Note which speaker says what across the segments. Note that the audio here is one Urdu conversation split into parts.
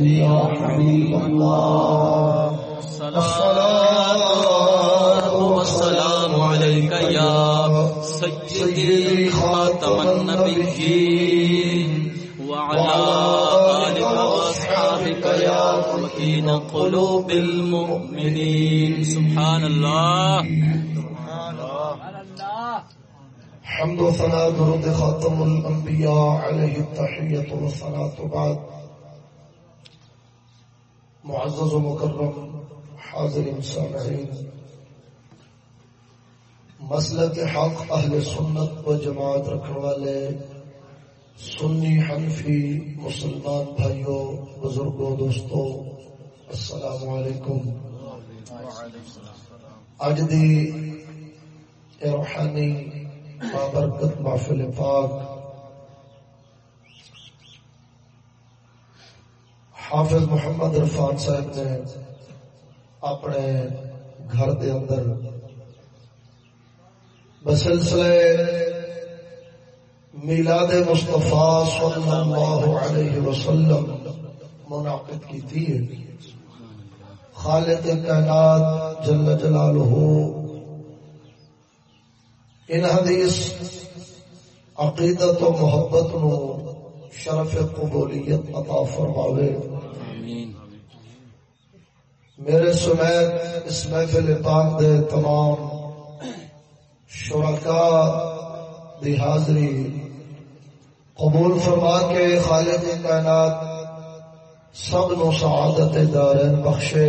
Speaker 1: يا حبيب الله. الصلاة
Speaker 2: والسلام عليك يا سيدي خاتم النبيين وعلى آلك وأصحابك يا مكين قلوب المؤمنين. سبحان الله.
Speaker 1: حمد و ثناء درود خاتم الانبیاء علیہ التحیت و صلاة بعد معزز و مکرم، حاضر سامعین مسلک حق اہل سنت و جماعت رکھنے والے سنی حنفی مسلمان بھائیوں، بزرگوں، دوستوں، السلام علیکم۔ اج دی روحانی بابرکت محفل پاک حافظ محمد عرفان صاحب نے اپنے گھر دے اندر بسلسلے میلاد مصطفیٰ صلی اللہ علیہ وسلم منعقد کی تھی خالق کائنات جل جلالہ۔ ان حدیث عقیدت و محبت نو شرف قبولیت عطا فرماوے۔ میرے سمیت اس محفل پاک دے تمام شرکاء دی حاضری قبول فرما کے خالق کائنات سب نو سعادت دارین بخشے،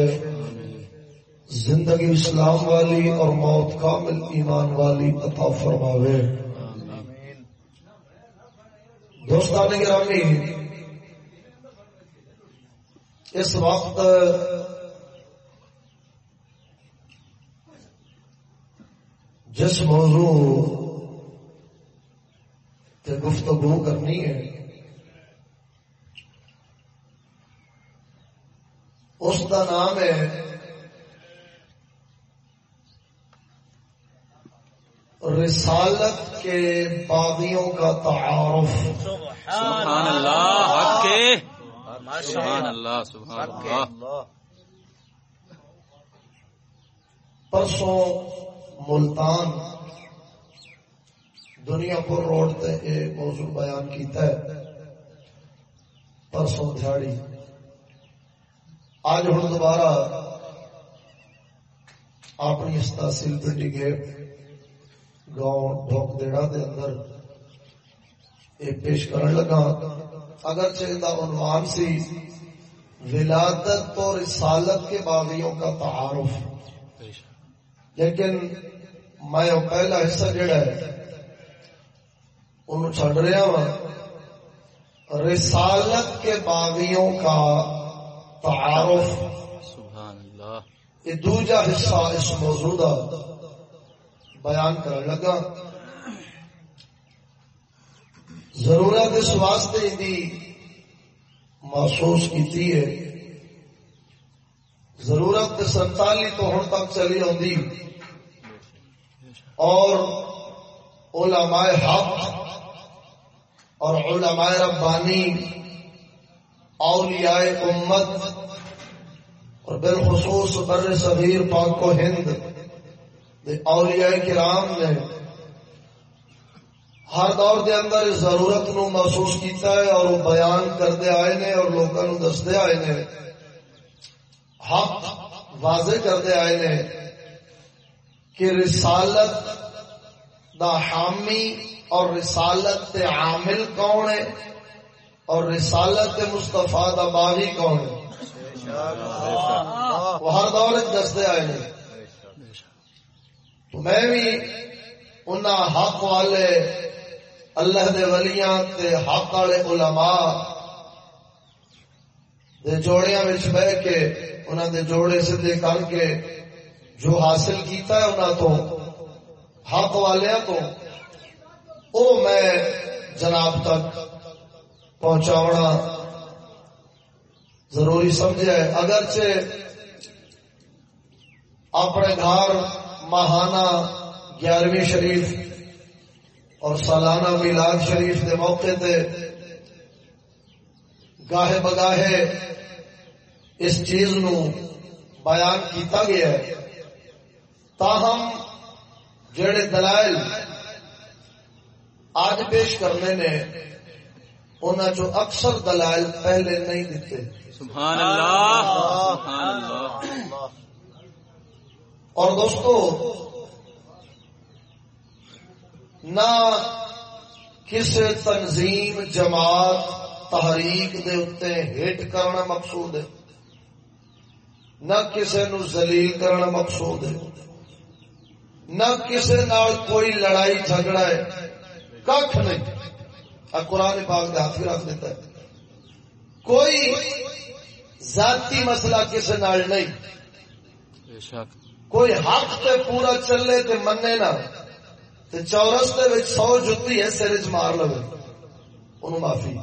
Speaker 1: زندگی اسلام والی اور موت کامل ایمان والی عطا فرماوے۔ دوستان گرامی، اس وقت جس موضوع تے گفتگو کرنی ہے اس کا نام ہے رسالت کے باغیوں کا تعارف۔
Speaker 2: سبحان اللہ حق کے۔ سبحان اللہ سبحان اللہ۔
Speaker 1: پرسوں ملتان دنیا پور روڈ تے یہ موضوع بیان کیتا ہے، پرسوں دھیاڑی۔ آج ہوں دوبارہ اپنی اس تحصیل پنڈی گیٹ گاؤں ڈھوک دیڑا دے اندر یہ پیش کرن لگا۔ اگر چاہتا عنوان سی، ولادت تو رسالت کے باغیوں کا تعارف۔ لیکن میں پہلا حصہ جڑا ہے انہوں چھڑ رہا ہوں رسالت کے باغیوں کا تعارف۔
Speaker 2: سبحان اللہ
Speaker 1: یہ دوجا حصہ اس موضوع کا بیان کر لگا۔ ضرورت اس واسطے دی محسوس کی ہے۔ ضرورت سنتالی تو ہوں تک چلی آتی اور علماء حق اور علماء ربانی اولیاء امت اور بالخصوص بر صغیر پاک و ہند اولیاء کرام نے ہر دور دے اندر اس ضرورت نو محسوس کیتا ہے اور وہ بیان کرتے آئے نے اور لوگوں دستے آئے نے۔ حق واضح کرتے آئے نے۔ کہ رسالت دا حامی اور رسالت تے عامل کون ہے اور رسالت مصطفیٰ دا باغی کون ہے؟ وہ ہر دور دستے آئے نے۔ تو میں بھی ان حق والے اللہ دے ولیاں تے حق والے علماء دے جوڑیاں وچ بہ کے انہاں دے جوڑے سیدھے کر کے جو حاصل کیتا ہے انہاں تو، حق والیاں تو، او میں جناب تک پہنچاونا ضروری سمجھا ہے۔ اگرچہ اپنے گھر ماہانہ گیارہویں شریف اور سالانہ میلاد شریف کے موقع تے گاہے بگاہے اس چیز نو بیان کیتا گیا ہے۔ تاہم جڑے دلائل آج پیش کرنے نے جو اکثر دلائل پہلے نہیں دیتے۔
Speaker 2: سبحان اللہ سبحان اللہ۔
Speaker 1: اور دوستو نہ کسی تنظیم جماعت تحریک دے اتنے ہٹ کرنا مقصود ہے نہ کسی نو ذلیل کرنا مقصود ہے۔ نہ کسی نال کوئی لڑائی جھگڑا ہے کھ نہیں۔ قرآن پاک ہاتھ بھی رکھ دیتا ہے۔ کوئی ذاتی مسئلہ کسی نال نہیں۔ کوئی حق تے پورا چلے تے منے نہ۔ تے چورس دے وچ سو جُتی ہے سر چ مار لو معافی۔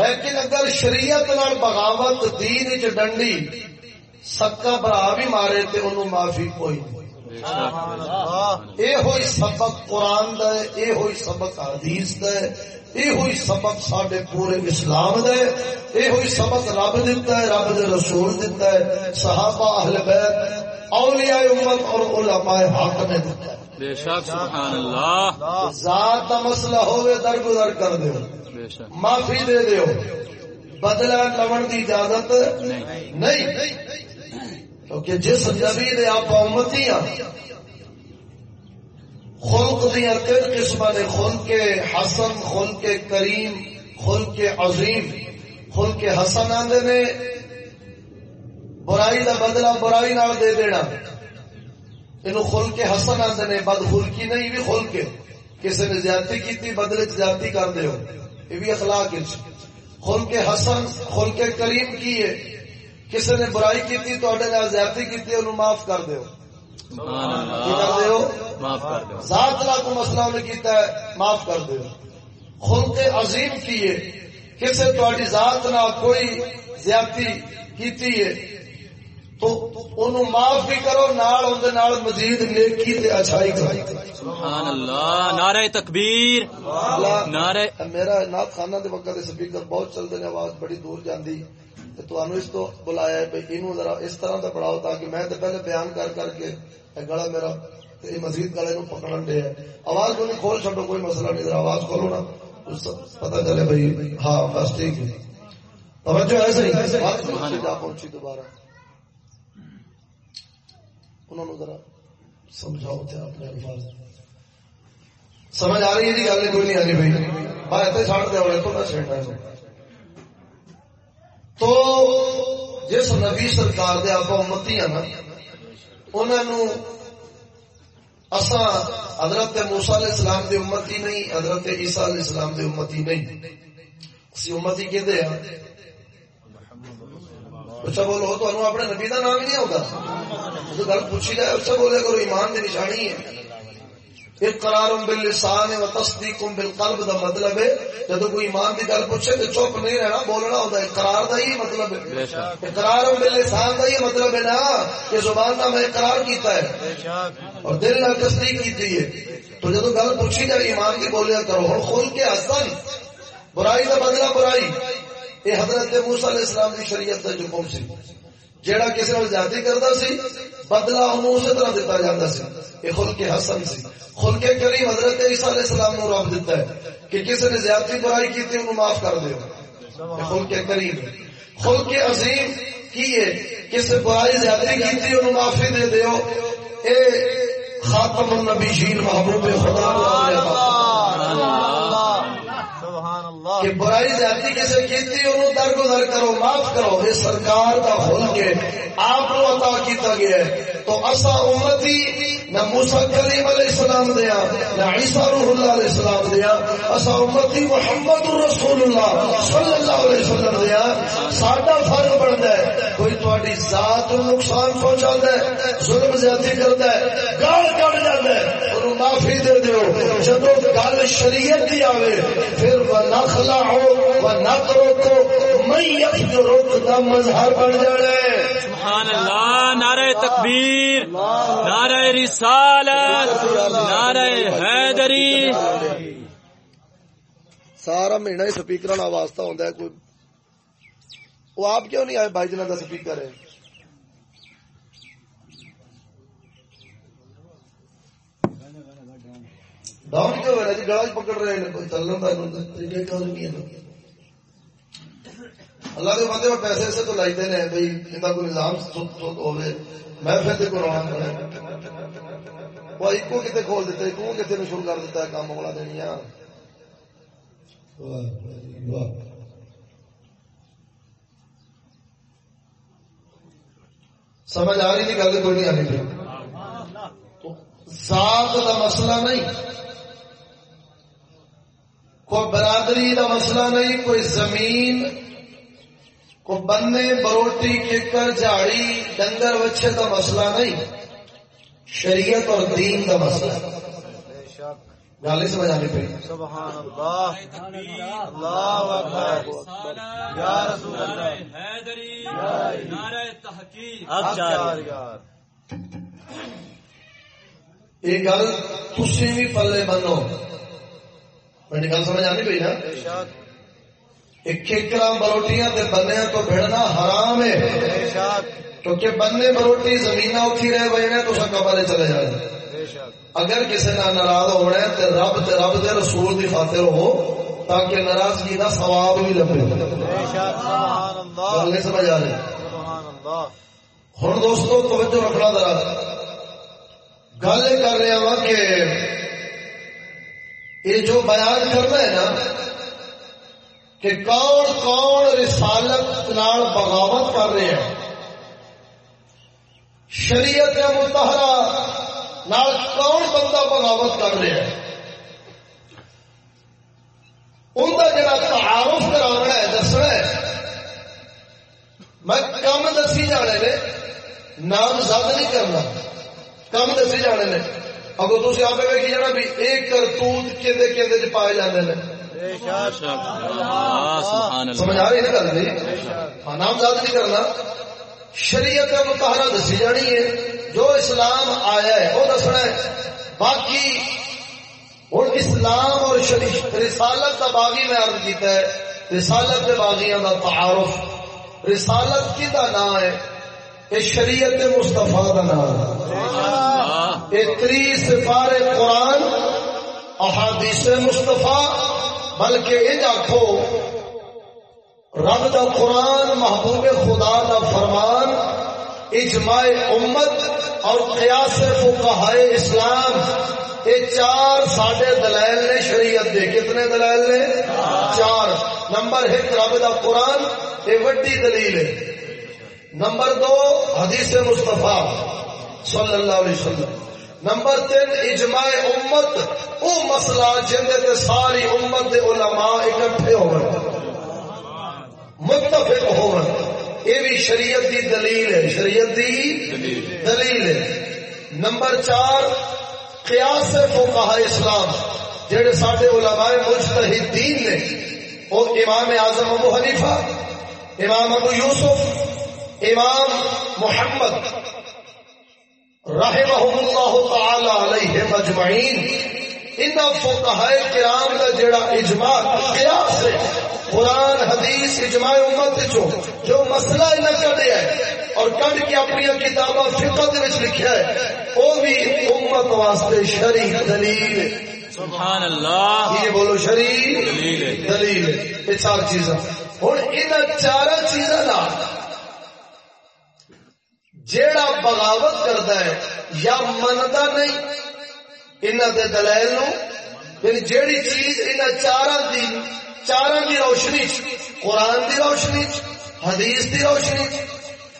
Speaker 1: لیکن اگر شریعت نال بغاوت دین وچ ڈنڈی سکا بھرا بھی مارے تے انہوں معافی کوئی نہیں۔ اے ہوئی سبق قرآن دا ہے اے ہوئی سبق حدیث دا ہے اے ہوئی سبق ساڈے پورے اسلام دا ہے اے ہوئی سبق رب دیتا ہے رب دے رسول دیتا ہے صحابہ اہل بیت اولیاء امت اور علماء حق نے دیتا ہے۔
Speaker 2: بے شک سبحان اللہ۔
Speaker 1: ذات دا مسئلہ ہوئے درگزر کر دیو۔
Speaker 2: بے شک۔
Speaker 1: معافی دے دیو۔ بدلہ لون دی اجازت
Speaker 2: نہیں۔
Speaker 1: نہیں۔ کیونکہ جس نبی دے آپ امتی ہیں خلق دیا تین قسم نے خلق حسن، خلق کریم، خلق عظیم، خلق حسن آدھے نے، برائی دا بدلہ برائی نال دے دینا۔ یہ خلق حسن آدھے نے، بد خلقی نہیں، بھی خلق کسی نے زیادتی کی بدلے زیادتی کر دیو یہ بھی اخلاق ہے خلق حسن، خلق کریم کی ہے؟ کسی نے برائی کی زیادتی کی معاف کر
Speaker 2: دو
Speaker 1: مسئلہ انہیں کیتا ہے معاف کر دیو۔ خلق عظیم کیے کسے تہاڈی ذات نہ کوئی زیادتی کیتی ہے تو انہوں معاف بھی کرو نال نال مزید نیکی تے اچھائی کرو۔
Speaker 2: سبحان اللہ نعرہ تکبیر۔ نعرہ
Speaker 1: میرا نات خانہ دے وقت سپیکر بہت چلتے آواز بڑی دور جاندی۔ تانوں اس تو بلایا ہے ذرا اس طرح دا بڑھاؤ تاکہ میں تے پہلے بیان کر کر کے گلا میرا مزید گلے نو پکڑن دے ہے آواز کو نہیں کھول چھڈو کوئی مسئلہ نہیں ذرا آواز کھولو نا پتہ چلے بھئی ہاں بس ٹھیک ہے توجہ ہے صحیح بات پہنچی جا پہنچی دوبارہ انہوں نے ذرا سمجھاؤ تے اپنے الفاظ سمجھ آ رہی ہے جی گل کوئی نہیں آ رہی بھائی بھائی اتنے چھڑ اور تو چھڑنا ہے تو جس نبی سرکار دے آپ امتی ہیں نا انہوں اساں حضرت موسیٰ علیہ السلام دی امتی نہیں، حضرت عیسیٰ علیہ السلام دی امتی نہیں۔ اسی امتی کہ دے ہیں اچھا بولو تو انہوں اپنے نبی دا نام ہی نہیں ہوتا تو گل پوچھی جائے اچھا بولے کرو ایمان دی نشانی ہے۔ اقرار باللسان و تصدیق بالقلب دا مطلب ہے جب کوئی ایمان دی گل پوچھے تو چپ نہیں رہنا بولنا ہے اقرار دا ہی مطلب ہے۔ اقرار باللسان دا ہی مطلب ہے نا کہ زبان دا میں اقرار کیتا ہے۔ اور دل نہ تصدیق کیتی ہے۔ تو جب گل پوچھی جائے ایمان کی بولیا کرو۔ اور خود کے حسن برائی دا بدلہ برائی۔ یہ حضرت موسیٰ علیہ السلام دی شریعت دا حکم سی جیڑا کسی نال زیادتی کرتا سی، بدلہ انہوں اسی طرح دیتا جاتا سی۔ یہ خلق حسن سی۔ خلق کریم حضرت عیسیٰ علیہ السلام نے رب دیتا ہے کہ کسی نے زیادتی برائی کی تھی انہوں معاف کر دیو۔ یہ خلق کریم ہے۔ خلق عظیم کی ہے؟ کسی برائی زیادتی کی تھی انہوں معافی دے دیو۔ اے خاتم النبی النبیین محبوب خدا۔ اللہ۔ کہ برائی زیادتی کسی کیتی انہوں درگزر کرو، معاف کرو، یہ سرکار کا خلق ہے۔ آپ کو عطا کیتا گیا ہے۔ تو اسا امتی، نہ موسیٰ کریم علیہ السلام دیا، نہ عیسیٰ روح اللہ علیہ السلام دیا۔ اسا امتی محمد رسول اللہ صلی اللہ علیہ وسلم دیا۔ ساڈا فرق بنتا ہے۔ کوئی تہاڈی ذات نو نقصان پہنچاتا ہے، ظلم زیادتی کرتا ہے، گال کٹ جاتا ہے، انہوں معافی دے دیو۔ جدو گل شریعت دی آوے، پھر وہ نخلا ہو وہ نت روکو میں یقین روک دا مظہر بن جانا ہے۔
Speaker 2: سبحان اللہ نعرہ تکبیر نعرہ رسالت نعرہ حیدری۔
Speaker 1: سارا مہینہ ہی سپیکر واسطہ ہوتا ہے کوئی۔ وہ آپ کیوں نہیں آئے؟ بھائی جنہ کا سپیکر ہے۔ کیوں جی گلا پکڑ رہے ہیں کوئی چل رہا طریقہ کار نہیں ہے اللہ کے بندے پیسے سے تو لائی دے بھائی کوئی نظام ہوئے محفل سے کوئی رونا کرے وہ ایک کتنے کھول دیتے ایک کتنے شروع کر دیتا ہے کام دنیا سمجھ آ رہی نہیں گل کوئی نہیں آنی پھر ذات کا مسئلہ نہیں کوئی برادری کا مسئلہ نہیں کوئی زمین کو بننے بروٹی ککر جھاڑی ڈنگر وچھے کا مسئلہ نہیں۔ شریعت اور دین کا مسئلہ۔ گل ہی سمجھ آنی پڑی۔
Speaker 3: سبحان اللہ اللہ اکبر۔ یا رسول اللہ۔
Speaker 2: حیدری نعرہ تحقیق۔
Speaker 3: اب یار۔
Speaker 1: یہ گل تھی بھی پلے بنو میری گل سمجھ آنی پی نا
Speaker 3: بے
Speaker 1: ایک بروٹیاں تے بننے تو بھڑنا حرام ہے کیونکہ بننے بروٹی زمین اتھی رہ گئی نے تو کمرے چلے جائے اگر کسی نہ ناراض ہونا ہے تو رب تے رب دے رسول دی خاطر ہو تاکہ ناراضگی کا ثواب بھی لبے گل نہیں سمجھ آ رہی ہوں دوستو توجہ رکھنا ذرا گل کر رہا وا کہ یہ جو بیان کرنا ہے نا کہ کون کون رسالت نال بغاوت کر رہے ہیں۔ شریعت متحرہ نال کون بندہ بغاوت کر رہے ہیں۔ ان کا جڑا تعارف کرانا ہے، دسنا ہے۔ میں کم دسی جانے نے، نام زد نہیں کرنا۔ کم دسی جانے نے۔ اگو تھی آپ ویکھی جانا بھی ایک کرتوت کھے کھے پائے جانے نے سمجھ آ رہی نا گل نہیں؟ ہاں نام زد نہیں کرنا۔ شریعت متحرہ دسی جانی ہے۔ جو اسلام آیا ہے وہ دسنا ہے۔ باقی ہوں اسلام اور رسالت کا باغی میں عرض کیتا ہے۔ رسالت کے باغیاں کا تعارف۔ رسالت کی دا نام ہے؟ یہ شریعت مستفا کا نام۔ یہ تری سفار قرآن، احادیث مصطفیٰ، بلکہ یہ آخو رب دا قرآن محبوب خدا دا فرمان، اجماع امت اور قیاس فقہائے اسلام یہ چار ساڈے دلائل نے شریعت دے۔ کتنے دلائل نے؟ چار۔ نمبر ایک، رب دا قرآن یہ وڈی دلیل ہے۔ نمبر دو، حدیث مصطفیٰ صلی اللہ علیہ وسلم۔ نمبر تین، اجماع امت۔ او مسئلہ جن تے ساری امت دے علماء اکٹھے ہو متفق ہو یہ بھی شریعت دی دلیل ہے، شریعت دی دلیل ہے۔ نمبر چار، قیاس فقہ اسلام۔ جڑے سارے علماء مجتہدین نے، وہ امام اعظم ابو حنیفہ، امام ابو یوسف امام محمد رحمهم اللہ تعالی علیہ مجمعین ان کرام جڑا اجماع قیاس ہے قرآن حدیث اجماع امت جو مسئلہ کڈیا ہے اور کڈ کے اپنی کتاباں فقہ دے وچ لکھیا ہے وہ بھی امت واسطے شرعی دلیل
Speaker 2: سبحان اللہ
Speaker 1: یہ بولو شرعی
Speaker 2: دلیل
Speaker 1: دلیل یہ چار چیزاں۔ ہوں ان چار چیزاں جیڑا بغاوت کرتا ہے یا منتا نہیں۔ انہوں دے دلائل نو یعنی جیڑی چیز ان چاروں دی چاروں دی روشنی چ، قرآن دی روشنی چ، حدیث دی روشنی چ،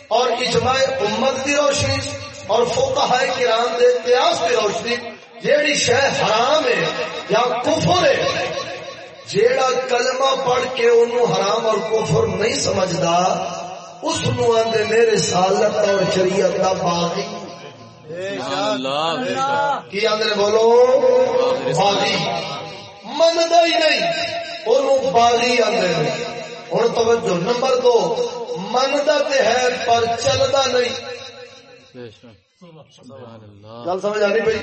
Speaker 1: اور اجماع امت دی روشنی چ، اور فقہ کرام دے قیاس دی روشنی جیڑی شے حرام ہے یا کفر ہے جیڑا کلمہ پڑھ کے انہوں حرام اور کفر نہیں سمجھدا اس آندے میرے سالت اور شریعت کا باغی۔ کی آندے بولو؟ باغی۔ مندا ہی نہیں انہوں باغی نے۔ ہن توجہ نمبر دو مندا تے ہے پر چلدا نہیں۔ گل سمجھ آ رہی بھائی؟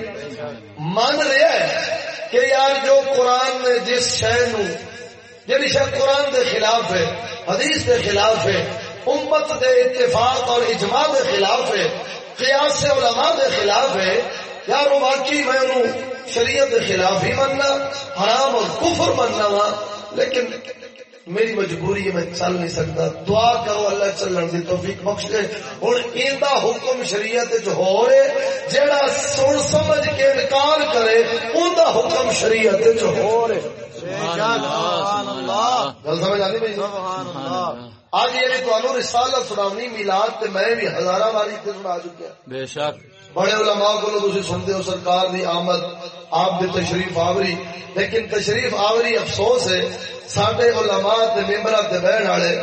Speaker 1: مان رہا ہے کہ یار جو قرآن نے جس نو جی شاید قرآن دے خلاف ہے حدیث دے خلاف ہے امت دے اتفاق اور اجماع دے خلاف ہے قیاس سے علماء دے خلاف ہے۔ یار واقعی میں انہوں شریعت دے خلاف ہی مننا حرام اور کفر مننا وا لیکن میری مجبوری ہے میں چل نہیں سکتا۔ دعا کرو اللہ چلن دی توفیق بخش دے۔ ہن ایندا حکم شریعت وچ ہو رہے جیڑا سن سمجھ کے انکار کرے اوندا حکم شریعت وچ ہو رہے۔
Speaker 3: سبحان اللہ
Speaker 1: گل سمجھ آنی بھائی
Speaker 3: سبحان اللہ۔
Speaker 1: آج یہ تو رسالت سناونی میلاد تے میں بھی ہزارہ باری تے سنا چکیا
Speaker 2: بے شک۔
Speaker 1: بڑے علماء کو تسی سنتے ہو سرکار دی آمد آپ دے تشریف آوری۔ لیکن تشریف آوری افسوس ہے ساڈے علماء تے ممبراں تے بہن والے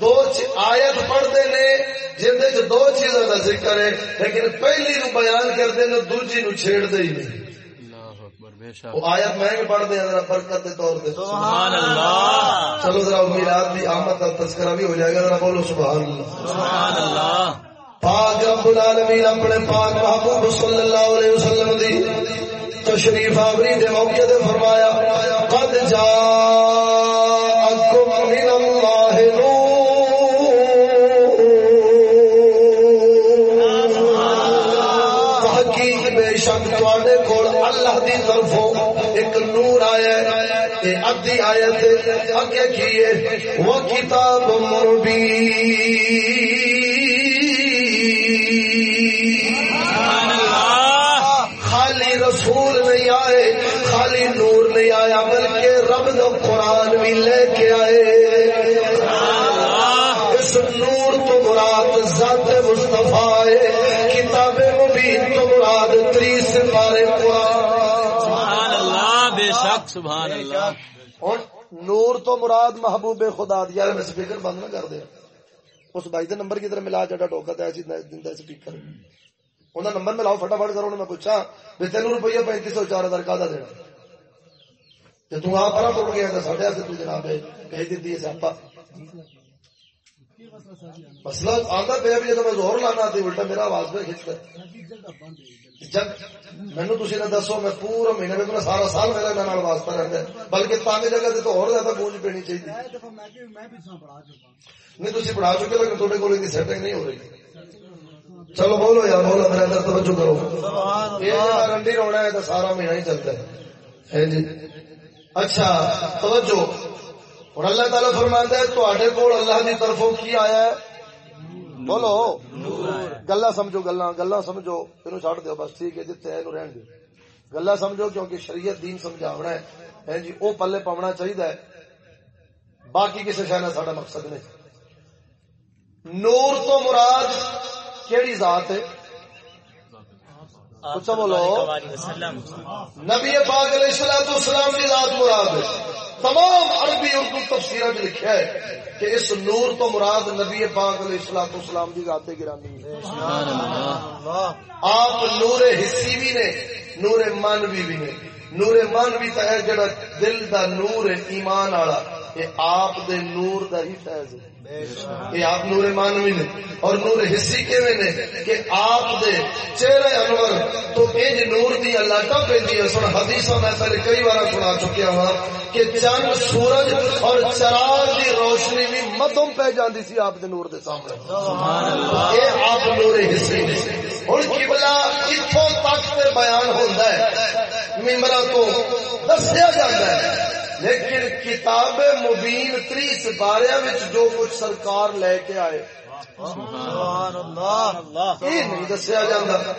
Speaker 1: دو آیت پڑھتے نے جن دو چیزوں کا ذکر ہے لیکن پہلی نو بیان کرتے نے دوجی نو چھیڑ دے ہی نہیں
Speaker 2: اللہ اکبر بے شک
Speaker 1: وہ آیت میں بھی پڑھ ذرا برکت کے طور پہ۔
Speaker 2: سبحان اللہ۔
Speaker 1: چلو ذرا میلاد دی آمد کا تذکرہ بھی ہو جائے گا ذرا بولو سبحان اللہ۔
Speaker 2: سبحان اللہ۔
Speaker 1: پاک رب العالمین اپنے پاک محبوب صلی اللہ علیہ وسلم دی تشریف آوری دے موقع دے فرمایا قد ہے یہ ادھی آیت اگے کیے وہ کتاب
Speaker 2: اللہ۔
Speaker 1: خالی رسول نہیں آئے خالی نور نہیں آیا بلکہ رب دا قرآن بھی لے کے آئے۔ اس نور تو مراد ذات مصطفیٰ ہے۔
Speaker 2: سبحان اللہ۔
Speaker 1: اور نور تو مراد محبوب خدا دیا سپیکر بند نہ کر دیا اس بھائی دے نمبر کی طرح ملا جڑا ٹوکا تے ایسی دندا سپیکر۔ انہاں نمبر ملاؤ فٹافٹ کرو میں پوچھا بھی تین روپیہ پینتی سو چار ہزار کا دینا تے تو آپ پرا ٹوٹ گیا تے ساڈے ہاتھ تو جناب کہہ دیتی ہے سیاپا۔ مسئلہ آتا پیا بھی جب میں زور لانا تے الٹا میرا آواز پہ کھچتا ہے جب مینو تھی نہ دسو میں پورا مہینہ میں تمہیں سارا سال میرا انہاں نال واسطہ رہتا ہے بلکہ تانگ جگہ تے تو اور زیادہ گونج پینی چاہیے۔ نہیں تھی پڑھا چکے لیکن تھوڑے کو سیٹنگ نہیں ہو رہی۔ چلو بولو یار بولو میرے اندر توجہ کرو۔
Speaker 3: سبحان اللہ۔
Speaker 1: رنڈی رونا ہے تو سارا مہینہ ہی چلتا ہے۔ ہے جی۔ اچھا توجہ۔ اور اللہ تعالیٰ فرماتا ہے کول اللہ طرفوں کی آیا ہے؟ بولو۔ گلا سمجھو گلا گلا سمجھو۔ تینوں چھڈ دیو بس ٹھیک ہے جتنے ہے رہن دو گلا سمجھو کیونکہ شریعت دین سمجھاونا ہے۔ جی وہ پلے پاونا چاہیے باقی کسی شہر سارا مقصد نہیں۔ نور تو مراد کیڑی ذات ہے؟ اچھا بولو. نبی پاک علیہ الصلوۃ والسلام کی ذات مراد تمام عربی اردو تفسیرہ میں لکھا ہے کہ اس نور تو مراد نبی پاک علیہ الصلوۃ والسلام کی ذات گرامی ہے۔ آپ نور حصی بھی نے نور مانوی بھی نے۔ نور مانوی تو ہے جڑا دل دا نور ہے ایمان والا۔ یہ آپ دے نور دا ہی فیض ہے۔ یہ آپ نور مانوی نے اور نور حصی کیویں نے کہ آپ دے چہرے انور تو انج نور دی لاٹا پیندی ہے۔ سن حدیثاں میں پہلے کئی بار سنا چکیا ہوں کہ چند سورج اور چراغ دی روشنی بھی مدم پہ جاندی سی آپ دے نور دے سامنے۔
Speaker 2: سبحان اللہ۔
Speaker 1: یہ آپ نور حصے نے۔ ہن قبلہ اتھوں تک تے بیان ہوندا ہے۔ ممبراں تو دسیا جاندا ہے۔ لیکن کتاب مبین تری سپاریاں وچ جو کچھ سرکار لے کے آئے یہ نہیں دسیا جاتا۔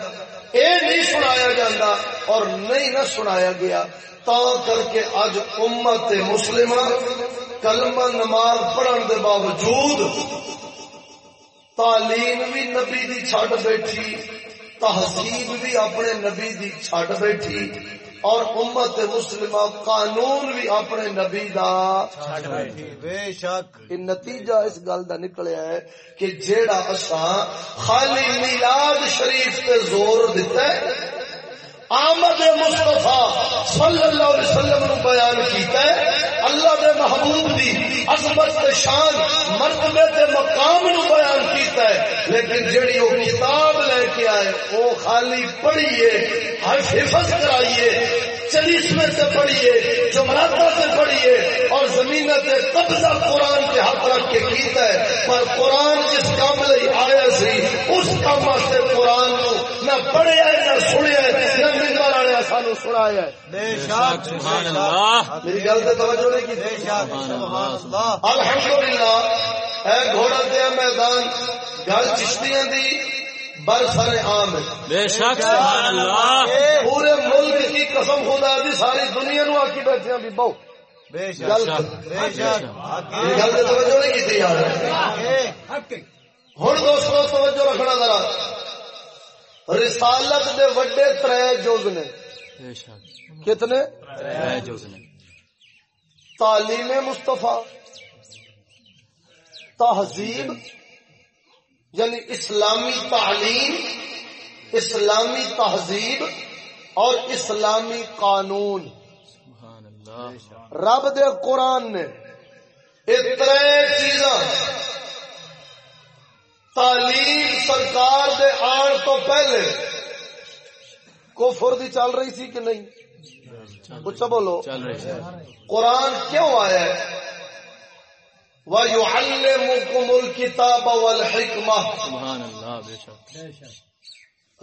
Speaker 1: یہ نہیں سنایا جاتا اور نہیں نہ سنایا گیا۔ تا کر کے اج امت مسلمہ کلمہ نماز پڑھن دے باوجود تعلیم بھی نبی دی چھڈ بیٹھی تہذیب بھی اپنے نبی دی چھڈ بیٹھی۔ اور امت مسلمہ قانون بھی اپنے نبی دا۔
Speaker 3: بے شک۔
Speaker 1: یہ نتیجہ اس گل کا نکلیا ہے کہ جیڑا اساں خالی میلاد شریف تے زور دیتا ہے آمد مصطفیٰ صلی اللہ علیہ وسلم نو بیان کیتا ہے، اللہ دے محبوب دی عظمت تے شان، مرتبے تے مقام نو بیان کیتا ہے۔ لیکن جڑی وہ کتاب لے کے آئے وہ خالی پڑھیے، ہر حفظ کرائیے، چلیسویں سے پڑھیے جمراتا سے پڑھیے اور زمین سے قبضہ قرآن کے ہاتھ رکھ کے کیتا ہے۔ پر قرآن جس کام لئی آیا سی، اس کام واسطے قرآن نو نہ پڑھیا ہے، نہ سنیا ہے، نہ ممبر والے سانو سنایا ہے۔
Speaker 3: بے شک
Speaker 2: سبحان اللہ۔
Speaker 1: میری گل سے توجہ نہیں کی۔
Speaker 3: بے شک سبحان اللہ۔
Speaker 1: الحمدللہ اے گھوڑا دیا میدان گل چشتیاں دی بر سر عام ہے۔
Speaker 2: بے شک سبحان اللہ۔
Speaker 1: پورے ملک کی قسم خدا دی ساری دنیا نو آکی بیٹھے ہیں بھی بہو۔
Speaker 3: بے شک بے شک۔
Speaker 1: گل توجہ نہیں کی یار۔ ہوں دوستو توجہ رکھنا ذرا۔ رسالت دے وڈے ترے جز نے۔ کتنے؟
Speaker 2: نے۔
Speaker 1: تعلیم مصطفیٰ تہذیب یعنی اسلامی تعلیم اسلامی تہذیب اور اسلامی قانون۔ رب دے قرآن نے یہ تر چیزاں تعلیم سرکار دے آن تو پہلے کفر دی چل رہی تھی کہ نہیں؟ کچھ بولو۔ قرآن کیوں آیا ہے؟ وَيُعَلِّمُكُمُ الْكِتَابَ وَالْحِكْمَةِ۔
Speaker 2: سبحان اللہ بے شک۔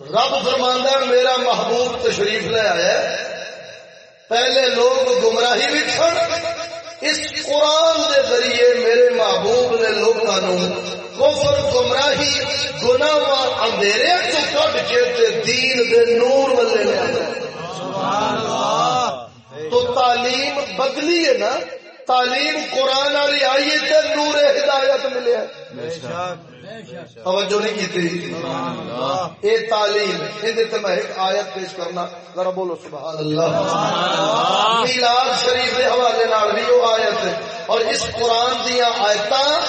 Speaker 1: رب فرماندہ ہے میرا محبوب تشریف لے آیا ہے۔ پہلے لوگ گمراہی بھی کھڑ اس قرآن دے ذریعے میرے محبوب نے لوگوں کفر گمراہی گناہ و اندھیرے تو کٹ کے تے دین دے نور والے لے آیا تو تعلیم بدلی ہے نا؟ تعلیم قرآن والی آئی ہے تے نور ہدایت ملے ہے۔
Speaker 3: بے شک۔
Speaker 1: توجہ نہیں کی تھی
Speaker 2: اللہ۔
Speaker 1: اے تعلیم یہ تے میں ایک آیت پیش کرنا۔ ذرا بولو سبحان اللہ۔ میلاد شریف کے حوالے نال بھی وہ آیت ہے۔ اور اس قرآن دیا آیتاں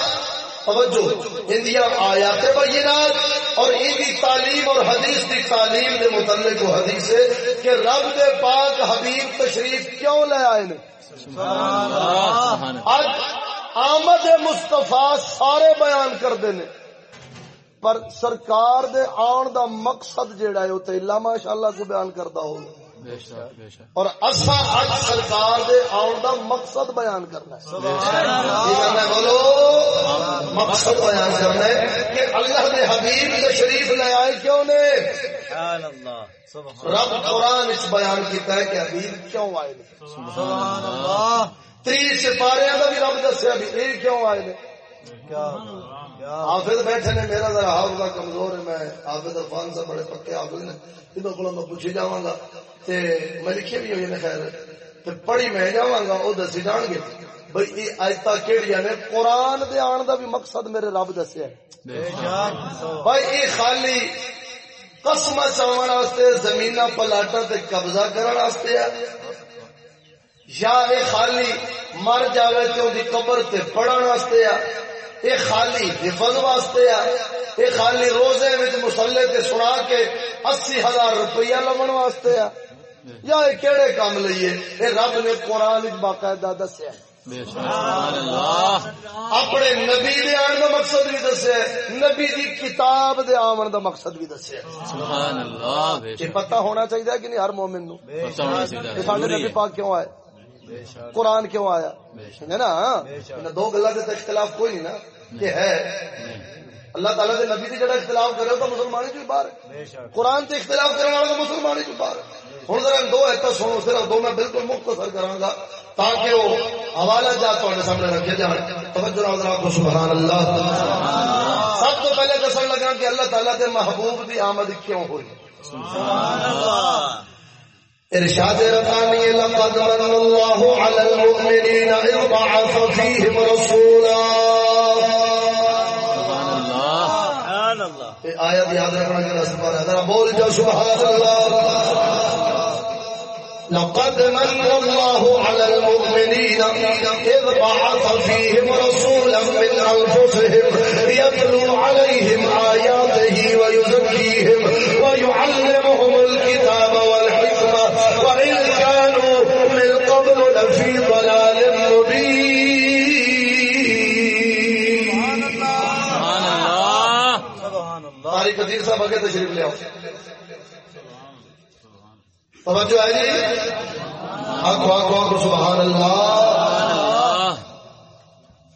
Speaker 1: توجہ ان دیا آیات بینات۔ اور ان کی تعلیم اور حدیث کی تعلیم کے متعلق وہ حدیث ہے کہ رب دے پاک حبیب تشریف کیوں لے آئے نے؟ آمد مصطفیٰ سارے بیان کرتے ہیں پر سرکار دے آن دا مقصد جیڑا ہے وہ تے اللہ ماشاءاللہ کو بیان کرتا ہو۔
Speaker 2: بے شک بے شک۔
Speaker 1: اور اسا اج سرکار دے آن دا مقصد بیان کرنا ہے۔ جی کرنا ہے بولو مقصد بیان کرنا ہے کہ اللہ دے حبیب تشریف لے آئے کیوں نے؟
Speaker 3: سبحان اللہ سبحان
Speaker 1: رب قرآن اس بیان کیتا ہے کہ حبیب کیوں آئے نے؟
Speaker 3: سبحان اللہ۔
Speaker 1: تری سپارے کا بھی رب دسیا بھی یہ کیوں آئے نے؟
Speaker 3: کیا کیا
Speaker 1: حافظ بیٹھے نے، میرا ذرا حافظہ کمزور ہے، میں حافظ عرفان سے بڑے پکے حافظ نے انہوں کو میں پوچھی جاواں گا۔ تے میں لکھے بھی ہوئی نے خیر۔ تے پڑھی میں جاواں گا وہ دسی جان گے۔ بھئی یہ آیتا کیڑیاں نے؟ قرآن دے آن دا بھی مقصد میرے رب دسیا ہے۔
Speaker 2: بے شک
Speaker 3: شک
Speaker 1: بھائی یہ خالی قسم چاون واسطے زمین پلاٹا تے قبضہ کرن واسطے ہے۔ یا یہ خالی مر جاوے تے اودی قبر تے پڑھن واسطے ہے۔ یہ خالی حفظ واسطے ہے یہ خالی روزے وچ مصلی تے سنا کے اسی ہزار روپیہ لمن واسطے ہے یا یہ کیڑے کام لئیے یہ رب نے قرآن وچ باقاعدہ دسیا
Speaker 2: سبحان اللہ۔
Speaker 1: اپنے نبی دے آن دا مقصد بھی دسیا ہے۔ نبی دی کتاب دے آمن دا مقصد بھی دسیا ہے۔
Speaker 2: سبحان اللہ
Speaker 1: یہ پتہ ہونا چاہیے کہ نہیں ہر مومن نو؟
Speaker 2: پتہ ہونا چاہیے۔
Speaker 1: کہ سارے
Speaker 2: ضروری
Speaker 1: نبی پاک کیوں آئے؟ قرآن کیوں آیا؟ ہے نا۔ ان دو گلا اختلاف کوئی نہیں نا کہ ہے۔ اللہ تعالیٰ کے نبی کی جڑا اختلاف کرے تو مسلمان ہی باہر ہے؟
Speaker 3: بے شک.
Speaker 1: قرآن سے اختلاف کرنے والا تو مسلمان ہی باہر ہوں ذرا دو ایسا سنو صرف دو میں بالکل مختصر کراں گا تاکہ وہ حوالہ جات تھوڑے سامنے رکھے جان۔ توجہ نال ذرا کو سبحان اللہ۔ سب تو پہلے دسن لگا کہ اللہ تعالیٰ کے محبوب دی آمد کیوں ہوئی؟
Speaker 3: سبحان اللہ۔
Speaker 1: ارشاد ربانی لقد من الله على المؤمنين بعث فيهم رسولا.
Speaker 2: سبحان اللہ.
Speaker 3: سبحان اللہ
Speaker 1: یہ یاد رکھنا کہ پر ہے ذرا بول جو سبحان اللہ. لقد من الله على المؤمنين إذ بعث فيهم رسولا من أنفسهم. قدیر تشریف لے آؤ۔ توجہ ہے جی؟ آخو آخو آخو سبحان اللہ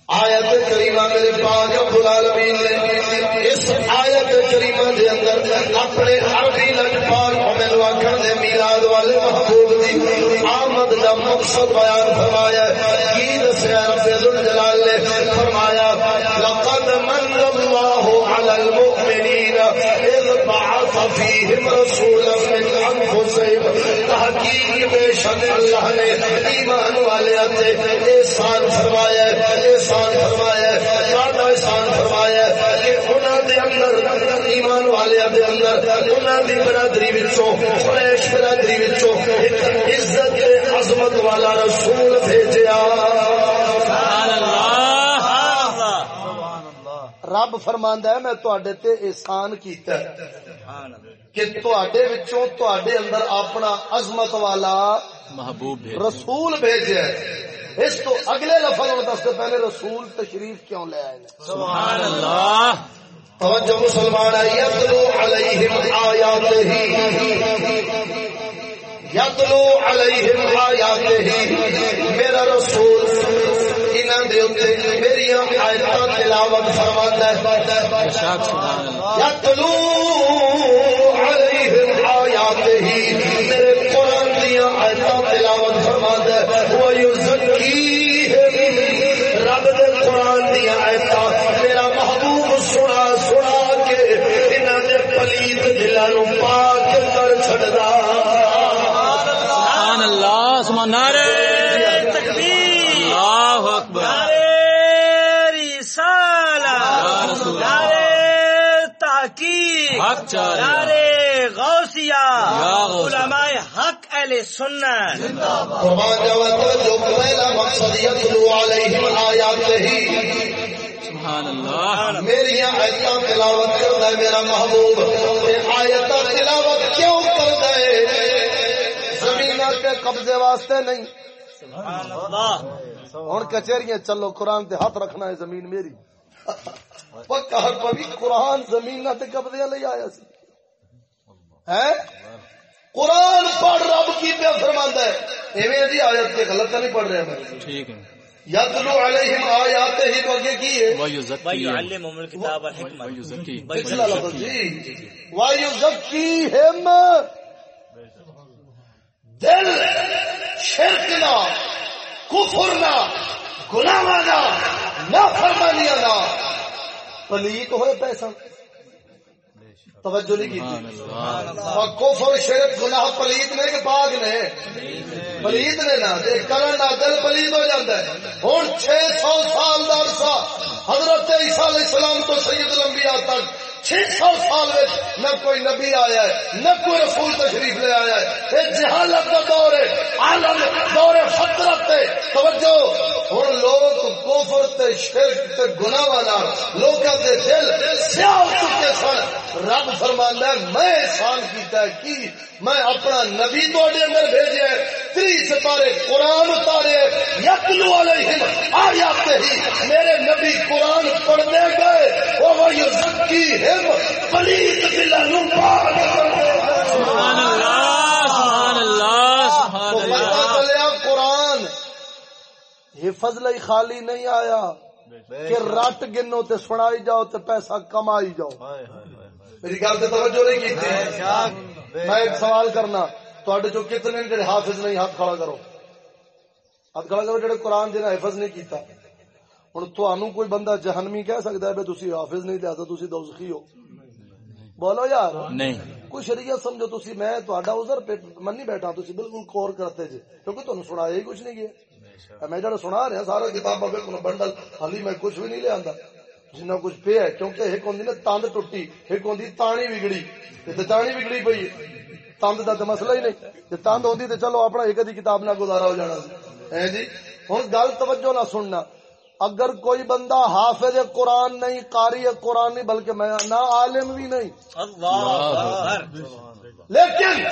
Speaker 1: آیت کریمہ میرے پاک رب العالمین نے اس آیت کریمہ دے اندر اپنے عربی لجپال کو آخر دے میلاد والے محبوب دی آمد دا مقصد بیان فرمایا کی دسیا رب ذوالجلال نے فرمایا، لقد من الله على المؤمنين اذ بعث فيهم رسولا من انفسهم تحقیق بے شک اللہ نے ایمان والے تے احسان فرمایا احسان فرمایا سادہ احسان فرمایا کہ انہاں دے اندر، ایمان والے دے اندر، انہاں دی برادری وچوں، قریش برادری وچوں عزت، عظمت والا رسول بھیجیا
Speaker 2: سبحان اللہ
Speaker 1: رب فرماندا ہے میں تواڈے تے احسان کیتا ہے کہ تواڈے وچوں تواڈے اندر اپنا عظمت والا
Speaker 2: محبوب
Speaker 1: رسول ہے۔ اس تو اگلے لفظ میں دس سے پہلے رسول تشریف کیوں لے آئے؟
Speaker 2: سبحان اللہ۔
Speaker 1: توجہ مسلمان ہے یتلو علیہم آیات ہی یتلو علیہم آیات ہی میرا رسول انہاں دے اوتے میری تلاوت فرماندا ہے۔ یتلو علیہم آیات میرے قرآن دیا آیتاں تلاوت فرماندا ہے۔ وہ یزکیہم رب دے قرآن دیا آیتاں۔ میرا محبوب سنا سنا کے انہاں دے پلیت دلاں نو پاک کر چھڈدا۔
Speaker 2: سبحان اللہ سبحان نعرہ
Speaker 3: تکبیر
Speaker 2: اللہ اکبر
Speaker 3: نعرے رسالہ
Speaker 2: یا رسول اللہ۔
Speaker 3: نعرے تحقیق
Speaker 2: حق
Speaker 3: غوثیہ
Speaker 2: غوث۔
Speaker 3: علماء حق اہل سنت۔
Speaker 1: جو پہلا مقصد یتلو علیہم آیات ہی
Speaker 2: سبحان اللہ۔
Speaker 1: میری آیتاں تلاوت کرتا ہے میرا محبوب۔ تے آیتاں تلاوت کیوں کرتا ہے؟ زمین کے قبضے واسطے نہیں۔
Speaker 3: سبحان اللہ۔
Speaker 1: ہوں کچہریاں چلو قرآن تے ہاتھ رکھنا ہے زمین میری۔ پکا ہر پوی قرآن زمین تے قبضے لے آیا سی۔ ہے؟ قرآن پڑھ رب کی پہ فرماندا ہے۔ ایویں دی آیت کے غلط نہیں پڑھ رہے میں
Speaker 2: ٹھیک ہے۔
Speaker 1: یتلو علیہم آیات ہی تو آگے کی ہے؟ پچھلا لفظ جی۔ دل شرک نہ کفر نہ گناہ نہ نافرمانیاں نہ۔ پلیت ہوئے پیسہ۔ توجہ نہیں کی کفر شرک گناہ پلیت نے کہ پاک نے پلیت نے نہ تے کرن نہ دل پلیت ہو جاتا ہے۔ ہن 600 سال دا عرصہ حضرت عیسیٰ علیہ السلام تو سید الانبیاء تک 600 سال نہ کوئی نبی آیا ہے، نہ کوئی رسول تشریف لے آیا ہے۔ یہ جہالت کا دور ہے، عالم دور فطرت تے توجہ، ہن لوگ کفر تے شرک تے گناہ والا لوکاں دے دل سیاہ ہو چکے سن۔ رب فرماندا ہے، میں احسان کیتا ہے کی میں اپنا نبی تواڈے اندر بھیجیا ہے۔ تری سپارے قرآن اتارے یتلو علیہم آیات ہی میرے نبی قرآن پڑھنے گئے۔ وہ یزکی ہے یزکیہم پلیت دلانو پاک کرنے گئے
Speaker 2: سبحان اللہ سبحان اللہ
Speaker 1: پتہ چلیا قرآن حفظ لئی خالی نہیں آیا کہ رٹ گنو تے سنائی جاؤ تے پیسہ کمائی جاؤ۔ میری گل تے توجہ نہیں کی میں ایک سوال کرنا تے جو کتنے جڑے حافظ نہیں ہاتھ کھڑا کرو؟ ہاتھ کھڑا کرو جڑے قرآن جنہیں حفظ نہیں کیتا۔ ہوں تمہوں کوئی بندہ جہنمی کہہ سکتا ہے تھی حافظ نہیں لیا تھی دوزخی ہو۔ بولو یار
Speaker 2: نہیں۔
Speaker 1: کوئی شریعت سمجھو تسی میں تہاڈا عذر پہ منی بیٹھا تسی بالکل کور کرتے جی کیونکہ تانوں سنایا ہی کچھ نہیں گیا میں جڑا سنا رہا سارا کتاب بالکل بنڈل حالی میں کچھ بھی نہیں لے آندا۔ جنہ کچھ پیا ہے کیونکہ ایک ہوندی نا تند ٹوٹی ایک ہوندی تانی بگڑی تے تانی بگڑی پئی۔ تند دا تے مسئلہ ہی نہیں۔ تے تند ہوندی تے چلو اپنا ایک دی کتاب نہ گزارا ہو جانا۔ سی ہیں جی ہن گل توجہ نہ سننا۔ اگر کوئی بندہ حافظ قرآن نہیں قاری قرآن نہیں بلکہ میں نہ عالم بھی نہیں۔
Speaker 3: اللہ
Speaker 1: لیکن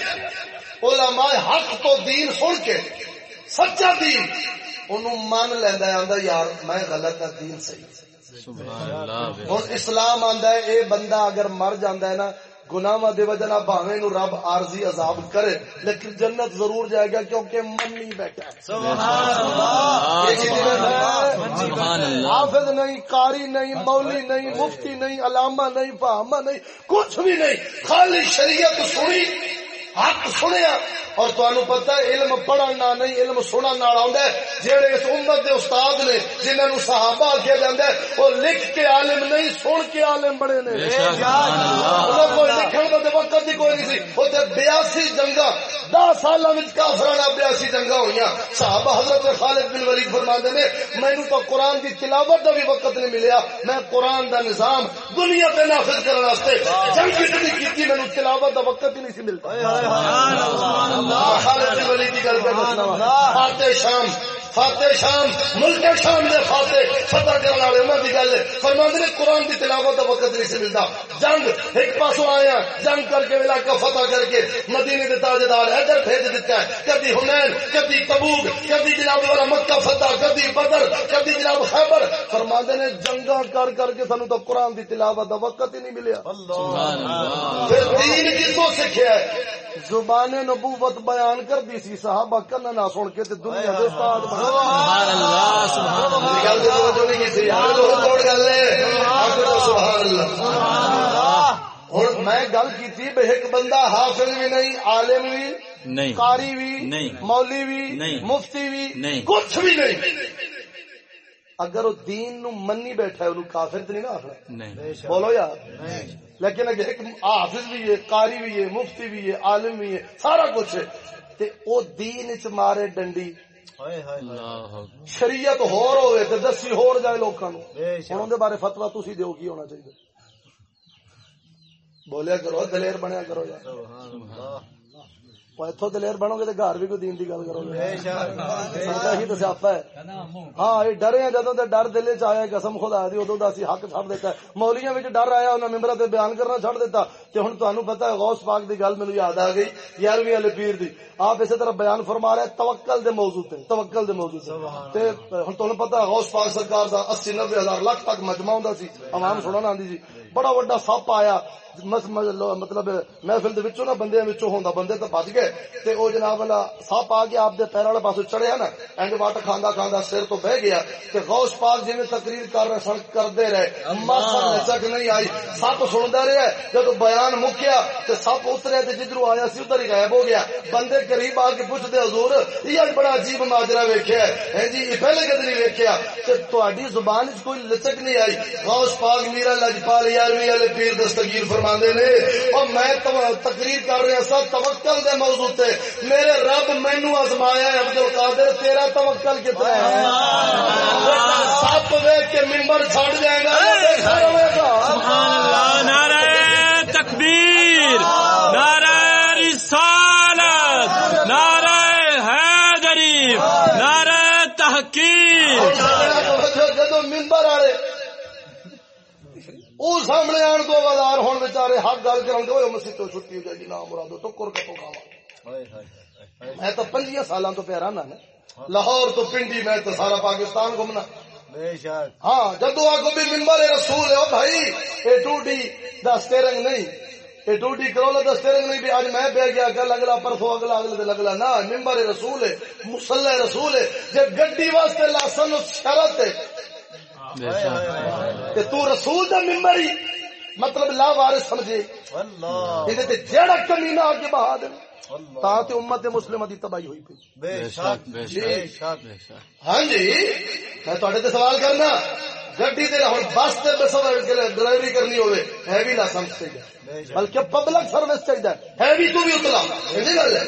Speaker 1: علماء حق تو دین سن کے سچا دین انہوں مان لینا آندا یار میں غلط ہے دین صحیح۔
Speaker 2: سبحان اللہ۔
Speaker 1: ہوں اسلام آندا ہے اے بندہ اگر مر جاندا ہے نا گناواں دی وجہ نال بھاویں نو رب عارضی عذاب کرے لیکن جنت ضرور جائے گا کیونکہ من نہیں بیٹھا؟
Speaker 2: سبحان اللہ۔
Speaker 1: حافظ نہیں قاری نہیں مولی نہیں مفتی نہیں علامہ نہیں فہمہ نہیں کچھ بھی نہیں۔ خالی شریعت سنی۔ حق سنیا اور تمہیں پتا علم پڑھنا نہیں علم سنن نال آندا ہے۔ جڑے اس امت دے استاد نے جنہاں نو صحابہ آکھیا جاندا ہے وہ لکھ کے عالم نہیں سن کے عالم بڑے نے۔
Speaker 2: سبحان اللہ۔
Speaker 1: کوئی لکھن دا تے وقت ہی کوئی نہیں سی۔ او تے 82 جنگاں 10 سالاں وچ کافراں نال 82 جنگاں ہوئیاں۔ صحابہ حضرت خالد بن ولید فرماندے نے مینوں تو قرآن دی تلاوت دا بھی وقت نہیں ملیا۔ میں قرآن دا نظام دنیا تے نافذ کرن واسطے جنگ کتنی کیتی مینوں تلاوت دا وقت ہی نہیں سی ملتا۔ بن ولید دی گل پہ دسنا شام. فاتح شام ملک شام دے فاتح فتح کرنے والے انہاں دی گل ہے۔ فرماندے نے قرآن دی تلاوت دا وقت نہیں ملتا جنگ ایک پاسوں آیا جنگ کر کے علاقہ فتح کر کے مدینے دے تاجدار ادھر بھیج دیتا ہے۔ کبھی حنین کبھی تبوک کبھی جناب والا مکہ فتح کبھی بدر کبھی جناب خیبر۔ فرماندے نے جنگاں کر کر کے سانو تو قرآن دی تلاوت دا وقت ہی نہیں ملیا۔
Speaker 2: سبحان اللہ۔
Speaker 1: پھر دین کتوں سیکھیا ہے؟ زبان نبوت بیان کر دی سی صحابہ کن نہ سن کے تے دنیا دے استاد بن
Speaker 2: سبحان اللہ سبحان اللہ۔
Speaker 1: میں گل کیتی بے ایک بندہ حافظ بھی نہیں عالم بھی
Speaker 2: نہیں
Speaker 1: قاری بھی
Speaker 2: نہیں
Speaker 1: مولوی بھی
Speaker 2: نہیں
Speaker 1: مفتی بھی
Speaker 2: نہیں۔
Speaker 1: کچھ بھی نہیں۔ اگر وہ دین نو منی بیٹھا ہے انہوں کافر تے نہیں
Speaker 2: نہیں۔
Speaker 1: بولو یار۔ لیکن اگر ایک حافظ بھی ہے قاری بھی ہے مفتی بھی ہے عالم بھی ہے سارا کچھ ہے تے او دین وچ مارے ڈنڈی۔ شریعت ہور ہوئے تے دسی ہور جائے لوکاں نو ہن اون دے بارے فتوی تسی دیو کی ہونا چاہیے۔ بولیا کرو دلیر بنیا کرو یار۔ اتوں دلیر بنو گے تو گھر بھی کوئی دین دی گل کرو گے ہی تو سیاپا ہے ہاں یہ ڈرے ہیں جدوں تے ڈر دل چ آیا قسم خدا دی ادو دا اسی حق چھڑ دیتا ہے مولیاں وچ ڈر آیا انہاں ممبراں تے بیان کرنا چھڑ دیتا تے ہن تانوں پتہ ہے غوث پاک دی گل مینوں یاد آ گئی 11ویں والے پیر دی آپ اسی طرح بیان فرما رہے توکل دے موضوع تے توکل دے موضوع تے تے ہن تانوں پتہ ہے غوث پاک سرکار دا 80 90 ہزار لاکھ تک مجمع ہوندا سی عوام سنن آندی جی بڑا وڈا سپ آیا مطلب محفل دے وچوں نا بندے وچوں ہوندا بندے تے بچ گئے۔ تے او جناب والا سپ آ کے آپ دے پیر والے پاسے چڑھیا نا اینڈ واٹ کھاندا کھاندا سر تو بہ گیا۔ تے غوث پاک جویں تقریر کر رہے سن کردے رہے۔ ماسا نہیں آئی۔ سپ سندا رہیا جب بیان مکیا تے سپ اتریا تے آیا سی ادھر ہی غائب ہو گیا۔ بندے قریب آ کے پوچھتے حضور یہ بڑا عجیب ماجرا ویکھیا ہے۔ ہیں جی یہ پہلے کدی نہیں ویکھیا۔ تے تہاڈی زبان وچ کوئی لچک نہیں آئی۔ غوث پاک میرا لجپال یارویں والے پیر دستگیر فرماندے نے اور میں تقریر کر رہا سا توکل دے موضوع تے۔ میرے رب مینوں آزمایا ہے عبد القادر تیرا توکل کتنا ہے؟ سپ ویکھ کے ممبر چھڑ جائے گا۔
Speaker 2: سبحان اللہ نعرہ تکبیر نعرہ رسالت نعرہ حیدری نعرہ تحقیق
Speaker 1: جدو ممبر والے وہ سامنے آن دو بازار ہون بچارے حق گل کرن دے مسجد تو چھٹی ہو جائے گی نام مرادو ٹکر کا پکاوا میں تو پنجیاں سالاں تو پیرا نا لاہور تو پنڈی میں تو سارا پاکستان گھومنا۔ ہاں جدو آگو بھی ممبر رسول ہے بھائی یہ ٹوٹی دا سٹیرنگ نہیں۔ یہ ٹوٹی کرولا دا سٹیرنگ نہیں بھی آج میں بہ گیا کل اگلا پرسوں اگلا اگلے دن اگلا۔ نہ ممبر رسول ہے مسلح رسول ہے۔ جب گڈی واسطے لاسن شرط ہے۔ کہ تو رسول دا ممبر ہی مطلب لا وارث سمجھے۔ یہ تے جیڑا کمینہ آگے بہا دے تا تے امت مسلمہ دی تباہی ہوئی پئی۔
Speaker 2: بے شک بے شک
Speaker 1: ہاں جی میں تھوڑے تے سوال کرنا گڈی تے ہن بس تے بس ڈرائیوری کرنی ہوے ہے بھی لائسنس چاہیے بلکہ پبلک سروس چاہیے۔ ہے بھی تو بھی اتلا یہ گل ہے۔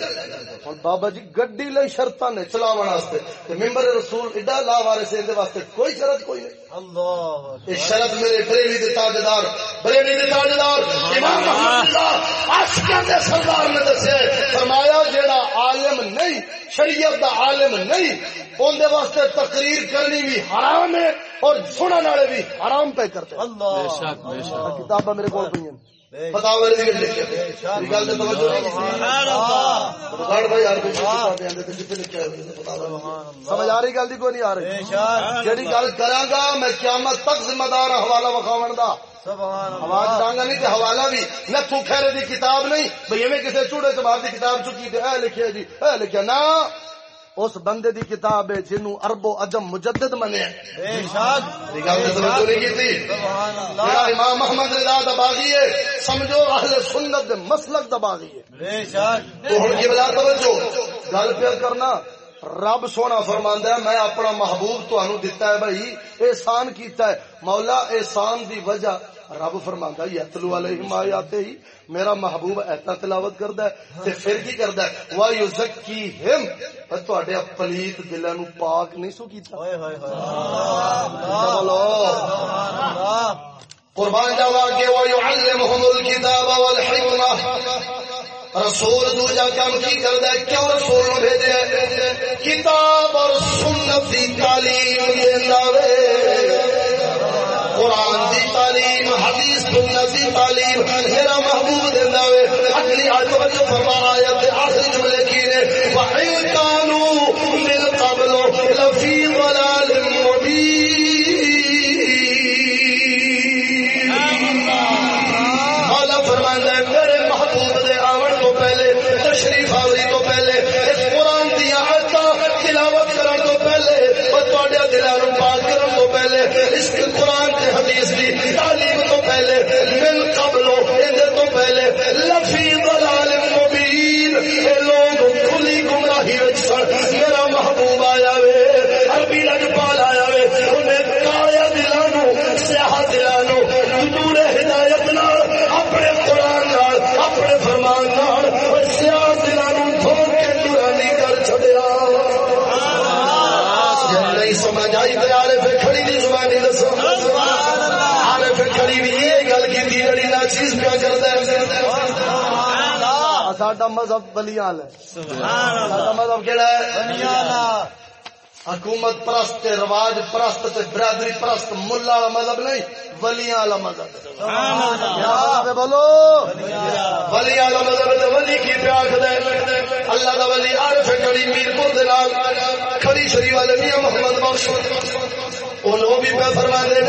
Speaker 1: ہن بابا جی گڈی لئی شرطاں نے چلاون واسطے۔ تے ممبر رسول ایڈا لا وارث دے واسطے کوئی شرط کوئی نہیں۔ شرط میرے بریلی دے تاجدار بریلی دے تاجدار امام محمد اللہ عاشقاں دے سردار نے دسیا فرمایا جیڑا عالم نہیں شریعت دا عالم نہیں اون دے واسطے تقریر کرنی بھی حرام ہے اور سنن والے بھی حرام پہ کرتے ہیں۔
Speaker 2: بے شک بے شک۔
Speaker 1: کتاباں میرے کول پئی ہیں۔ فتح والی دی لکھیا یہ گل تے توجہ نہیں
Speaker 3: سبحان اللہ۔
Speaker 1: گڑ بھائی ہر کوئی کتاب دے اندر تے جتنے لکھیا ہے فتح والی سمجھ آ رہی گل دی کوئی نہیں آ رہی؟ جڑی گل کراں گا میں قیامت تک ذمہ دار حوالہ وکھاون دا۔ آواز ڈانگا نہیں تے حوالہ بھی۔ نہ تو خیرے دی کتاب نہیں۔ بھئی ایویں کسے چوڑے چبار دی کتاب چکی تے اے لکھیا جی اے لکھیا۔ نا اس بندے دی کتاب ہے جنوں عرب و عجم مجدد
Speaker 3: بے شک۔
Speaker 1: امام رضا دا باغی ہے۔ سمجھو اہل سنت دے مسلک دا باغی ہے۔
Speaker 3: بے شک۔
Speaker 1: تو ہن کی بلا توجہ گل پیا کرنا رب سونا فرماندا ہے میں اپنا محبوب تانوں دتا ہے بھائی احسان کیتا ہے۔ مولا احسان دی وجہ رب فرماندا ہے یتلو علیہم آیاتے ہی میرا محبوب ایتا تلاوت کردا ہے تے پھر کی کردا ہے؟ وا یزکیہم پر تواڈے پلیت دلاں نو پاک نہیں سو کیتا۔
Speaker 3: ہوئے ہوئے ہوئے
Speaker 1: چلو۔
Speaker 3: اللہ
Speaker 1: قربان جاوا کے وہ يعلمهم الكتاب والحکمہ رسول دوجا کام کی کردا ہے؟ کیوں رسول بھیجے کتاب اور سنت دی تعلیم دیندا وے قرآن دی تعلیم، حدیث سنت دی تعلیم میرا محبوب دیندا وے اگلی آیت وچ فرمایا آیت آخری جملے کی نے، وَإِن كَانُوا مِن قَبْلُ لَفِي ضَلَالٍ مُبِينٍ مولا فرماندا ہے، میرے محبوب دے آون تو پہلے، تشریف آوری تو پہلے تواڈے دلاں پاک کرن تو پہلے، اس قرآن تے حدیث دی تعلیم تو پہلے، من قبل اندر تو پہلے، لفی ضلال مبین۔ اے لوگ، کھلی گمراہی وچ سن، میرا محبوب آیا وے، عربی لجپال آیا وے، انہیں کایا دلاں نو سیاہ دلاں نو نور ہدایت نال، اپنے قرآن نال، اپنے فرمان نال یہ گل کی نا چیز ہے ساڈا مذہب ساڈا مذہب کیڑا ہے؟ حکومت پرست رواج پرست تے برادری پرست ملا والا مذہب نہیں ولیاں والا مذہب۔ بولو۔ ولی والا مذہب تے ولی کی پیاکھ دے اللہ دا ولی عارف کڑی میر پور دے نال کھڑی شری والے میاں محمد بخش۔ انہوں بھی پہ فرما دے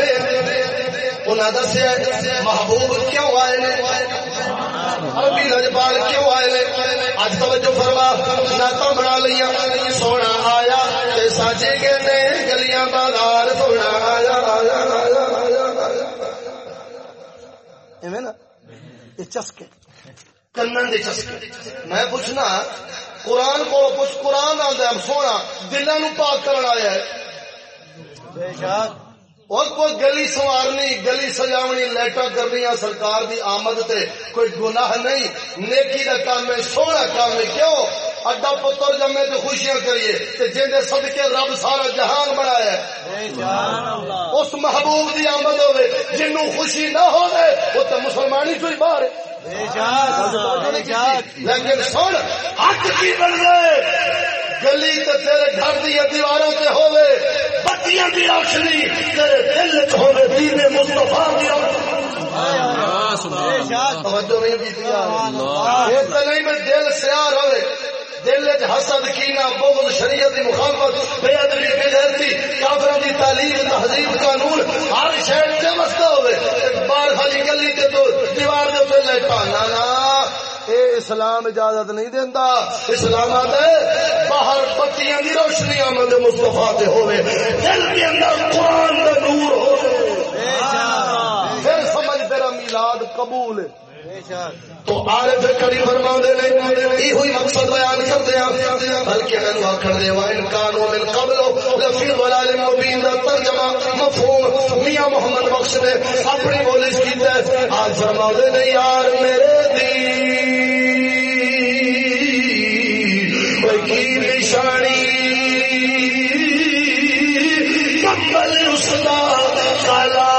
Speaker 1: انہاں دسیا محبوب کیوں آئے نے? عربی لجپال کیوں آئے نے؟ اج توجہ فرما نعتاں بنا لیاں سونا آیا تے ساجے گے نے گلیاں بازار سونا آیا آیا آیا ایویں نا؟ یہ چسکے۔ کنن دے چسکے۔ میں پوچھنا، قرآن کو پوچھ قرآن آندا ہے، سونا دلاں نو پاک کرن آیا ہے۔
Speaker 3: بے شک۔
Speaker 1: اور کوئی گلی سوارنی گلی سجاونی لیٹا کرنی سرکار دی آمد تے کوئی گناہ نہیں۔ نیکی دا کام ہے سونا کام ہے۔ کیوں؟ اڈا پتر جمے تے خوشیاں کریے۔ تے جن دے صدقے رب سارا جہان بنایا ہے۔ اس محبوب دی آمد ہوے جنوں خوشی نہ ہوے وہ تے مسلمانی چوئی باہر ہے۔ لیکن سن حق کی بن گئے گلی تے تیرے گھر دی دیواروں تے ہوے بتیاں دی روشنی تیرے دل وچ ہوے دین مصطفی دی توجہ نہیں کی یہ تے نہیں میں دل سیار ہوے دل وچ حسد کینہ بغض شریعت دی مخالفت بے ادبی بے غیرتی کافروں دی تعلیم تہذیب قانون ہر شے تے مستا ہوے بار خالی گلی تے تو دیوار دے اوپر لے پانا نا اے اسلام اجازت نہیں دیندا۔ اسلام آتا ہے باہر بتیاں دی روشنی آمد مصطفیٰ تے ہوے دل کے اندر قرآن دا نور پھر سمجھ تیرا میلاد قبول ہے۔ تو آرے پھر کڑی فرما دے نے یہ ہوئی مقصد بیان کر دیا بلکہ میں نو دے، وا انکان و من قبل لفی ضلال مبین دا ترجمہ مفہوم میاں محمد بخش نے اپنی بولی کیتا ہے۔ آج فرما دے نے، یار میرے دی کوئی کی نشانی کمبل اس دا کالا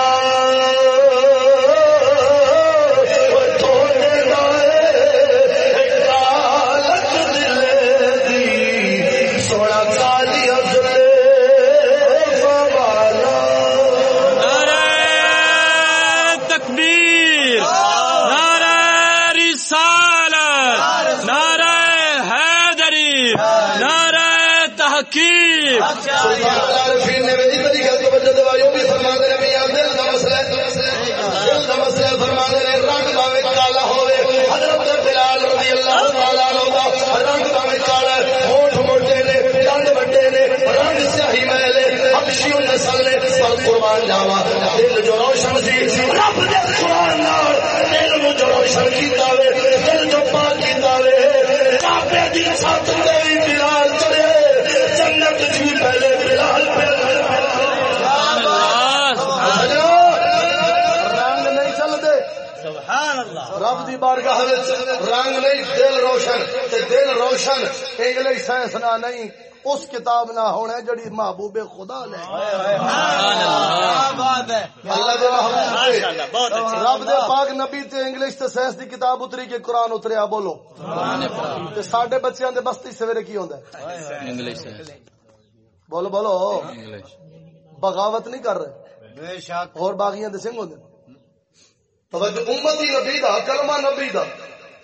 Speaker 1: جاوا دل جو روشن سی رب دے قرآن نال دل نو جو روشن کیتا وے، دل جو پاک کیتا وے۔ کعبے دی چھت تے بھی بلال چڑھے۔ جنت وچ بھی پہلے بلال پہلے رب دی بارگاہ رنگ نہیں، دل روشن۔ تے دل روشن، انگلش سائنس نہ نہیں۔ اس کتاب نہ ہونا جڑی محبوب خدا لے
Speaker 3: کیا بات ہے؟
Speaker 1: اللہ دے محبوب
Speaker 3: ماشاء اللہ بہت
Speaker 1: تے رب دے پاک نبی تے انگلش تے سائنس دی کتاب اتری کہ قرآن اتریا بولو۔ تے ساڈے بچیاں دے بستی سویرے کی ہوندا ہے؟
Speaker 2: انگلش ہے۔
Speaker 1: بولو بولو۔
Speaker 2: انگلش۔
Speaker 1: بغاوت نہیں کر رہے۔
Speaker 3: بے شک۔
Speaker 1: اور باغیاں دے سنگ ہوندے۔ توجہ امتی نبی دا کلمہ نبی دا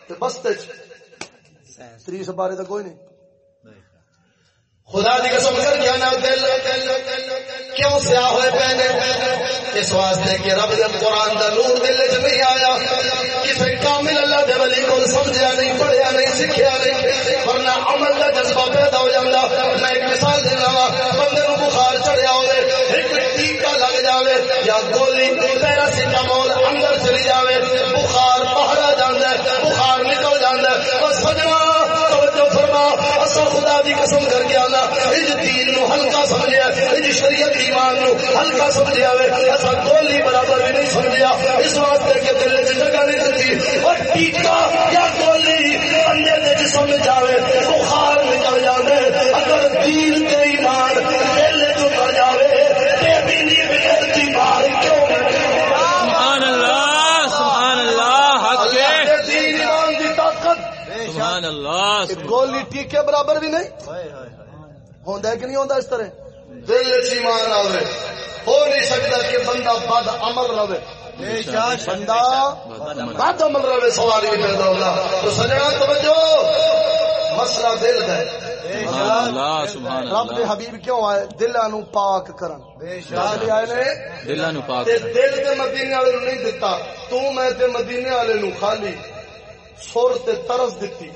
Speaker 1: تے بستے چ۔ تری سپارے تے کوئی نہیں۔ خدا دی قسم کر گیا نا دل. کیوں سیاہ ہوئے پہنے اس واسطے کہ رب دے قرآن دا نور دل وچ نہیں آیا. کسے کامل اللہ دے ولی کو سمجھیا نہیں، پڑھیا نہیں سکھیا نہیں. ورنہ عمل دا جذبہ پیدا ہو جاندا. میں ایک مثال دینا وا، بندے نو بخار چڑھیا ہوے ایک ٹیکا لگ جاوے، یا گولی پیراسیٹامول اندر چلی جاوے، بخار پہڑا جاندا ہے، بخار نکل جاندا ہے، بس سجنا توجہ اسا خدا دی قسم کر کے آنا۔ اج دین نو ہلکا سمجھیا اج شریعت ایمان نو ہلکا سمجھیا وے اسا گولی برابر بھی نہیں سمجھیا۔ اس واسطے کہ دل وچ جگہ نہیں دتی اور ٹیکا یا گولی بندے دے جسم میں جاوے، بخار نکل جاوے۔ اگر دین تے ایمان دل تو کر جاوے
Speaker 2: سبحان اللہ
Speaker 1: گولی ٹیکے برابر بھی نہیں؟
Speaker 3: ہائے ہائے ہائے۔
Speaker 1: ہوندا ہے کہ نہیں ہوندا اس طرح؟ دل ایمان آوے ہو نہیں سکتا کہ بندہ بد عمل رہے بندہ بد عمل رہے سوال نہیں پیدا ہوگا۔ تو سجنا توجہ! مسئلہ دل ہے۔
Speaker 3: بے
Speaker 2: سبحان
Speaker 3: شک
Speaker 2: اللہ سبحان
Speaker 1: رب دے
Speaker 2: اللہ۔
Speaker 1: حبیب کیوں آئے؟ دلاں نو پاک کرن۔ نے؟
Speaker 2: دلہ نو پاک
Speaker 1: دل تے مدینے والے نو نہیں دتا۔ تو میں تے مدینے والے نو خالی سر تے طرز دتی۔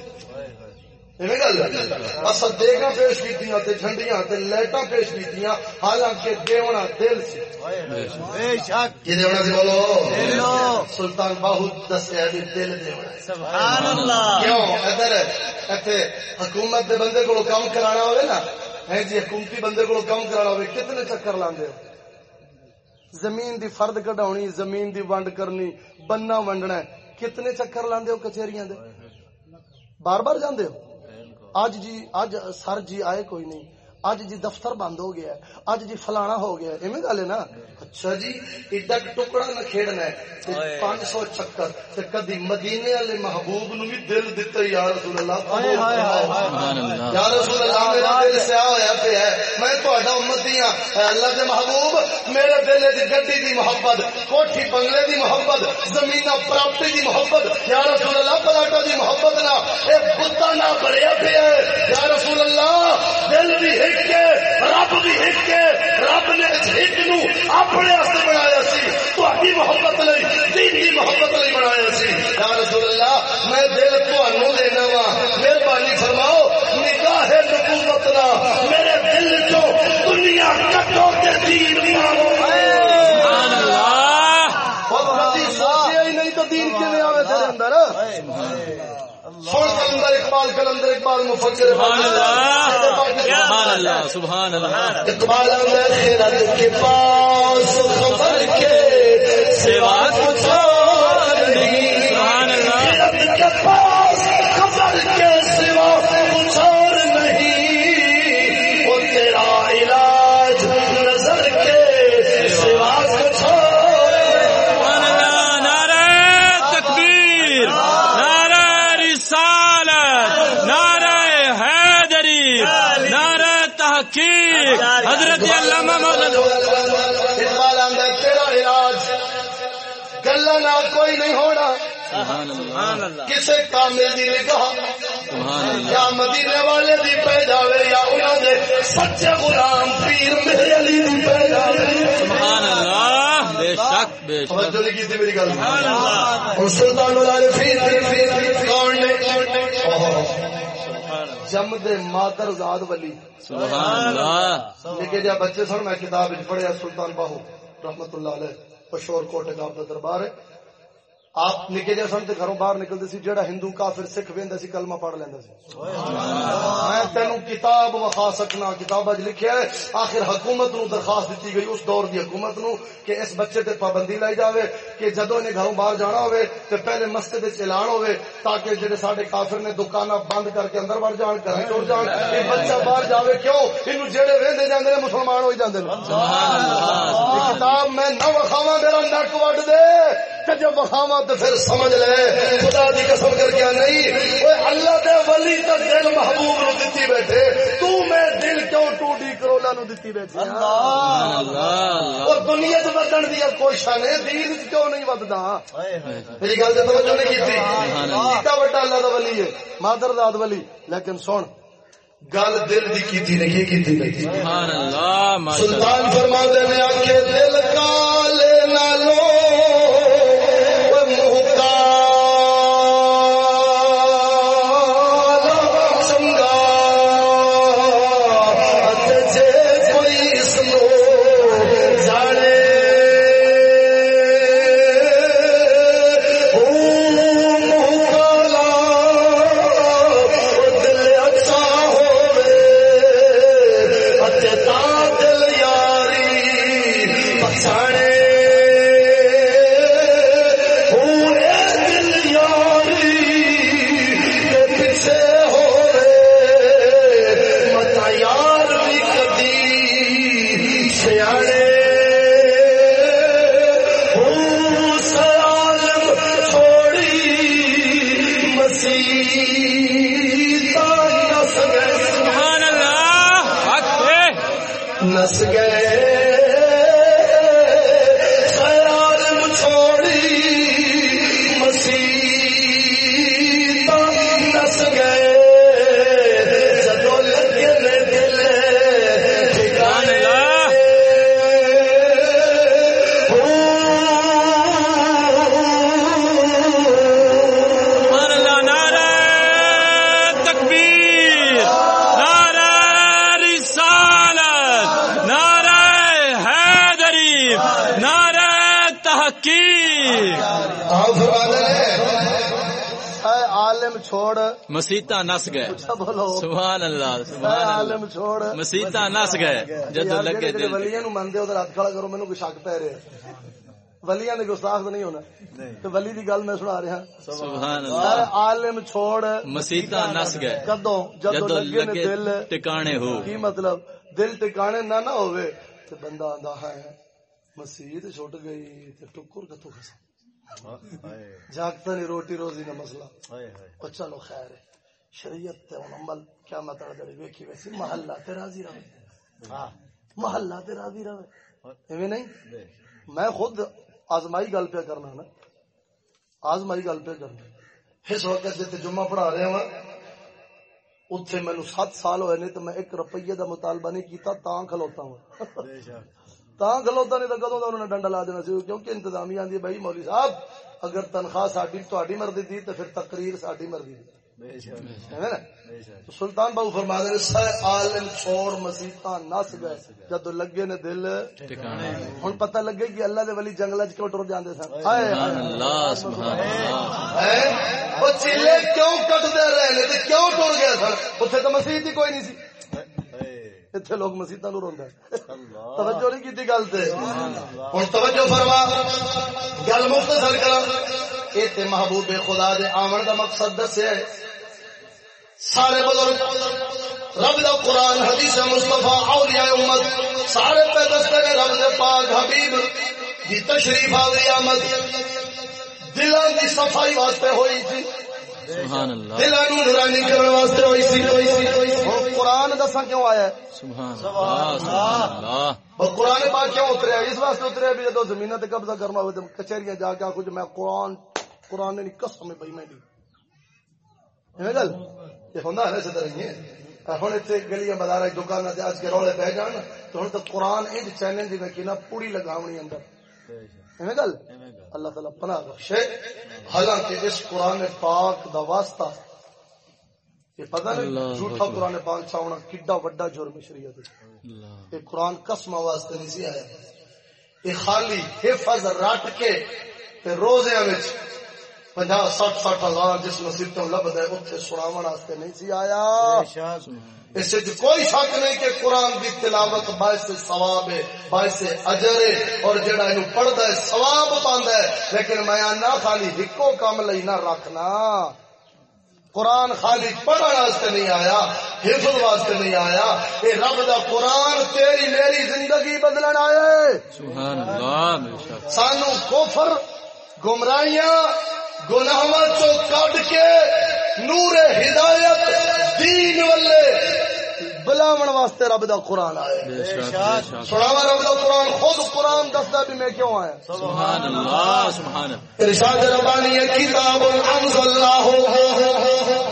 Speaker 1: دیگاں پیش تے جھنڈیاں لائٹاں پیش کیتیاں حالانکہ دیونا دل کی بولو؟
Speaker 3: دلو
Speaker 1: سلطان باہو دسیا بھی دل دیونا کیوں؟ ادھر اتنے حکومت دے بندے کو کام کرانا ہوئے نا ہے جی حکومتی بندے کو کام کرانا ہوئے کتنے چکر لاندے ہو؟ زمین دی فرد کڈاونی زمین دی ونڈ کرنی بننا ونڈنا کتنے چکر لاندے ہو کچہریاں دے؟ بار بار جاندے ہو؟ آج جی آج سر جی آئے کوئی نہیں۔ اج جی دفتر بند ہو گیا ہے اج جی فلانا ہو گیا ہے ایویں گل ہے نا اچھا جی ایڈا ٹکڑا نہ کھیڑنا ہے تے 500 چکر تے کدی مدینے والے محبوب نو بھی دل دتا یا رسول اللہ
Speaker 3: ہائے ہائے ہائے ہائے
Speaker 2: سبحان اللہ
Speaker 1: یا رسول اللہ میرا دل سیاہ ہویا پیا ہے میں تہاڈا امتی ہاں اے اللہ دے محبوب میرے دل دی گڈی دی محبت کوٹھی بنگلے دی محبت زمیناں پراپرٹی دی محبت یا رسول اللہ پلاٹا دی محبت نہ اے بتا نہ بھریا پیا ہے یا رسول اللہ دل بھی ہک رب بھی ہک کے، رب نے اس ہک نو اپنے واسطے بنایا سی۔ تہاڈی محبت لئی، دین دی محبت لئی بنایا سی۔ یا رسول اللہ، میں دل تہانوں دینا وا۔ مہربانی فرماؤ نکاح نبوت نہ۔ میرے دل چو دنیا کٹو تے دین پاؤ
Speaker 2: سبحان اللہ
Speaker 1: اور کبھی سوچیا ہی نہیں تو دین کیویں آوے تیرے اندر سن کلندر اقبال کلندر اقبال مفکر
Speaker 2: سبحان اللہ. سبحان اللہ. سبحان اللہ.
Speaker 1: اقبال خیرت کے پاس خبر کے سوا کچھ
Speaker 2: حضرت علامہ مولانا
Speaker 1: اقبال آندا تیرا علاج گلا نہ کوئی نہیں ہونا۔ کسے کامل دی نگاہ
Speaker 2: سبحان اللہ۔
Speaker 1: یا مدینے والے دی پہ جاوے یا دے سچے غلام پیر میرے علی دی پہ جاوے۔
Speaker 2: سبحان اللہ۔ بے شک بے شک۔
Speaker 1: توجہ نہیں کی تھی میری گل۔ اور سلطان العارفین کون نے؟ جم دے مادر زاد ولی۔
Speaker 2: سبحان اللہ۔
Speaker 1: نکے جا بچے سن میں کتاب پڑھیا سلطان باہو رحمت اللہ علیہ پشور کوٹ کا دربار ہے۔ آپ نکے جا سن گھروں باہر نکلتے سی جیڑا ہندو کافر سکھ ویندا سی کلمہ پڑھ لیندا سی۔ میں تینوں کتاب وخا سکنا کتاب اج لکھیا ہے۔ آخر حکومت نو درخواست دیتی گئی اس دور دی حکومت نو کہ اس بچے تے پابندی لائی جاوے کہ جدوں نے گھروں باہر جانا ہوئے تے پہلے مسجد وچ اعلان ہوئے تاکہ جڑے ساڈے کافر نے دکاناں بند کر کے اندر وڑ جان گھر ٹر جان یہ بچہ باہر جاوے کیوں؟ اینو جڑے ویندے جاندے نے مسلمان ہوئی جاندے نے۔ کتاب میں نہ وکھاواں میرا نک وڈ دے۔ تے تے پھر سمجھ لے۔ خدا دی قسم کر کے نہیں اوے اللہ دے ولی تے دل محبوب نو دتی بیٹھے۔ تو میں دل کیوں کرولا نو دتی بیٹھے؟
Speaker 2: اللہ
Speaker 1: اور دنیا ودن دی کوشش نے دین چ کیوں نہیں وددا؟ میری گل تے توجہ نہیں کیتی۔ کیتا بڑا اللہ دا ولی ہے مادر داد ولی۔ لیکن سن گل دل دی کیتی نے کی کیتی
Speaker 2: سبحان اللہ اللہ
Speaker 1: سلطان فرما دے نے دل کالے نالو دل
Speaker 2: مسیطہ نس گئے۔
Speaker 1: اچھا بولو۔
Speaker 2: سبحان اللہ سبحان اللہ۔
Speaker 1: عالم چھوڑ۔
Speaker 2: نس گئے جدو لگے دل
Speaker 1: ولیاں نو مندے ہاتھ کھڑا کرو مینوں کوئی شک پہ رہا ولیاں نے گستاخ نہیں ہونا۔ تو ولی دی گل میں سنا رہا۔
Speaker 2: سبحان اللہ۔
Speaker 1: عالم چھوڑ۔
Speaker 2: نس گئے۔
Speaker 1: کدوں؟ جدو لگے دل۔
Speaker 2: ٹکانے ہو۔
Speaker 1: کی مطلب؟ دل ٹکانے نہ نہ ہوئے تے بندہ آندا ہے مسیت چھٹ گئی تے ٹکر کتوں کھسا جاگتا نہیں روٹی روزی کا مسئلہ۔ چلو خیر۔ ہے شریعت تے ہن عمل کیا مطلب جڑی ویکھی ویسی محلہ تے راضی رہے۔ ہاں محلہ تے راضی رہے۔ ایویں نہیں؟ میں خود آزمائی گل پہ کرنا نا۔ آزمائی گل پہ کرنا۔ اس وقت جتے جمعہ پڑھا رہے ہاں اتنے مینو سات سال ہوئے نہیں تو میں ایک روپیے دا مطالبہ نہیں کیتا، تاں کھلوتا ہوں تاں کھلوتا نہیں تو کدوں دا انہوں نے ڈنڈا لا دینا سی؟ کیونکہ انتظامیہ آندی ہے بھائی مولوی صاحب، اگر تنخواہ ساڈی تہاڈی مرضی دی تو پھر تقریر ساڈی مرضی دی ہے تو سلطان بابو فرما دے سہ عالم نس گئے جد لگے نے دل۔ ہن پتہ لگے کہ اللہ دے ولی جنگل وچ کیوں ٹر جاندے سن؟ ہائے۔
Speaker 2: سبحان اللہ سبحان اللہ۔
Speaker 1: وہ چیلے کیوں رہے نے؟ تے کیوں ٹر گئے سن؟ مسیح کوئی نہیں سی۔ اتنے لوگ مسیحا نو روندا توجہ نہیں کیتی گل تے۔ ہن توجہ فرما۔ گل مختصر کرا محبوب خدا دے آمن دا مقصد دسیا ہے سارے بزرگ رب دا قرآن حدیث مصطفیٰ اولیاء امت سارے پہ دستے نے رب دے پاک حبیب دی تشریف آوری آمد۔ دلان دی صفائی واسطے ہوئی تھی۔
Speaker 2: سبحان اللہ۔
Speaker 1: دلان نو نورانی کرنے واسطے ہوئی سی۔ ہن قرآن دسا کیوں آیا ہے؟
Speaker 2: سبحان اللہ
Speaker 1: قرآن پاک کیوں اتریا اس واسطے اتریا بھی جدو زمینہ تے قبضہ کرنا ہوئے تے کچہریاں جا کے کچھ میں قرآن قرآن نے قسم میں گل؟ یہ ہوندا ہے نا طرح ہی ہن اتنے گلیاں بازار دکاناں تے اج کے رولے پہ جان تو ہن تو قرآن انج چینل دی میں کینا پوڑی لگاونی اندر۔ ایویں گل؟ اللہ تعالی پناہ بخشے۔ حالانکہ اس قرآن پاک دا واسطہ یہ پتہ نہیں جھوٹا۔ قرآن پاک چاونا کڈا وڈا جرم شریعت یہ قرآن قسم واسطے نہیں سی آیا۔ یہ خالی حفظ رٹ کے تے روزے وچ پنجا سٹھ سٹھ ہزار جس مسیطوں لبدا ہے اتنے سناون واسطے نہیں سی آیا۔ اس کوئی شک نہیں کہ قرآن دی تلاوت باعث ثواب ہے باعث اجر ہے اور جڑا اینو پڑھدا ہے ثواب پاندا ہے۔ لیکن میں نہ خالی ہکو کام لئی نہ رکھنا۔ قرآن خالی پڑھن واسطے نہیں آیا حفظ واسطے نہیں آیا۔ یہ رب دا قرآن تیری میری زندگی بدلن آیا ہے
Speaker 2: سبحان اللہ
Speaker 1: سانو کوفر گمراہیاں گناہاں چو کڈ کے نور ہدایت دین والے بلاون واسطے رب دا قرآن آیا ہے سناوا رب دا قرآن خود قرآن دستا بھی میں کیوں آیا؟
Speaker 2: سبحان اللہ سبحان اللہ۔
Speaker 1: ارشاد ربانی یہ کتاب انزل اللہ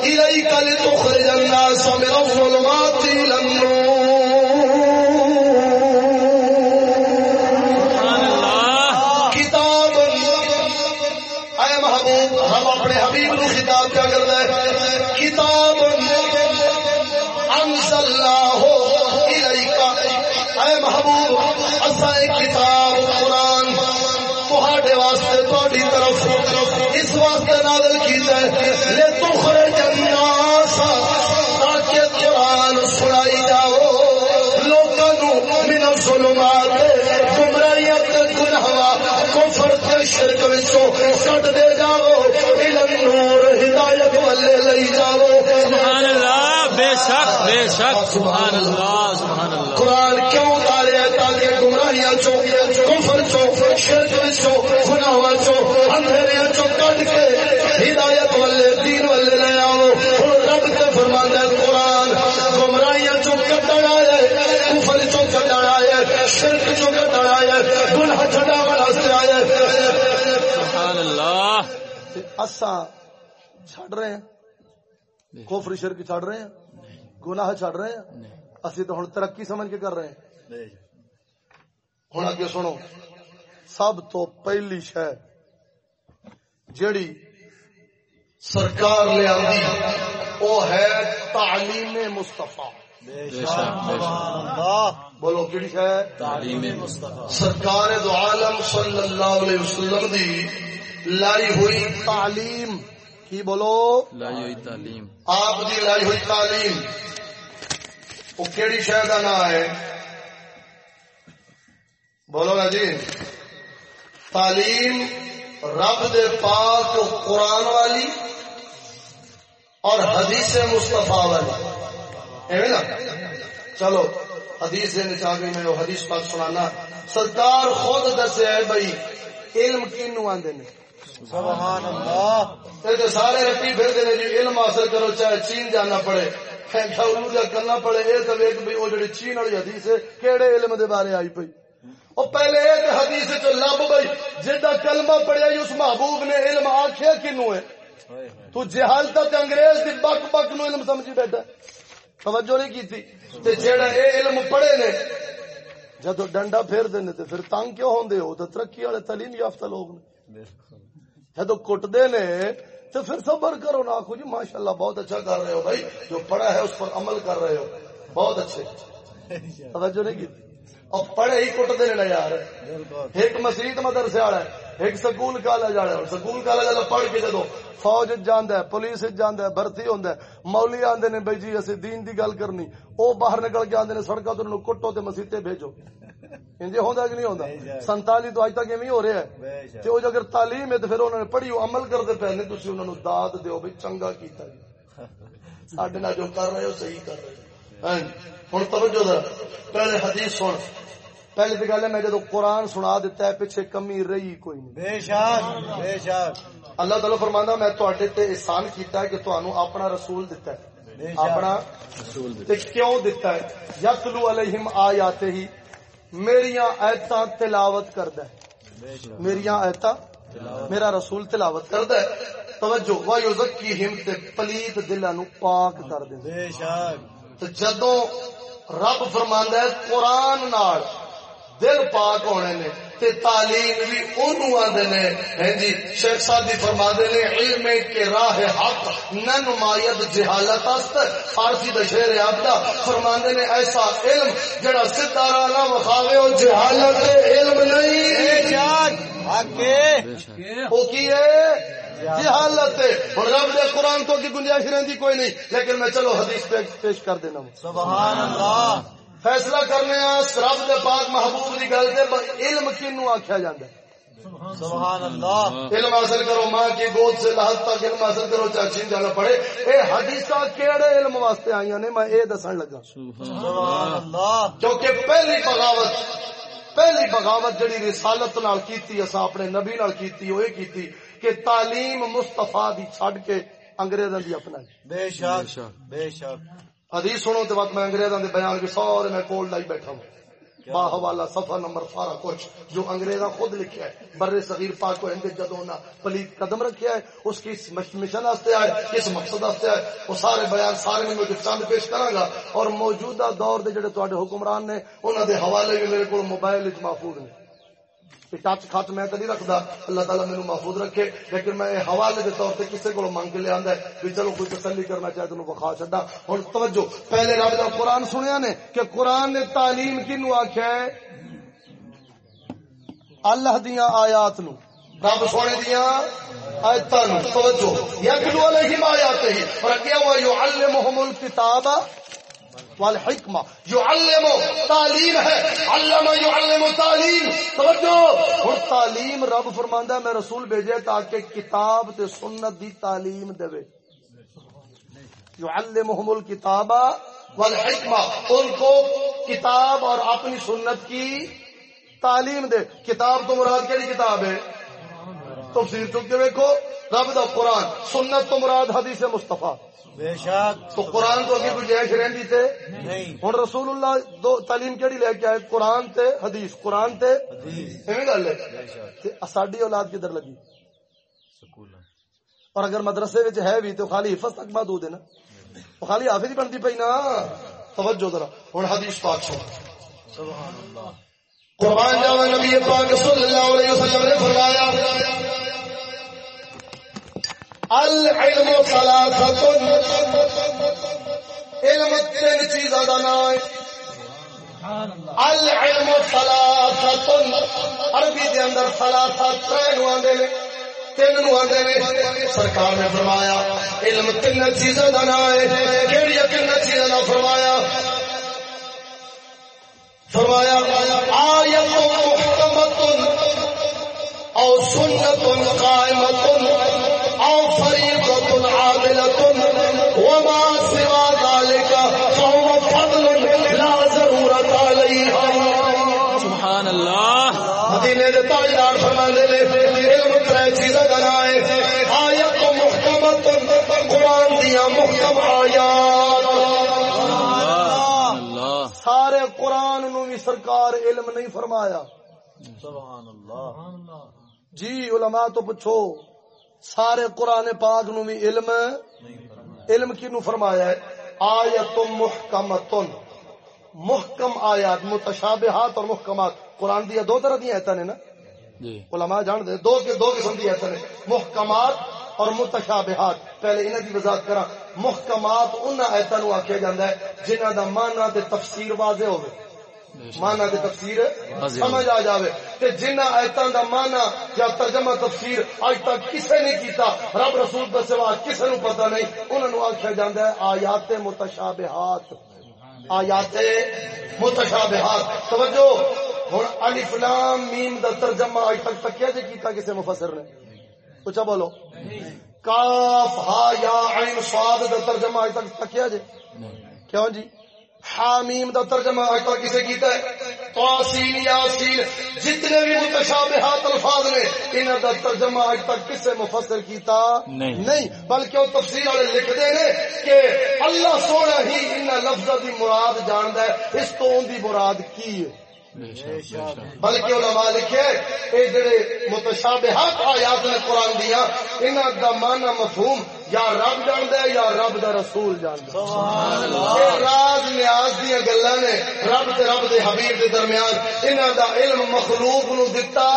Speaker 1: الیک لتخرج الناس من الظلمات الى النور۔ کیا کتاب انزل اللہ اے محبوب اسا ایک کتاب قرآن۔ تہاڈے واسطے تہاڈی طرف اس واسطے نازل کیتا ہے۔ الناس۔ وچوں کڈ دے جاؤ علم نور ہدایت والے لئی جاؤ
Speaker 2: سبحان اللہ بے شک بے شک سبحان اللہ سبحان اللہ
Speaker 1: قرآن کیوں اتارے تاکہ گمراہیاں چو کفر چو شرک چو گناہ چو اندھیریاں چو کٹ کے ہدایت والے دین والے لے آؤ رب کے فرماندہ ہے قرآن گمراہیاں چو کٹڑ آئے کفر چو کٹڑ آئے شرک چو کٹڑ آئے گناہ چھڑا واسطے آئے
Speaker 2: اللہ۔
Speaker 1: اساں چھڑ رہے ہیں۔ کفر شرک چھڑ رہے ہیں۔ گناہ چھڑ رہے ہیں۔ اسی تو ہن ترقی سمجھ کے کر رہے ہیں۔ ہوں اگے سنو۔ سب تو پہلی شہ جڑی سرکار لے آندی وہ ہے تعلیم مصطفیٰ۔ بولو کیڑی
Speaker 2: تعلیم مصطفیٰ۔
Speaker 1: سرکار دو عالم صلی اللہ علیہ وسلم دی لائی ہوئی تعلیم کی بولو؟
Speaker 2: لائی ہوئی تعلیم۔
Speaker 1: آپ دی لائی ہوئی تعلیم۔ وہ کیڑی شہ کا نام ہے بولو نا جی۔ تعلیم رب دے پاک قرآن والی اور حدیث مصطفیٰ والی۔ ایویں نا؟ چلو حدیث سے نچا گئی میں وہ حدیث پاک سنانا۔ سرکار خود دسے ہے بھائی علم کینو آندے نے؟
Speaker 3: سبحان اللہ
Speaker 1: تو سارے رٹی جی علم حاصل کرو چاہے چین جانا پڑے جا کرنا پڑے یہ تو ویک بھی وہ جڑی چین والی حدیث ہے کیڑے علم دے بارے آئی پئی۔ وہ پہلے کہ حدیث چ لب جدا کلمہ پڑھیا اس محبوب نے علم آخیا کنو ہے؟ تو جہالت تے انگریز دی بک بک نو علم سمجھی بیٹھا۔ توجہ نہیں کیتی۔ تے جیڑا اے علم پڑھے نے جدو ڈنڈا پھیر دے نے تے پھر تنگ کیوں ہوندے ہو؟ تے ترقی والے تعلیم یافتہ لوگ نے۔ جدو کٹتے نے تو پھر صبر کرو نہ آخو جی ماشاء اللہ بہت اچھا کر رہے ہو بھائی جو پڑھا ہے اس پر عمل کر رہے ہو۔ بہت اچھے۔ توجہ نہیں کی۔ اور پڑھے ہی کٹتے نے یار۔
Speaker 3: بالکل
Speaker 1: ایک مسیت مدرسے والا ہے۔ ایک سکول کالج والا ہے سکول کالج والا پڑھ کے جدو فوج جانا ہے پولیس جانا ہے بھرتی ہوندا ہے۔ مولی آندے نے بھائی جی اسی دین دی گل کرنی۔ او باہر نکل کے آندے نے سڑکاں تو کٹو تے مسیتے بھیجو۔ انجے ہوندا کہ نہیں ہوندا؟ سنتالی تو اج تک ایویں ہو رہا ہے۔ تے او اگر تعلیم ہے تے پھر انہوں نے پڑھی او عمل کرتے پے نے تسی انہاں نو داد دیو بھئی چنگا کیتا جی۔ ساڈے نال جو کر رہے ہو صحیح کر رہے ہو۔ ہاں ہن توجہ پہلے حدیث سن۔ پہلے تے گل ہے میں جدو قرآن سنا دیتا ہے پیچھے کمی رہی کوئی نہیں۔
Speaker 3: بے شک بے شک۔
Speaker 1: اللہ تعالی فرماندا میں تواڈے تے احسان کیتا ہے کہ تانوں اپنا رسول دیتا ہے۔ اپنا
Speaker 2: رسول
Speaker 1: تے کیوں دیتا ہے؟ یتلو علیہم آیاتے ہی میریاں ایتاں تلاوت کردا ہے۔
Speaker 3: بے شک۔
Speaker 1: میریاں ایتاں میرا رسول تلاوت کردا ہے۔ توجہ وا یزکیہم تے پلیت دلاں نو پاک کر دیندا
Speaker 3: بے شک۔
Speaker 1: تے جدوں رب فرماندا ہے قرآن نال دل پاک ہونے نے تے تعلیم بھی اونوں آندے نے۔ ہیں جی شیخ صاحب دی فرماندے نے علم کے راہ حق نہ نمایت جہالت است۔ فارسی دا شعر عبدہ فرماندے نے ایسا علم جڑا سدھا راہ نہ وکھاوے او جہالت علم نہیں۔
Speaker 3: شک حق ہے
Speaker 1: وہ کی ہے؟ جہالت اور رب دے قرآن تو کی گنجائش رہندی کوئی نہیں لیکن میں چلو حدیث پیش- کر دینا۔
Speaker 3: سبحان اللہ۔
Speaker 1: فیصلہ کرنے رب دے پاک محبوب دی گل علم کینو آکھیا جاندا ہے؟
Speaker 3: سبحان اللہ۔
Speaker 1: علم حاصل کرو ماں کی گود سے لحد تک علم حاصل کرو چاچی جانا پڑے اے حدیثاں کیڑے علم واسطے آئیاں نے؟ میں اے دسن لگا۔
Speaker 3: سبحان اللہ۔
Speaker 1: کیونکہ پہلی بغاوت پہلی بغاوت جڑی رسالت نال کیتی اسا اپنے نبی نال کیتی او اے کیتی کہ تعلیم مصطفی دی چھڈ کے انگریزاں دی اپنائی۔
Speaker 3: بے شک۔ بے شک۔
Speaker 1: حدیث سنو تے وقت میں انگریزاں دے بیان کے سارے میں کول لائی بیٹھا ہوں۔ با حوالہ صفحہ نمبر سارا کچھ جو انگریزاں خود لکھیا ہے۔ بر صغیر پاک کو ہند جدوں نہ پلیت قدم رکھیا ہے اس کی اس مش- مشن واسطے آئے کس مقصد واسطے آئے۔ وہ سارے بیان سارے میں مجھے چند پیش کراں گا۔ اور موجودہ دور دے جڑے تواڈے حکمران نے انہاں دے حوالے بھی میرے کول موبائل وچ محفوظ نے ٹچ خط میں تو نہیں رکھتا۔ اللہ تعالیٰ میرے محفوظ رکھے۔ لیکن میں حوالے کے طور پہ کسی کو مانگ کے لے بھی چلو کوئی تسلی کرنا چاہے تو بخا چڈا ہوں توجہ، پہلے رب کا قرآن سنیا نے کہ قرآن نے تعلیم کنو آخیا ہے؟ اللہ دیا آیات نو رب سونے دیا آیتاں نو توجہ یتلو علیہم آیات ہی اور اگے ہوا یعلمہم الکتاب والحکمہ یعلم تعلیم ہے۔ علم یعلم تعلیم۔ توجہ! اور تعلیم رب فرماندا ہے، میں رسول بھیجے تاکہ کتاب تے سنت دی تعلیم دے۔ یعلمہم الکتاب والحکمہ۔ ان کو کتاب اور اپنی سنت کی تعلیم دے۔ کتاب تو مراد کیڑی کتاب ہے؟ تفسیر چک کے دیکھو رب دا قرآن۔ سنت تو مراد حدیث مصطفیٰ۔
Speaker 3: بے شک.
Speaker 1: تو قرآن تو اگے گنجائش رہندی تے؟
Speaker 3: نہیں.
Speaker 1: ہن رسول اللہ دو تعلیم کیڑی لے کے آئے؟ قرآن تے حدیث. قرآن تے
Speaker 3: حدیث.
Speaker 1: ایویں گل ہے؟
Speaker 3: بے شک.
Speaker 1: تے ساڈی اولاد کدھر لگی؟
Speaker 3: سکول
Speaker 1: اور اگر مدرسے وچ ہے بھی تو خالی حفظ تک محدود ہے نا؟ خالی حافظ ہی بنتی پئی نا؟ توجہ ذرا. ہن حدیث پاک سن
Speaker 3: سبحان اللہ.
Speaker 1: قرآن جاوے نبی پاک صلی اللہ علیہ وسلم نے فرمایا العلم ثلاثة علم تین چیزاں دا نام ہے العلم ثلاثة عربی دے اندر ثلاثہ ترے نو آندے نے تین نو آندے نے. سرکار نے فرمایا، علم تین چیزاں دا نام ہے کیڑی تین چیزاں دا فرمایا؟ فرمایا، آیت محکمت او سنت قائمت سارے قرآن نو بھی سرکار علم نہیں فرمایا۔
Speaker 3: سبحان اللہ۔
Speaker 1: جی علماء تو پوچھو سارے قرآن پاک نو بھی علم علم کی نو فرمایا ہے؟ آیت محکمتن۔ محکم آیات متشابہات اور محکمات۔ قرآن دیا دو طرح دیا ایتاں نے نا؟
Speaker 2: جی۔
Speaker 1: علماء جان دے دو کے دو قسم دی ایتاں نے۔ محکمات اور متشابہات۔ پہلے انہاں دی وضاحت کراں۔ محکمات انہاں ایتاں نو آکھیا جاندا ہے جنہاں دا معنی تے تفسیر واضح ہوے مانا دی تفسیر سمجھ آ جاوے۔ تے جنہ آیتاں دا مانا یا ترجمہ تفسیر اج تک کسے نے کیتا رب رسول دا سوا کسے نو پتہ نہیں۔ انہاں نو آکھیا جاندا ہے آیات متشابہات۔ آیات متشابہات۔ توجہ ہن الف لام میم دا ترجمہ اج تک تکیا جے کیتا کسے مفسر نے۔ اونچا بولو۔ کاف ہا یا عین صاد دا ترجمہ اج تک تکیا جے کیوں جی؟ حامیم دا ترجمہ آج تک کسے کیتا ہے تواسین یاسین جتنے بھی متشابہات الفاظ نے انہاں دا ترجمہ آج تک کسے مفسر کیتا
Speaker 2: نہیں۔
Speaker 1: نہیں بلکہ وہ تفسیر والے لکھ دے نے کہ اللہ سونا ہی ان لفظ دی مراد جاندا ہے اس تو ان دی مراد کی ہے بلکہ علماء لکھے اے جڑے متشابہات آیات نے قرآن دیا انہاں دا معنی مفہوم یا رب جاندا ہے یا رب دا رسول جاندا ہے۔ اے راز نیاز دی گلاں نے رب تے رب دے حبیب دے درمیان انہاں دا علم مخلوق نو دتا۔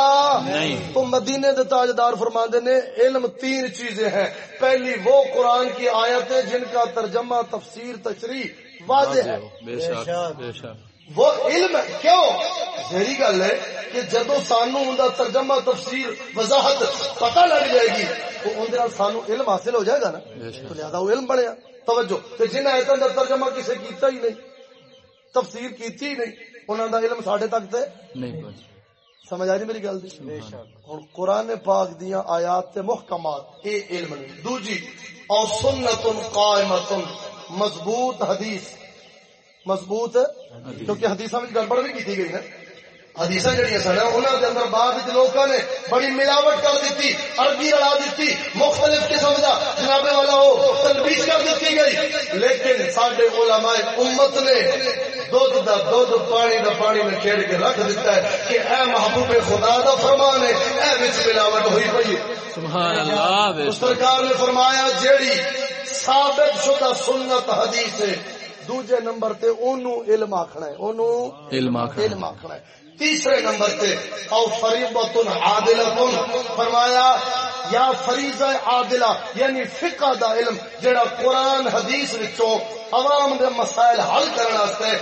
Speaker 2: نہیں۔
Speaker 1: تو مدینے دے تاجدار فرماندے نے علم تین چیزیں ہیں۔ پہلی وہ قرآن کی آیت ہے جن کا ترجمہ تفسیر تشریح واضح ہے۔
Speaker 2: بے شک۔ بے شک۔
Speaker 1: وہ علم ہے کیوں؟ ظہری گل ہے کہ جدو سانو ان ترجمہ تفسیر وضاحت پتہ لگ جائے گی تو اندر سانو علم حاصل ہو جائے گا نا؟ تو لہذا وہ علم بنیا۔ توجہ۔ تو جن آیتوں کا ترجمہ کسے کیتا ہی نہیں تفسیر کیتی ہی نہیں انہوں دا علم ساڈے تک تے
Speaker 2: نہیں
Speaker 1: سمجھ آ رہی میری گل دی؟ ہن قرآن پاک دیاں آیات تے محکمات اے علم نہیں۔ دوجی او سنت قائمت مضبوط حدیث۔ مضبوط کیونکہ حدیثاں وچ گڑبڑ بھی کیتی گئی نا۔ حدیثاں جڑیاں سن انہاں دے اندر بعد وچ لوکاں نے بڑی ملاوٹ کر دتی عربی رلا دتی مختلف قسم دا۔ جناب والا او تلبیس کر دتی گئی۔ لیکن ساڈے علماء امت نے دودھ دا دودھ پانی دا پانی میں کھیڑ کے رکھ دیتا ہے کہ اے محبوب خدا دا فرمان ہے اے وچ ملاوٹ ہوئی پئی
Speaker 2: سبحان اللہ
Speaker 1: سرکار نے فرمایا جیڑی ثابت شدہ سنت حدیث ہے دوجے نمبر تے اونوں علم آکھنا ہے اونوں
Speaker 2: علم آکھنا ہے۔
Speaker 1: علم آکھنا ہے۔ تیسرے نمبر تے او فریضۃ عادلۃ فرمایا یا فریضہ عادلہ یعنی فقہ دا علم جڑا قرآن حدیث وچوں عوام دے مسائل حل کرن واسطے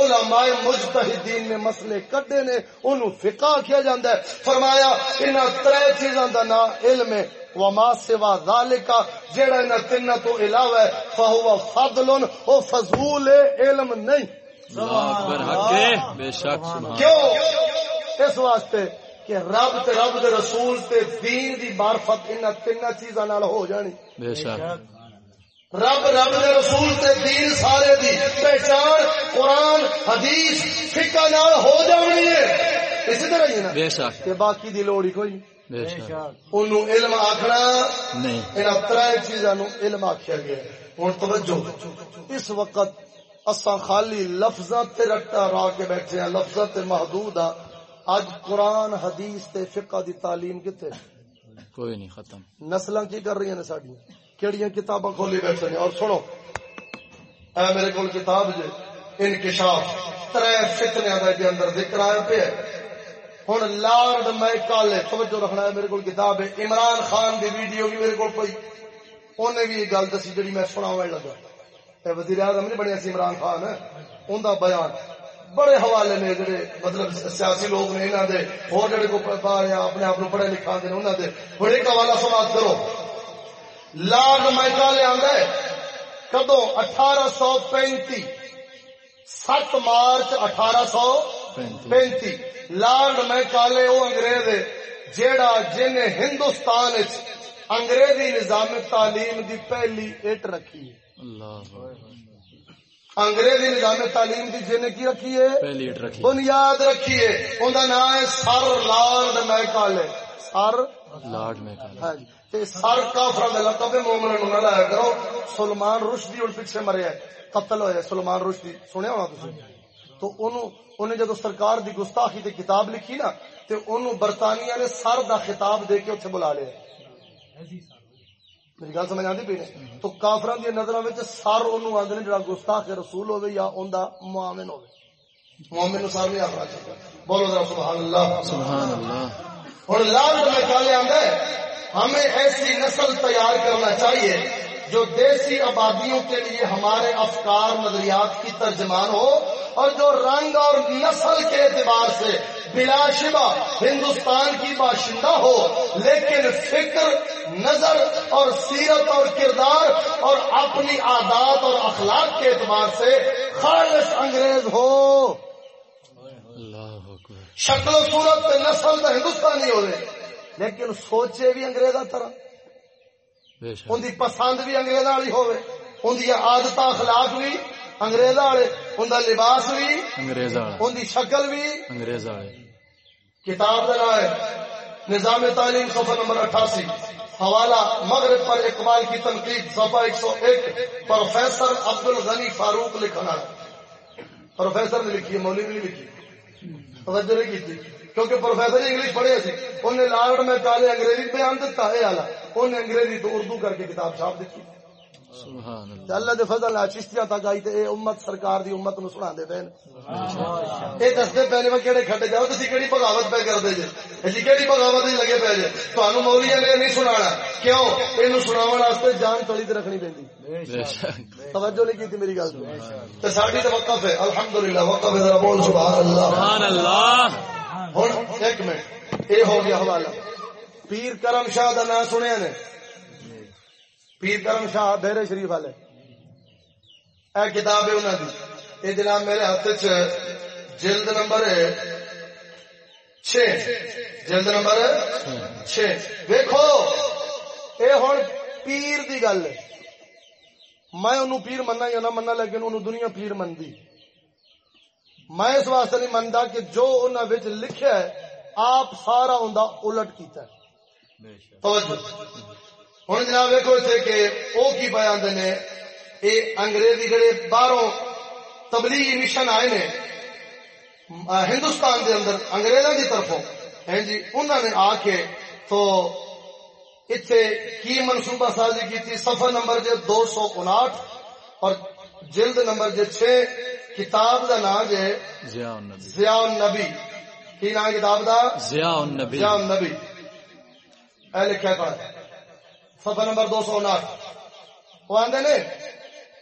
Speaker 1: علماء مجتہدین نے مسئلے کڈے نے اونوں فقہ کیا جاندا ہے۔ فرمایا انہاں ترے چیزاں دا نام علم ہے۔ وما سوا ذالک جڑا انہاں تیناں تو علاوہ ہے فہو فضل او فضول علم نہیں۔ کیوں؟ اس واسطے کہ رب تے رب دے رسول تے دین دی معرفت انہاں تیناں چیزاں نال ہو جانی۔
Speaker 2: بے شک۔
Speaker 1: رب رب دے رسول تے دین سارے دی پہچان قرآن حدیث فقہ نال ہو جانی ہے۔ اسی طرح ہی نا؟
Speaker 2: بے شک۔
Speaker 1: باقی دی لوڑ ہی کوئی علم آکھنا
Speaker 2: نہیں۔
Speaker 1: ان ترائے چیزاں نو علم آکھیا گیا۔ ہن توجہ۔ اس وقت اساں خالی لفظاں تے رٹا را کے بیٹھے ہیں لفظاں تے محدود آ اج قرآن حدیث تے فقہ دی تعلیم کتے؟
Speaker 2: کوئی نہیں ختم۔
Speaker 1: نسلاں کی کر رہی ہیں ساڈیاں کیڑیاں کتاباں کھولی بیٹھے نے اور سنو۔ اے میرے کول کتاب جے انکشاف۔ ترے فتنیاں دا دے اندر ذکر آیا پیا ہن لارڈ مائیکل توجہ رکھنا ہے، میرے کول کتاب ہے، عمران خان دی ویڈیو بھی میرے کول پئی۔ اونے بھی یہ گل دسی جڑی میں سناون لگا۔ وزیر اعظم نہیں بنیا سی عمران خان؟ اوندا بیان۔ بڑے حوالے نے جڑے مطلب سیاسی لوگ نے انہاں دے اور جڑے کو یا اپنے آپ پڑھے لکھا دے نے دے۔ بڑے کا حوالہ سماعت کرو۔ لارڈ مائیکل آندا کدو اٹھارہ سو پینتی۔ سات مارچ اٹھارہ سو
Speaker 2: پینتی۔
Speaker 1: لارڈ میکالے وہ انگریز جیڑا جن ہندوستان انگریزی نظام تعلیم دی پہلی اٹ رکھی ہے۔ انگریزی نظام تعلیم دی جن کی رکھی ہے؟
Speaker 2: پہلی اٹ رکھی۔
Speaker 1: بنیاد رکھی ہے اوندا نام ہے سر لارڈ میکالے سر؟
Speaker 2: لاڈ میں کہا
Speaker 1: ہاں جی۔ تے سر کافر دا لقب مومن نہ لایا کرو۔ سلمان رشدی اور پیچھے مریا قتل ہویا سلمان رشدی سنیا ہونا تسی؟ تو انہوں انہیں جدو سرکار دی گستاخی تے کتاب لکھی نا تے انہوں برطانیہ نے سر دا خطاب دے کے اتنے بلا لیا۔ میری گل سمجھ آتی پی نے؟ تو کافران دی میں سر انہوں آدھے جڑا گستاخ رسول ہوگی یا معامن ہوگی معامن نو سر نہیں آخنا چاہیے بولو ذرا سبحان اللہ۔
Speaker 2: سبحان اللہ۔
Speaker 1: اور لال میں کالے ہمیں ایسی نسل تیار کرنا چاہیے جو دیسی آبادیوں کے لیے ہمارے افکار نظریات کی ترجمان ہو اور جو رنگ اور نسل کے اعتبار سے بلا شبہ ہندوستان کی باشندہ ہو لیکن فکر نظر اور سیرت اور کردار اور اپنی عادات اور اخلاق کے اعتبار سے خالص انگریز ہو۔ شکل و صورت نسل تو ہندوستانی ہو رہے لیکن سوچے بھی انگریزاں طرح۔ ان دی پسند بھی انگریزاں والی ہوے ان دی عادت اخلاق بھی انگریزاں والے ان دا لباس بھی
Speaker 2: انگریز والے۔
Speaker 1: ان دی شکل بھی
Speaker 2: انگریز والے۔
Speaker 1: کتاب کا نام ہے نظام تعلیم صفحہ نمبر اٹھاسی۔ حوالہ مغرب پر اقبال کی تنقید صفحہ ایک سو ایک۔ پروفیسر عبد الغنی فاروق لکھنا پروفیسر نے لکھی مولوی نے لکھی توجہ نہیں کی کیونکہ پروفیسر انگلش پڑھے سی انہیں لارڈ میں کالے انگریزی بیان دیتا ہے آلہ۔ انہیں انگریزی تو اردو کر کے کتاب چھاپ دیتی۔
Speaker 2: سبحان اللہ۔
Speaker 1: تے اللہ دے فضل نال چشتیاں تک آئی تے اے امت سرکار دی امت نو سنا دے پین اے دسدے پے نے کیڑے کھڈ جاؤ تسی کیڑی بغاوت پہ کردے جے؟ اسی کیڑی بغاوت وچ لگے پے جے؟ تانوں مولوی نے نہیں سنانا۔ کیوں؟ اینو سناون واسطے جان تلی تے رکھنی پیندی۔
Speaker 2: بے شک۔
Speaker 1: توجہ نہیں کیتی میری گل تے تے ساڈی تے وقف ہے۔ الحمدللہ وقف ہے ذرا بول سبحان اللہ۔
Speaker 2: سبحان اللہ۔
Speaker 1: ہن ایک منٹ، اے ہو گیا حوالہ۔ پیر کرم شاہ دا نام سنیا نے۔ پیر کرم شاہ بیرے شریف والے۔ اے کتاب ہے انہوں دی۔ یہ جناب میرے ہاتھ چ جلد نمبر ہے چھ۔ جلد نمبر چھ۔ ویکھو، اے ہن پیر دی گل۔ ہے میں انہوں پیر مننا یا نہ مننا، لیکن انہوں دنیا پیر مندی میں اس واسطے نہیں منتا کہ جو انہوں وچ لکھیا ہے، آپ سارا اندا الٹ کیتا ہے۔ ہوں جناب ویکو اتنے کہ وہ کی بیان نے یہ انگریزی جڑے باہروں تبلیغی مشن آئے نے ہندوستان دے اندر انگریزوں کی طرفوں، ہیں جی انہوں نے آ کے تو اتنے کی منصوبہ سازی کی تھی صفحہ نمبر جے دو سو اناٹھ اور جلد نمبر جے چھ کتاب دا نام جے
Speaker 2: ضیاء النبی.
Speaker 1: ضیاء النبی. کی نام ہے کتاب دا؟
Speaker 2: ضیاء النبی.
Speaker 1: ضیاء النبی. اے لکھا پڑا صفحہ نمبر دو سو اناٹھ. وہ آندے نے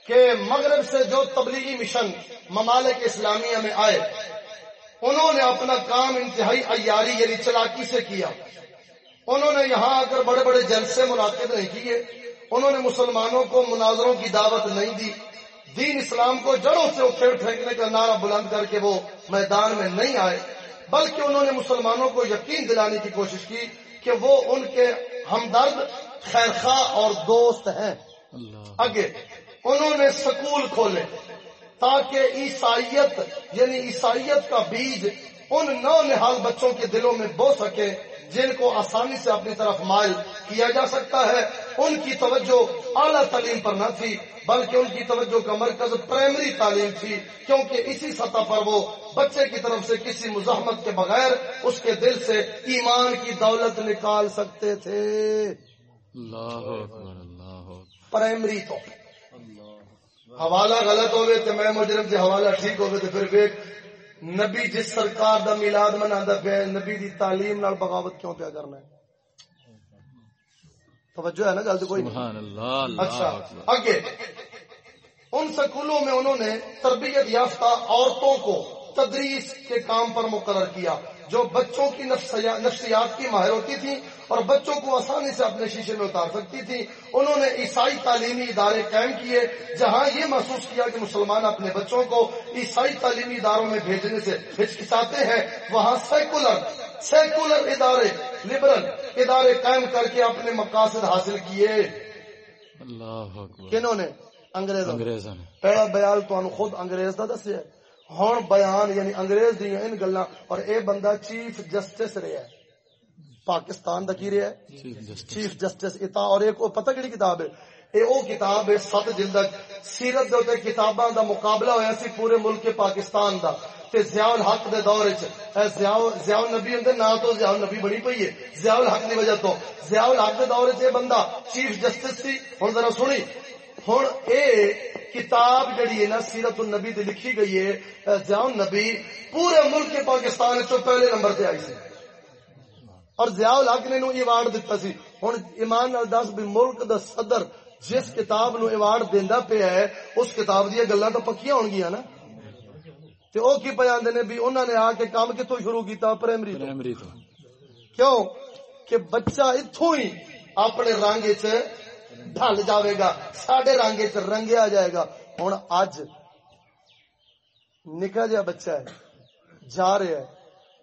Speaker 1: کہ مغرب سے جو تبلیغی مشن ممالک اسلامیہ میں آئے انہوں نے اپنا کام انتہائی عیاری یعنی چلاکی سے کیا۔ انہوں نے یہاں آ کر بڑے بڑے جلسے منعقد نہیں کیے۔ انہوں نے مسلمانوں کو مناظروں کی دعوت نہیں دی۔ دین اسلام کو جڑوں سے اکھیڑ پھینکنے کا نعرہ بلند کر کے وہ میدان میں نہیں آئے بلکہ انہوں نے مسلمانوں کو یقین دلانے کی کوشش کی کہ وہ ان کے ہمدرد خیرخواہ اور دوست ہیں۔ آگے انہوں نے سکول کھولے تاکہ عیسائیت یعنی عیسائیت کا بیج ان نو نحال بچوں کے دلوں میں بو سکے۔ جن کو آسانی سے اپنی طرف مائل کیا جا سکتا ہے ان کی توجہ اعلیٰ تعلیم پر نہ تھی بلکہ ان کی توجہ کا مرکز پرائمری تعلیم تھی کیونکہ اسی سطح پر وہ بچے کی طرف سے کسی مزاحمت کے بغیر اس کے دل سے ایمان کی دولت نکال سکتے تھے۔ پرائمری تو۔ حوالہ غلط ہوئے تو میں مجرم سے حوالہ ٹھیک ہوئے تو پھر ویک نبی جس سرکار دا میلاد منا پیا نبی دی تعلیم نال بغاوت کیوں پیا کرنا ہے؟ توجہ ہے نا گل تو کوئی؟
Speaker 2: سبحان اللہ
Speaker 1: اچھا آگے۔ ان سکولوں میں انہوں نے تربیت یافتہ عورتوں کو تدریس کے کام پر مقرر کیا۔ جو بچوں کی نفسیا- نفسیات کی ماہر ہوتی تھی اور بچوں کو آسانی سے اپنے شیشے میں اتار سکتی تھی انہوں نے عیسائی تعلیمی ادارے قائم کیے جہاں یہ محسوس کیا کہ مسلمان اپنے بچوں کو عیسائی تعلیمی اداروں میں بھیجنے سے ہچکچاتے ہیں۔ وہاں سیکولر سیکولر ادارے لبرل ادارے قائم کر کے اپنے مقاصد حاصل کیے۔
Speaker 2: اللہ
Speaker 1: کنہوں نے انگریزوں نے۔ پہلا بیان تو خود انگریز دا دسیا ہے ہن بیان یعنی انگریز دی ان گلاں اور اے بندہ چیف جسٹس رہیا ہے۔ پاکستان دا کی رہیا ہے؟
Speaker 2: Chief justice.
Speaker 1: اتا اور ایک پتہ کیڑی کتاب ہے؟ اے او کتاب ہے سات جلدک سیرت دے اوتے کتاباں دا مقابلہ ہویا سی پورے ملک پاکستان دا۔ تے ضیاء الحق دے دور وچ۔ اے ضیاء ضیاء النبی ہندے نا تو ضیاء النبی بنی پئی ہے۔ ضیاء الحق دی وجہ تو۔ ضیاء الحق دے دور وچ اے بندہ چیف جسٹس سی۔ ہن ذرا سنی۔ ہن اے کتاب جڑی ہے نا سیرت النبی دی لکھی گئی ہے ضیاء النبی پورے ملک پاکستان وچ پہلے نمبر تے آئی سی۔ اور ضیاء الحق نے نو ایوارڈ دیتا سی۔ ہن ایمان نال دس بھی ملک دا صدر جس کتاب نو ایوارڈ دیندا پیا ہے اس کتاب دی گلاں تو پکیاں ہون گیاں نا۔ تے او کی پیاندے نے بھی انہاں نے آ کے کام کتوں شروع کیتا؟ پرائمری تو۔
Speaker 2: پرائمری تو۔
Speaker 1: کیوں؟ کہ بچہ اتوں ہی اپنے رنگ چ ڈھل جاوے گا ساڈے رنگ چ رنگیا جائے گا ہن اج نکا جہا بچہ ہے جا رہا ہے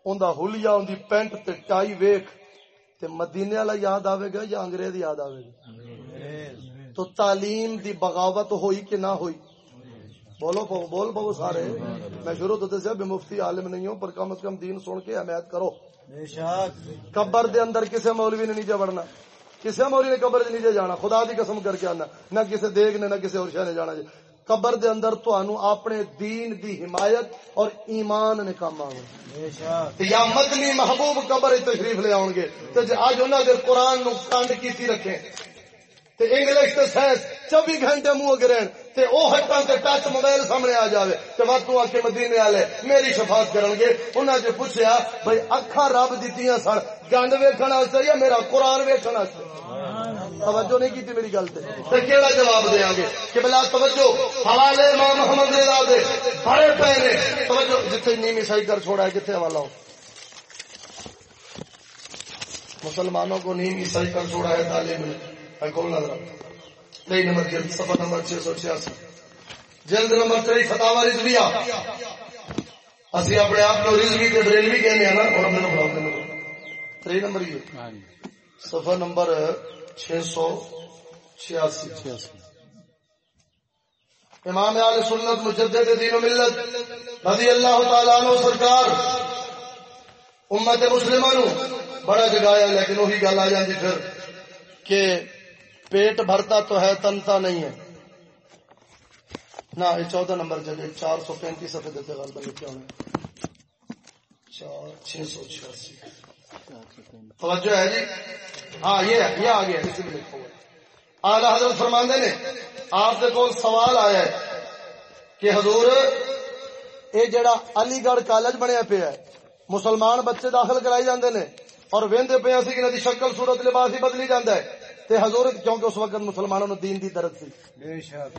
Speaker 1: اوندا ہولیا اون دی پینٹ تے ٹائی ویکھ تے مدینے والا یاد آوے گا یا انگریز یاد آوے گا تو تعلیم دی بغاوت ہوئی کہ نہ ہوئی بولو پو بول پو سارے میں شروع تو دسیا بھی مفتی عالم نہیں ہوں پر کم از کم دین سن کے حمایت کرو قبر دے اندر کسے مولوی نے نیچے بڑھنا کسے مولوی نے قبر دے نیچے جانا خدا دی قسم کر کے آنا۔ نہ کسے دیگ نے نہ کسے اور شہ نے جانا جی۔ قبر دے اندر تانوں اپنے دین دی حمایت اور ایمان نے کام آوے۔ تے یا مدنی محبوب قبر تشریف لے آؤ گے۔ تے جے اج انہاں دے قرآن نو کنڈ کیتی رکھے تے انگلش تے سائنس 24 گھنٹے منہ گرن تے او ہٹاں تے ٹچ موبائل سامنے آ جاوے تے وقت آ کے مدینے والے میری شفاعت کرن گے۔ انہاں جو پوچھیا، بھئی اکھاں رب دتیاں سن گند ویکھن واسطے یا میرا قرآن ویکھن واسطے توجہ نہیں کی میری گل تے۔ تے کیڑا جواب دیاں گے؟ کہ بلا توجہ، حوالے امام محمد رضا دے بڑے پے نے۔ توجہ، جتھے نیمی صحیح کر چھوڑا ہے کتنے حوالہ ہو۔ مسلمانوں کو نیمی صحیح کر چھوڑا ہے، تعلیم نے کون نظر تئی نمبر جلد صفحہ نمبر چھ سو چھیاسی جلد نمبر تئی فتح رضویہ۔ اسی اپنے آپ کو رضوی کے بریلوی کہنے ہیں نا اور ہم نے بڑھاؤ تری نمبر یہ۔
Speaker 2: ہاں جی۔
Speaker 1: نمبر چھ سو چھیاسی۔ امام عال سنت مجدد دین و ملت رضی اللہ تعالیٰ عنہ سرکار امت مسلمہ نو بڑا جگایا لیکن وہی گل آ جاتی پھر کہ پیٹ بھرتا تو ہے، تنتا نہیں ہے۔ نہ یہ چودہ نمبر جگہ چار سو پینتیس صفحے چار، چھ سو چھیاسی۔ توجہ ہے جی؟ ہاں یہ ہے یہ آ گیا اسی میں لکھا ہوا اعلی حضرت فرماندے نے، آپ کے کول سوال آیا ہے کہ حضور، یہ جڑا علی گڑھ کالج بنیا پیا ہے، مسلمان بچے داخل کرائی جاندے نے اور ویندے پے اسی کہ دی شکل، صورت، لباس ہی بدلی جاندا ہے۔ تے حضور کیونکہ اس وقت مسلمانوں نو دین دی درد سی۔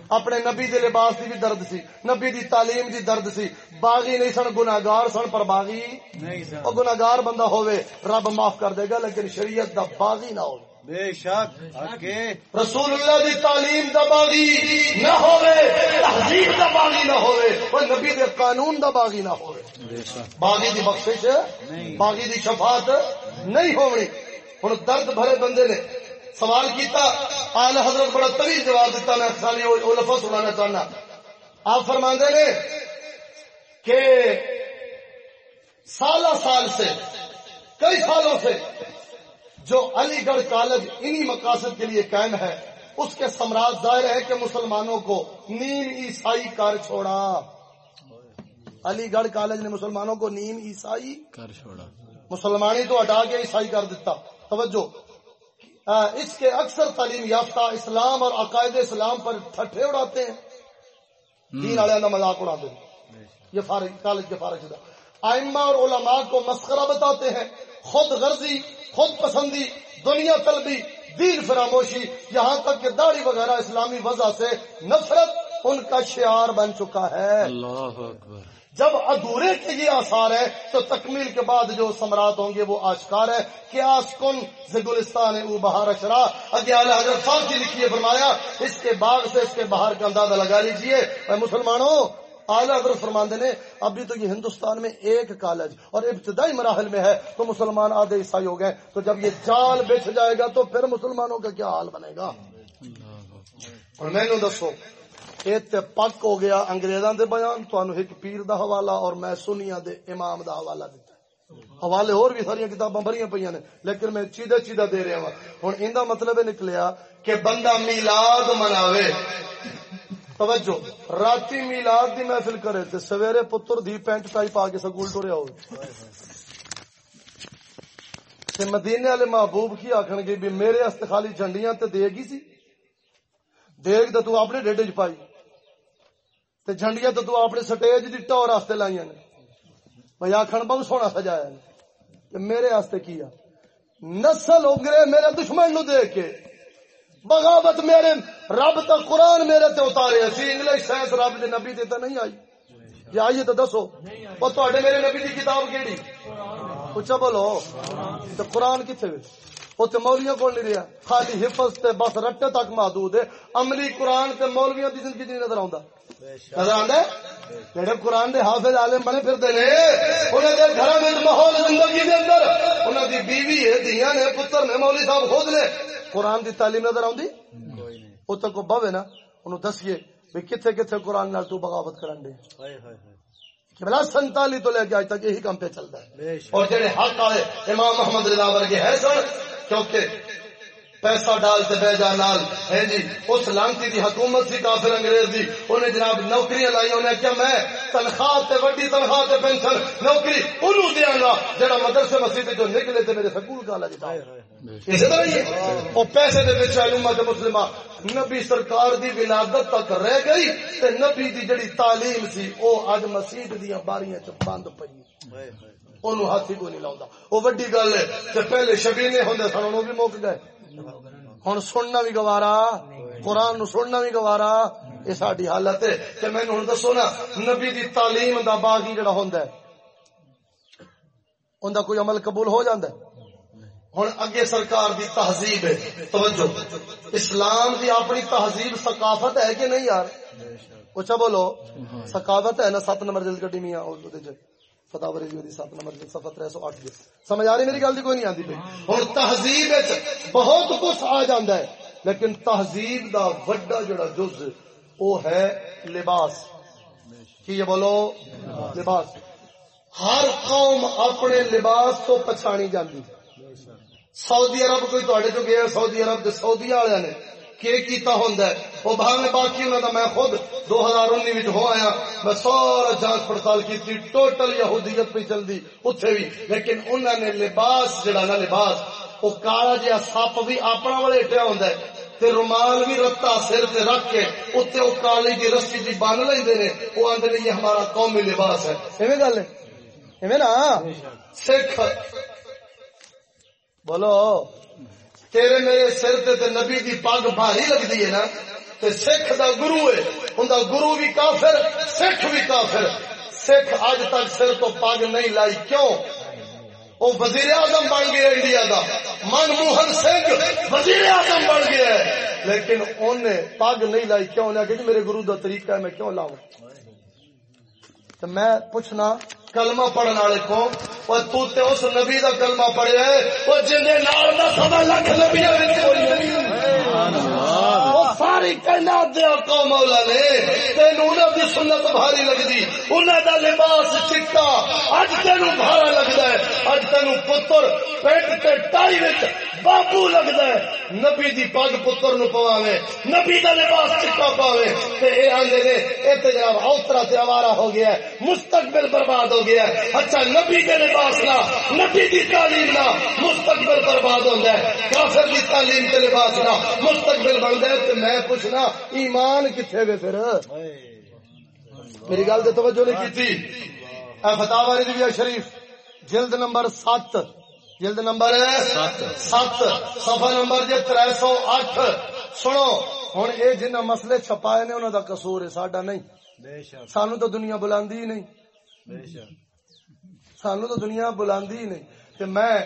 Speaker 1: اپنے نبی دے لباس دی بھی درد سی۔ نبی دی تعلیم دی درد سی۔ باغی نہیں سن گناہگار سن پر باغی او گناہگار بندہ ہووے رب معاف کر دے گا لیکن شریعت دا باغی نہ ہووے
Speaker 3: بے شک۔
Speaker 1: رسول اللہ دی تعلیم دا باغی نہ ہووے تہذیب دا باغی نہ ہووے اور نبی دے قانون دا باغی نہ
Speaker 2: شک۔
Speaker 1: باغی دی بخشش
Speaker 3: نہیں۔
Speaker 1: باغی دی شفاعت نہیں ہونی۔ ہن درد بھرے بندے نے سوال کیتا آل حضرت بڑا طویل جواب دیتا میں خالی وہ لفظ سنانا چاہنا۔ آپ فرماندے نے کہ سالہ سال سے کئی سالوں سے جو علی گڑھ کالج انہی مقاصد کے لیے قائم ہے اس کے سمراج ظاہر ہے کہ مسلمانوں کو نیم عیسائی کر چھوڑا۔ علی گڑھ کالج نے مسلمانوں کو نیم عیسائی
Speaker 2: کر چھوڑا۔
Speaker 1: مسلمانی تو ہٹا کے عیسائی کر دیتا۔ توجہ۔ اس کے اکثر تعلیم یافتہ اسلام اور عقائد اسلام پر ٹھٹھے اڑاتے ہیں۔ دین والے مذاق اڑاتے ہیں یہ فارغ کالج کے فارغ شدہ۔ آئمہ اور علماء کو مسخرہ بتاتے ہیں۔ خود غرضی خود پسندی دنیا طلبی دین فراموشی یہاں تک کہ داڑھی وغیرہ اسلامی وضع سے نفرت ان کا شعار بن چکا ہے۔
Speaker 2: اللہ اکبر۔
Speaker 1: جب ادھورے کے یہ آثار ہے تو تکمیل کے بعد جو سمراٹ ہوں گے وہ آشکار ہے کیاس کن سے گلستان او بہار اشرا۔ اگے اعلی حضرت فارسی لکھیے فرمایا اس کے باغ سے اس کے بہار کا اندازہ لگا لیجیے۔ اے مسلمانوں اعلی حضرت فرماندے نے ابھی تو یہ ہندوستان میں ایک کالج اور ابتدائی مراحل میں ہے تو مسلمان آدھے عیسائی ہو گئے۔ تو جب یہ جال بچ جائے گا تو پھر مسلمانوں کا کیا حال بنے گا؟ اور میں دسو یہ تے پک ہو گیا انگریزاں دے بیان تانوں ایک پیر دا حوالہ اور میں سنیاں دے امام دا حوالہ دیتا ہے۔ حوالے اور بھی ساری کتاباں بھریاں پਈਆਂ نے لیکن میں چیدہ چیدہ دے رہا ہوں ہن ایندا مطلب نکلیا کہ بندہ میلاد مناوے توجہ راتی میلاد دی محفل کرے تے سویرے پتر دی پینٹ ٹائی پا کے سکول ٹریا ہو تے مدینے والے محبوب کی آکھن گے بھی میرے ہستے خالی جھنڈیاں تے دے گی سی دیکھ تو تو اپنے ڈیڈے چ پائی تے جھنڈیاں تو تو اپنے سٹیج دی ٹور واسطے لائیاں نے۔ بھئی آکھن بہت سونا سجایا نے تے میرے واسطے کیا نسل اگرے میرے دشمن نو دیکھ کے بغاوت میرے رب تا قرآن میرے تے اتارے اسی انگلش سائنس رب دے نبی تے تے نہیں آئی۔ جی آئیے تو دسو۔ وہ تواڈے میرے نبی دی کتاب کیڑی؟ اچھا بولو۔ تو قرآن کتنے وے اتنے مولویوں کو نہیں رہا خالی حفظ تے بس رٹے تک محدود ہے۔ عملی قرآن تے مولویوں دی زندگی نہیں نظر ہے؟ جڑے قرآن دے حافظ عالم بنے نے انہاں دے گھراں وچ ماحول زندگی دے اندر انہاں دی بیوی ہے دھیاں نے پتر نے مولوی صاحب خود نے۔ قرآن دی تعلیم نظر
Speaker 3: نہیں۔
Speaker 1: اتنے کو بوے نا انہوں دسیے بھی کتنے کتنے قرآن نال تو بغاوت کرن دے۔ بلا سنتالی تو لے کے آج تک یہی کام پہ چلتا ہے۔ اور جڑے حق والے امام محمد رضا ورگے ہے سن کیونکہ پیسہ ڈال تے بہ جا نال۔ ہے جی اس لانتی دی حکومت سی کافر انگریز دی۔ انہیں جناب نوکریاں لائی انہیں کیا میں تنخواہ تے وڈی تنخواہ تے پینشن نوکری انہوں دیاں گا، جڑا مدرسے مسجد جو نکلے تے میرے سکول کالج دا جی اسی طرح ہی ہے۔ پیسے دے وچ امت مسلمہ۔ نبی سرکار دی ولادت تک رہ گئی تے نبی دی جڑی تعلیم سی، او اج مسجد دیاں باریاں چ بند پئی۔ انہوں ہاتھ ہی نہیں لاؤں وہ وڈی گل ہے کہ پہلے شبینے ہوندے سن انہوں بھی موک گئے۔ ہوں سننا بھی گوارا، قرآن نو سننا بھی گوارا۔ یہ ساری حالت ہے کہ میں ہوں دسو نا، نبی دی تعلیم دا باغی جڑا ہوندا ہے ان دا کوئی عمل قبول ہو جاندا ہے۔ ہوں اگے سرکار دی تہذیب ہے۔ توجہ۔ اسلام دی اپنی تہذیب ثقافت ہے کہ نہیں یار؟ اچھا بولو؟ ثقافت ہے نا، سات نمبر جلد کٹی میاں اور فتح ریڈیو دی سات نمبر جلد صفحہ 308 دی. سمجھ آ رہی میری گل دی کوئی نہیں آندی پئی ہن تہذیب وچ بہت کچھ آ جاندا ہے، لیکن تہذیب دا وڈا جڑا جز او ہے لباس. کی یہ بولو؟ لباس. ہر قوم اپنے لباس تو پچھانی جاندی. سعودی عرب کوئی تواڈے تو گیا، سعودی عرب دے سعودی والے نے کی کیتا ہوندا ہے؟ وہ بھاوے باقی انہاں دا میں خود 2019 وچ ہو آیا میں سارا جانچ پڑتال کیتی ٹوٹل یہودیت پہ چلدی اوتھے بھی۔ لیکن انہاں نے لباس جڑا نا لباس وہ کالا جہا سپ بھی اپنا والے اٹھیا ہوندا ہے۔ تے رومال بھی رتا سر تے رکھ کے اتنے وہ کالی دی رسی جی بن لیندے نے وہ آندے نے یہ ہمارا قومی لباس ہے۔ ایویں گل ہے؟ ایویں نا؟ سکھ۔ بولو۔ تیرے میرے سر تے تے نبی دی پگ بھاری لگدی ہے نا، تے سکھ دا گرو ہے۔ اوندا گرو بھی کافر، سکھ بھی کافر۔ سکھ اج تک سر تو پگ نہیں لائی، کیوں؟ وہ وزیر اعظم بن گیا انڈیا دا۔ منموہن سنگھ وزیر اعظم بن گیا ہے۔ لیکن انہیں پگ نہیں لائی، کیوں؟ انہیں کہ جی میرے گرو دا طریقہ ہے، میں کیوں لاؤں؟ تو میں پوچھنا کلمہ پڑھن والے کو وہ تو تے اس نبی دا کلمہ پڑھیا ہے وہ جن دے نال دا سوا لاکھ نبیاں وچ نہیں۔ وہ ساری کائنات دے آقا مولا نے تینوں انہاں دی سنت بھاری لگدی۔ انہاں دا لباس چٹا اج تینوں بھارا لگدا ہے۔ اج تینوں پتر پینٹ تے ٹائی وچ بابو لگدا ہے۔ نبی دی پگ پتر نو پواوے نبی دا لباس چٹا پاوے تے اے آندے نے اے تے جناب اوترا تے آوارا ہو گیا ہے۔ مستقبل برباد ہو گیا۔ ہے اچھا نبی دے لباس نہ نبی دی تعلیم نہ مستقبل برباد ہوندا ہے کافر دی تعلیم تے لباس نہ مستقبل بندا ہے تے میں پوچھنا ایمان کتھے وے پھر؟ میری گل تے توجہ نہیں اے فتاوا رضویہ شریف جلد نمبر 7 جلد نمبر 7 صفحہ نمبر جے 308 سنو ہن اے جنہ مسئلے چھپائے نے انہاں دا قصور ہے ساڈا نہیں۔ سانو تو دنیا بلاندی ہی نہیں۔ سانو تو دنیا بلاندی نہیں، تے میں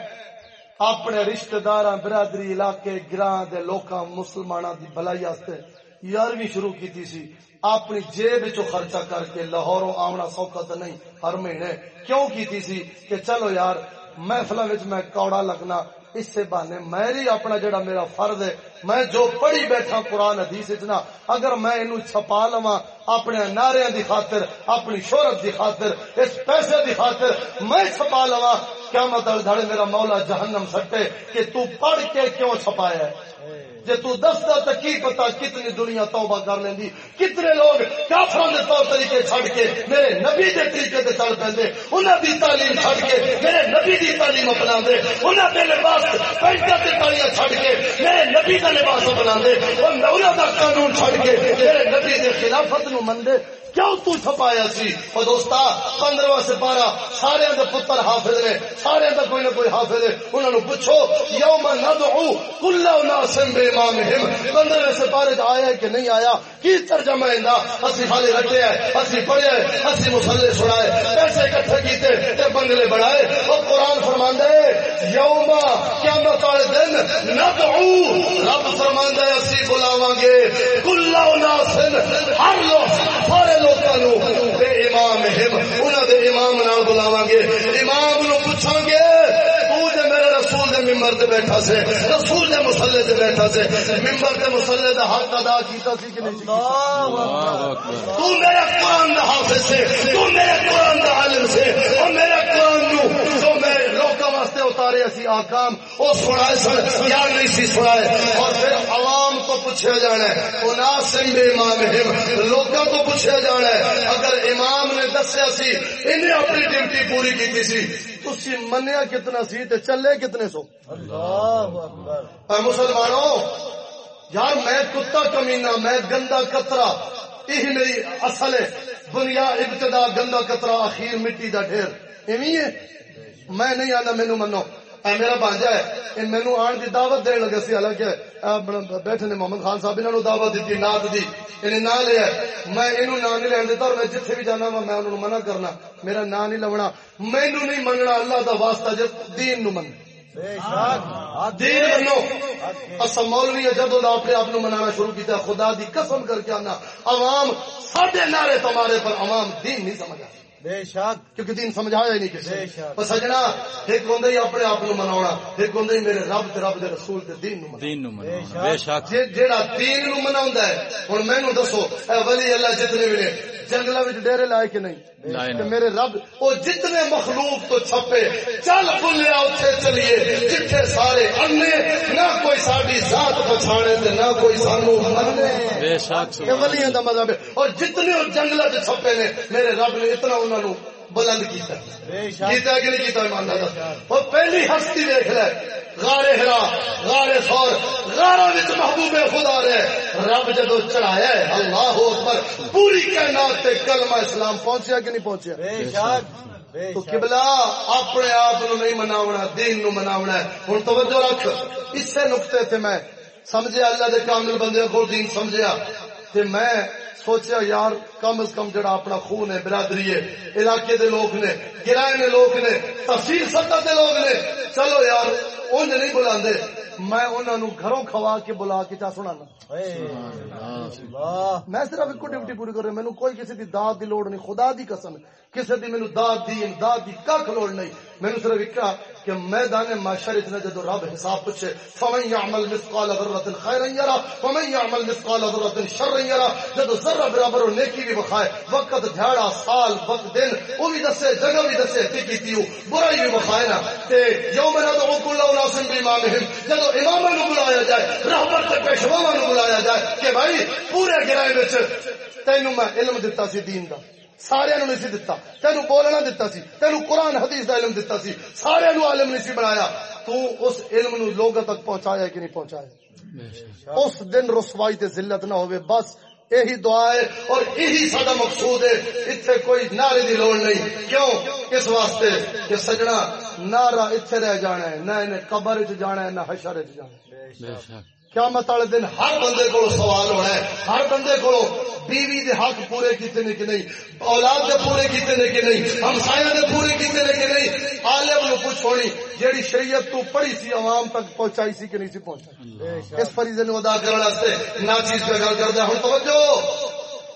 Speaker 1: اپنے رشتہ دار برادری، علاقے، گراں دے لوکاں، مسلماناں دی بھلائی واسطے یارویں شروع کیتی سی۔ اپنی جیب چو خرچہ کر کے لاہوروں آمنا سوکھا تو نہیں، ہر مہینے کیوں کیتی سی کہ چلو یار محفلوں وچ میں کوڑا لگنا، اس سے بہانے میری اپنا جڑا میرا فرض ہے، میں جو پڑھی بیٹھا قرآن حدیث اتنا اگر میں انو چھپا لواں اپنے نعرے دی خاطر، اپنی شہرت دی خاطر، اس پیسے دی خاطر میں چھپا لوا کیا مطلب دھڑے میرا مولا جہنم سٹے کہ تو پڑھ کے کیوں چھپایا ہے؟ جے تو دستا تو کی پتا کتنی دنیا توبہ کر لیندی؟ کتنے لوگ کافروں دے طور طریقے چھڑ کے میرے نبی دے طریقے تے چل پیندے انہاں دی تعلیم چھڑ کے میرے نبی دی تعلیم اپنا دے انہاں دے لباس پینٹا تے تالیاں چھڑ کے میرے نبی دا لباس اپنا دے انہاں دا قانون چھڑ کے میرے نبی دے خلافت نو مندے کیوں تو چھپایا سی؟ او دوستا، پندرواں سپارہ سارے دے پتر حافظ نے، سارے دا کوئی نہ کوئی حافظ ہے انہاں نو پوچھو، یوم ندعو کل ناس بامامہم پندرویں سپارے آیا ہے کہ نہیں آیا؟ کی ترجمہ ہے اسی خالی رٹے ہے، اسی پڑھے ہے، اسی مسلے چھڑائے پیسے اکٹھے کیتے تے بنگلے بڑھائے۔ او قرآن فرماندا ہے، یوم قیامت والے دن ندعو، رب فرماندا ہے، اسی بلاواں گے۔ کل ناس ہر لوگ، سارے لوگوں امام انہاں دے امام نال بلاواں گے۔ امام نو پوچھاں گے تو جے میرے رسول دے تے بیٹھا سے رسول دے مصلی تے بیٹھا سے ممبر تے مصلی دا حق ادا کیتا سی کہ نہیں؟ کیتا تو میرے قرآن دا حافظ سے تو میرے قرآن دا عالم سے اور میرے قرآن نو جو میں لوکاں واسطے اتار سارے اسی آکام۔ وہ سنائے سن یا نہیں سی سنائے۔ اور پھر عوام تو پوچھا جانا ہے اناس بے امام لوگوں تو پوچھا جانا ہے اگر امام نے دسیا سی انہیں اپنی ڈیوٹی پوری کی سی تسی منیا کتنا سی تے چلے کتنے سو؟
Speaker 3: اللہ اکبر۔
Speaker 1: اے مسلمانوں یار میں کتا کمینہ میں گندا کترا یہ میری اصل ہے۔ دنیا ابتدا گندا کترا اخیر مٹی دا ڈھیر۔ ایویں ہے؟ میں نہیں آنا مینو منو۔ اے میرا بانجا ہے۔ یہ مینو آن کی دعوت دین لگا سی، حالانکہ بیٹھے نے محمد خان صاحب انہوں دعوت دیتی نات دی۔ انہیں نہ لیا میں انہوں نام نہیں لین دیتا اور میں جتھے بھی جانا وا، میں انہوں منع کرنا۔ میرا نام نہیں لونا مینو نہیں مننا، اللہ دا واسطہ جس دین نو من دین بنو اصا مولوی جدو دا اپنے آپ منانا شروع کیا خدا دی قسم کر کے آنا۔ عوام، ساڈے نعرے تمہارے پر عوام دین نہیں سمجھا۔
Speaker 3: بے شک.
Speaker 1: کیونکہ دین سمجھایا ہی نہیں کسی۔ پر سجنا ایک ہی اپنے آپ منا ایک ہوں میرے رب تے رب دے رسول تے دین نو مناونا۔
Speaker 2: دین نو مناونا بے شک.
Speaker 1: جے جیڑا دین نو منا ہے ہوں مینو دسو اے ولی اللہ جتنے بھی نے جنگل ڈیرے لائے کہ نہیں۔ میرے رب وہ جتنے مخلوق تو چھپے چل بلیا اتنے چلیے جتھے سارے انے نہ کوئی ساری ذات پچھانے تے نہ کوئی سانو مننے۔
Speaker 2: بے شک
Speaker 1: یہ ولیاں دا مذہب ہے۔ اور جتنے چ چھپے نے میرے رب نے اتنا انہوں بلند کیتا
Speaker 3: بے شک۔
Speaker 1: کیتا کہ نہیں کیتا ایمان دا اور پہلی ہستی دیکھ لے۔ غار ہرا غار سور غاروں وچ محبوب خدا رہے رب جدو چڑھایا ہے اللہ اکبر پوری کائنات تے کلمہ اسلام پہنچیا کہ نہیں پہنچیا؟
Speaker 3: بے شک۔ بے
Speaker 1: تو
Speaker 3: شک۔
Speaker 1: قبلہ اپنے آپ نو نہیں مناونا دین نو مناونا ہے۔ ہن توجہ رکھ۔ اسے نقطے تے میں سمجھیا اللہ دے کامل بندے کو دین سمجھیا۔ تے میں سوچیا یار کم از کم جڑا اپنا خون ہے برادری ہے علاقے دے لوگ نے کرائے نے لوگ نے تفصیل سطح دے لوگ نے۔ چلو یار انج نہیں بلاندے۔ میں انہاں نو گھروں کھوا کے بلا کے چا سنانا۔ میں صرف ایک ڈیوٹی پوری کر رہا مینو کوئی کسی دی داد دی لوڑ نہیں خدا دی قسم۔ کسی دی مینو داد دی امداد دی کھ لوڑ نہیں۔ مینو صرف ایک کہ میدان معاشر اتنا جدو رب حساب پوچھے، فمن يعمل مثقال ذرة خيرا يرى ومن يعمل مثقال ذرة شرا يرى جدو ذرہ برابر نیکی بھی بخائے، وقت دیہڑا سال، وقت، دن وہ بھی دسے، جگہ بھی دسے تی کیتی ہو برائی بھی بخائے نا، تے یوم ندعو کل اناس بامامہم جدو اماماں نو بلایا جائے، رہبر تے پیشواواں نو بلایا جائے، کہ بھائی پورے گرائے وچ تینو میں علم دتا سی دین دا۔ سارے نو نہیں دتا۔ تینو بولنا دتا سی۔ تینو قرآن حدیث دا علم دتا سی۔ سارے نو عالم نہیں سی بنایا۔ تو اس علم نو لوگوں تک پہنچایا کہ نہیں پہنچایا؟ اس دن رسوائی تے ذلت نہ ہوئے۔ بس یہی دعا ہے اور یہی سارا مقصود ہے۔ اتنے کوئی نعرے دی لوڑ نہیں۔ کیوں؟ اس واسطے کہ سجنا نعرہ اتنے رہ جانا ہے۔ نہ قبر چ جانا ہے، نہ حشر چ جانا ہے۔
Speaker 2: بے شک۔
Speaker 1: قیامت والے دن ہر بندے کو سوال ہونا ہے۔ ہر بندے کو بیوی دے حق پورے کیتے نے کہ نہیں؟ اولاد دے پورے کیتے نے کہ نہیں؟ ہمسایہ دے پورے کیتے نے کہ نہیں؟ عالم نو پوچھ ہونی جیڑی شریعت تو پڑھی سی عوام تک پہنچائی سی کہ نہیں سی پہنچائی؟
Speaker 3: شک
Speaker 1: اس فریضے نو ادا کرنے واسطے نا چیز پہ گل کردا ہن توجہ!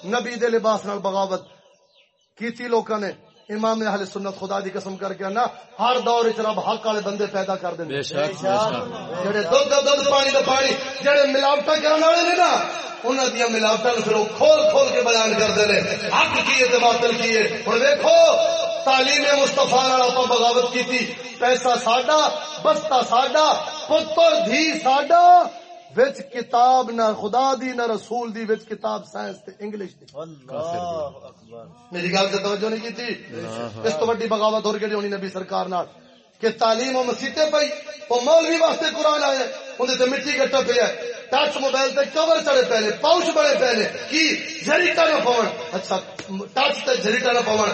Speaker 1: نبی دے لباس نال بغاوت کیتی لوکاں نے۔ امام اہل سنت خدا دی قسم کر کے نا ہر دور وچ رب حق والے بندے پیدا کر دے
Speaker 2: بے شک بے شک۔
Speaker 1: جڑے دودھ دا دودھ پانی دا پانی جڑے ملاوٹاں کرن والے نے نا انہاں دی ملاوٹاں پھر وہ کھول کھول کے بیان کردے نے۔ حق کیے تے باطل کیے ہن دیکھو تعلیم مصطفی نال اپا بغاوت کیتی پیسہ ساڈا بستا ساڈا پتر دھی ساڈا۔ وچ کتاب نہ خدا دی نہ رسول دی وچ کتاب سائنس تے انگلش دی۔
Speaker 3: اللہ اکبر۔
Speaker 1: میری گل سے توجہ نہیں کی اس تو وڈی بغاوت ہو گئی ہونی نبی سرکار نال کہ تعلیم و مسیطے پئی وہ مولوی واسطے قرآن آئے اندر تے مٹی کٹا پیا ٹچ موبائل تے کور چڑے پے نے پاؤچ بڑے پے نے کی؟ جریٹا نہ پون اچھا ٹچ تے جریٹا نہ پون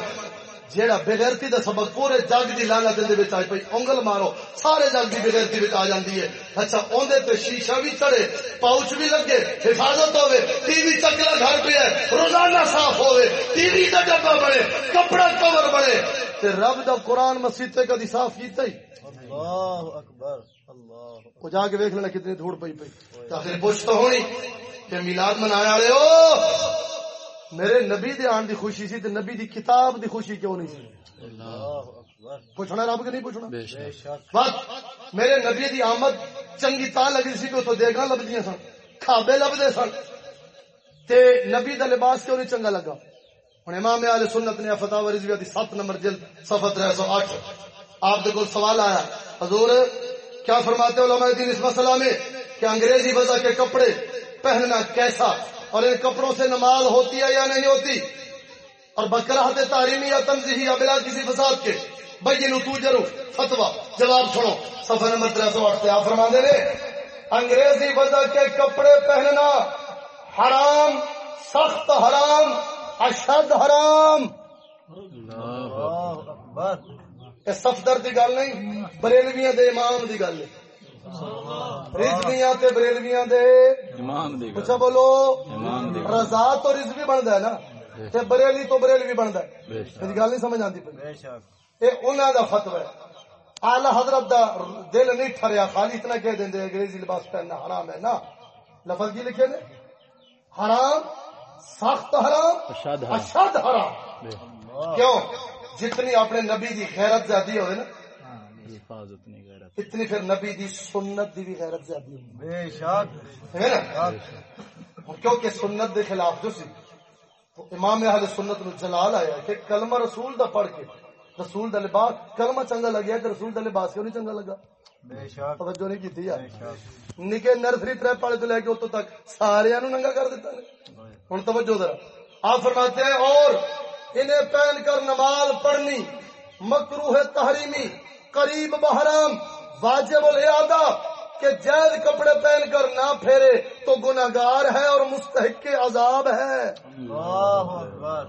Speaker 1: جیڑا بغیرتی دا سبق پورے جگ دی لعنت دے وچ آئی پئی انگل مارو سارے جگ دی بغیرتی وچ آ جاندی ہے۔ اچھا اوندے تے شیشہ بھی چڑے پاؤچ بھی لگے حفاظت ہوے ٹی وی چکلا گھر پہ ہے روزانہ صاف ہوے ٹی وی دا ڈبہ بنے کپڑا کور بنے۔ تے رب دا قرآن مسیتے کدی صاف کیتا ہی؟
Speaker 3: اللہ اکبر اللہ
Speaker 1: وہ جا کے ویکھ لینا کتنی دھوڑ پئی پئی۔ آخر پوچھ تو ہونی کہ میلاد منایا والے ہو؟ میرے نبی دے آن دی خوشی سی تے نبی دی کتاب دی خوشی کیوں نہیں سی؟
Speaker 3: اللہ اکبر۔
Speaker 1: پوچھنا رب کے نہیں پوچھنا؟ بس میرے نبی دی آمد چنگی تا لگی سی کہ اتو دیگاں لبدیاں سن کھابے لبدے سن۔ تے نبی دا لباس کیوں نہیں چنگا لگا؟ ہن امام اہل سنت نے فتاوی رضویہ دی 7 نمبر جلد صفحہ 308 آپ کو سوال آیا حضور کیا فرماتے ہو علماء دین اس مسئلہ میں کہ انگریزی وجہ کے کپڑے پہننا کیسا؟ اور ان کپڑوں سے نماز ہوتی ہے یا نہیں ہوتی؟ اور بکراہت تعلیمی یا تنظیحی یا بلا کسی فساد کے؟ بھائی تو جرو فتوا جواب سنو۔ سفر نمبر تر سو آٹھ سے آپ فرما دے انگریزی وجہ کے کپڑے پہننا حرام سخت حرام اشد حرام۔
Speaker 3: اللہ اکبر۔
Speaker 1: یہ صفدر دی گل نہیں بریلویاں دے امام دی گل ہے۔ رضویاں تے بریلویاں دے
Speaker 2: ایمان دے گا
Speaker 1: اچھا بولو.
Speaker 2: ایمان
Speaker 1: رضا تو بندا ہے نا؟ تے بریلی تو بریلوی بندا ہے.
Speaker 2: بے شک.
Speaker 1: میری گل نہیں سمجھ آندی
Speaker 3: بے شک.
Speaker 1: یہ انہوں دا فتوا ہے. آلہ حضرت دا دل نہیں ٹھریا. خالی اتنا کہہ دیں انگریزی لباس پہننا حرام ہے نا؟ لفظ کی لکھے نے؟ حرام سخت حرام
Speaker 2: اشد حرام۔
Speaker 1: اشد حرام.
Speaker 2: بے
Speaker 1: کیوں؟ جتنی اپنے نبی دی غیرت زیادی ہوئے نا؟
Speaker 2: حفاظت نہیں
Speaker 1: اتنی پھر نبی دی سنت دی بھی غیرت زیادی ہوئی۔
Speaker 3: بے شک۔
Speaker 1: ہے نا؟ کیونکہ سنت دے خلاف جو سی تو امام اہل سنت نو جلال آیا کہ کلمہ رسول دا پڑھ کے رسول دا لباس کلمہ چنگا لگیا کہ رسول دا لباس کیوں نہیں چنگا لگا؟
Speaker 3: بے شک۔
Speaker 1: توجہ نہیں کی یار۔ نکے نرسری پریپ والے تو لے کے اتوں تک سارے نو ننگا کر دیتا نے ہوں توجہ ذرا۔ آپ فرماتے ہیں اور انہیں پہن کر نماز پڑھنی مکروہ تحریمی قریب بحرام واجب الادا کہ جائز کپڑے پہن کر نہ پھیرے تو گناہگار ہے اور مستحق کے عذاب ہے۔
Speaker 3: اللہ اکبر۔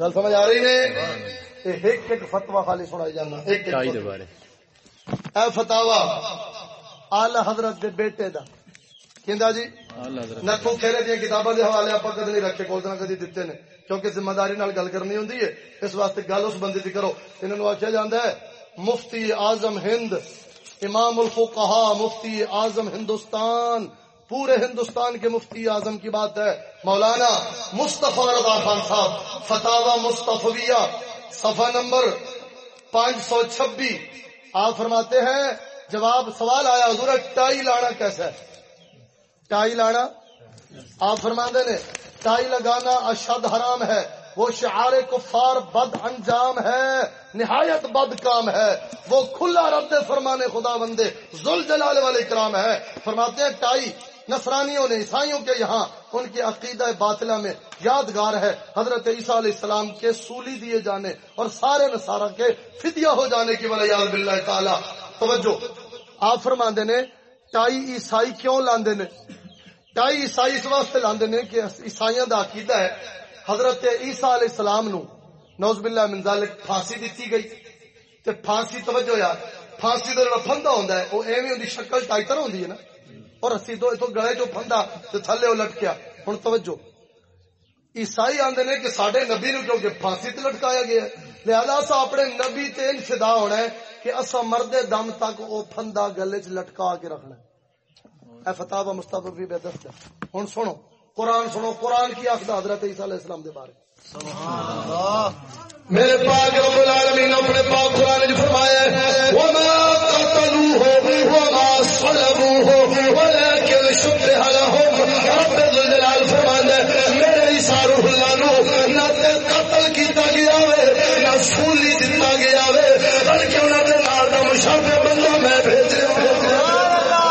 Speaker 1: گل سمجھ آ رہی نے؟ ایک ایک فتوا خالی سنائی جانا۔ ایک
Speaker 2: چاہیے
Speaker 1: ایک
Speaker 2: دے بارے
Speaker 1: اے فتوا آلہ حضرت دے بیٹے دا۔ کہندا جی؟ نہ تو کتاباں دے حوالے آپ کدی نہیں رکھے کول نہ کدی دتے نے۔ کیونکہ ذمہ داری نال گل کرنی ہوندی ہے۔ اس واسطے گل اس بندے دی کرو۔ انہاں نو آکھیا جاندا ہے مفتی اعظم ہند امام الفقہا مفتی اعظم ہندوستان، پورے ہندوستان کے مفتی اعظم کی بات ہے۔ مولانا مصطفی رضا خان صاحب فتاوا مصطفیہ، صفحہ نمبر پانچ سو چھبی آپ فرماتے ہیں، جواب، سوال آیا، حضور، ٹائی لانا کیسا ہے؟ ٹائی لانا؟ آپ فرماندے نے، ٹائی لگانا اشد حرام ہے۔ وہ شعار کفار بد انجام ہے، نہایت بد کام ہے۔ وہ کھلا رد فرمانے خدا بندے، ذل جلال والے کرام ہے۔ فرماتے ہیں، ٹائی نصرانیوں نے، عیسائیوں کے یہاں ان کی عقیدہ باطلہ میں یادگار ہے۔ حضرت عیسیٰ علیہ السلام کے سولی دیے جانے اور سارے نصارہ کے فدیہ ہو جانے کی وجہ یاد باللہ تعالی۔ توجہ۔ آپ فرماندے نے، ٹائی عیسائی کیوں لاندے نے؟ ٹائی عیسائی اس واسطے لاندے نے کہ عیسائیاں دا عقیدہ ہے۔ حضرت عیسیٰ علیہ السلام نو نوز باللہ من ذالک پھانسی دیتی گئی۔ تے پھانسی توجہ یار، پھانسی دا جڑا پھندا ہوندا ہے، او ایویں ہوندی شکل ٹائی طرح ہوندی ہے نا۔ اور اسی تو اتو گلے جو پھندا تے تھلے او لٹکیا۔ ہن توجہ۔ عیسائی آندے نے کہ ساڈے نبی نو کیونکہ پھانسی تے لٹکایا گیا ہے، لہذا اسا اپنے نبی تے ان فدا ہونا ہے کہ اسا مرد دم تک او پھندا گلے چ لٹکا کے رکھنا ہے۔ اے فتاوا مصطفی بھی بے دست ہے۔ ہن سنو۔ قرآن سنو قرآن کی آخدہ حضرت عیسیٰ علیہ السلام دے بارے۔
Speaker 3: سبحان اللہ۔
Speaker 1: میرے پاک رب العالمین نے اپنے پاک قرآن میں فرمایا ہے وما قتلوه وما صلبوه ولكن شبه لهم رب الجلال۔ ہے میرے عیسیٰ روح اللہ نو نہ تے قتل کیتا گیا وے نہ سولی دتا گیا وے بلکہ انہاں دے نال دا مشابہ بندہ میں بھیجیا
Speaker 2: سبحان اللہ۔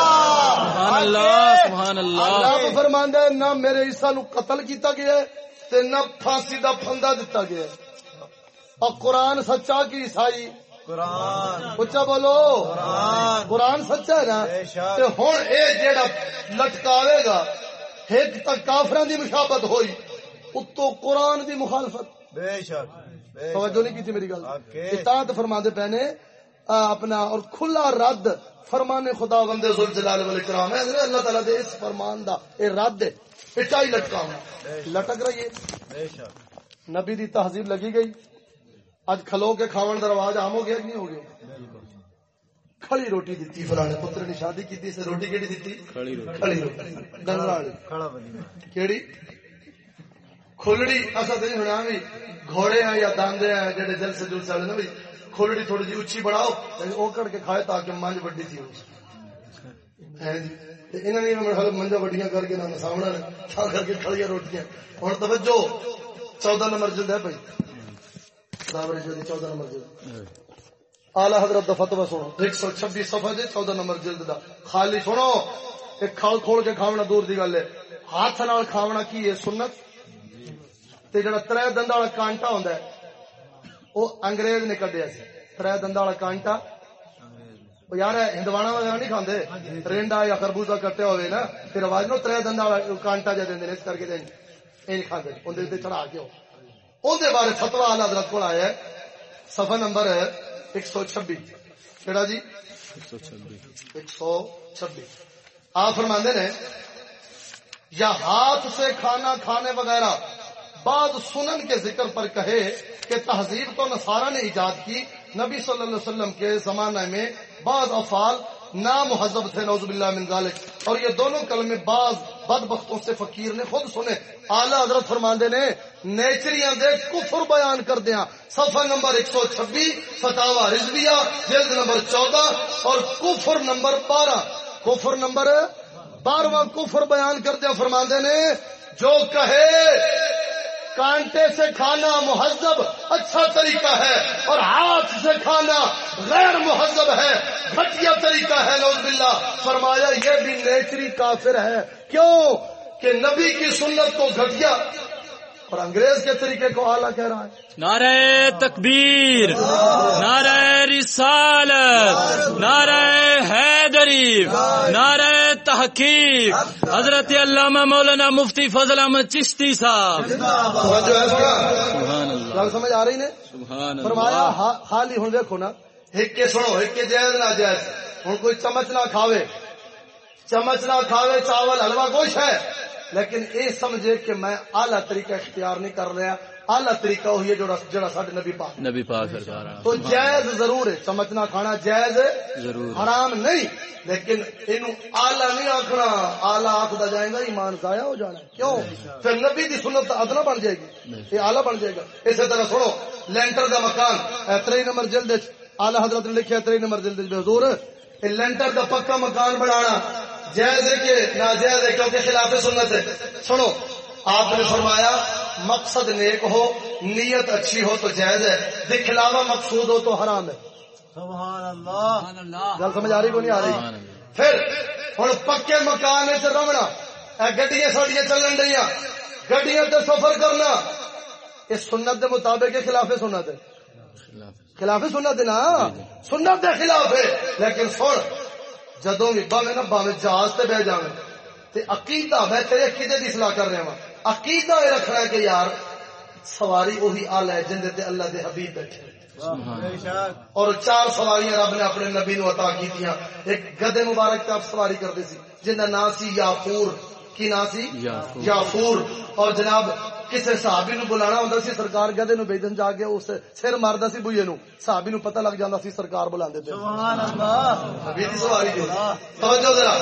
Speaker 2: سبحان اللہ
Speaker 1: اللہ۔ فرماندا ہے نہ میرے عیسیٰ نو قتل کیتا گیا ہے تے نہ پھانسی دا پھندا دتا گیا ہے۔ اور قرآن سچا کی عیسائی؟
Speaker 3: قرآن۔
Speaker 1: اچھا بولو۔
Speaker 3: قرآن۔
Speaker 1: قرآن سچا ہے نا۔ تے ہن اے جیڑا لٹکاوے گا ایک تک کافراں دی مشابت ہوئی اتو قرآن دی مخالفت۔
Speaker 3: بے شک۔
Speaker 1: توجہ نہیں کی تھی میری گل. اطاعت فرما دے پہنے اپنا اور کھلا رد فرمان خدا بندے ذل جلال والاکرام ہے حضرت اللہ تعالی دے اس فرمان دا اے رد ہے پٹائی لٹکاونا لٹک رہی ہے۔
Speaker 3: بے شک
Speaker 1: نبی دی تہذیب لگی گئی۔ اج کھلو کے کھاون دا رواج عام ہو گیا کہ نہیں ہو گیا؟ کھڑی روٹی دیتی فلانے پتر نے شادی کی سے روٹی کیڑی دیتی؟
Speaker 2: کھڑی روٹی۔
Speaker 1: ڈنگر والی
Speaker 3: کھڑا بنی۔
Speaker 1: کیڑی؟ کھلڑی اصا تو سنیا بھی گھوڑے ہیں یا داندے ہیں جڑے جل سے جل سے والے نا بھی کھلڑی تھوڑی جی اچھی بڑھاؤ، تے او کڑ کے کھائے تاکہ منج وڈی تھی ہو ہاں جی، نے منجا مطلب وڈیاں کر کے نہ سامنے نے کر کے کھڑیاں روٹیاں۔ ہن توجہ 14 نمبر جلد ہے بھائی۔ صاحب جو 14 نمبر جلد۔ آلہ حضرت دا فتوا سنو۔ ایک سو چھبیس صفحہ جی چودہ نمبر جلد دا۔ خالی سنو، ایک کھال کھول کے کھاونا دور دی گل ہے۔ ہاتھ نال کھاونا کی ہے؟ سنت۔ تے جڑا ترے دندا والا کانٹا ہوندا ہے وہ انگریز نے کڈیا سی ترے دندا والا کانٹا یار ہندوانا وغیرہ نہیں کھاندے رینڈا یا خربوزہ کٹے ہوئے نا پھر آواز نو ترے دندا والا کانٹا جے دیندے اس کر کے دین اے کھاندے اون دے چڑھا کے اون دے بارے فتوا اعلی حضرت کول آیا ہے صفحہ نمبر ہے ایک سو چھبیس کہڑا جی ایک سو چھبیس آپ فرماندے نے یا ہاتھ سے کھانا کھانے وغیرہ بعض سنن کے ذکر پر کہے کہ تہذیب تو نصارہ نے ایجاد کی۔ نبی صلی اللہ علیہ وسلم کے زمانہ میں بعض افعال نامہذب تھے نوز باللہ من ذالک۔ اور یہ دونوں کلمے بعض بدبختوں سے فقیر نے خود سنے۔ اعلی حضرت فرماندے نے، نیچریاں دے کفر بیان کر دیاں۔ صفحہ نمبر 126 فتاوا رضویہ، جلد نمبر 14 اور کفر نمبر 12 کفر نمبر 12واں کفر بیان کر دیا فرماندے نے، جو کہے کانٹے سے کھانا مہذب اچھا طریقہ ہے اور ہاتھ سے کھانا غیر مہذب ہے، گھٹیا طریقہ ہے نوز باللہ۔ فرمایا، یہ بھی نیچری کافر ہے۔ کیوں؟ کہ نبی کی سنت کو گھٹیا اور انگریز کے طریقے کو اعلیٰ کہہ رہا ہے۔
Speaker 2: نعرہ تکبیر نعرہ رسالت نعرہ حیدری نعرہ تحقیق۔ حضرت علامہ مولانا مفتی فضل احمد چشتی صاحب۔
Speaker 1: توجہ ہے سونا
Speaker 2: سبحان اللہ۔
Speaker 1: گل سمجھ آ رہی نے
Speaker 2: سبحان
Speaker 1: فرمایا
Speaker 2: اللہ
Speaker 1: ہا- خالی ہوں دیکھو نا۔ ایک کے سنو ایک کے جائز نہ جائز ہوں کوئی چمچ نہ کھاوے۔ چمچ نہ کھاوے چاول حلوا گوشت ہے۔ لیکن یہ سمجھے کہ میں اعلیٰ طریقہ اختیار نہیں کر رہا اعلیٰ طریقہ وہی ہے جڑا جڑا ساڈے نبی پاک
Speaker 2: نبی پاک سرکار
Speaker 1: تو جائز ضرور ہے نہ کھانا جائز
Speaker 2: ضرور۔
Speaker 1: حرام نہیں لیکن اینو آلہ نہیں آخنا آلہ آخدا جائے گا ایمان ضائع ہو جانا ہے۔ کیوں؟ پھر نبی دی سنت ادنا بن جائے گی یہ آلہ بن جائے گا۔ اسی طرح سنو لینٹر دا مکان اے تری نمبر جلد وچ آلہ حضرت نے لکھیا تری نمبر جلد وچ حضور لینٹر دا پکا مکان بنانا۔ جائز ہے کہ ناجائز ہے کیونکہ خلاف سنت ہے۔ سنو آپ نے فرمایا مقصد نیک ہو نیت اچھی ہو تو جائز ہے۔ دکھلاوا مقصود ہو تو حرام ہے۔
Speaker 3: سبحان اللہ
Speaker 1: گل سمجھ آ رہی کو نہیں آ رہی؟ پھر ہوں پکے مکان چ رمنا۔ گڈیاں ساڈیاں چلن رہی گڈیاں تے سفر کرنا۔ یہ سنت دے مطابق خلاف سنت ہے۔
Speaker 2: خلاف۔
Speaker 1: سنت نا۔ سنت دے خلاف ہے۔ لیکن سن جدوں بھی باوے نا باوے جہاز تے بہ جاوے۔ تے عقیدہ میں تیرے عقیدے دی اصلاح کر رہا ہوں عقیدہ یہ رکھنا ہے کہ یار سواری وہی آل ہے جن دے اللہ دے حبیب بیٹھے
Speaker 3: بے شک
Speaker 1: اور چار سواریاں رب نے اپنے نبی نو عطا کی تھیاں ایک گدے مبارک تے آپ سواری کرتے سی جن کا نام سی یافور۔ کی نام سی؟
Speaker 2: یافور۔
Speaker 1: یافور۔ اور جناب کسی صحابی نو بلانا ہوندا سی سرکار گدے نو بھیجن جا کے اس سر ماردا سی بوئے نو صحابی نو پتہ لگ جاندا سی سرکار بلاندے تے
Speaker 3: سبحان اللہ
Speaker 1: نبی دی سواری جو توجہ ذرا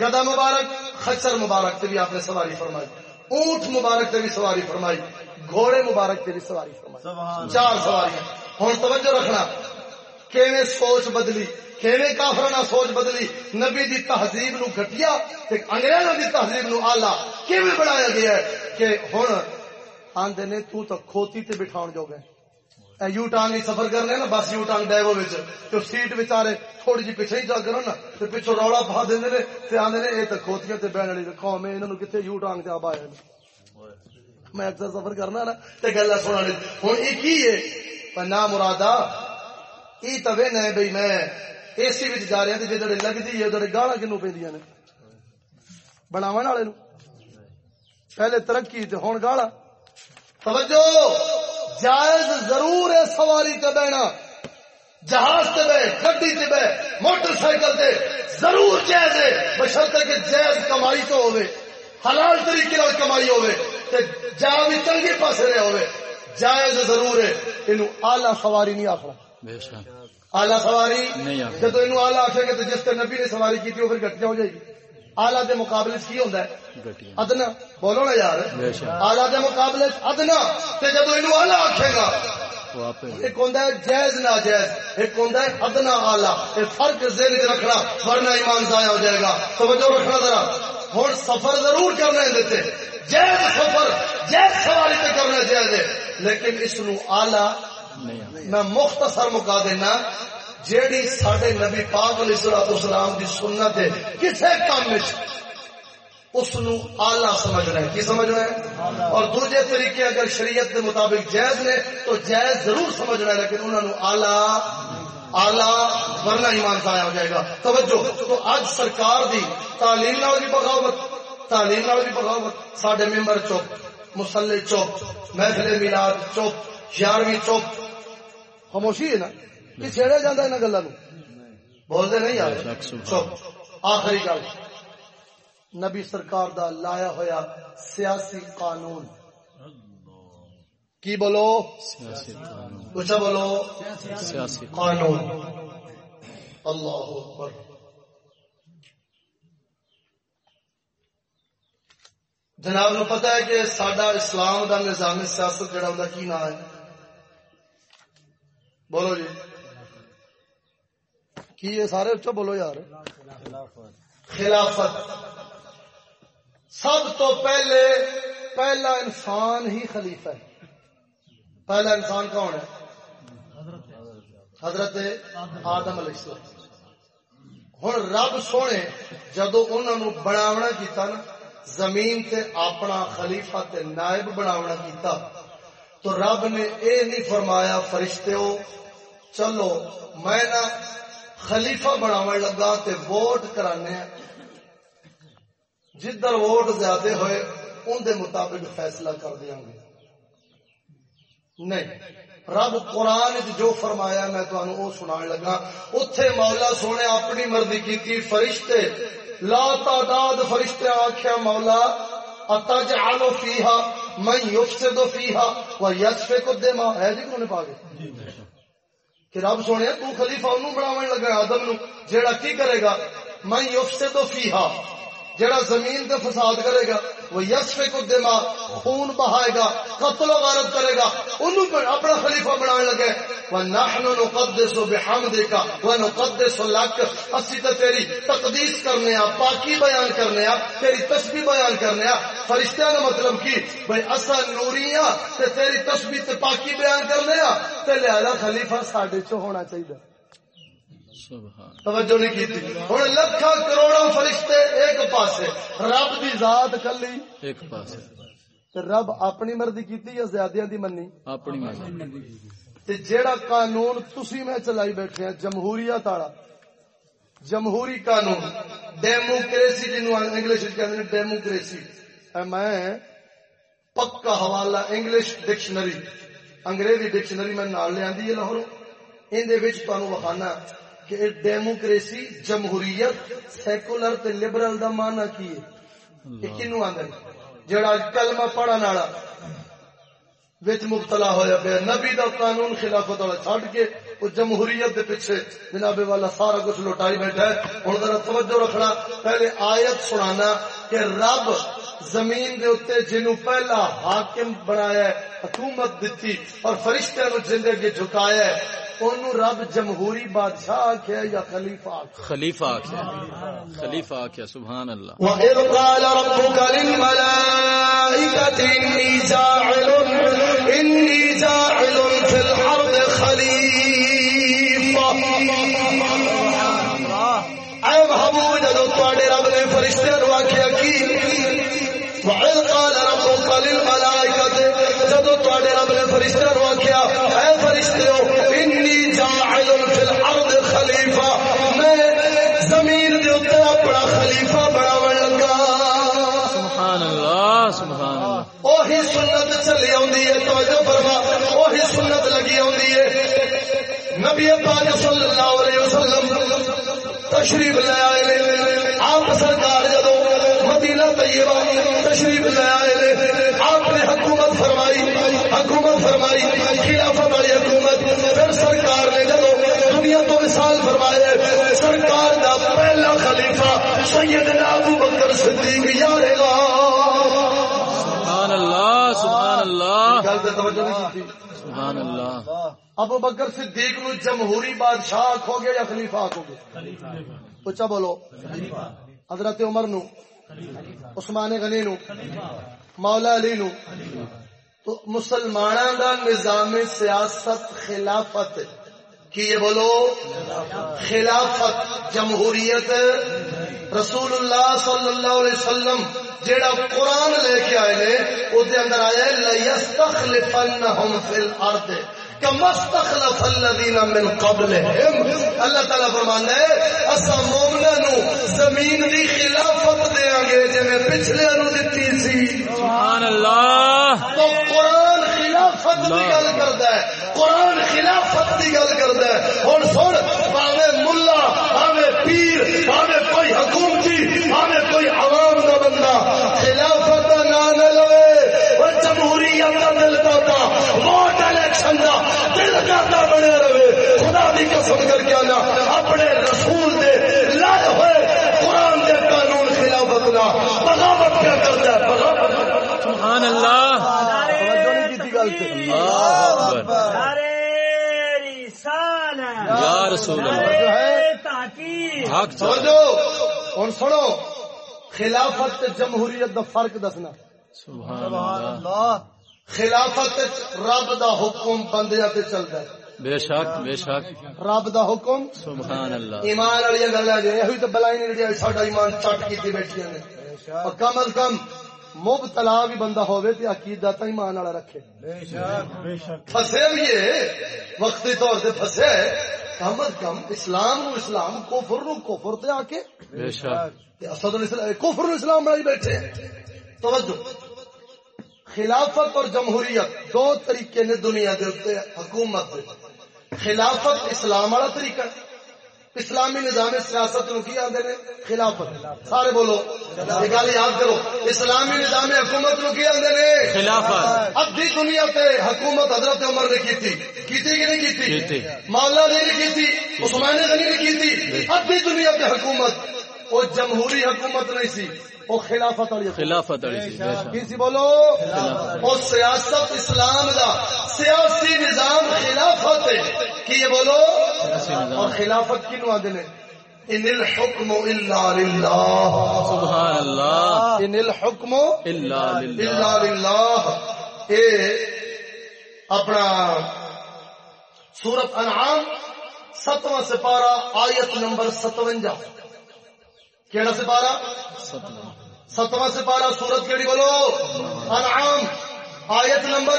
Speaker 1: گدا مبارک خچر مبارک تے بھی آپ نے سواری فرمائی اونٹ مبارک تے بھی سواری فرمائی گھوڑے مبارک تے بھی سواری فرمائی
Speaker 3: سبحان
Speaker 1: چار سواریاں ہوں توجہ رکھنا کیویں سوچ بدلی کیویں کافرانہ سوچ بدلی، نبی دی تہذیب نو گھٹیا تے انگریزاں دی تہذیب نو آلہ کیویں بنایا گیا ہے کہ ہن آندے نے تو تو کھوتی تے بٹھاون جو گئے اے یو ٹانگ نہیں سفر کرنے نا بس یو ٹانگ ڈیو وچ۔ تو سیٹ وچارے تھوڑی جی پیچھے ہی جا کرو نا تے پیچھے رولا پا دیندے نے، تے آندے نے اے تے کھوتیاں تے بہن والی قوم ہے انہاں نو کتے یو ٹانگ تے آ آئے نے میں اکثر سفر کرنا نا تے گلا سنانی ہوں یہ کی ہے، پر نہ مرادا یہ تو نہ بھائی میں اے سی وچ جا رہا تے جڑے لگدی ہے جڑے گالاں کینو پیندیاں نے بناون والے نو پہلے ترقی تے ہن گالاں توجہ جائز ضرور ہے سواری تے بہنا جہاز تے بہ گڈی تے بہ موٹر سائیکل تے ضرور جائز ہے بشرطے کہ جائز کمائی تو ہوے حلال طریقے نال کمائی ہوے تے جا بھی چنگے پاسے رہے ہوے جائز ضرور ہے اینو اعلی سواری نہیں آکھنا
Speaker 2: بے شک
Speaker 1: اعلی سواری۔ جدو اعلی آکھے گے تو جس تے نبی نے سواری کی وہ پھر گھٹیا ہو جائے گی۔ اعلی دے مقابلے کی ہوندا ہے؟
Speaker 2: گٹیا
Speaker 1: ادنا بولو نا یار۔ اعلی دے مقابلے ادنا تے جدو اینو اعلی آکھے گا۔ ایک ہوندا ہے جائز ناجائز۔ ایک ہوندا ہے ادنا اعلی یہ فرق ذہن وچ رکھنا ورنہ ایمان ضائع ہو جائے گا۔ توجہ رکھنا ذرا۔ ہن سفر ضرور کرنا ہے دیتے جائز سفر جائز سواری تے کرنا جائز ہے۔ لیکن اس نو اعلی
Speaker 2: نہیں
Speaker 1: میں مختصر مکا دینا، جیڑی ساڈے نبی پاک علیہ الصلوۃ والسلام دی سنت ہے، کسے کام وچ اس نو آلہ سمجھنا ہے۔ کی سمجھنا ہے؟ اور دوسرے طریقے اگر شریعت کے مطابق جائز نے، تو جائز ضرور سمجھنا ہے، لیکن انہوں نے آلہ آلہ ورنہ ایمان ضائع ہو جائے گا۔ توجہ، تو آج سرکار دی تعلیم نال بھی بغاوت، تعلیم نال بھی بغاوت، ساڈے ممبر چوک مسلح چوک محفل میلاد چوک یارویں چوک خاموشی ہے نا؟ کہ چھیڑیا جاتا ہے گلوں بولتے نہیں یار۔ چپ۔ آخری گل۔ نبی سرکار دا لایا ہویا سیاسی قانون۔ کی بولو؟
Speaker 2: سیاسی قانون۔
Speaker 1: اچھا بولو؟
Speaker 2: سیاسی
Speaker 1: قانون۔ اللہ اکبر۔ جناب نو پتا ہے کہ سڈا اسلام دا نظام سیاست جڑا کی نام ہے؟ بولو جی۔ کی یہ سارے اچھا بولو یار۔ خلافت۔ سب تو پہلے پہلا انسان ہی خلیفہ ہے۔ پہلا انسان کون ہے؟ حضرت آدم علیہ السلام۔ ہوں رب سونے، جدو انہوں نے بناونا کیتا نا، زمین تے اپنا خلیفہ تے نائب بناونا کیتا۔ تو رب نے اے نہیں فرمایا فرشتے ہو چلو میں نا خلیفہ بناون لگا تے ووٹ کرانے جدھر ووٹ زیادہ ہوئے، ان دے مطابق فیصلہ کر دیا گے نہیں، رب قرآن جو فرمایا میں تمہیں وہ سنا لگا۔ اتے مولا سونے اپنی مرضی کی فرشتے، لا تعداد فرشتے آخیا مولا اتجعل فیہا من یفسد فیہا و یسفک الدماء. ہے جی کیوں پا گئے کہ رب سونے تو خلیفہ انہوں بناون لگا آدم نو جیڑا کی کرے گا؟ من یفسد فیہا جڑا زمین تے فساد کرے گا، وہ یسفے کو دماغ خون بہائے گا، قتل و غارت کرے گا۔ انہوں پر اپنا خلیفہ بنانے لگے۔ وَنَحْنُ نُقَدِّسُ بِحَمْدِكَ وَنُقَدِّسُ لَكَ اسی تے تیری تقدیس کرنے آ، پاکی بیان کرنے آ، تیری تسبیح بیان کرنے آ۔ فرشتیاں کا مطلب کی؟ بھئی اسا نوریاں تے تیری تسبیح تے پاکی بیان کرنے آ۔ تے لہذا خلیفہ ساڈے چ ہونا چاہیے توجہ نہیں کی تھی۔ ہوں لکھا کروڑا فرشتے ایک پاسے۔ رب دی ذات کلی
Speaker 2: ایک پاس
Speaker 1: تے رب اپنی مرضی کیتی یا زیادیاں دی منی؟
Speaker 2: اپنی مرضی۔
Speaker 1: تے جیڑا قانون تسی میں چلائی بیٹھے ہیں جمہوریت والا جمہوری قانون۔ ڈیموکریسی جنوں انگلش وچ کہندے ڈیموکریسی۔ اے میں پکا حوالہ انگلش ڈکشنری انگریزی ڈکشنری میں نال لے آندی ہے لاہور ان دے وچ تانوں وکھانا۔ کہ ڈیموکریسی جمہوریت سیکولر تے لبرل دا معنی کی ہے؟ کہ کنو آندا ہے جڑا کلمہ پڑھن والا وچ مبتلا ہویا پیا نبی دا قانون خلافت والا چھڈ کے وہ جمہوریت دے پیچھے جناب والا سارا کچھ لوٹائی بیٹھا ہے۔ ہن ذرا توجہ رکھنا پہلے آیت سنانا کہ رب زمین دے اوتے جنوں پہلا حاکم بنایا ہے حکومت دتی اور فرشتیاں نو اگے جھکایا ہے اونوں رب جمہوری بادشاہ آکھیا یا خلیفہ آکھیا؟
Speaker 2: خلیفہ آکھیا خلیفہ آکھیا سبحان اللہ۔
Speaker 1: وَإِذْ قَالَ رَبُّكَ لِلْمَلَائِكَةِ إِنِّي جَاعِلٌ إِنِّي جَاعِلٌ فِي الْأَرْضِ خَلِيفَةً۔ اے محبوب جدو تواڈے رب نے فرشتیاں نو آکھیا قَالَ جدو تواڈے رب نے فرشتیاں نو آکھیا اے فرشتیو إِنِّي جَاعِلٌ فِي الْأَرْضِ خَلِيفَةً میں زمین دے اوتے اپنا خلیفہ بناون لگا۔
Speaker 2: سبحان اللہ سبحان اللہ
Speaker 1: وہی سنت چلی آندی ہے توجہ فرما وہی سنت لگی آندی ہے۔ نبی پاک صلی اللہ علیہ وسلم تشریف لے آئے آپ سرکار جدو طیبہ تشریف لے آئے نے۔ آپ نے حکومت فرمائی حکومت فرمائی خلافت والی حکومت۔ پھر سرکار نے جدو دنیا تو مثال فرمائے سرکار دا پہلا خلیفہ سیدنا ابو بکر صدیق یارے گا۔
Speaker 2: سبحان اللہ سبحان اللہ
Speaker 1: گل تے توجہ نہیں کی
Speaker 2: سبحان اللہ
Speaker 1: ابو بکر صدیق نو جمہوری بادشاہ آکھو گے یا خلیفہ آکھو گے اچھا بولو۔ حضرت عمر نو۔ عثمان غنی نو، مولا علی نو۔ تو مسلمانوں دا نظام سیاست خلافت، کی یہ بولو؟ خلافت، جمہوریت۔ رسول اللہ صلی اللہ علیہ وسلم جیڑا قرآن لے کے آئے نے، او اندر آیا ہے لَيَسْتَخْلِفَنَّهُمْ فِي الْأَرْضِ۔ اسْتَخْلَفَ الَّذِينَ مِنْ قَبْلِهِمْ اللہ تعالیٰ فرمانا ہے اسا نو زمین دی خلافت دیاں گے جنہیں پچھلے نو دیتی سی۔
Speaker 2: سبحان اللہ
Speaker 1: تو قرآن خلافت کی گل کرتا ہے قرآن خلافت کی گل کرتا ہے۔ ہوں سن پاوے ملا پاوے پیر پاوے کوئی حکومتی پاوے کوئی عوام کا بندہ۔ خلافت کا نام نہ لوے وہ جمہوریت کا دل ووٹ دل کرتا بنے رہے۔ خدا کی قسم کر کے آنا۔ اپنے رسول دے لائے ہوئے قرآن دے قانون خلافت بغاوت کیا کرتا ہے؟ بغاوت۔
Speaker 2: سبحان اللہ۔ یا رسول حق
Speaker 1: سنو۔ خلافت تے جمہوریت دا فرق دسنا۔
Speaker 2: سبحان اللہ۔
Speaker 1: خلافت رب دا حکم بندیاں تے چلدا ہے۔
Speaker 2: بے شک بے شک۔
Speaker 1: رب دا حکم؟
Speaker 2: سبحان اللہ
Speaker 1: ایمان والی گلاں جے یہ تو بلائی نہیں رہی ساڈا ایمان چٹ کیتی بیٹھیاں نے اور کم از کم مبتلا بھی بندہ ہوے تے عقیدہ تا ایمان والا رکھے۔
Speaker 3: بے شک بے شک۔
Speaker 1: پھسے بھی ہے وقتی طور تے پھسے ہے۔ کم از کم اسلام نو اسلام کفر نو کفر تے آ کے
Speaker 2: بے شک۔
Speaker 1: کہ اسد الاسلام کفر الاسلام بڑائی بیٹھے۔ ہیں۔ توجہ۔ خلافت اور جمہوریت دو طریقے نے دنیا دے اتنے حکومت دے۔ خلافت اسلام والا طریقہ اسلامی نظام سیاست نو کی آدھے نے؟ خلافت۔ سارے بولو گل یاد کرو اسلامی نظام حکومت نو کی آدھے نے؟
Speaker 2: خلافت۔
Speaker 1: ادھی دنیا تے حکومت حضرت عمر نے کی تھی۔ کیتی کہ نہیں
Speaker 2: کیتی۔
Speaker 1: کیتی۔ مولا نے نہیں کی تھی عثمان غنی نے کی تھی۔ ادھی دنیا تے حکومت وہ جمہوری حکومت نہیں سی۔ وہ خلافت والی
Speaker 2: خلافت. سی
Speaker 1: بولو؟ وہ سیاست اسلام دا سیاسی نظام خلافت ہے. یہ بولو۔ اور خلافت کی نو آدھے نے؟ ان الحکم الا للہ.
Speaker 2: سبحان اللہ.
Speaker 1: ان الحکم
Speaker 2: الا للہ.
Speaker 1: الا للہ. اے اپنا سورت انعام ستواں سپارہ آیت نمبر ستوجا کیڑا سپارہ؟
Speaker 2: ستنا
Speaker 1: ستواں سپارہ سورت کیڑی بولو۔ انعام آیت نمبر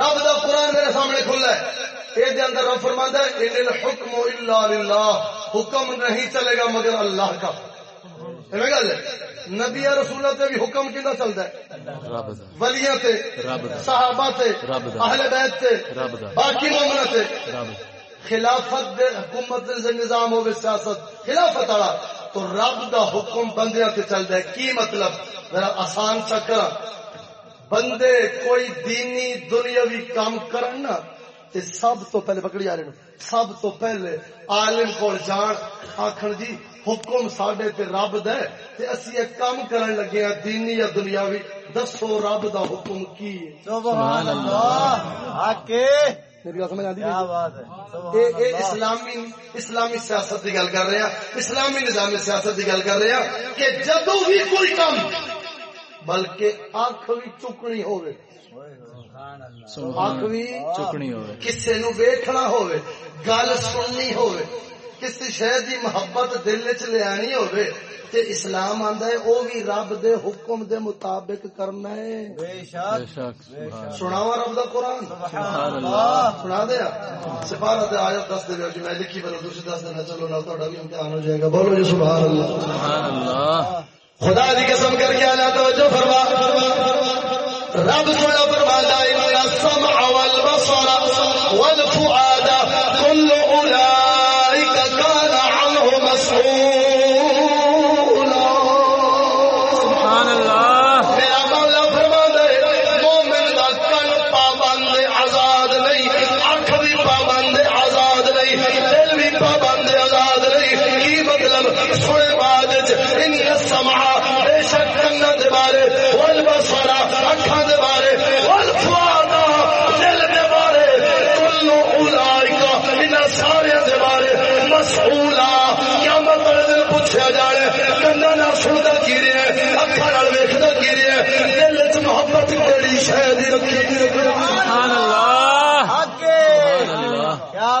Speaker 1: رب دا قرآن میرے سامنے کھلا ہے۔ یہ دے اندر رب فرماندا ہے ان الحکم الا للہ حکم نہیں چلے گا مگر اللہ کا۔ گل؟ نبی رسول تے بھی حکم کیندا چلدا ہے؟ ولیاں تے صحابہ تے اہل بیت تے باقی مومنہ تے۔ خلافت دے حکومت دے نظام ہوے سیاست خلافت والا۔ تو رب دا حکم بندیاں تے چلدا ہے۔ کی مطلب؟ ذرا آسان چکر بندے کوئی دینی دنیاوی کام کرن نا، تے سب تو پہلے پکڑی جا رہے سب تو پہلے عالم کول جان آکھن جی حکم ساڈے تے رب دا ہے۔ تے اسی ایک کام کرن لگے ہیں دینی یا دنیاوی؟ دسو رب دا حکم کی
Speaker 3: سبحان اللہ۔ حق ہے
Speaker 1: میری گل سمجھ
Speaker 3: ہے؟
Speaker 1: اسلامی اسلامی سیاست کی گل کر رہے ہیں۔ اسلامی نظام سیاست کی گل کر رہے ہیں کہ جدو بھی کوئی کام بلکہ اکھ بھی چکنی ہوے
Speaker 3: سبحان اللہ
Speaker 1: اکھ
Speaker 2: سبحان
Speaker 1: بھی
Speaker 2: چکنی ہوئے
Speaker 1: کسے نو ویکھنا ہوے گل سننی ہوے کسی شے دی محبت دل وچ لیانی ہوے تے اسلام آندا ہے او بھی رب دے حکم دے مطابق کرنا ہے۔
Speaker 3: بے
Speaker 2: بے
Speaker 3: شک
Speaker 1: سناوا رب دا قرآن؟
Speaker 2: سبحان اللہ۔
Speaker 1: سنا دیا سفارت آیت دس دے جو میں لکھی بولو دوسری دس دینا چلو نہ تھوڑا بھی امتحان ہو جائے گا۔ بولو جی سبحان اللہ۔
Speaker 2: سبحان اللہ۔
Speaker 1: خدا کی قسم کر کے آنا توجہ فرما۔ رب سونا فرما ان السمع والبصر والفؤاد كل اولئك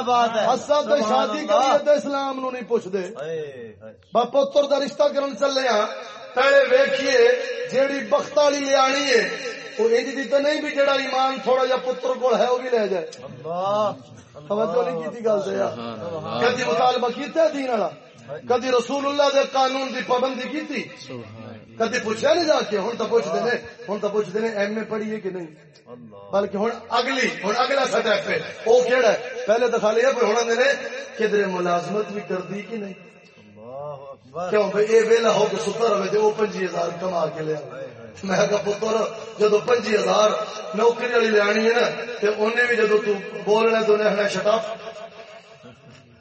Speaker 3: بات ہے؟
Speaker 1: اصا تو شادی کریے اسلام نو نہیں پوچھتے با پتر دا رشتہ کرن چلے ہاں۔ پہلے ویکھیے جیڑی بخت والی لیانی ہے انج دی نہیں بھی جڑا ایمان تھوڑا جا پتر کول ہے وہ بھی لے جائے۔ توجہ نہیں کیتی گل تے۔ یار کدی مطالبہ کیتا دین والا؟ کدی رسول اللہ دے قانون دی پابندی کیتی؟ کدی پوچھا نہیں جا کے؟ ہن تو پوچھتے نے ہن تو پوچھتے نے ایم اے پڑھی ہے کہ نہیں؟ بلکہ ہن اگلی ہن اگلا سٹیپ ہے او کیڑا ہے؟ پہلے تو خالی ہے ہن نے کدھر ملازمت بھی کر دی کہ نہیں؟ کیوں بھئی اے ویلا ہو کے ستر ہوئے تے وہ پنجی ہزار کما کے لیا میں کہا پتر جدو پنجی ہزار نوکری والی لینی ہے نا تے انہیں بھی جدو تو بولنا تو انہیں شٹا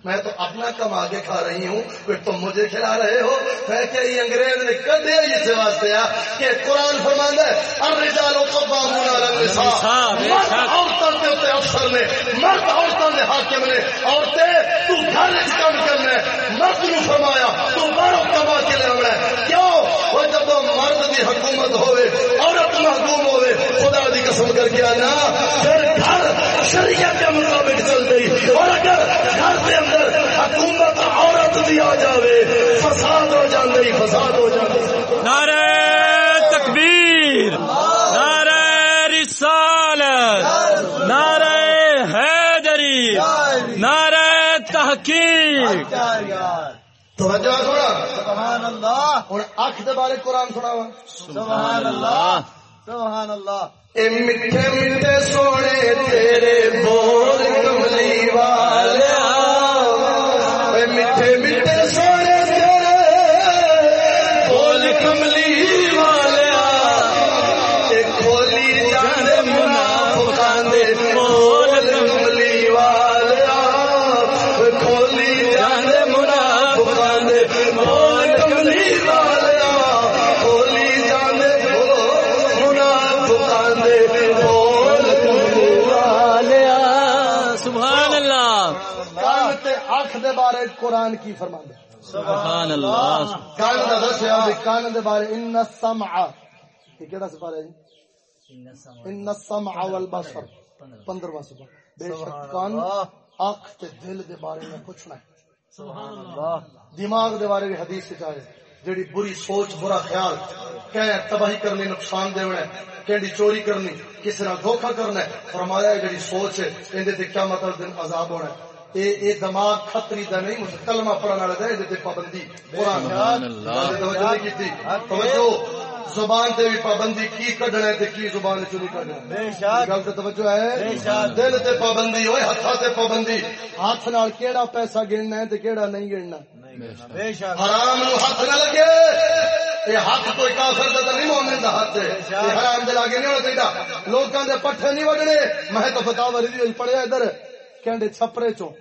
Speaker 1: میں تو اپنا کم آگے کھا رہی ہوں پھر تم مجھے کھلا رہے ہو۔ میں کہ یہ انگریز نے کدے یہ سے واسطے کہ قرآن فرماندا ہے الرجال قوامون علی النساء۔ مرد عورتوں کے اوپر افسر نے مرد عورتوں نے حاکم نے عورتیں تو گھر کام کرنا ہے مرد نو فرمایا تو باہر کما کے لے آنا ہے۔ کیوں وہ جب مرد دی حکومت ہوے عورت محکوم ہوے خدا دی قسم کر کے آنا پھر گھر شریعت کے مطابق چل گئی۔ اور اگر گھر کے اندر حکومت عورت دی آ جاوے فساد ہو جاندی فساد ہو جاندی۔
Speaker 2: نعرہ تکبیر نعرہ رسالت نعرہ حیدری نعرہ تحقیق۔
Speaker 1: توجہ سنا
Speaker 3: سبحان اللہ
Speaker 1: ہن اکھ دے بارے قرآن سناواں۔
Speaker 3: سبحان اللہ سبحان اللہ
Speaker 1: اے میٹھے میٹھے سونے تیرے بول کملی والے اے میٹھے میٹھے سونے دے بارے قرآن کی فرماندا
Speaker 2: سبحان اللہ۔
Speaker 1: کان دا دسیا کان دے بارے ان السمع یہ کیڑا سپارہ جی؟ ان السمع والبصر۔ 15واں سپارہ بے شک کان اکھ تے دل دے بارے میں پوچھنا ہے۔ دماغ دے بارے بھی حدیث سے جڑی بری سوچ برا خیال کہ تباہی کرنی نقصان دینا کہڑی چوری کرنی کسی نہ دھوکا کرنا فرمایا جڑی سوچ ہے اندے تے مطلب دن عذاب ہونا ہے۔ اے اے دماغ خطری دا نہیں کلمہ پڑھن والا تے پابندی۔ قرآن
Speaker 2: سبحان اللہ۔
Speaker 1: توجہ نہیں کیتی۔ توجہ۔ زبان تے بھی پابندی کی کڈنا تے کی زبان چوں نہیں کڈنا
Speaker 3: بے شک۔
Speaker 1: گل تے توجہ ہے؟
Speaker 3: بے شک۔
Speaker 1: دل تے پابندی تے پابندی۔ ہاتھ نال کیڑا پیسہ گننا ہے تے کیڑا نہیں گننا؟
Speaker 3: بے شک۔
Speaker 1: حرام نو ہاتھ نہ لگے۔ ہاتھ کوئی کافر دا تے نہیں مومن دا ہاتھ ہے۔ حرام دے لاگے نہیں ہونا چاہیے لوکاں دے پٹھے نہیں وڈنے۔ میں تو ریڈیو پڑھیا ادھر۔ کینڈے چھپرے چوں۔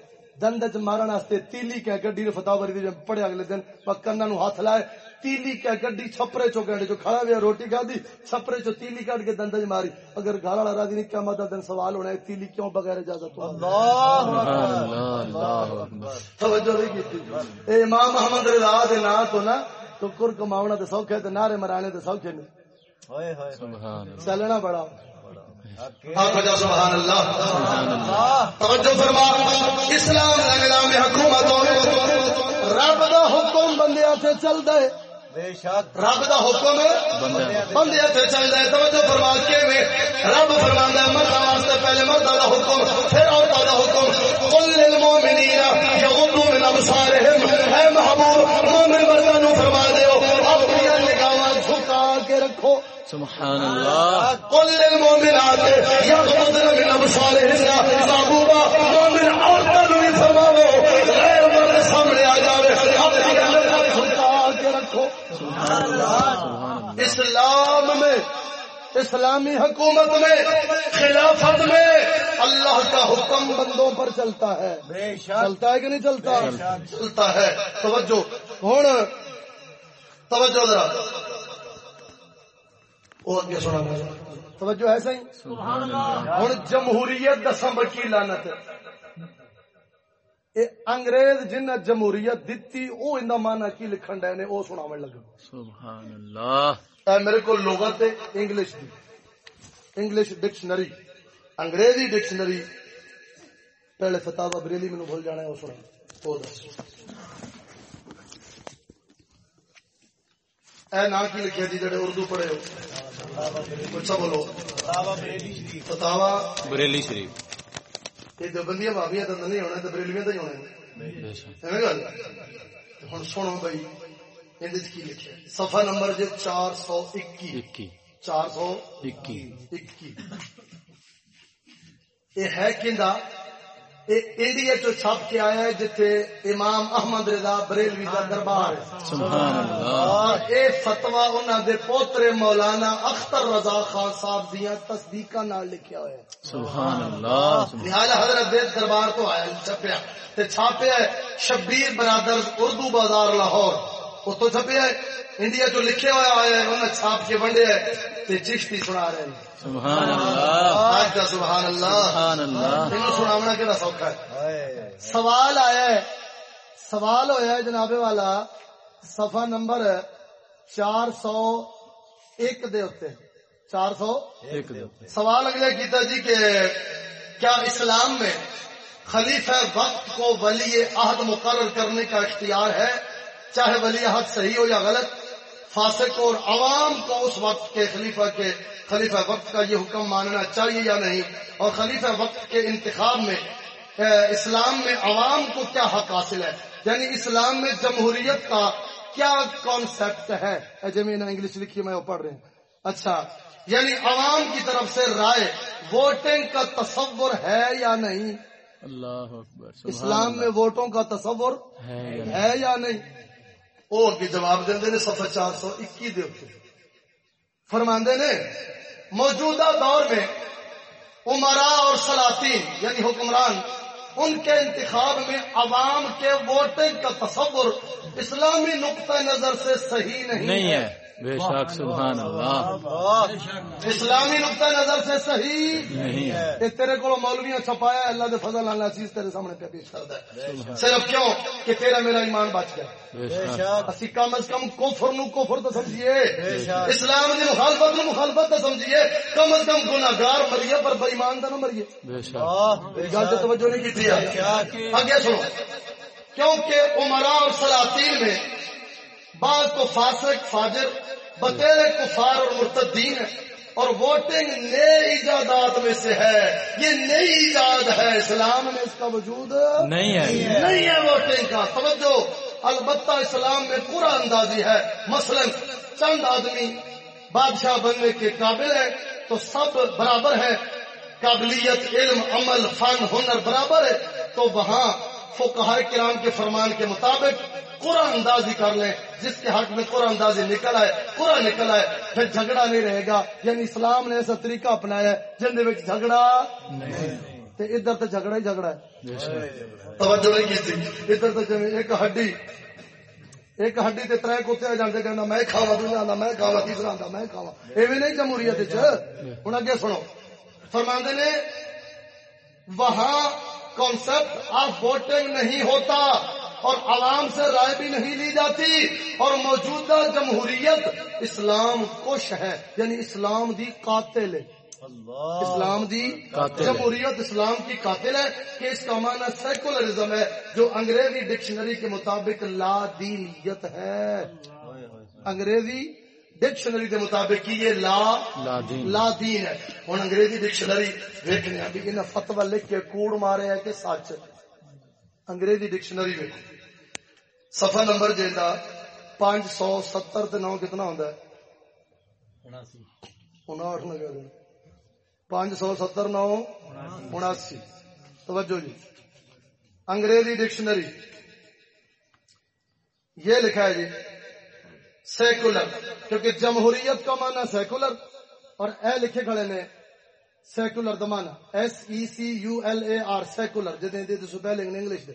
Speaker 1: دند چ مارن واسطے تیلی کہ گڈی نے ریڈیو پڑھیا اگلے دن۔ پکنا نو ہاتھ لائے۔ تیلی کہ گڈی چھپرے چوں کینڈے چوں کھڑا ویا روٹی کھادی چھپرے چوں تیلی کٹ کے دند چ ماری۔ اگر گھر والا راضی نہیں دا دن سوال ہونا ہے تیلی کیوں بغیر اجازت تو
Speaker 3: اللہ
Speaker 2: سبحان
Speaker 3: اکبر۔
Speaker 2: اللہ اللہ اکبر۔
Speaker 1: توجہ نہیں کی اے امام محمد رضا دے نا تو نا تو کر کماونا تے سوکھے تے نعرے مرانے تے سوکھے
Speaker 2: سبحان اللہ۔
Speaker 1: چلنا بڑا۔
Speaker 3: حق
Speaker 1: سبحان اللہ توجہ فرما۔ اسلام دا نظام حکومت رب دا حکم بندیاں تے چلدا ہے۔
Speaker 3: بے شک
Speaker 1: رب دا حکم بندیاں تے چلدا ہے۔ توجہ فرما کے میں رب فرماندا ہے، مرد واسطے پہلے مرد دا حکم، پھر عورت دا حکم۔ قل للمؤمنین یغضوا من ابصارهم اے محبوب، مومن مرداں فرما دیو اپنی نگاہاں جھکا کے رکھو۔
Speaker 2: سبحان اللہ۔
Speaker 1: قل للمؤمنات يغضضن من ابصارهن محبوبا مومن عورتوں نو بھی فرماو غیر مرد سامنے آ جاوے اپنی نگاہ جھکا کے رکھو۔
Speaker 2: سبحان اللہ۔
Speaker 1: اسلام میں اسلامی حکومت میں خلافت میں اللہ کا حکم بندوں پر چلتا ہے۔
Speaker 3: بے شک۔
Speaker 1: چلتا ہے کہ نہیں چلتا؟ چلتا ہے۔ توجہ۔ ہوں توجہ ذرا۔ وہ اگے سنا توجہ ہے صحیح ہوں جمہوریت کی لانت اے انگریز جن جمہوریت دتی او اندا معنی کی لکھن ڈے نے او سناون لگا
Speaker 2: سبحان اللہ۔
Speaker 1: اے میرے کو لغت ہے انگلش دی۔ English dictionary. انگریزی ڈکشنری۔ پہلے فتاوا بریلی مینوں بھول جانا ہے وہ سنا۔ وہ دس۔ اے نا کی لکھیا جی جڑے اردو پڑھے ہو؟ اچھا بولو فتاوا
Speaker 2: بریلی شریف۔
Speaker 1: یہ جو بندیاں بابیاں تو نہیں ہونا تو بریلیاں تو ہی ہونے۔ ایویں گل؟ ہن سنو بھائی اندر کی لکھیا؟ صفحہ نمبر جے 421
Speaker 2: اکی
Speaker 1: 421
Speaker 2: اکی
Speaker 1: یہ ہے یہ انڈیا چو چھپ کے آیا ہے جتھے امام احمد رضا بریلوی کا دربار ہے۔
Speaker 2: سبحان اللہ۔
Speaker 1: اے فتوا انہاں دے پوترے مولانا اختر رضا خان صاحب دیاں تصدیقاں نال لکھیا ہوا ہے۔
Speaker 2: سبحان اللہ
Speaker 1: نہال حضرت دے دربار تو آیا چھپیا۔ تے چھاپیا ہے شبیر برادر اردو بازار لاہور۔ وہ تو چھپیا ہے انڈیا جو لکھے ہوا آیا ہے انہاں چھاپ کے ونڈے ہے تے چشتی سنا رہے ہیں۔
Speaker 2: سبحان اللہ۔
Speaker 1: سبحان اللہ۔
Speaker 2: سبحان اللہ۔
Speaker 1: انہوں سناونا سوکھا ہے؟ سوال آیا ہے۔ سوال ہویا ہے جناب والا۔ صفحہ نمبر چار سو ایک دے ہوتے چار سو؟
Speaker 2: ایک
Speaker 1: سوال اگلے کیتا جی کہ کیا اسلام میں خلیفہ وقت کو ولی عہد مقرر کرنے کا اختیار ہے؟ چاہے ولی عہد صحیح ہو یا غلط فاسق اور عوام کو اس وقت کے خلیفہ کے خلیفہ وقت کا یہ حکم ماننا چاہیے یا نہیں؟ اور خلیفہ وقت کے انتخاب میں اسلام میں عوام کو کیا حق حاصل ہے؟ یعنی اسلام میں جمہوریت کا کیا کانسیپٹ ہے؟ اے جمعین انگلش لکھی میں وہ پڑھ رہے ہیں اچھا یعنی عوام کی طرف سے رائے ووٹنگ کا تصور ہے یا نہیں؟
Speaker 2: اللہ اکبر
Speaker 1: اسلام میں ووٹوں کا تصور
Speaker 2: ہے یا نہیں؟
Speaker 1: وہ کے جواب دے نے صفحہ چار سو اکی دے فرماندے نے موجودہ دور میں عمرا اور سلاطین یعنی حکمران ان کے انتخاب میں عوام کے ووٹنگ کا تصور اسلامی نقطہ نظر سے صحیح نہیں,
Speaker 2: نہیں ہے۔ بے شک سبحان اللہ۔
Speaker 1: اسلامی نقطہ نظر سے صحیح۔
Speaker 2: نہیں۔ ہے
Speaker 1: یہ تیرے کو مولویاں چھپایا اللہ دے فضل اللہ چیز تیرے سامنے پہ پیش کرتا ہے۔ صرف کیوں؟ کہ تیرا میرا ایمان بچ گیا۔ اسی کم از کم کفر نو کفر تو سمجھیے۔ اسلام دی مخالفت نو مخالفت تو سمجھیے۔ کم از کم گناہگار مریے پر بے ایمان تو نہ مریے۔
Speaker 2: بے شک۔
Speaker 1: گل تے توجہ نہیں کی آگے سنو۔ کیونکہ عمرا اور سلاطین میں بعض تو فاسق فاجر بطیر کفار اور مرتدین ہے اور ووٹنگ نئے ایجادات میں سے ہے۔ یہ نئی ایجاد ہے۔ اسلام میں اس کا وجود
Speaker 2: نہیں ہے۔
Speaker 1: نہیں ہے ووٹنگ کا۔ توجہ۔ البتہ اسلام میں پورا اندازی ہے۔ مثلا چند آدمی بادشاہ بننے کے قابل ہے تو سب برابر ہے قابلیت علم عمل فن ہنر برابر ہے۔ تو وہاں فقہائے کرام کے فرمان کے مطابق قرآن اندازی کر لیں، جس کے حق میں قرآن اندازی نکل آئے، قرآن نکل آئے، پھر جھگڑا نہیں رہے گا۔ یعنی اسلام نے ایسا طریقہ اپنایا جن جھگڑا تے ادھر تو جھگڑا ہی جھگڑا ہے۔ توجہ نہیں کی ادھر تو جویں ایک ہڈی ایک ہڈی تے ترے کتے آ جاندے کہنا میں کھاوا دوجا آندا، میں کھاوا تیسرا آندا، میں کھاوا ایویں نہیں جمہوریت وچ۔ ہن اگے سنو۔ فرماندے نے، وہاں کانسیپٹ آف ووٹنگ نہیں ہوتا۔ اور عوام سے رائے بھی نہیں لی جاتی اور موجودہ جمہوریت اسلام کش ہے یعنی اسلام دی قاتل ہے۔
Speaker 3: اللہ۔
Speaker 1: اسلام دی۔ جمہوریت اسلام کی قاتل ہے کہ اس کا معنی سیکولرزم ہے جو انگریزی ڈکشنری کے مطابق لا دینیت ہے۔ انگریزی ڈکشنری کے مطابق کہ یہ لا
Speaker 2: لا دین۔
Speaker 1: لا دین ہے۔ ہوں انگریزی ڈکشنری دیکھنے ابھی انہیں فتوا لکھ کے کوڑ مارے ہے کہ سچ۔ انگریزی ڈکشنری دیکھو صفحہ نمبر جیتا پانچ سو ستر تے نو کتنا ہے؟ اناٹھ لگا دیں پانچ سو ستر نو اناسی۔ توجہ جی۔ انگریزی ڈکشنری۔ یہ لکھا ہے جی سیکولر کیونکہ جمہوریت کا معنی سیکولر اور اے لکھے کھڑے نے سیکولر دا معنی S E C U L A R secular جدیں دے تو پہلے انگلش دے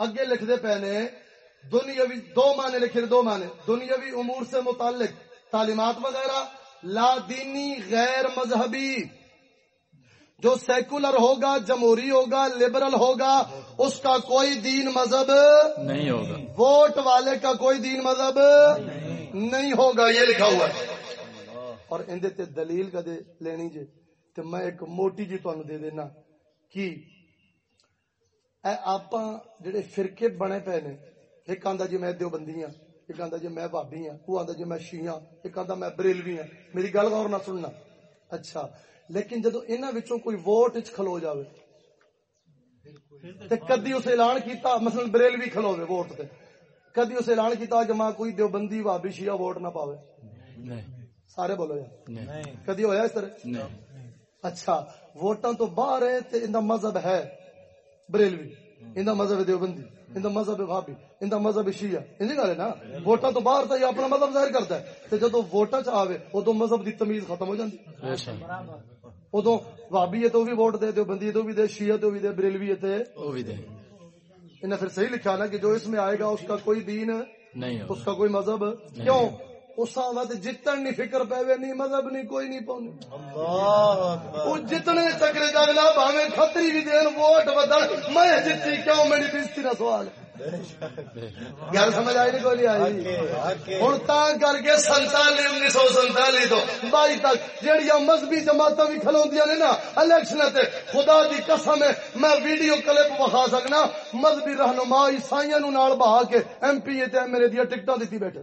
Speaker 1: اگے لکھ دے پہنے دنیاوی دو معنی لکھے دو معنی دنیاوی امور سے متعلق تعلیمات وغیرہ لا دینی غیر مذہبی جو سیکولر ہوگا جمہوری ہوگا لبرل ہوگا اس کا کوئی دین مذہب
Speaker 2: نہیں ہوگا
Speaker 1: ووٹ والے کا کوئی دین مذہب نہیں ہوگا یہ لکھا ہوا ہے اور اندے تے دلیل کدے لینی جے تو میں ایک موٹی جی تانوں دے دینا کہ آپ آپاں
Speaker 2: جڑے
Speaker 3: فرقے
Speaker 1: بنے پے نے ایک
Speaker 2: آدھا
Speaker 1: جی میں دو بندی ہوں ایک آدھا جی میں بابی ہوں وہ آدھا جی میں شی شیعہ ایک آدھا میں بریلوی ہوں میری گل غور نہ سننا اچھا لیکن جدو انہاں وچوں کوئی ووٹ وچ کھلو جاوے تے کدی اس اعلان کیا مثلا بریلوی کھلوے ووٹ سے کدی
Speaker 2: اس
Speaker 1: اعلان کیا کہ ماں کوئی دیوبندی بابی شیعہ ووٹ نہ پاوے سارے بولو یار کدی ہوا اس طرح اچھا ووٹاں تو باہر
Speaker 2: ہے تے اندا
Speaker 1: مذہب ہے۔ بریلوی اندا مذہب دیوبندی اندا مذہب بھابی اندا مذہب شیعہ۔
Speaker 2: اندی گل
Speaker 1: ہے نا؟ ووٹاں تو باہر تا یہ اپنا مذہب ظاہر کرتا ہے۔ تے جدوں ووٹاں چ
Speaker 3: آوے اودوں
Speaker 1: مذہب دی تمیز ختم ہو جاندی۔ بے شک اودوں وہابی ہے تو بھی ووٹ دے دیوبندی تو بھی دے شیعہ تو بھی دے بریلوی
Speaker 3: تے۔
Speaker 1: او بھی دے۔ انہاں پھر صحیح لکھا نا کہ جو اس میں آئے گا اس کا کوئی دین نہیں اس کا کوئی مذہب۔ کیوں؟ اساں ود جتن نہیں فکر پیوے نہیں مذہب نہیں کوئی نہیں پاؤنے او جتنے چکرے جگلا بھاوے
Speaker 3: خطری بھی
Speaker 1: دین ووٹ بدل میں جتی کیوں؟ میری
Speaker 3: بیستی نہ
Speaker 1: سوال گل سمجھ آئی نہیں کوئی؟ آئی۔ ہوں تا کر کے سنتالی انیس سو سنتالی تو بائی تک جہیا مذہبی جماعت بھی کھلوندیاں نے نا الیکشن تے خدا دی قسم ہے میں ویڈیو کلپ
Speaker 2: وکھا سکنا۔
Speaker 1: مذہبی رہنما عیسائی نال بہا کے ایم پی اے تے ایم ایل اے دیا ٹکٹاں دتی بیٹھے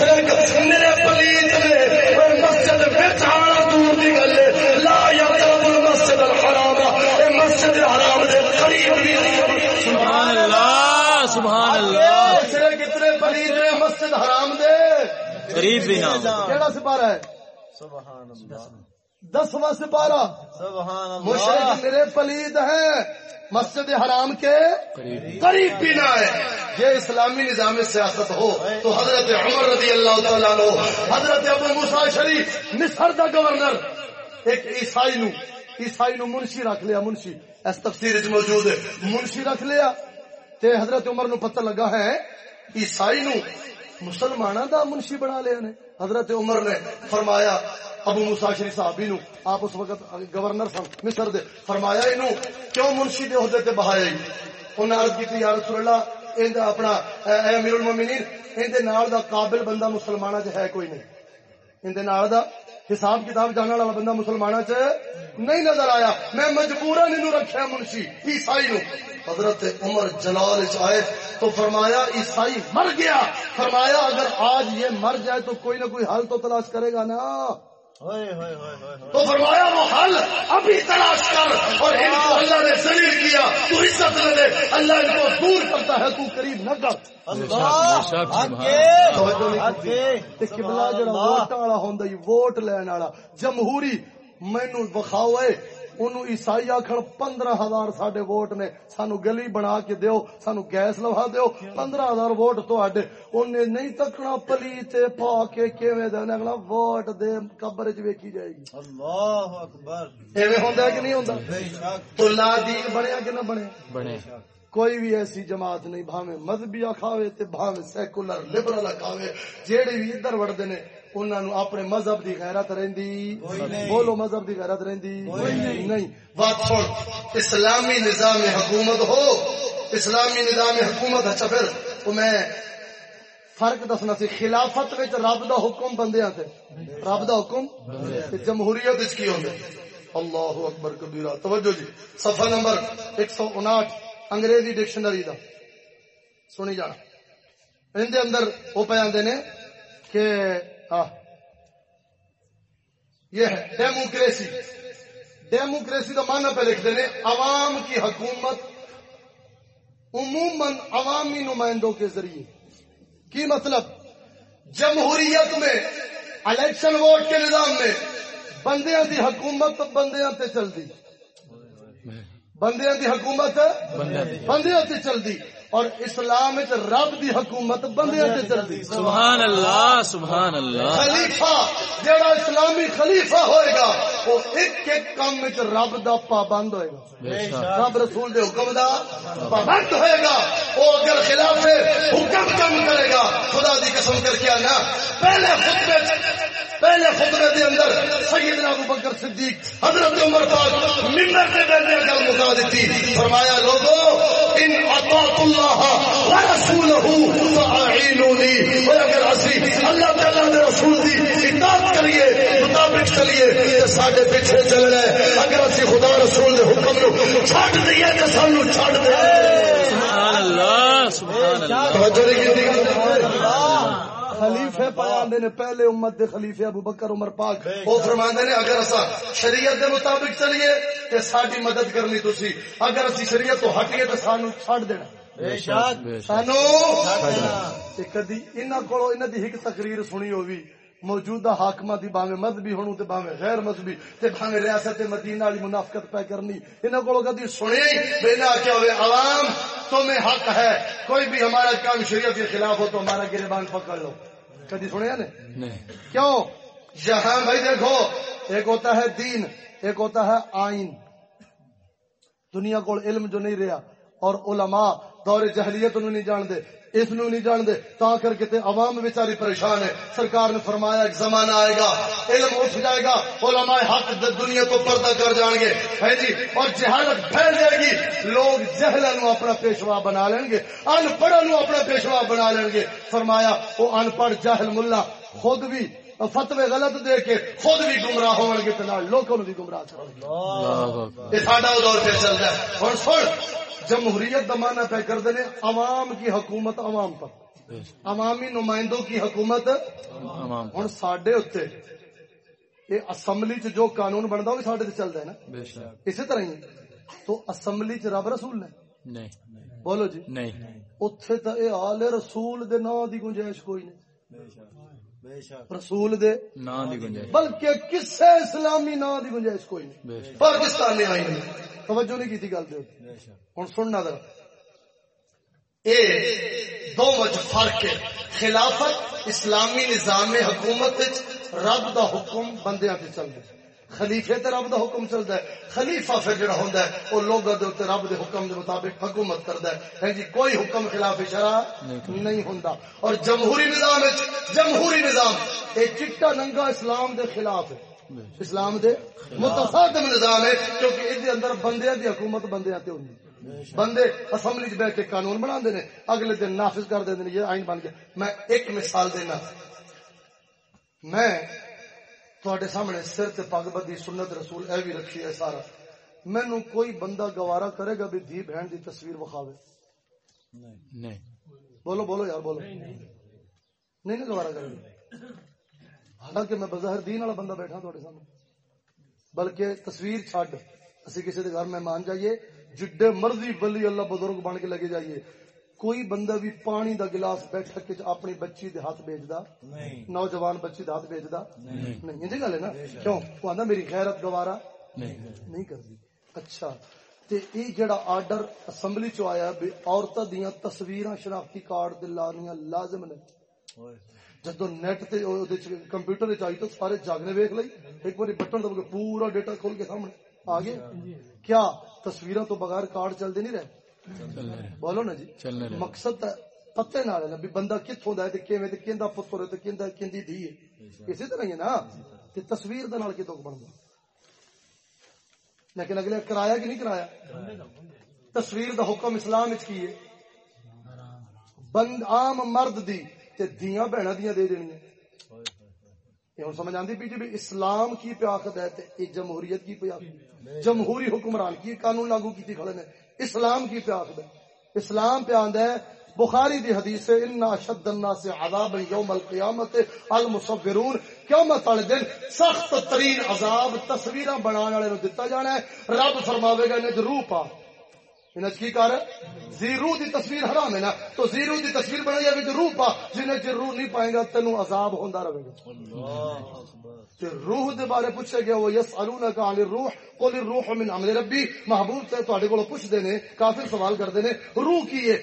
Speaker 1: میرے پلیت نے مسجد وچ آنا دور دی گل ہے۔ لا يقربوا المسجد الحرام۔ اے مسجد الحرام دے قریب بھی
Speaker 2: سبحان اللہ سبحان اللہ۔
Speaker 1: مشرک اتنے پلیت نے مسجد حرام دے؟
Speaker 2: قریب بھی نہ
Speaker 1: کیڑا سپارہ ہے؟
Speaker 3: سبحان اللہ۔
Speaker 1: دسواں
Speaker 3: سبحان اللہ۔
Speaker 1: مشرق میرے پلید ہیں۔ مسجد حرام کے
Speaker 2: قریب
Speaker 1: بھی نہ ہے یہ اسلامی نظام سیاست ہو تو حضرت عمر رضی اللہ تعالیٰ عنہ حضرت ابو موسیٰ شریف مصر دا گورنر۔ ایک عیسائی نو عیسائی نو منشی رکھ لیا منشی۔ اس تفسیر وچ موجود ہے۔ منشی رکھ لیا۔ تے حضرت عمر نو پتہ لگا ہے عیسائی نو مسلمانہ دا منشی بنا لیا نے۔ حضرت عمر نے فرمایا ابو موسیٰ شریف صحابی نو، آپ اس وقت گورنر سن، مصر دے۔ فرمایا انو کیوں منشی دے عہدے تے بہایا ہی انہاں عرض کیتی، یا رسول اللہ این دا اپنا، اے امیر المومنین این دے نال دا قابل بندہ مسلمانہ چ ہے کوئی نہیں۔ ان دے نال دا حساب کتاب جاننے والا بندہ مسلمانہ چ نہیں نظر آیا۔ میں مجبورا نو رکھیا منشی، عیسائی نو۔ حضرت عمر جلال وچ آئے تو فرمایا، عیسائی مر گیا۔ فرمایا، اگر آج یہ مر جائے تو کوئی نہ کوئی حل تو تلاش کرے گا نا۔ تو فرمایا وہ حل ابھی تلاش کر اور ان کو اللہ نے ذلیل کیا تو عزت نہ دے اللہ ان کو دور کرتا ہے تو قریب نہ کر۔ قبلہ جڑا ووٹ والا ہوندا ووٹ لین والا جمہوری مینوں وکھاؤ اونوں عیسائی آکھن 15000 ساڈے ووٹ نے سانو گلی بنا کے دیو سانو گیس لوا دیو 15000 ووٹ تواڈے اونے نہیں تکنا پلیت پا کے کیویں دے اگلا ووٹ دے قبر وچ ویکھی جائے گی
Speaker 3: اللہ اکبر
Speaker 1: ایویں ہوندا کہ نہیں ہوندا
Speaker 3: بے شک
Speaker 1: تو لادین بنیا کہ نہ بنے
Speaker 2: بنے
Speaker 1: کوئی بھی ایسی جماعت نہیں بھاویں مذہبی آکھاوے تے بھاویں سیکولر لبرل آکھاوے جیڑے بھی ادھر وڑدے نے انہاں نو اپنے مذہب دی غیرت رہندی۔ بولو مذہب دی غیرت رہندی۔ نہیں۔ بات سن اسلامی نظام حکومت ہو اسلامی نظام حکومت اچھا پھر تو میں فرق دسنا سی خلافت وچ رب دا حکم بندیاں تے۔ رب دا حکم؟ تے جمہوریت وچ کی ہوندے اللہ اکبر کبیرہ۔ توجہ جی صفحہ نمبر 159 انگریزی ڈکشنری دا۔ سنی جانا۔ ان دے اندر وہ پہ آندے نے کہ آہ یہ ہے ڈیموکریسی۔ ڈیموکریسی کا معنی پہ لکھتے ہیں عوام کی حکومت عموماً عوامی نمائندوں کے ذریعے۔ کی مطلب؟ جمہوریت میں الیکشن ووٹ کے نظام میں بندیاں دی حکومت بندیاں تے چلتی بندیاں دی حکومت
Speaker 2: بندیاں دی۔
Speaker 1: تے چلتی اور اسلام وچ رب دی حکومت بندیاں تے چلتی
Speaker 2: سبحان اللہ سبحان اللہ
Speaker 1: خلیفہ جڑا اسلامی خلیفہ ہوئے گا وہ ایک ایک کام وچ رب دا پابند ہوئے گا۔ رب رسول دے حکم دا پابند ہوئے گا۔ وہ اگر خلاف حکم کم کرے گا خدا دی قسم کر کے آنا۔ پہلے خطبے پہلے خطبے دے اندر سیدنا ابو بکر صدیق حضرت عمر پاک ممبر پہ بیٹھے گل مکا دیتی۔ فرمایا لوگو ان اطاعت اللہ رسولہ فاعینونی۔ اور اگر اسی اللہ تعالی دے رسول دی اطاعت کریے مطابق چلیے تے ساڈے پیچھے چل رہے اگر اسی خدا رسول دے حکم نو چھڈ دئیے تے سانو چھڈ دے۔
Speaker 2: سبحان اللہ سبحان اللہ۔
Speaker 1: توجہ نہیں کیتی
Speaker 4: خلیفے پایا نے پہلے امت دے خلیفے ابو بکر عمر پاک۔
Speaker 1: وہ فرماندے نے اگر اسا شریعت دے مطابق چلیے تے ساڈی مدد کرنی تسی۔ اگر اسی شریعت تو ہٹیے تے سانو چھڈ دینا۔ سانو۔
Speaker 4: تے کدی انہاں کولو انہاں دی ایک تقریر سنی ہووی۔ موجودہ حاکمہ دی باویں مذہبی ہونو تے باویں غیر مذہبی تے باویں ریاست مدینہ والی منافقت پہ کرنی۔ انہاں کولو کدی
Speaker 1: سنی؟ بنا کیا ہوئے عوام تمہیں حق ہے۔ کوئی بھی ہمارا کام شریعت کے خلاف ہو تو ہمارا گریبان پکڑ لو۔
Speaker 4: کدی سنیا نے؟
Speaker 2: نہیں۔
Speaker 4: کیوں؟
Speaker 1: یہاں بھائی دیکھو
Speaker 4: ایک ہوتا ہے دین ایک ہوتا ہے آئین۔ دنیا کو علم جو نہیں رہا اور علماء دور جہلیت نو نہیں جان دے اس نو نہیں جان دے تا کر کے تے عوام بیچاری پریشان ہے۔ سرکار نے فرمایا ایک
Speaker 1: زمانہ آئے گا علم اٹھ جائے گا علماء حق دنیا کو پردہ کر جائیں گے۔ ہے جی؟ اور جہالت پھیل جائے گی۔ لوگ جہل نو اپنا پیشوا بنا لیں گے ان پڑھ نو اپنا پیشوا بنا لیں گے۔ فرمایا وہ ان پڑھ جہل ملا خود بھی فتوے غلط دے کے خود بھی گمراہ ہون گے تے نال لوکاں نو بھی گمراہ کرن گے۔ یہ ساڈا دور پہ چلتا ہے۔ اور سن جمہوریت دمانہ پہ کر دینے عوام کی حکومت عوام پر۔ عوامی نمائندوں کی حکومت
Speaker 4: ہن ساڈے اوتے یہ اسمبلی چ جو قانون بندا وہ ساڈے تے چلدا ہے نا؟ اسی طرح ہی۔ تو اسمبلی چ رب رسول نے؟
Speaker 2: نہیں۔
Speaker 4: بولو جی۔
Speaker 2: نہیں۔
Speaker 4: اوتھے تے اے آل رسول دے نام دی گنجائش کوئی نہیں۔ رسول دے۔
Speaker 2: نہ دی گنجائش۔
Speaker 4: بلکہ کسے اسلامی نام دی گنجائش کوئی نہیں۔
Speaker 1: پاکستان میں آئی نہیں۔
Speaker 4: توجہ نہیں کی گل دے
Speaker 3: بے شک۔
Speaker 4: ہن سننا ذرا۔
Speaker 1: اے دو وجہ فرق ہے۔ خلافت اسلامی نظام حکومت وچ رب دا حکم بندیاں تے چلدا ہے خلیفے تے رب دا حکم چلدا ہے، خلیفہ پھر جڑا ہوندا ہے، او لوگاں دے اوتے رب دے حکم دے مطابق حکومت کردا ہے۔ ہے جی کوئی حکم خلاف شرع نہیں ہوندا۔ اور جمہوری نظام وچ جمہوری نظام۔ اے چٹا ننگا اسلام دے خلاف ہے۔ اسلام دے متصادم نظام ہے، کیونکہ اس دے اندر بندیاں دی حکومت بندیاں تے ہوندی۔ بندے اسمبلی چ بیٹھ کے قانون بنا نے، اگلے دن نافذ کر دیں یہ آئین بن گیا۔ میں ایک مثال دینا۔ میں تھوڑے سامنے سر تے پگ بدی سنت رسول اے بھی رکھی ہے سارا مینو کوئی بندہ گوارا کرے گا بھی دھی بہن دی تصویر بخاوے
Speaker 2: نہیں
Speaker 4: بولو بولو یار بولو نہیں نہیں گوارا کرے گا حالانکہ میں بظاہر دین والا بندہ بیٹھا تھوڑے سامنے بلکہ تصویر چھڈ اسی کسی کے گھر مہمان جائیے جڈے مرضی ولی اللہ بزرگ بن کے لگے جائیے کوئی بندہ بھی پانی دا گلاس بیٹھ کے اپنی بچی دے ہاتھ بھیجدا
Speaker 3: نہیں
Speaker 4: نوجوان بچی دے ہاتھ بھیجدا نہیں یہ گل ہے نا کیوں وہ آندا میری غیرت گوارا
Speaker 2: نہیں
Speaker 4: کرਦੀ اچھا تے یہ جڑا آرڈر اسمبلی چ آیا بھی عورتاں دیاں تصویراں شناختی کارڈ تے لانیاں لازم نے جدو نیٹ تے چ کمپیوٹر وچ آئی تو سارے جاگنے ویکھ لئی ایک باری بٹن دبا کے پورا ڈیٹا کھول کے سامنے آ گیا کیا تصویراں تو بغیر کارڈ چلدے نہیں رہے بولو نا جی مقصد پتے نال ہے بندہ کتھوں دا ہے تے کیویں تے کیندا پتر ہے تے کیندا کیندی دھی ہے اسی طرح ہی ہے نا تے تصویر دے نال کتوں بندا لیکن اگلے کرایا کہ نہیں کرایا تصویر دا حکم اسلام وچ کی ہے بند عام مرد دی تے دیاں بہناں دیاں دے دینیاں یہ ہن سمجھ آندی پی جی اسلام کی پہ آخد ہے تے جمہوریت کی پہ آخد جمہوری حکمران کی قانون لاگو کی کھڑے نے اسلام کی پہ آخد اسلام پہ آند ہے بخاری دی حدیث ہے ان اشد الناس عذاب یوم القیامت المصورون۔ قیامت والے دن سخت ترین عذاب، تصویراں بنانے والے نو دتا جانا ہے۔ رب فرماوے گا انج روح پا انہیں کی کر زیرو دی تصویر حرام ہے نا؟ تو زیرو دی تصویر بنائی ہے روح پا جنہیں چر روح نہیں پائے گا تینوں عذاب ہوندا رہے گا۔
Speaker 3: اللہ اکبر
Speaker 4: تے روح دے بارے پوچھے گیا وہ یسالونک عن الروح قل الروح من عمل ربی محبوب تے تواڈے کولوں پوچھدے نے کافر سوال کردے نے روح کی ہے؟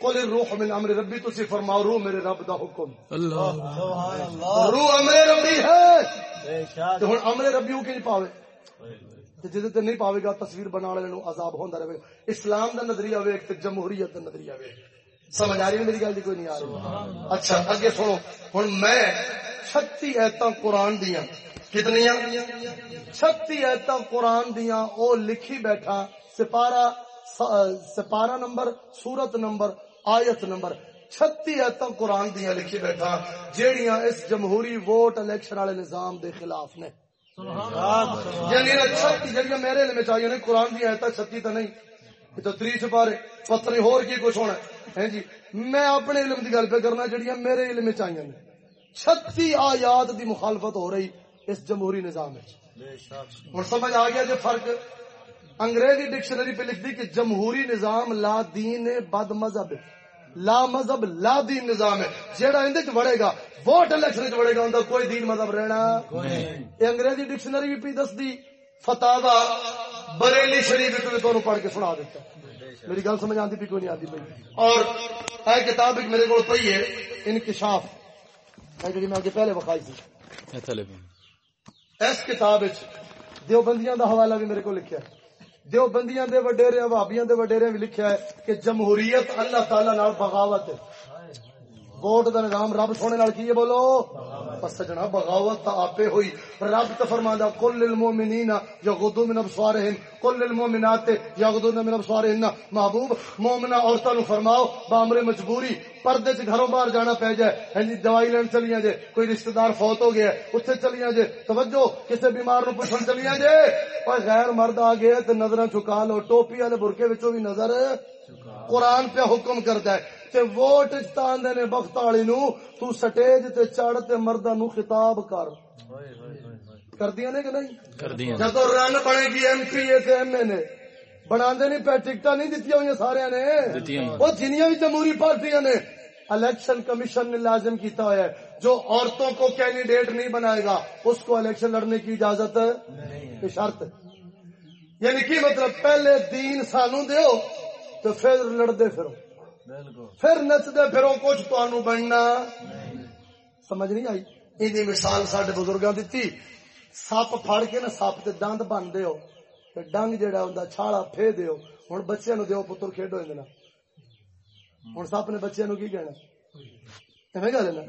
Speaker 1: قل الروح من امر ربی تسی فرماؤ روح میرے رب دا حکم۔
Speaker 2: اللہ۔
Speaker 4: سبحان اللہ
Speaker 1: روح امر ربی ہے۔
Speaker 4: بے شک۔
Speaker 1: تے ہن امر ربی او کی نہیں پاوے۔ تے نہیں پاوے گا تصویر بنا والے عذاب ہوندا رہے۔ گا اسلام دا نظریہ ویکھ تے جمہوریت دا نظریہ ویکھ۔ سمجھ آ رہی ہے میری گل دی کوئی نہیں آ رہی۔ اچھا اگے سنو۔ ہن میں 36 ایتاں قرآن دیاں۔ کتنیاں؟ 36 ایتاں قرآن دیاں۔ او لکھی بیٹھا۔ سپارہ سپارہ نمبر سورت نمبر آیت نمبر۔ 36 ایتاں قرآن دیاں لکھی بیٹھا۔ جیڑیاں اس جمہوری ووٹ الیکشن والے نظام دے خلاف نے۔ یعنی جی، چھتی اچھا جڑیاں میرے علم چاہیے نے قرآن دی آیت چھتی تو نہیں تو تری سپارے پتری ہور کی کچھ ہونا ہے۔ جی؟ میں اپنے علم دی گل پہ کرنا، جڑیاں میرے علم چاہیے نے چھتی آیات دی مخالفت ہو رہی اس جمہوری نظام میں
Speaker 4: بے
Speaker 1: ہوں سمجھ آ گیا جو فرق انگریزی ڈکشنری پہ لکھ دی کہ جمہوری نظام لا دین بد مذہب لا مذہب، لا دین نظام ہے۔ جیڑا اندے وڑے گا ووٹ الیکشن چ وڑے گا اوندا کوئی دین مذہب رہنا۔ یہ انگریزی ڈکشنری بھی پی دس دی فتاوا بریلی شریف پڑھ کے سنا دیتا میری گل سمجھ بھی کوئی نہیں آندی پئی۔ اور اے کتاب ایک میرے کول پئی ہے انکشاف۔ میں اگے پہلے
Speaker 2: تھلے بھی
Speaker 1: اس کتاب دیوبندیاں دا حوالہ بھی میرے کو لکھیا ہے۔ دیوبندیاں دے وڈیرے وہابیاں دے وڈیرے بھی لکھیا ہے کہ جمہوریت اللہ تعالی نال بغاوت ہے۔ ووٹ دا نظام رب سونے نال کی بولو؟ بس سجنا بغاوت تا آپے ہوئی۔ رب تے فرماندا کل للمؤمنین یغضوا من ابصارهم کل للمؤمنات یغضضن من ابصارهن محبوب مومنہ عورتاں نو فرماؤ بامر مجبوری پردے چ گھروں باہر جانا پہ جائے۔ ہاں جی دوائی لین چلیاں جے کوئی رشتہ دار فوت ہو گیا اتنے چلیاں جے۔ توجہ کسے بیمار نو پوچھن چلیاں جے۔ اور غیر مرد آ گئے تے نظراں چکا لو ٹوپی والے برکے وچوں بھی نظر قرآن پہ حکم کرتا ہے۔ تے ووٹ چاہتے نے بخت والی نو تو سٹیج تے چڑھ تے مردہ نو خطاب کر۔ کر نے کہ نہیں؟
Speaker 2: کر دیا
Speaker 1: جب رن بنے گی ایم پی اے تے ایم اے نے۔ بنا نہیں پہ ٹکٹا نہیں دیتی ہوئی سارے نے۔ وہ جنیاں بھی جمہوری پارٹیاں نے۔ الیکشن کمیشن نے لازم کیتا ہوا ہے۔ جو عورتوں کو کینڈیڈیٹ نہیں بنائے گا اس کو الیکشن لڑنے کی اجازت یہ شرط۔ ہے یعنی کی مطلب؟ پہلے دین سانو دیو تو پھر لڑتے پھرو۔
Speaker 4: بالکل
Speaker 1: پھر نچدے پھرو کچھ تانوں بننا سمجھ نہیں آئی یہ مثال سڈے بزرگاں دیتی سپ پھڑ کے نا سپ تے دند بن دیو تے ڈنگ جڑا ہوندا چھالا پھے دیو ہن بچیاں نو دیو پتر کھیڈو اندے نال ہن سپ نے بچیاں نو کی کہنا ایویں گل نا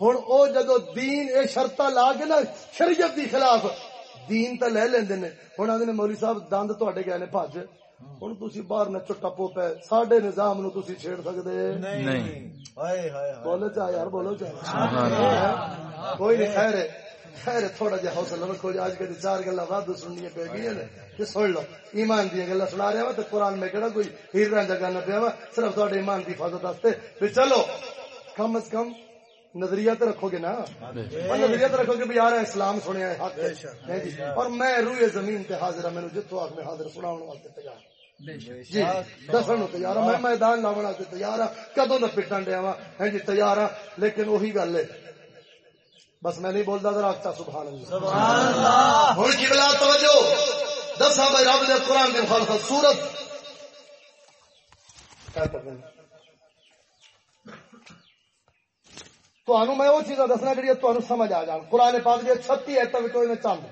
Speaker 1: ہن او جدو دین اے شرطاں لا کے نا شریعت دی خلاف دین تے لے لیندے نے ہن آندے نے مولوی صاحب دند تواڈے گئے نے بھج ہن تسی باہر نچو ٹپو پے ساڈے نظام نو تسی چھیڑ سکدے
Speaker 2: نہیں۔
Speaker 4: ہائے ہائے ہائے۔
Speaker 1: بولو چا یار بولو چا
Speaker 2: سبحان اللہ۔
Speaker 1: کوئی نہیں خیر ہے۔ خیر ہے، تھوڑا جہا حوصلہ رکھو جی۔ آج کل چار گلا واد سننی پی گئی نے کہ سن لو ایمان دیا گلا سنا رہا وا تو قرآن میں کہڑا کوئی ہیر رہا جگہ پیا وا صرف تھوڑے ایمان کی حفاظت واسطے۔ چلو کم از کم نظریہ تو رکھو گے نا؟ اور نظریہ تو رکھو گے بھی یار اسلام سنیا ہے۔ حق جی؟ اور میں روئے زمین تے حاضر ہوں میرے جتوں آخ میں حاضر سنا واسطے تیار۔ جی دسن تیار ہاں میں میدان لاؤن واسطے تیار ہاں۔ کدوں پٹن ڈیا وا ہے جی تیار ہاں لیکن وہی گل ہے۔ بس میں نہیں بولتا ذرا اچھا سبحان اللہ۔ ہوں کی بلا توجہ۔ دسا بھائی رب نے قرآن کے مخالفت سورت۔ تہن میں وہ چیزاں دسنا جی تمہیں سمجھ آ جان۔ قرآن پاک دی چھتی ایتوں میں چاند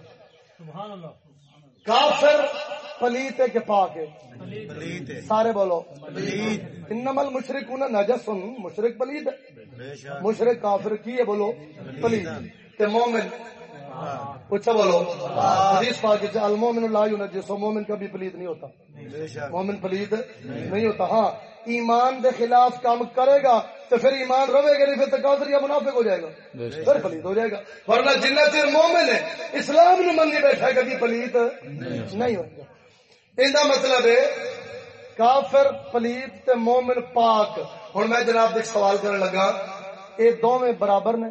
Speaker 1: کافر پلیت کے پاک ہے؟ سارے بولو۔ انمل مشرق نجس مشرق پلیت مشرق کافر کی ہے بولو پلیت۔ تے مومن اچھا بولو حدیث پاک ہے المومن لا ينجس مومن کبھی پلیت نہیں ہوتا۔
Speaker 4: بے شک
Speaker 1: مومن پلیت نہیں ہوتا ہاں۔ ایمان دے خلاف کام کرے گا تو پھر ایمان رہے گا نہیں پھر تو کافر یا منافق ہو جائے گا۔ پھر پلیت ہو جائے گا۔ ورنہ جنہ چر مومن ہے اسلام نو منی بیٹھا ہے کبھی پلیت نہیں ہوگا ان کا مطلب ہے کافر پلیت تے مومن پاک۔ ہوں میں جناب ایک سوال کرنے لگا یہ دونوں برابر نے؟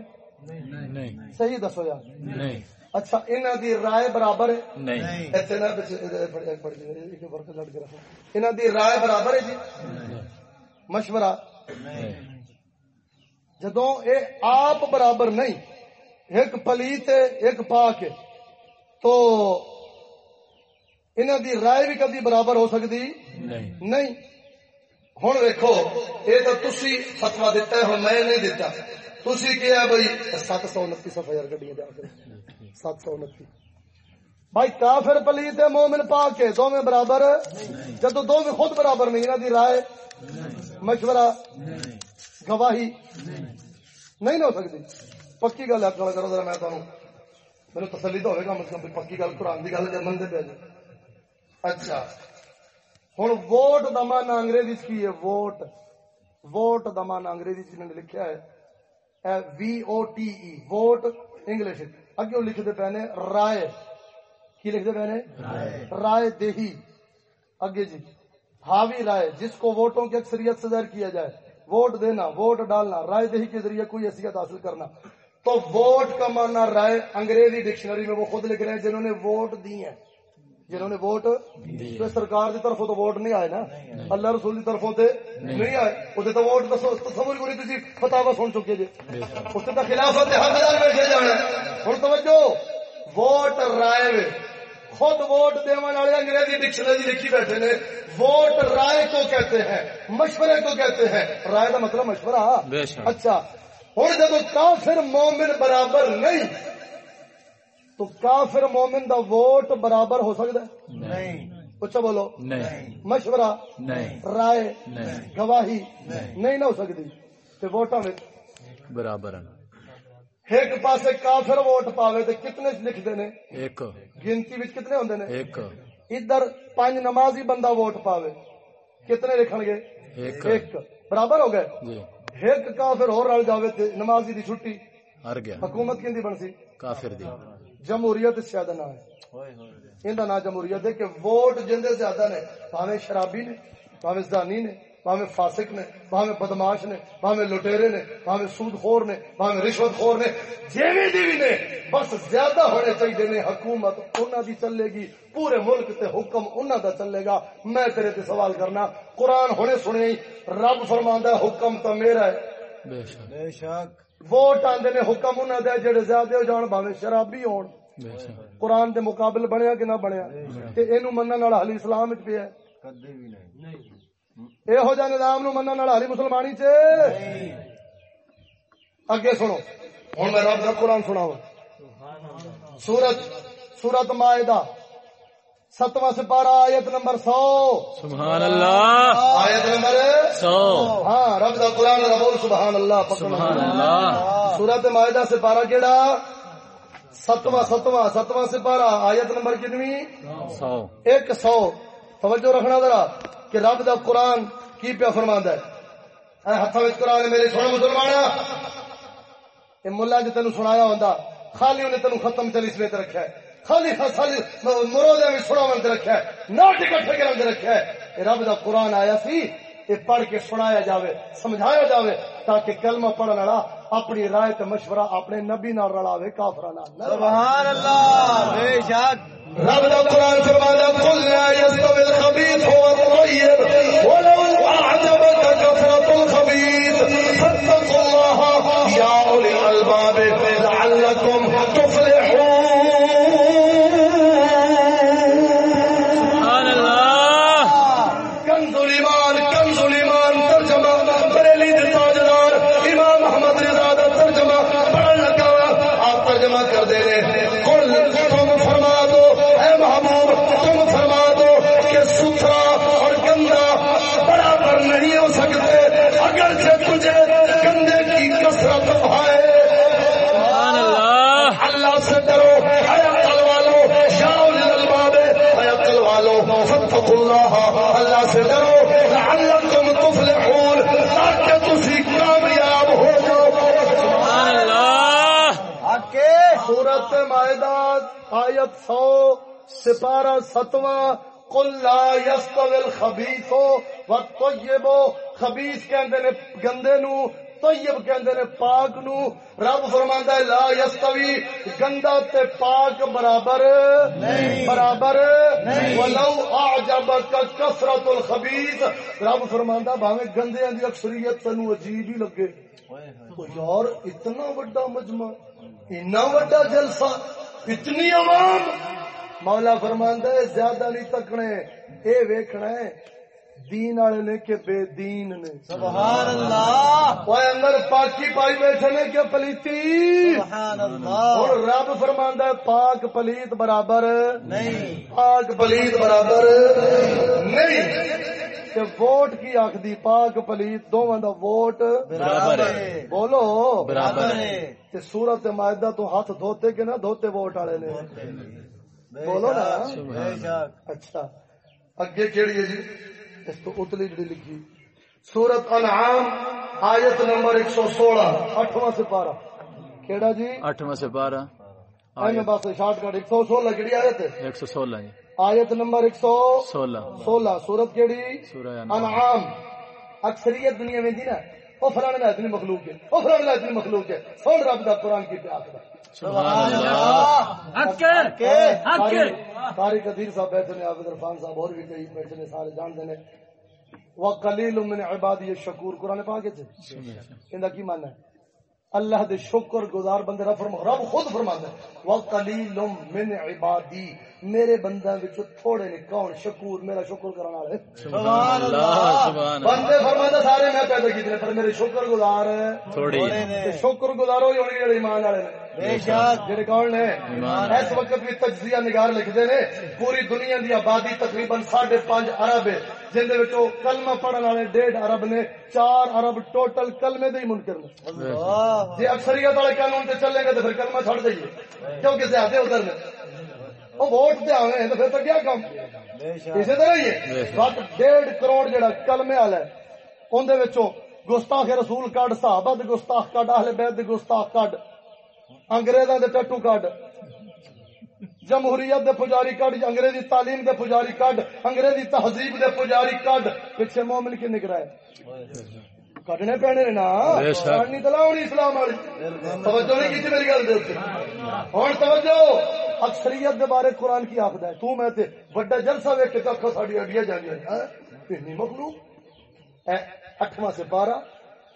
Speaker 2: نہیں۔
Speaker 1: صحیح دسو یار۔
Speaker 2: نہیں۔
Speaker 1: اچھا انہوں دی رائے برابر ہے؟
Speaker 2: نہیں۔
Speaker 1: نہ بچ- ایک فرق لڑ کے رکھو۔ انہوں دی رائے برابر ہے جی؟ مشورہ۔ جدو اے آپ برابر نہیں ایک پلیت ہے ایک پاک ہے تو انہوں دی رائے بھی کبھی برابر ہو سکتی
Speaker 2: نہیں۔
Speaker 1: نہیں۔ ہوں ویکو یہ تو تسی فتوا دیتا ہے ہوں میں نہیں دیتا تسی کیا بھائی۔ سات سو انتی سفا یار گڈیاں سات سو انتی۔ بھائی کافر پلیت ہے مومن پا کے دو میں برابر۔ جب دو میں خود برابر نہیں انہاں دی رائے۔ مشورہ گواہی۔ نہیں۔ نہ ہو سکتی۔ پکی گل آخر کرو ذرا میں تمہیں میرے تسلی تو ہوگا مطلب بھی پکی گل قرآن کی گل جمن دے پہ جی اچھا۔ ہوں ووٹ دا مان انگریزی کی ہے؟ ووٹ۔ ووٹ دا مان انگریزی نے لکھیا ہے V O T E vote English اگے لکھتے پے نے رائے کی لکھتے پے نے رائے دہی اگے جی حاوی رائے جس کو ووٹوں کی اکثریت سے ظاہر کیا جائے ووٹ دینا ووٹ ڈالنا رائے دہی کے ذریعے کوئی حیثیت حاصل کرنا تو ووٹ کا معنی رائے انگریزی ڈکشنری میں وہ خود لکھ رہے ہیں جنہوں نے ووٹ دی ہیں جنہوں نے ووٹ تو سرکار کی طرف تو ووٹ نہیں آئے نا اللہ رسول کی طرف سے نہیں آئے۔ وہ تو ووٹ تصور کو نہیں فتوا سن چکے جی۔ اس کا خلافت حق دار بیٹھے جانا ہوں توجہ ووٹ رائے میں۔ خود ووٹ دیون والے انگریزی ڈکشنری لکھی بیٹھے نے۔ ووٹ رائے کو کہتے ہیں مشورے کو کہتے ہیں۔ رائے کا مطلب مشورہ۔ اچھا ہوں جب کافر مومن برابر نہیں تو کافر مومن دا ووٹ برابر ہو سکتا ہے؟
Speaker 4: نہیں۔
Speaker 1: اچھا بولو۔
Speaker 2: نہیں۔
Speaker 1: مشورہ۔
Speaker 2: نہیں۔
Speaker 1: رائے۔
Speaker 2: نہیں۔
Speaker 1: گواہی۔ نہیں۔ نہ ہو سکتی۔ تے ووٹاں وچ
Speaker 2: برابر ہیں
Speaker 1: ایک پاسے کافر ووٹ پاوے تے کتنے لکھتے نے؟
Speaker 2: ایک۔
Speaker 1: گنتی وچ کتنے ہوندے نے؟
Speaker 2: ایک۔
Speaker 1: ادھر پانچ نمازی بندہ ووٹ پاوے۔ کتنے لکھن گے؟
Speaker 2: ایک۔
Speaker 1: ایک۔ برابر ہو گئے؟
Speaker 2: جی۔
Speaker 1: ایک کافر اور رل جاوے تے نمازی دی چھٹی۔
Speaker 2: ہر گیا۔
Speaker 1: حکومت کیندی بن سی
Speaker 2: کافر دی۔
Speaker 1: جمہوریت شاید نہ ہے۔ ان نام جمہوریت ہے کہ ووٹ جندے زیادہ نے بھاوے شرابی نے بھاوے زانی نے بھاوے فاسق نے بھاوے بدماش نے بھاوے لٹیرے نے بھاوے سود خور نے بھاوے رشوت خور نے جیویں دی بھی نے بس زیادہ ہونے چاہیے نے حکومت انہاں دی چلے گی پورے ملک تے حکم انہاں دا چلے گا۔ میں تیرے تے سوال کرنا قرآن ہونے سنے رب فرماندا ہے حکم تو میرا ہے۔
Speaker 2: بے شک۔
Speaker 4: بے شک۔
Speaker 1: ووٹ آندے نے حکم انہاں دے جڑے زیادہ ہو جان بھاوے شرابی ہون۔ قرآن دے مقابل بنیا کہ نہ بنیا؟ تے اینو منن والا حلی اسلام وچ پیا
Speaker 4: کدی بھی نہیں۔
Speaker 1: اے ہو جان نظام نو منن والا حلی مسلمانی چ اگے سنو۔ ہن میں رب دا قرآن سناواں۔ سورت سورت مائدہ۔ ستواں سپارہ آیت نمبر سو۔
Speaker 2: سبحان اللہ
Speaker 1: آیت نمبر
Speaker 2: سو۔
Speaker 1: ہاں رب دا قرآن دا سبحان اللہ
Speaker 2: سبحان اللہ
Speaker 1: سورت معاہدہ سپارہ کیڑا؟ ستواں ستواں ستواں سپارہ۔ آیت نمبر کنوی
Speaker 2: سو۔
Speaker 1: ایک سو۔ توجہ رکھنا ذرا کہ رب دا قرآن کی پیا فرماندہ ہے؟ ہاتھوں ہتھاں قرآن میرے سونے مسلمان۔ یہ ملا جی تین سنایا ہوتا خالی انہیں تین ختم چلی سویت رکھا ہے۔ خالی خالی مرودے میں سناون تے رکھا ہے ناٹ اکٹھے کرن تے رکھا ہے۔ رب دا قرآن آیا سی یہ پڑھ کے سنایا جاوے سمجھایا جاوے تاکہ کلمہ پڑھن والا اپنی رائے تے مشورہ اپنے نبی نال رلاوے کافراں نال۔
Speaker 4: سبحان اللہ بے شک۔
Speaker 1: رب دا قرآن فرمانا قل لا يستوي الخبيث والطيب ولو أعجبك كثرة الخبيث فاتقوا الله يا أولي الألباب لعلكم تفلحون۔ مائدہ آیت سو سپارہ ستواں قل لا يستوي الخبيث والطيب خبیث کہندے نے گندے نو طیب کہندے نے پاک نو رب فرماندا ہے لا یستوی گندا تے پاک برابر نہیں برابر نہیں۔ ولو اعجبک کثرت الخبیث رب فرماندا بھاویں گندیاں دی اکثریت تینو عجیب ہی لگے۔ یار اتنا بڑا مجمع اتنا وڈا جلسہ اتنی عوام۔ مولا فرماندہ ہے زیادہ نہیں تکنے اے ویکھنا ہے دین والے نے کہ بے دین نے۔
Speaker 4: سبحان اللہ۔
Speaker 1: وہ اندر پاکی پائی بیٹھے نے کہ پلیتی۔
Speaker 4: سبحان اللہ۔
Speaker 1: اور رب فرماندا ہے پاک پلیت برابر۔
Speaker 4: نہیں۔
Speaker 1: پاک پلیت برابر۔ نہیں۔ تے ووٹ کی آخدی پاک پلیت دوواں دا ووٹ۔
Speaker 4: برابر ہے۔
Speaker 1: بولو۔
Speaker 4: برابر ہے۔
Speaker 1: تے سورت معاہدہ تو ہاتھ دھوتے کہ نہ دھوتے ووٹ والے نے؟ بولو نا۔ اچھا۔ اگے کیڑی ہے جی؟ اس تو اتلی جڑی لکھی۔ سورت انعام آیت نمبر 116 اٹھواں سپارہ۔ کیڑا جی؟
Speaker 2: اٹھواں سے بارہ
Speaker 1: آئے میں بس شارٹ کٹ۔ 116 کیڑی آیت ہے؟
Speaker 2: ایک سو سولہ جی
Speaker 1: آیت نمبر 116
Speaker 2: سولہ۔
Speaker 1: سورت کیڑی؟
Speaker 2: سورہ
Speaker 1: انعام۔ اکثریت دنیا میں دی نا۔ او فلانے دا اتنی مخلوق ہے۔ او فلانے دا اتنی مخلوق ہے۔ سن رب دا قرآن کی پیاس دا۔
Speaker 2: سبحان اللہ۔
Speaker 1: ساری ساری قدیر صاحب بیٹھے نے عابد عرفان صاحب اور بھی کئی بیٹھے نے سارے جان دینے وقلیل من عبادی الشکور قرآن پاک ہے اندا کی معنی ہے؟ اللہ دے شکر گزار بندے رب فرما رب خود فرماندا ہے وقلیل من عبادی میرے بندیاں وچ تھوڑے نے کون؟ شکور میرا شکر کرن والے۔
Speaker 2: سبحان اللہ سبحان اللہ
Speaker 1: بندے فرماندا سارے میں پیدا کیتے نے پر میرے شکر گزار
Speaker 2: تھوڑی
Speaker 1: تے شکر گزار ہوئی ہونے جڑے ایمان والے نے۔ اس وقت بھی تجزیہ نگار لکھتے نے پوری دنیا دی آبادی تقریباً ساڑھے پانچ ارب ہے جن کلمہ پڑھن والے ڈیڑھ ارب نے چار ارب ٹوٹل کلمے دے منکر نے جی اکثریت والے قانون تے چلیں گے تو پھر کلمہ چھڑ دئیے کیونکہ زیادہ ادھر نے۔ وہ ووٹ دے آویں ہیں تو پھر تو کیا کام؟ اسی طرح ہی ہے بس ڈیڑھ کروڑ جڑا کلمے والا ہے ان دے وچوں گستاخ رسول کڈ صحابہ دے گستاخ کڈ اہل بیت دے گستاخ کڈ انگریزاں دے ٹٹو کڈ۔ جمہوریت دے پجاری کڈ انگریزی تعلیم دے پجاری کڈ انگریزی تہذیب دے پجاری کڈ۔ پیچھے مومن کی نگرائے کڈنے پینے نے نا۔ پڑھنی تو لاؤنی اسلام والی۔ توجہ نہیں کی میری گل دے ہن توجہ اکثریت دے بارے قرآن کی آخدا ہے۔ تو میں تے بڑا جلسہ ویکھ کے تکھو ساڈی اڈیاں جاندیاں ہیں۔ اتنی مخلوق اے اٹھواں سے بارہ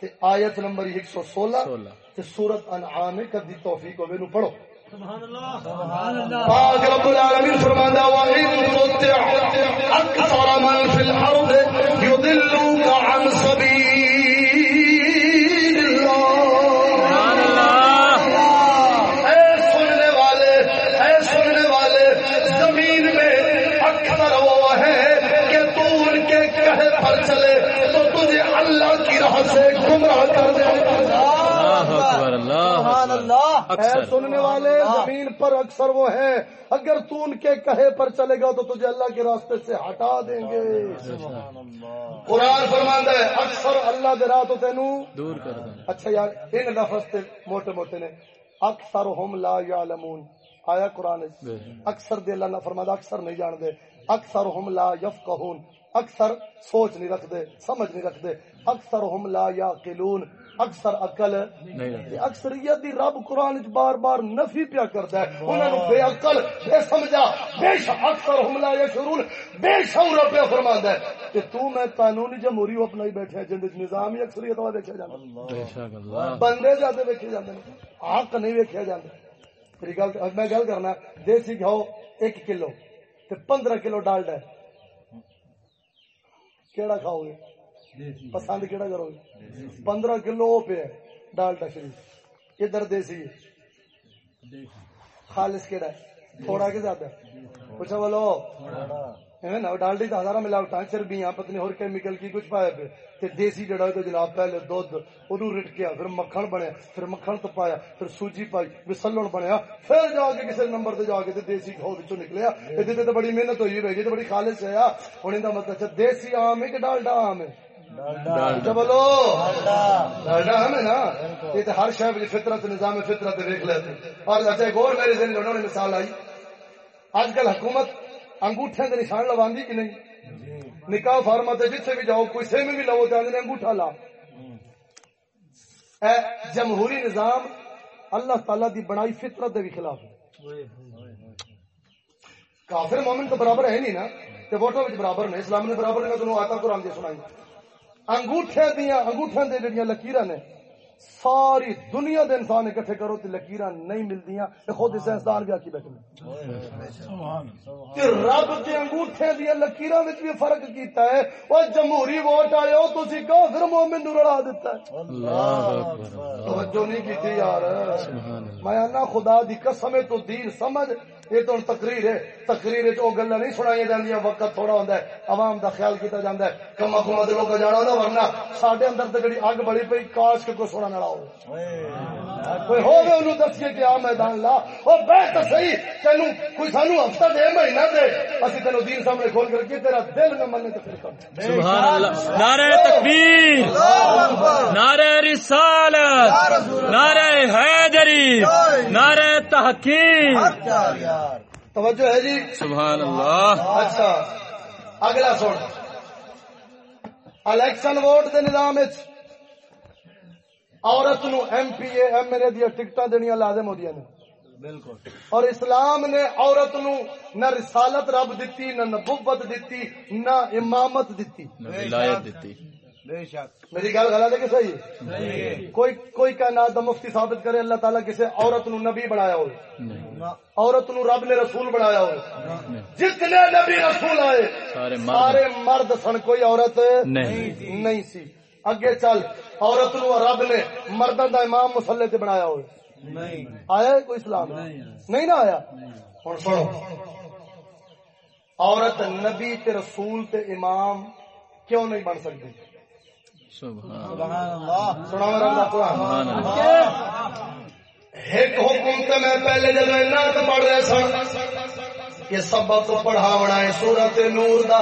Speaker 1: تے آیت نمبر 116
Speaker 2: سولہ۔
Speaker 1: تے سورت انعام کدی توفیق ہوے نو پڑھو۔
Speaker 4: سبحان اللہ
Speaker 1: پاک رب العالمین فرماندا وا ان تطع اکثر من فی الارض یضلوک عن سبیل اللہ اے سننے والے اے سننے والے زمین میں اکثر وہ ہے کہ تو ان کے کہے پر چلے تو تجھے اللہ کی راہ سے گمراہ کر دے
Speaker 2: اللہ اکبر اللہ
Speaker 4: سبحان
Speaker 2: اکبر
Speaker 4: اللہ
Speaker 1: اے سننے والے زمین پر اکثر وہ ہیں اگر تو ان کے کہے پر چلے گا تو تجھے اللہ کے راستے سے ہٹا دیں گے۔ قرآن فرماندا ہے اکثر اللہ دے راہ تو تینو
Speaker 2: دور کر
Speaker 1: اچھا یار ان لفظ تے موٹے موٹے نے۔ اکثر ہم لا یعلمون۔ آیا قرآن۔ اکثر دے اللہ نہ فرمادا اکثر نہیں جان دے اکثر ہم لا یفقہون۔ اکثر سوچ نہیں رکھ دے سمجھ نہیں رکھ دے اکثر ہم لا یاقلون۔ اکثر عقل اکثریت دی رب قرآن وچ بار بار نفی پیا کرتا ہے. انہاں نو بے عقل بے سمجھا بے شک اکثر ہم لا یشعرون بے شعور پیا فرماندا ہے کہ تو میں قانونی جمہوری وہ اپنائی بیٹھے ہیں جن نظام ہی اکثریت والا دیکھا جاندا
Speaker 2: بے شک اللہ۔
Speaker 1: بندے زیادہ ویکھے جاندے نے۔ حق نہیں ویکھیا جاندا۔ میری گل میں گل کرنا دیسی گھو ایک کلو تے پندرہ کلو ڈالڈا ہے۔ کیڑا کھاؤ گے؟ پسند کیڑا کرو؟ گے پندرہ کلو پہ ہے ڈالڈا شریف ادھر دیسی خالص کیڑا ہے۔ تھوڑا کے زیادہ۔ پوچھا بولو۔ نا ڈالڈی تو ہزارہ ملاوٹاں چربیاں پتہ نہیں اور کیمیکل کی کچھ پایا پہ تے دیسی جڑا ہے جناب پہلے دودھ اودو رٹکیا پھر مکھن بنیا پھر مکھن تو پایا پھر سوجی پائی پھر سلن بنیا پھر جا کے کسی نمبر تے جا کے تے دیسی گھو وچوں نکلیا تے تے بڑی محنت ہوئی ہے تے بڑی خالص ہے ہن ایندا مطلب اچھا دیسی آم ہے کہ ڈالڈا آم ہے؟ اچھا بولو۔ ڈالڈا ہے نا، یہ تے ہر شے وچ فطرت، نظام فطرت دیکھ لیتے اور اچھا ایک اور میرے ذہن میں مثال آئی۔ آج کل حکومت انگوٹھے کے نشان لواندی کہ نہیں؟ نکاح فارما تے جتھے بھی جاؤ، کوئی سیم بھی لو تے آندے انگوٹھا لا۔ اے جمہوری نظام، اللہ تعالی دی بنائی فطرت دے بھی خلاف ہے۔ کافر مومن تو برابر ہے نہیں نا؟ تے ووٹوں وچ برابر نے، اسلام نے برابر نے تانوں آتا قرآن دی سنائی۔ انگوٹھے دیا انگوٹھے دے جڑیاں لکیراں نے۔ ساری دنیا دے انسان اکٹھے کرو تے لکیراں نہیں ملدیاں تے خود سائنسدان بھی آکی بیٹھے کہ رب دے انگوٹھے دیا لکیراں وچ بھی فرق کیتا ہے او جمہوری ووٹ آئے ہو تسی کافر مومن نو رڑا دیتا ہے توجہ نہیں کیتی یار میں انا خدا دی قسم ہے تو دین سمجھ یہ تو تقریر ہے۔ تقریر وچ او گلاں نہیں سنائی جاندیاں وقت تھوڑا ہوندا ہے عوام دا خیال کیتا جاندا ہے۔ کم حکومت لوگ جانا ورنہ ساڈے اندر تے جڑی اگ بڑی پئی کاش کہ کوئی کوئی ہوگے انہوں دسیے کہ آ میدان لا۔ او بیٹھ تو صحیح تینو کوئی سانو ہفتہ دے مہینہ دے۔ اسی تینو دین سامنے کھول کر کے تیرا دل نہ مننے تو پھر کم۔
Speaker 2: سبحان اللہ۔ نعرہ تکبیر۔ نعرہ رسالت۔ نعرہ حیدری۔ نعرہ تحقیق
Speaker 1: توجہ ہے جی؟
Speaker 2: سبحان اللہ۔
Speaker 1: اچھا اگلا سن الیکشن ووٹ دے نظام وچ۔ عورت نو M P A M L A دیا ٹکٹاں دینیاں لازم ہو نے۔
Speaker 4: بالکل۔
Speaker 1: اور اسلام نے عورت نو نہ رسالت رب دیتی نہ نبوت دیتی نہ امامت دیتی
Speaker 2: ولایت دیتی
Speaker 4: بے شک۔
Speaker 1: میری گل غلط ہے کہ صحیح؟ کوئی کوئی کائنات دا مفتی ثابت کرے اللہ تعالیٰ کسی عورت نو نبی بنایا ہو عورت نو رب نے رسول بنایا ہو۔ جتنے نبی رسول آئے
Speaker 2: سارے مرد۔
Speaker 1: مرد سن کوئی عورت
Speaker 2: نہیں۔
Speaker 1: نہیں سی۔ اگے چل عورت نو رب نے مردوں دا امام مسلے تے بنایا ہوئے۔
Speaker 4: نہیں۔
Speaker 1: آیا ہے کوئی اسلام؟ نہیں نہ آیا؟ ہوں سنو۔ عورت نبی تے رسول تے امام کیوں نہیں بن سکتی؟
Speaker 2: سبحان اللہ۔
Speaker 1: سنا میرا
Speaker 2: سبحان اللہ۔
Speaker 1: ایک حکم تے میں پہلے جب نعت پڑھ رہے سن سبق پڑھاونا ہے سورت نور دا۔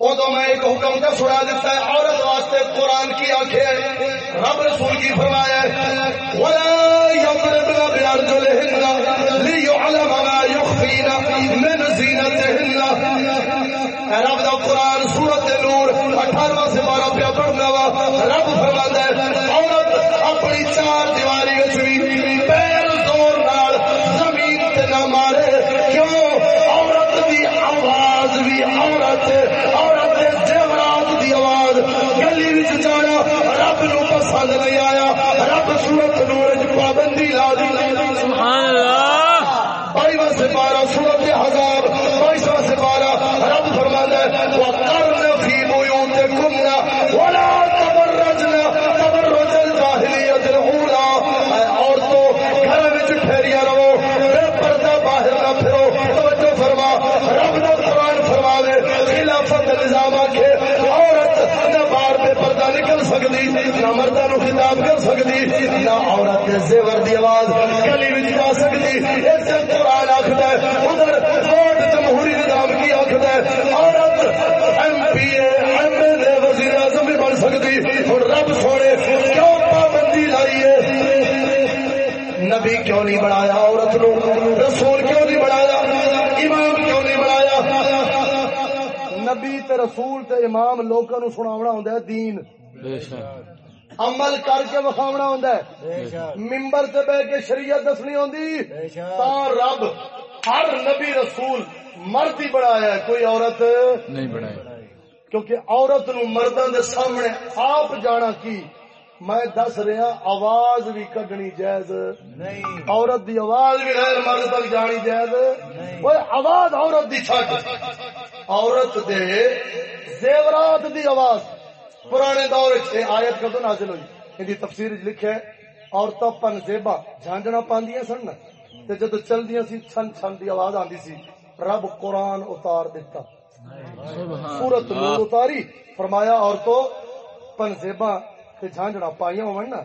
Speaker 1: ادو میں ایک حکم کا سنا دیتا ہے، عورت واسطے قرآن کی آنکھیں رب رسول کی فرمایا ہے رب دا قرآن سورت نور، اٹھارواں سے بارہ پیا سکتی نہ مردہ نو خطاب کر سکتی نہ عورت دے زیور دی آواز گلی وچ جا سکتی اس قرآن آخدا ہے ادھر ووٹ جمہوری نظام کی آخدا ہے عورت M P A M L A وزیر اعظم بھی بن سکتی اور رب سونے کیوں پابندی لائی ہے نبی کیوں نہیں بنایا عورت نو رسول کیوں نہیں بنایا امام کیوں نہیں بنایا نبی تے رسول تے امام لوکاں نو سناونا ہوندا ہے دین عمل کر کے وکھاونا ہوندا ہے۔ ممبر سے بہ کے شریعت دسنی ہوندی۔ تا رب ہر نبی رسول مرد ہی بنایا ہے کوئی عورت
Speaker 2: نہیں بڑھائے
Speaker 1: کیونکہ عورت نو مردوں دے سامنے آپ جانا کی؟ میں دس رہا آواز بھی کڈنی جائز۔
Speaker 4: نہیں۔
Speaker 1: عورت دی آواز بھی غیر مرد تک جانی جائز۔ وہ آواز عورت دی چھٹ۔ عورت دے زیورات دی آواز۔ پرانے دور آیت کدو نازل ہوئی؟ ان دی تفسیر لکھا ہے پن زیبا جھانجنا پاندیاں سن تے جدو چلدیاں سی چھن چھن دی آواز آندی سی رب قرآن اتار دیتا سورت نور اتاری۔ فرمایا عورتوں پنزیبا تے جھانجڑا پائیاں ہون نا؟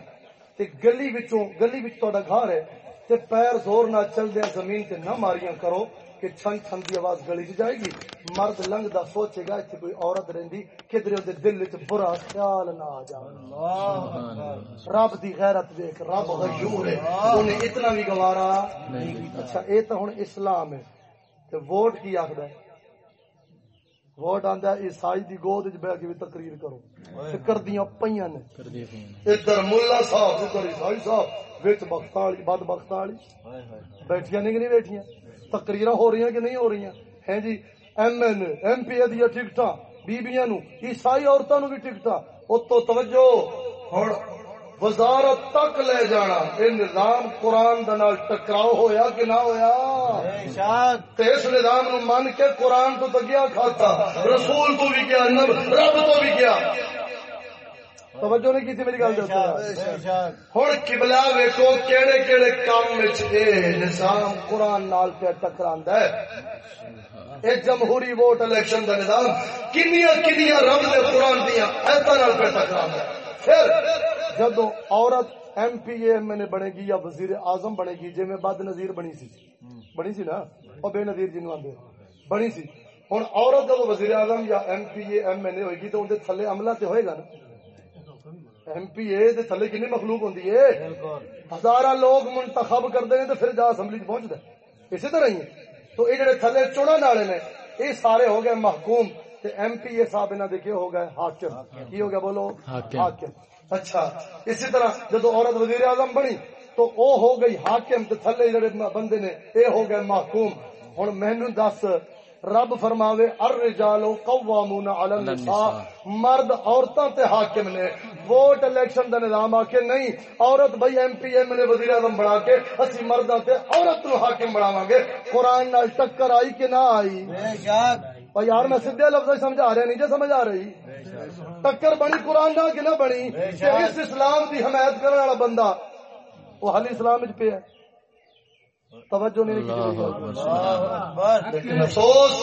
Speaker 1: تے گلی وچوں گلی وچ تہاڈا گھر ہے تے پیر زور نہ چل دے زمین تے نہ ماریاں کرو۔ کہ چھن چھن دی آواز گلی وچ جائے گی۔ مرد لنگدا سوچے گا کہ کوئی عورت رہندی کدھر دے دل وچ برا خیال نہ آ جائے رب دی غیرت دیکھ رب غیور ہے۔ انہیں اتنا بھی گوارا اچھا اے تو ہن اسلام ہے۔ تے ووٹ کی آکھدا ہے؟ ووٹ آندا عیسائی دی گود وچ بیٹھ کے تقریر کرو۔ تے کردیاں پیاں نے۔ ادھر ملا صاحب ادھر عیسائی صاحب وچ بخت والی بد بخت والی۔
Speaker 4: ہائے ہائے
Speaker 1: بیٹھیاں نہیں نہیں بیٹھیاں؟ تقریر ہو رہی ہیں کہ نہیں ہو رہی ہیں ہیں جی M N M P A دیا ٹکٹاں بیبیاں نو عیسائی عورتاں نو بھی ٹکٹاں او تو توجہ ہوں وزارت تک لے جانا یہ نظام قرآن دے ٹکراؤ ہویا کہ نہ ہویا اس نظام نو من کے قرآن تو تگیا کھاتا رسول تو بھی کیا رب تو بھی کیا توجہ نہیں کی میری گل
Speaker 4: بے
Speaker 1: دے
Speaker 4: شک
Speaker 1: ہوں قبلہ ویکو کیڑے کیڑے کام وچ اے نظام قرآن نال پہ ٹکراندا ہے۔ اے جمہوری ووٹ الیکشن دا نظام کنیاں کنیاں رب دے قرآن نال پہ ٹکراندا ہے۔ پھر جدو عورت ایم پی اے ایم نے بنے گی یا وزیر اعظم بنے گی جی میں بد نظیر بنی سی بنی سی نا؟ اور بے نظیر جنوں آندے بنی سی۔ ہن عورت جدو وزیر اعظم یا M P A M L A ہوئے گی تو اندر تھلے عملہ تے ہوئے گا نا؟ ایم پی اے دے تھلے کنی مخلوق ہوندی ہے؟ ہزارہ لوگ منتخب کرتے ہیں تو پھر جا اسمبلی چ پہنچتا ہے۔ اسی طرح ہی تو یہ جڑے تھلے چنن والے نے یہ سارے ہو گئے محکوم۔ تے ایم پی اے صاحب انہاں دے کے ہو گئے؟ حاکم۔ کی ہو گیا بولو؟
Speaker 2: حاکم۔
Speaker 1: اچھا۔ اسی طرح جدو عورت وزیر اعظم بنی تو او ہو گئی حاکم تے تھلے جڑے بندے نے اے ہو گئے محکوم۔ ہن مینوں دس رب فرماوے الرجال قوامون علی النساء. مرد عورتاں تے حاکم نے ووٹ الیکشن دا نظام آ کے نہیں عورت بھائی ایم پی ایم نے وزیر اعظم بنا کے اسی مرداں تے عورت نو حاکم بناواں گے۔ قرآن نال ٹکر آئی کہ نہ آئی؟
Speaker 4: بے شک۔
Speaker 1: اور یار میں سیدھے لفظ سمجھا رہا نہیں جے سمجھ آ رہی ٹکر بنی قرآن نہ کہ نہ بنی کہ اس اسلام دی حمایت کرنے والا بندہ وہ حال اسلام وچ پیا ہے۔ توجہ نہیں کی
Speaker 4: اللہ اکبر
Speaker 1: لیکن افسوس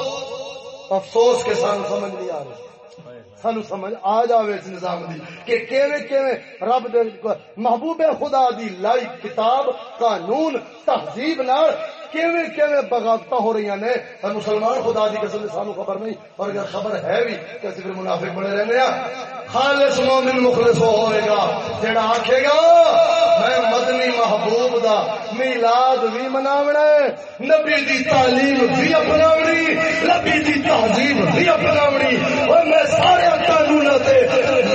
Speaker 1: افسوس کے سان سمجھ نہیں آ رہی۔ سانو سمجھ آ جاوے اس نظام دی کہ کیویں کیویں رب دے محبوب خدا دی لائی کتاب قانون تہذیب نال کیویں کیویں بغاوتاں ہو رہی نے؟ پر مسلمان خدا دی قسم سانو خبر نہیں، اور اگر خبر ہے بھی کہ اسی پھر منافق بنے رہنے ہاں خالص مومن مخلص وہ ہوئے گا۔ جڑا آکھے گا، میں مدنی محبوب دا میلاد بھی مناونا ہے، نبی دی تعلیم بھی اپناونی، نبی دی تہذیب بھی اپناونی۔ اور میں سارے قانون تے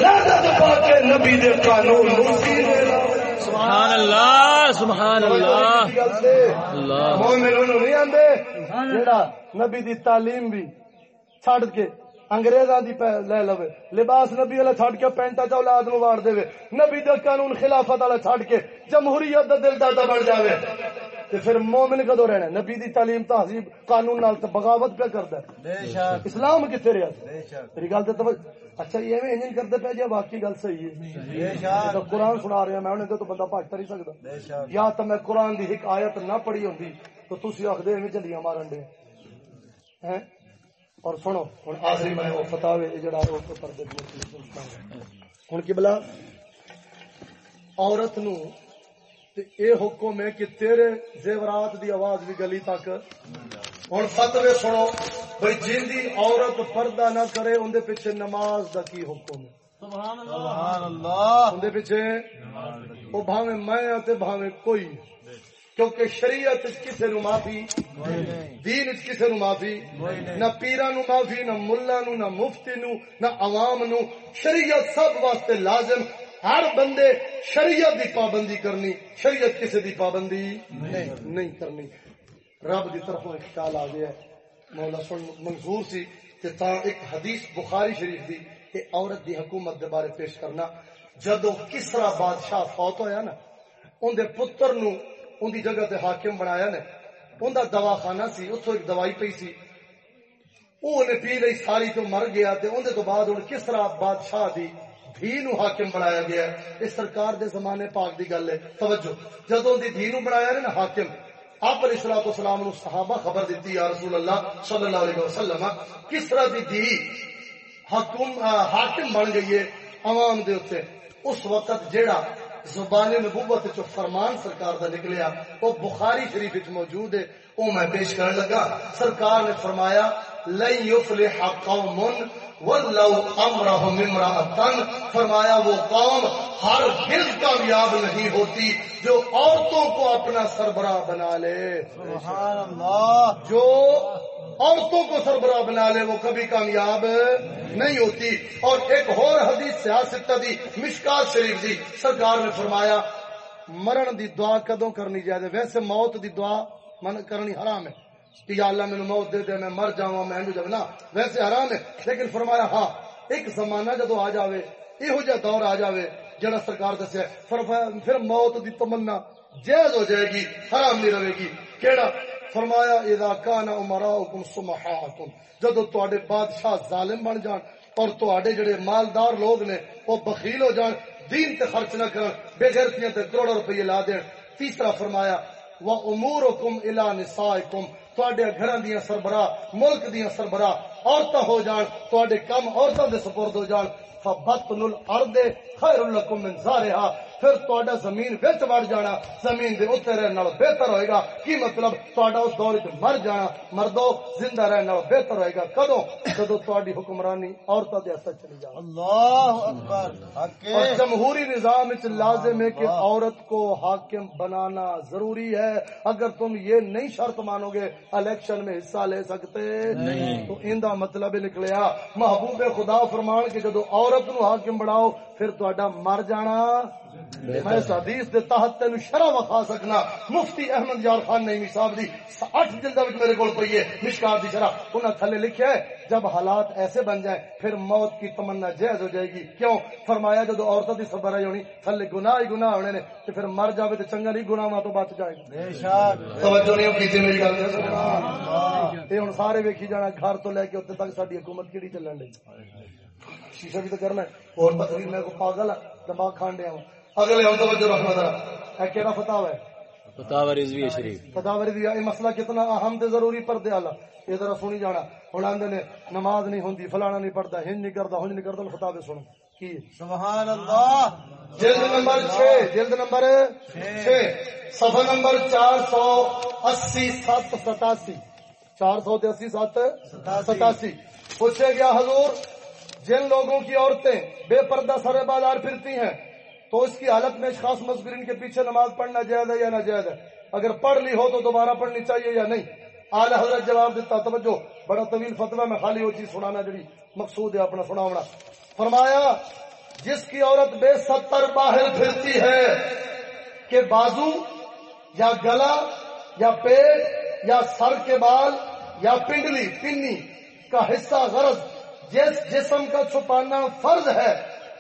Speaker 1: لعنت پا کے نبی دے قانون نو سینے لاونا
Speaker 2: سبحان اللہ سبحان اللہ. اللہ.
Speaker 1: مومن نہیں آندے؟ جڑا نبی دی تعلیم بھی چھڑ کے انگریزاں دی لے لوے۔ لباس نبی والا چھڑ کے پینٹا چ اولاد نو وار دے نبی دا قانون خلافت والا چھڑ کے جمہوریت دا دل دادا بن جاوے۔ تے پھر مومن کدو رہنا؟ نبی دی تعلیم تہذیب قانون نال تے بغاوت پہ کردا ہے
Speaker 4: بے شک۔
Speaker 1: اسلام کتے رہیا؟
Speaker 4: بے شک۔
Speaker 1: میری گل تے اچھا یہ ایویں انجن کرتے پہ جی واقعی گل صحیح ہے۔
Speaker 4: بے شک۔
Speaker 1: تو قرآن سنا رہا میں انہیں تو بندہ بھاگ نہیں
Speaker 4: شک۔
Speaker 1: یا تو میں قرآن دی ایک آیت نہ پڑھی ہوندی تو تسی آخدے ایویں جلیاں مارن دے۔ ہیں؟ اور سنو ہن آخری میں وہ فتاوی جڑا وہ پردے ہن قبلہ عورت نو تے اے حکم ہے کہ تیرے زیورات دی آواز بھی گلی تک۔ ہن فتوی سنو بھئی جن دی عورت پردہ نہ کرے اون دے پیچھے نماز دا کی حکم ہے؟
Speaker 4: سبحان اللہ۔
Speaker 1: اون دے پیچھے؟ وہ بھاویں میں تے بھاویں کوئی کیونکہ شریعت وچ کسے نو معافی، دین وچ کسے نو معافی، نہ پیراں نو معافی، نہ ملا نو، نہ مفتی نو، نہ عوام نو۔ شریعت سب واسطے لازم۔ ہر بندے شریعت دی پابندی کرنی، شریعت کسے دی پابندی نہیں کرنی۔ رب دی طرفوں ایک خیال آ گیا مولا سن، منظور سی کہ تا ایک حدیث بخاری شریف دی کہ عورت دی حکومت دے بارے پیش کرنا۔ جدو کسرا بادشاہ فوت ہویا نا ان دے پتر نو ان دی جگہ تے حاکم بنایا نے۔ ان دا دواخانہ سی، اتھوں ایک دوائی پئی سی۔ وہ نے پی لئی ساری تو مر گیا تے ان دے تو بعد ہن کسرا بادشاہ دی دھی نو حاکم بنایا گیا ہے؟ اس سرکار دے زمانے پاک دی گل ہے۔ توجہ۔ جدوں دی دھی نو بنایا نا حاکم، آپ علیہ الصلوۃ والسلام نو صحابہ خبر دیتی یا رسول اللہ صلی اللہ علیہ وسلم، کس طرح دی دھی حکم حاکم بن گئی ہے عوام دے اوتے اس وقت جیڑا زبان نبوت چ فرمان سرکار دا نکلیا وہ بخاری شریف وچ موجود ہے وہ میں پیش کرنے لگا۔ سرکار نے فرمایا لن یفلح قوم ولو امرهم امرأتن. فرمایا وہ قوم ہر گرد کامیاب نہیں ہوتی جو عورتوں کو اپنا سربراہ بنا لے۔
Speaker 4: سبحان اللہ۔
Speaker 1: جو عورتوں کو سربراہ بنا لے، وہ کبھی کامیاب نہیں ہوتی۔ اور ایک اور حدیث سیاست دی، مشکات شریف دی سرکار نے فرمایا، مرن دی دعا کدوں کرنی چاہیے ویسے موت دی دعا من کرنی حرام ہے۔ کہ یا اللہ مینوں موت دے دے، میں مر جاواں، میں جب نا ویسے حرام ہے۔ لیکن فرمایا ہاں ایک زمانہ جدو آ جاوے یہو جہ دور آ جاوے، جڑا سرکار دسیا پھر موت دی تمنا جائز ہو جائے گی، حرام نہیں رہے گی۔ کیڑا؟ فرمایا، اذا کان امراؤکم سمحاکم جدو تواڈے بادشاہ ظالم بن جان اور تواڈے جڑے مالدار لوگ نے، وہ بخیل ہو جان، دین تے خرچ نہ کرن، بے غیرتیاں تے کروڑوں روپے لا دین۔ تیسرا فرمایا، و امورکم الی نسائکم، تواڈے گھراں دیاں سربراہ، ملک دیاں سربراہ، عورتاں ہو جان، تواڈے کم عورتاں دے سپرد ہو جان۔ فبطن الارض خیر لکم من زارها۔ پھر تواڈا زمین وچ وڑ جانا زمین دے اوتے رہن نال بہتر ہوئے گا۔ کی مطلب؟ تواڈا اس دور وچ مر جانا مردو زندہ رہن نال بہتر ہوئے گا۔ کدوں؟ جدوں تواڈی حکمرانی عورتاں دے ہتھ چلی جائے
Speaker 4: اللہ اکبر
Speaker 1: اور جمہوری نظام وچ لازم ہے کہ عورت کو حاکم بنانا ضروری ہے۔ اگر تم یہ نہیں شرط مانو گے الیکشن میں حصہ لے سکتے۔ تو اندہ مطلب نکلیا محبوب خدا فرمان کہ جدو عورت نو حاکم بناؤ پھر تہاڈا مر جانا۔ میں اس حدیث دے تحت تینو شرح وکھا سکنا۔ مفتی احمد یار خان نعیمی صاحب دی جلدہ وچ میرے کول پئی ہے مشکات دی شرح۔ انہاں تھلے لکھیا ہے جب حالات ایسے بن جائیں پھر موت کی تمنا جائز ہو جائے گی۔ کیوں؟ فرمایا جدو عورتوں دی صبر ہونی تھلے گناہ ہی گناہ ہونے نے تے پھر مر جاوے تے چنگا نہیں گناہ تو بچ جائے۔ گا
Speaker 4: بے شک۔
Speaker 1: توجہ نہیں کیتی میری گل سبحان اللہ ہن سارے ویکھی جانا گھر تو لے کے اوتے تک ساڈی حکومت کیڑی چلن دی شیشہ بھی تو کرنا ہے۔ اور تقریر میں کو پاگل ہے دماغ کھان دیا ہوں اگلے ہوں توجہ رکھنا ذرا اے کیڑا فتاوا ہے؟
Speaker 2: فتح رضوی شریف۔
Speaker 1: فتاوا دیا یہ مسئلہ کتنا اہم تے ضروری پردے والا۔ یہ ذرا سنی جانا۔ ہن آندے نے نماز نہیں ہوندی فلانا نہیں پڑھدا ہن نہیں کردا ہن نہیں کردا فتاوے سن کی؟
Speaker 4: سبحان اللہ
Speaker 1: جلد نمبر چھ۔ جلد نمبر چھ۔ صفحہ نمبر چار سو اسی۔ سات ستاسی۔ چار سو اسی سات ستاسی۔ پوچھے گیا حضور جن لوگوں کی عورتیں بے پردہ سرے بازار پھرتی ہیں تو اس کی حالت میں خاص مذکرین کے پیچھے نماز پڑھنا جائز ہے یا نہ جائز ہے؟ اگر پڑھ لی ہو تو دوبارہ پڑھنی چاہیے یا نہیں؟ اعلی حضرت جواب دیتا، توجہ، بڑا طویل فتوی میں خالی وہ چیز سنانا، جڑی مقصود ہے اپنا سناونا۔ فرمایا، جس کی عورت بے ستر باہر پھرتی ہے، کہ بازو یا گلا یا پیٹ یا سر کے بال یا پنڈلی، پنی کا حصہ، غرض، جس جسم کا چھپانا فرض ہے،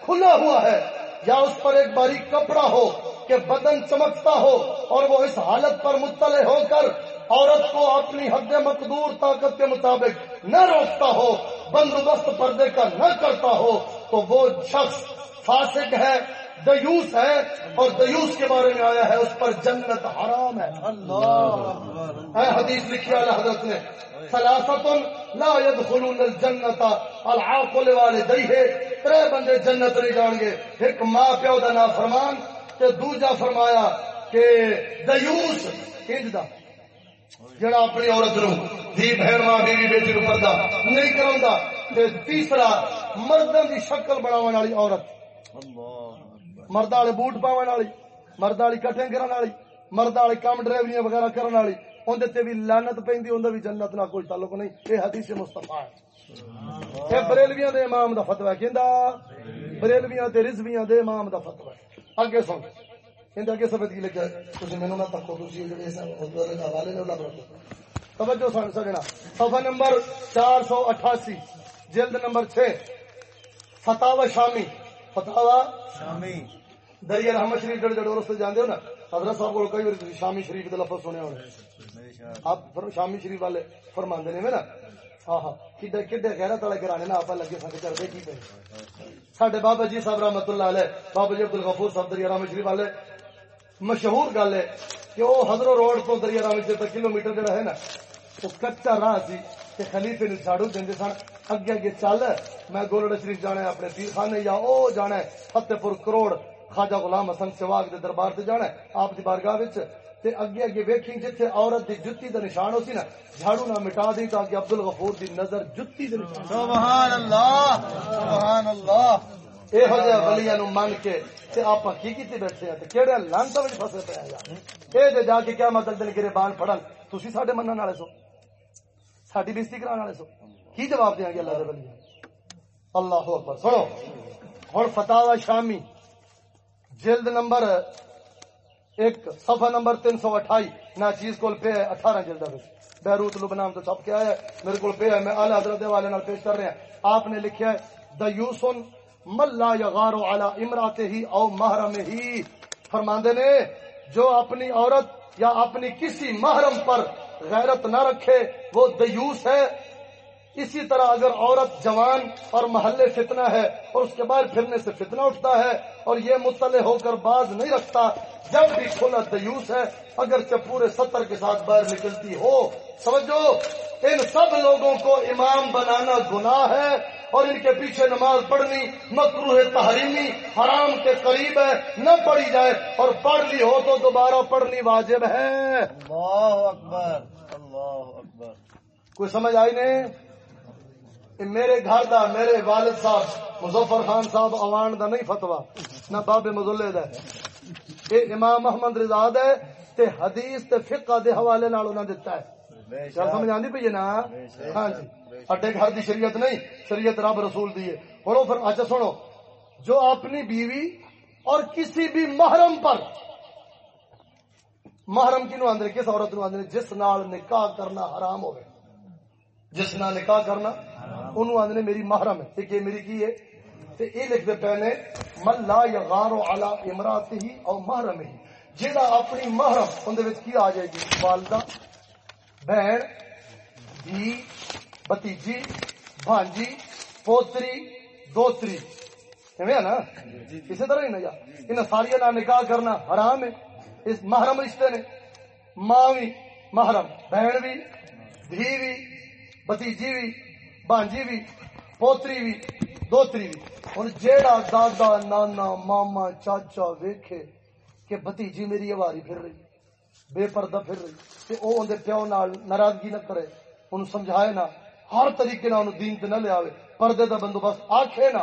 Speaker 1: کھلا ہوا ہے یا اس پر ایک باریک کپڑا ہو کہ بدن چمکتا ہو اور وہ اس حالت پر مطلع ہو کر عورت کو اپنی حد مقدور طاقت کے مطابق نہ روکتا ہو، بندوبست پردے کا نہ کرتا ہو، تو وہ شخص فاسق ہے دیوس ہے اور دیوس کے بارے میں آیا ہے اس پر جنت حرام ہے۔
Speaker 4: اللہ
Speaker 1: اے حدیث لکھی اعلی حضرت نے ثلاثت لا يدخلون الجنت العاقل والدیہ ترے بندے جنت نہیں جان گے۔ ایک ماں پیو دا نافرمان تے دوجا فرمایا کہ دیوس انج دا جڑا اپنی عورت نو دھی بہن ماں بیوی بیٹی نو پردہ نہیں کروندا تے تیسرا مرداں دی شکل بناون والی عورت۔ مرد والے بوٹ پاون والی، مرد والی کٹنگ کرن والی، مرد والے کام ڈرائیوریاں وغیرہ کرن والی اندر تے بھی لعنت پیندی اندر بھی جنت نہ کوئی تعلق نہیں۔ یہ حدیث مصطفی ہے۔ یہ بریلویاں دے امام دا فتوی ہے۔ کیندا؟ بریلویاں تے رضویاں دے امام دا فتوی ہے۔ اگے سن۔ اندر اگے سبت کی لگا تسی مینوں نہ تکو تسی جڑے اس حضور دے حوالے نے اللہ رکھو توجہ سن، سجنا۔ صفحہ نمبر 488 جلد نمبر 6 فتاوی شامی۔ فتاوی
Speaker 4: شامی۔
Speaker 1: دریا رحمت شریف جڑے جڑے رستے جاندے ہو نا حضرت صاحب کو کئی بار شامی شریف دے لفظ سنے ہونے آپ شامی شریف والے فرماندے نے نا ہاں ہاں کڈے کڈے غیرت والے گرانے نا آپ لگے سکے چلتے کی پے ساڈے بابا جی صاحب رحمت اللہ علیہ بابا جی عبد الغفور صاحب دریا رحمت شریف والے مشہور گل ہے کہ وہ حضرو روڈ تو دریا رحمت شریف تک کلو میٹر جڑا ہے نا وہ کچا راہ سی کہ خلیفے نو جھاڑو دیں سن اگے اگے چل میں گولڑ شریف جانا ہے اپنے پیر خانے یا او جانا ہے فتح پور کروڑ خواجہ غلام حسن سواگ دے دربار تے جانا ہے آپ دی بارگاہ وچ تے اگے اگے ویکھیں جتھے عورت دی جُتی دا نشان ہوسی نا جھاڑو نہ مٹا دی تاکہ عبد الغفور دی نظر جُتی دے نشان
Speaker 4: سبحان اللہ سبحان اللہ۔
Speaker 1: اے ہو جے ولیاں نو من کے تے آپا کی کیتی بیٹھے ہیں؟ تے کیڑے لانتا وچ پھسے پے آ اے دے جا کے کیا مطلب دن گربان پھڑن تسی ساڈے منن والے سو۔ ساڈی بےزتی کران والے سو۔ کی جواب دیاں گے اللہ دے ولی اللہ اکبر۔ سنو ہن فتاوا شامی جلد نمبر ایک، صفحہ نمبر تین سو اٹھائی نہ چیز کول پہ ہے، اٹھارہ جلد بیروت لبنان تو چھپ کے آیا ہے، میرے کول پہ ہے، میں اعلی حضرت والے نال پیش کر رہے ہیں آپ نے لکھا ہے دیوسن ملا یغار علی امراتے ہی او محرم ہی فرماندے نے، جو اپنی عورت یا اپنی کسی محرم پر غیرت نہ رکھے، وہ دیوس ہے اسی طرح اگر عورت جوان اور محلے فتنہ ہے اور اس کے بعد پھرنے سے فتنہ اٹھتا ہے اور یہ مطلع ہو کر باز نہیں رکھتا جب بھی کھلا دیوس ہے اگرچہ پورے ستر کے ساتھ باہر نکلتی ہو سمجھو ان سب لوگوں کو امام بنانا گناہ ہے اور ان کے پیچھے نماز پڑھنی مکروح تحریمی حرام کے قریب ہے نہ پڑھی جائے اور پڑھ لی ہو تو دوبارہ پڑھنی واجب ہے۔
Speaker 4: اللہ اکبر اللہ اکبر۔
Speaker 1: کوئی سمجھ آئی نہیں؟ یہ میرے گھر دا میرے والد صاحب مظفر خان صاحب اوان دا نہیں فتوا نہ باب مزلے دا یہ امام محمد رضا دا ہے تے حدیث تے فقہ دے حوالے نال انہاں دتا ہے۔
Speaker 4: شک۔
Speaker 1: سمجھ آندی پئی نا؟ ہاں جی۔ اڈے گھر دی شریعت نہیں شریعت رب رسول دی ہے۔ پڑھو پھر اچھا سنو جو اپنی بیوی اور کسی بھی محرم پر محرم کی نو آندے کس عورت نو آندے جس نال نکاح کرنا حرام ہوئے۔ جس نال نکاح کرنا انہوں میری محرم ہے۔ ٹھیک میری کی ہے تے یہ لکھ دے پہنے من لا یغار علی امراته او محرمه. جیڑا اپنی محرم اون دے وچ کی آ جائے گی؟ والدہ، بہن، دھی بتیجی بھانجی، پوتری، دوتری۔ ایویں ہے نا؟ اسی طرح ہی نا یار۔ ان ساری نال نکاح کرنا حرام ہے۔ اس محرم رشتے نے۔ ماں بھی محرم، بہن بھی دھی بھی بتیجی بھی بھانجی بھی پوتری بھی دوتری بھی ہوں جیڑا دادا نانا ماما چاچا ویکھے کہ بتیجی میری اواری پھر رہی بے پردہ پھر رہی تے او اون دے پیو نال ناراضگی نہ کرے اونوں سمجھائے نہ ہر طریقے نال اونوں دین تے نہ لے آوے پردے دا بندوبست آکھے نہ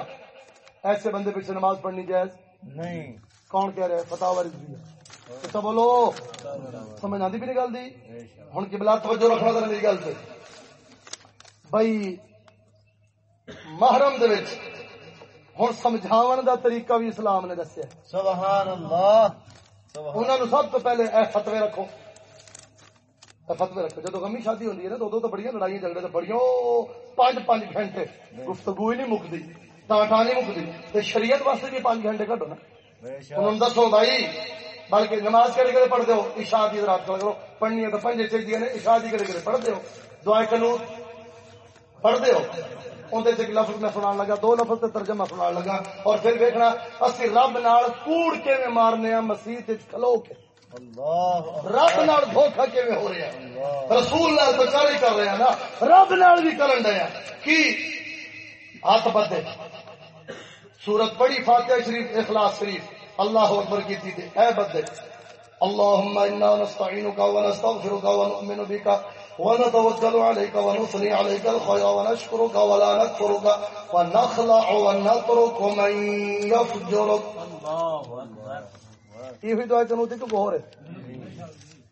Speaker 1: ایسے بندے پیچھے نماز پڑھنی جائز
Speaker 4: نہیں
Speaker 1: کون کہہ رہے ہیں فتح رضویہ اچھا بولو سمجھ آتی بھی نہیں گل دی کی بلا توجہ رکھنا ذرا میری گل سے بھائی محرم دے وچ۔ ہن سمجھاون دا طریقہ بھی اسلام نے دسیا۔
Speaker 4: سبحان اللہ
Speaker 1: نے سب تو پہلے اے فتوے رکھو۔ اے فتوے رکھو۔ جدو غمی شادی ہوندی ہے نا تو تو بڑی لڑائیاں جھگڑے پانچ پانچ گھنٹے گفتگو ہی نہیں مکتی ٹاٹا نہیں مکتی۔ تے شریعت واسطے بھی پانچ گھنٹے کڈو نا۔ انہوں دسو بھائی بلکہ نماز کہڑے کہڑے پڑھتے ہو؟ عشاء دی رات کرو۔ پڑھنی ہے تو پنجے چاہیے نے عشاء دی کہڑے کہڑے پڑھتے ہو؟ دعائے پڑھتے ہو۔ اندر سے ایک لفظ میں سنان لگا دو لفظ تے ترجمہ سنان لگا۔ اور پھر دیکھنا اسی رب نال کوڑ کے میں مارنے ہیں مسیح کھلو کے۔ رب نال دھوکا کیویں ہو رہا ہے رسول نال تو چاری کر رہے ہیں نا۔ رب نال بھی کرن دے کی؟ ہاتھ بدے سورت پڑھی فاتحہ شریف اخلاص شریف۔ اللہ اکبر کی تھی اے بدے اللهم انا نستعينك ونستغفرك ونؤمن بك ونتوكل عليك ونثني عليك الخير ونشكرك ولا نكفرك ونخلع ونترك من يفجرك یہ ہوئی دعا کنو کہ ہو رہے.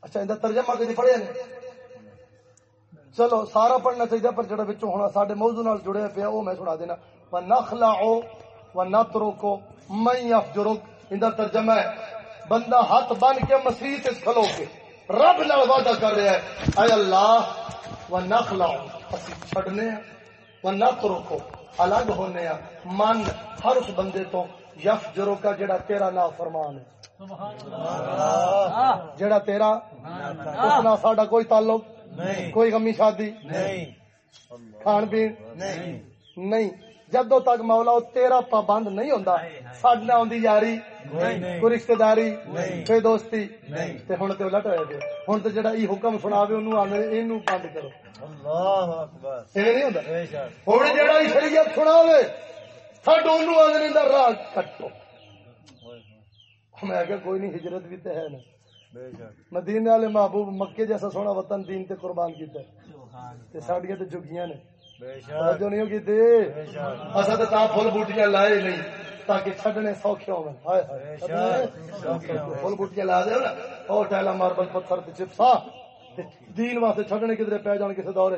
Speaker 1: اچھا اندر ترجمہ کدی پڑھیا نے چلو سارا پڑھنا چاہیے پر جڑا وچوں ہونا ساڈے موضوع نال جڑیا پیا وہ میں سنا دینا. ونخلع ونترك من يفجرك اندر ترجمہ ہے بندہ ہاتھ بن کے مسیح سے کھلو کے رب نال وعدہ کر رہا ہے اے اللہ ونخلع اسی چھڑنے ہیں ونترك الگ ہونے من ہر اس بندے تو یفجرو کا جڑا تیرا نا فرمان ہے جڑا تیرا اس نال ساڈا کوئی تعلق
Speaker 4: نہیں۔
Speaker 1: کوئی غمی شادی
Speaker 4: نہیں۔
Speaker 1: کھان پین
Speaker 4: نہیں۔
Speaker 1: نہیں۔ جدو تک مولا تیرا پابند نہیں ہوندا ساڈے نال ہوندی یاری کوئی رشتہ داری۔ کوئی دوستی۔ تے ہن تے الٹ ہوئے گئے۔ ہن تے جڑا ای حکم سناوے اونوں اینوں بند کرو۔
Speaker 4: اللہ اکبر۔
Speaker 1: ایویں نہیں ہوندا؟
Speaker 4: بے شک۔
Speaker 1: ہن جڑا ای شریعت سناوے ساڈو اونوں آنے دا راہ کٹو۔ میں کہ کوئی نہیں ہجرت بھی تے ہے نا۔
Speaker 4: بے شک۔
Speaker 1: مدینے والے محبوب مکے جیسا سونا وطن دین تے قربان کیتا ہے۔ تے ساڈیاں تے جھگیاں نے۔ توجہ نہیں
Speaker 4: بے شک۔
Speaker 1: اسا تے تا پھل بوٹیاں لائے نہیں تاکہ چھڈنے سوکھے ہون ہائے ہائے۔ چھڈنے پھل بوٹیاں لا دے نا ٹیلا ماربل پتھر تے چپسا۔ دین واسطے چھڈنے کدھر پے جان کسے دور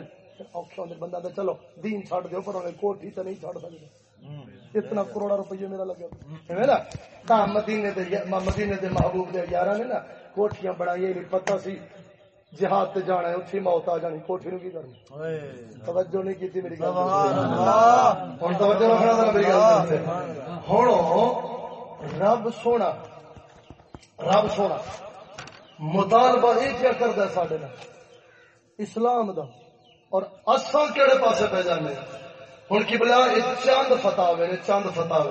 Speaker 1: اوکھے ہوندے بندہ تے چلو۔ دین چھڈ دیو پر انہیں کوٹھی تے نہیں چھڈ سکدے۔ اتنا کروڑا روپیہ میرا لگا ہے نا؟ تا مدینے دے مدینے دے محبوب دے یاراں نے نا کوٹھیاں بنائی نہیں پتہ سی۔ جہاد تے جانا ہے اتھی موت آ جانی کوٹھی نو کی کرنی؟ توجہ نہیں کی میری گل۔
Speaker 4: سبحان اللہ۔
Speaker 1: ہوں توجہ رکھنا ذرا میری گل۔ ہوں رب سونا رب سونا مطالبہ یہ کیا کرتا ہے سڈے اسلام دا۔ اور اصل کہڑے پاسے پہ جانے ہوں کی بلا یہ چند فتح نے چند فتح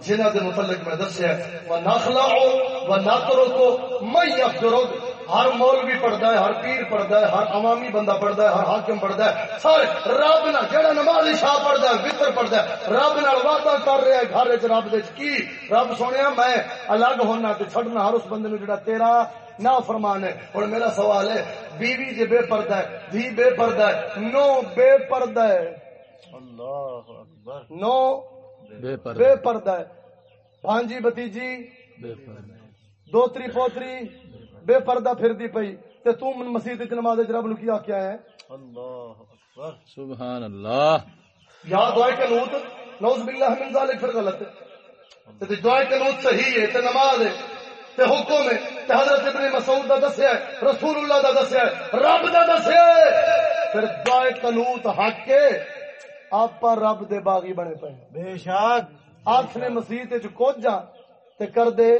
Speaker 1: جنہ کے متعلق میں دسیا وہ نخلا ہو وہ ناکرو کو میں افجروگ ہر مولوی پڑھتا ہے ہر پیر پڑھتا ہے ہر عوامی بندہ پڑھتا ہے ہر حاکم پڑھتا ہے۔ سارے رب نہ جڑا نماز شاہ پڑھتا ہے وطر پڑھتا ہے۔ رب نال وعدہ کر رہا ہے گھر وچ رب دے وچ کی؟ رب سونیا میں الگ ہونا تے چھڈنا ہر اس بندے نو جڑا تیرا نا فرمان ہے۔ اور میرا سوال ہے بیوی جے بے پردہ ہے دھی بے پردہ ہے نو بے پردہ ہے۔
Speaker 4: اللہ اکبر۔
Speaker 1: نو
Speaker 2: بے
Speaker 1: بے پردہ ہے۔ بھانجی بتیجی
Speaker 2: بے پردہ۔
Speaker 1: دوتری پوتری۔ بے پردہ پھر دی پئی۔ تے تو من مسجد وچ نماز وچ رب نو کیا کیا ہے؟
Speaker 4: اللہ اکبر۔
Speaker 2: سبحان اللہ۔
Speaker 1: یا دعائے قنوت نعوذ باللہ من ذالک پھر غلط ہے تے دعائے قنوت صحیح ہے تے نماز ہے تے حکم ہے تے حضرت ابن مسعود دا دسیا ہے رسول اللہ دا دسیا ہے رب دا دسیا ہے۔ پھر دعائے قنوت حق کے آپ پر رب دے باغی بنے پے
Speaker 4: بے شک۔
Speaker 1: آنکھ نے مسیح تے کچھ جا تے کر دے۔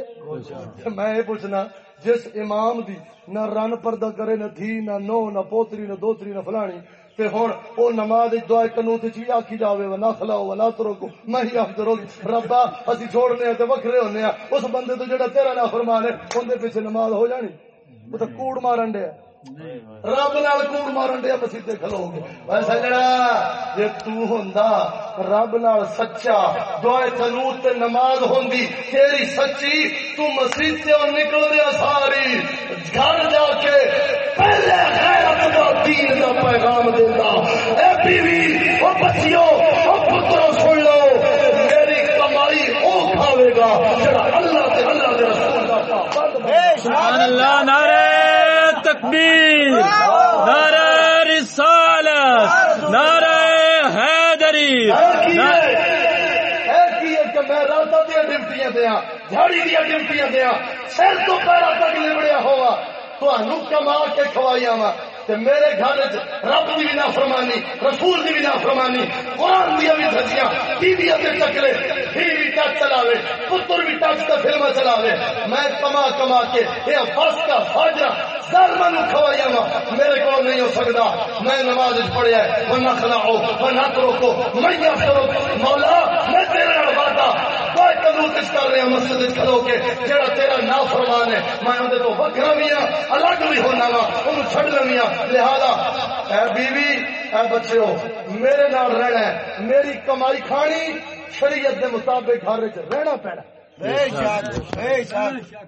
Speaker 1: میں یہ پوچھنا جس امام دی نہ رن پردہ کرے، نہ دھی، نہ نو، نہ پوتری، نہ دوتری، نہ فلانی، تے ہن او نماز وچ دعا قنوت چ آکھی جاوے و نہ کھلاو و نہ ترو کو میں ہی اپ درو ربا اسی چھوڑنے تے وکھرے ہونے اس بندے تو جڑا تیرا نافرمان ہے، اون دے پیچھے نماز ہو جانی او تے کوڑ مارن دے رب نال کوڑ مارن دے مسیح تے کھلو گے ویسا جڑا جے تو ہوندا رب نال سچا دعا قنوت تے نماز ہوندی تیری سچی تو مسیح تے اور نکل دیا ساری گھر جا کے پہلے غیرت دا دین دا پیغام دیندا اے بیوی او بچیو او پترو سن لو میری کمائی او کھاوے گا جڑا اللہ تے اللہ دے رسول دا۔
Speaker 2: سبحان اللہ نعرہ تکبیر نعرہ رسالت نعرہ حیدری
Speaker 1: راتا دیا جھاڑی دیا ڈمٹیاں دیا سر تو پیرا تک لبڑیا ہوا۔ کما کے کھوائی وا۔ میرے گھر رب دی بھی نافرمانی، رسول دی بھی نافرمانی، قرآن دیا بھی دھجیاں، ٹی وی چکلے ٹی وی ٹچ چلاوے، پتر بھی ٹچ تے فلم چلاوے۔ میں کما کما کے یہ بس کا فاجرا ظالماں نو وا۔ میرے کو نہیں ہو سکدا۔ میں نماز پڑھیا ہے وہ نہ کھلاؤ وہ نہ تروکو میں یا کرو مولا، میں تیرے وعدہ قبول کس کر رہے ہیں مسجد کھلو کے جڑا تیرا نافرمان ہے میں اون تو وکھرا بھی ہاں الگ بھی ہونا وا اونوں چھڈنا بھی ہاں۔ لہذا اے بیوی اے بچیو میرے نال رہنا ہے میری کمائی کھانی شریعت دے مطابق گھر وچ رہنا پینا۔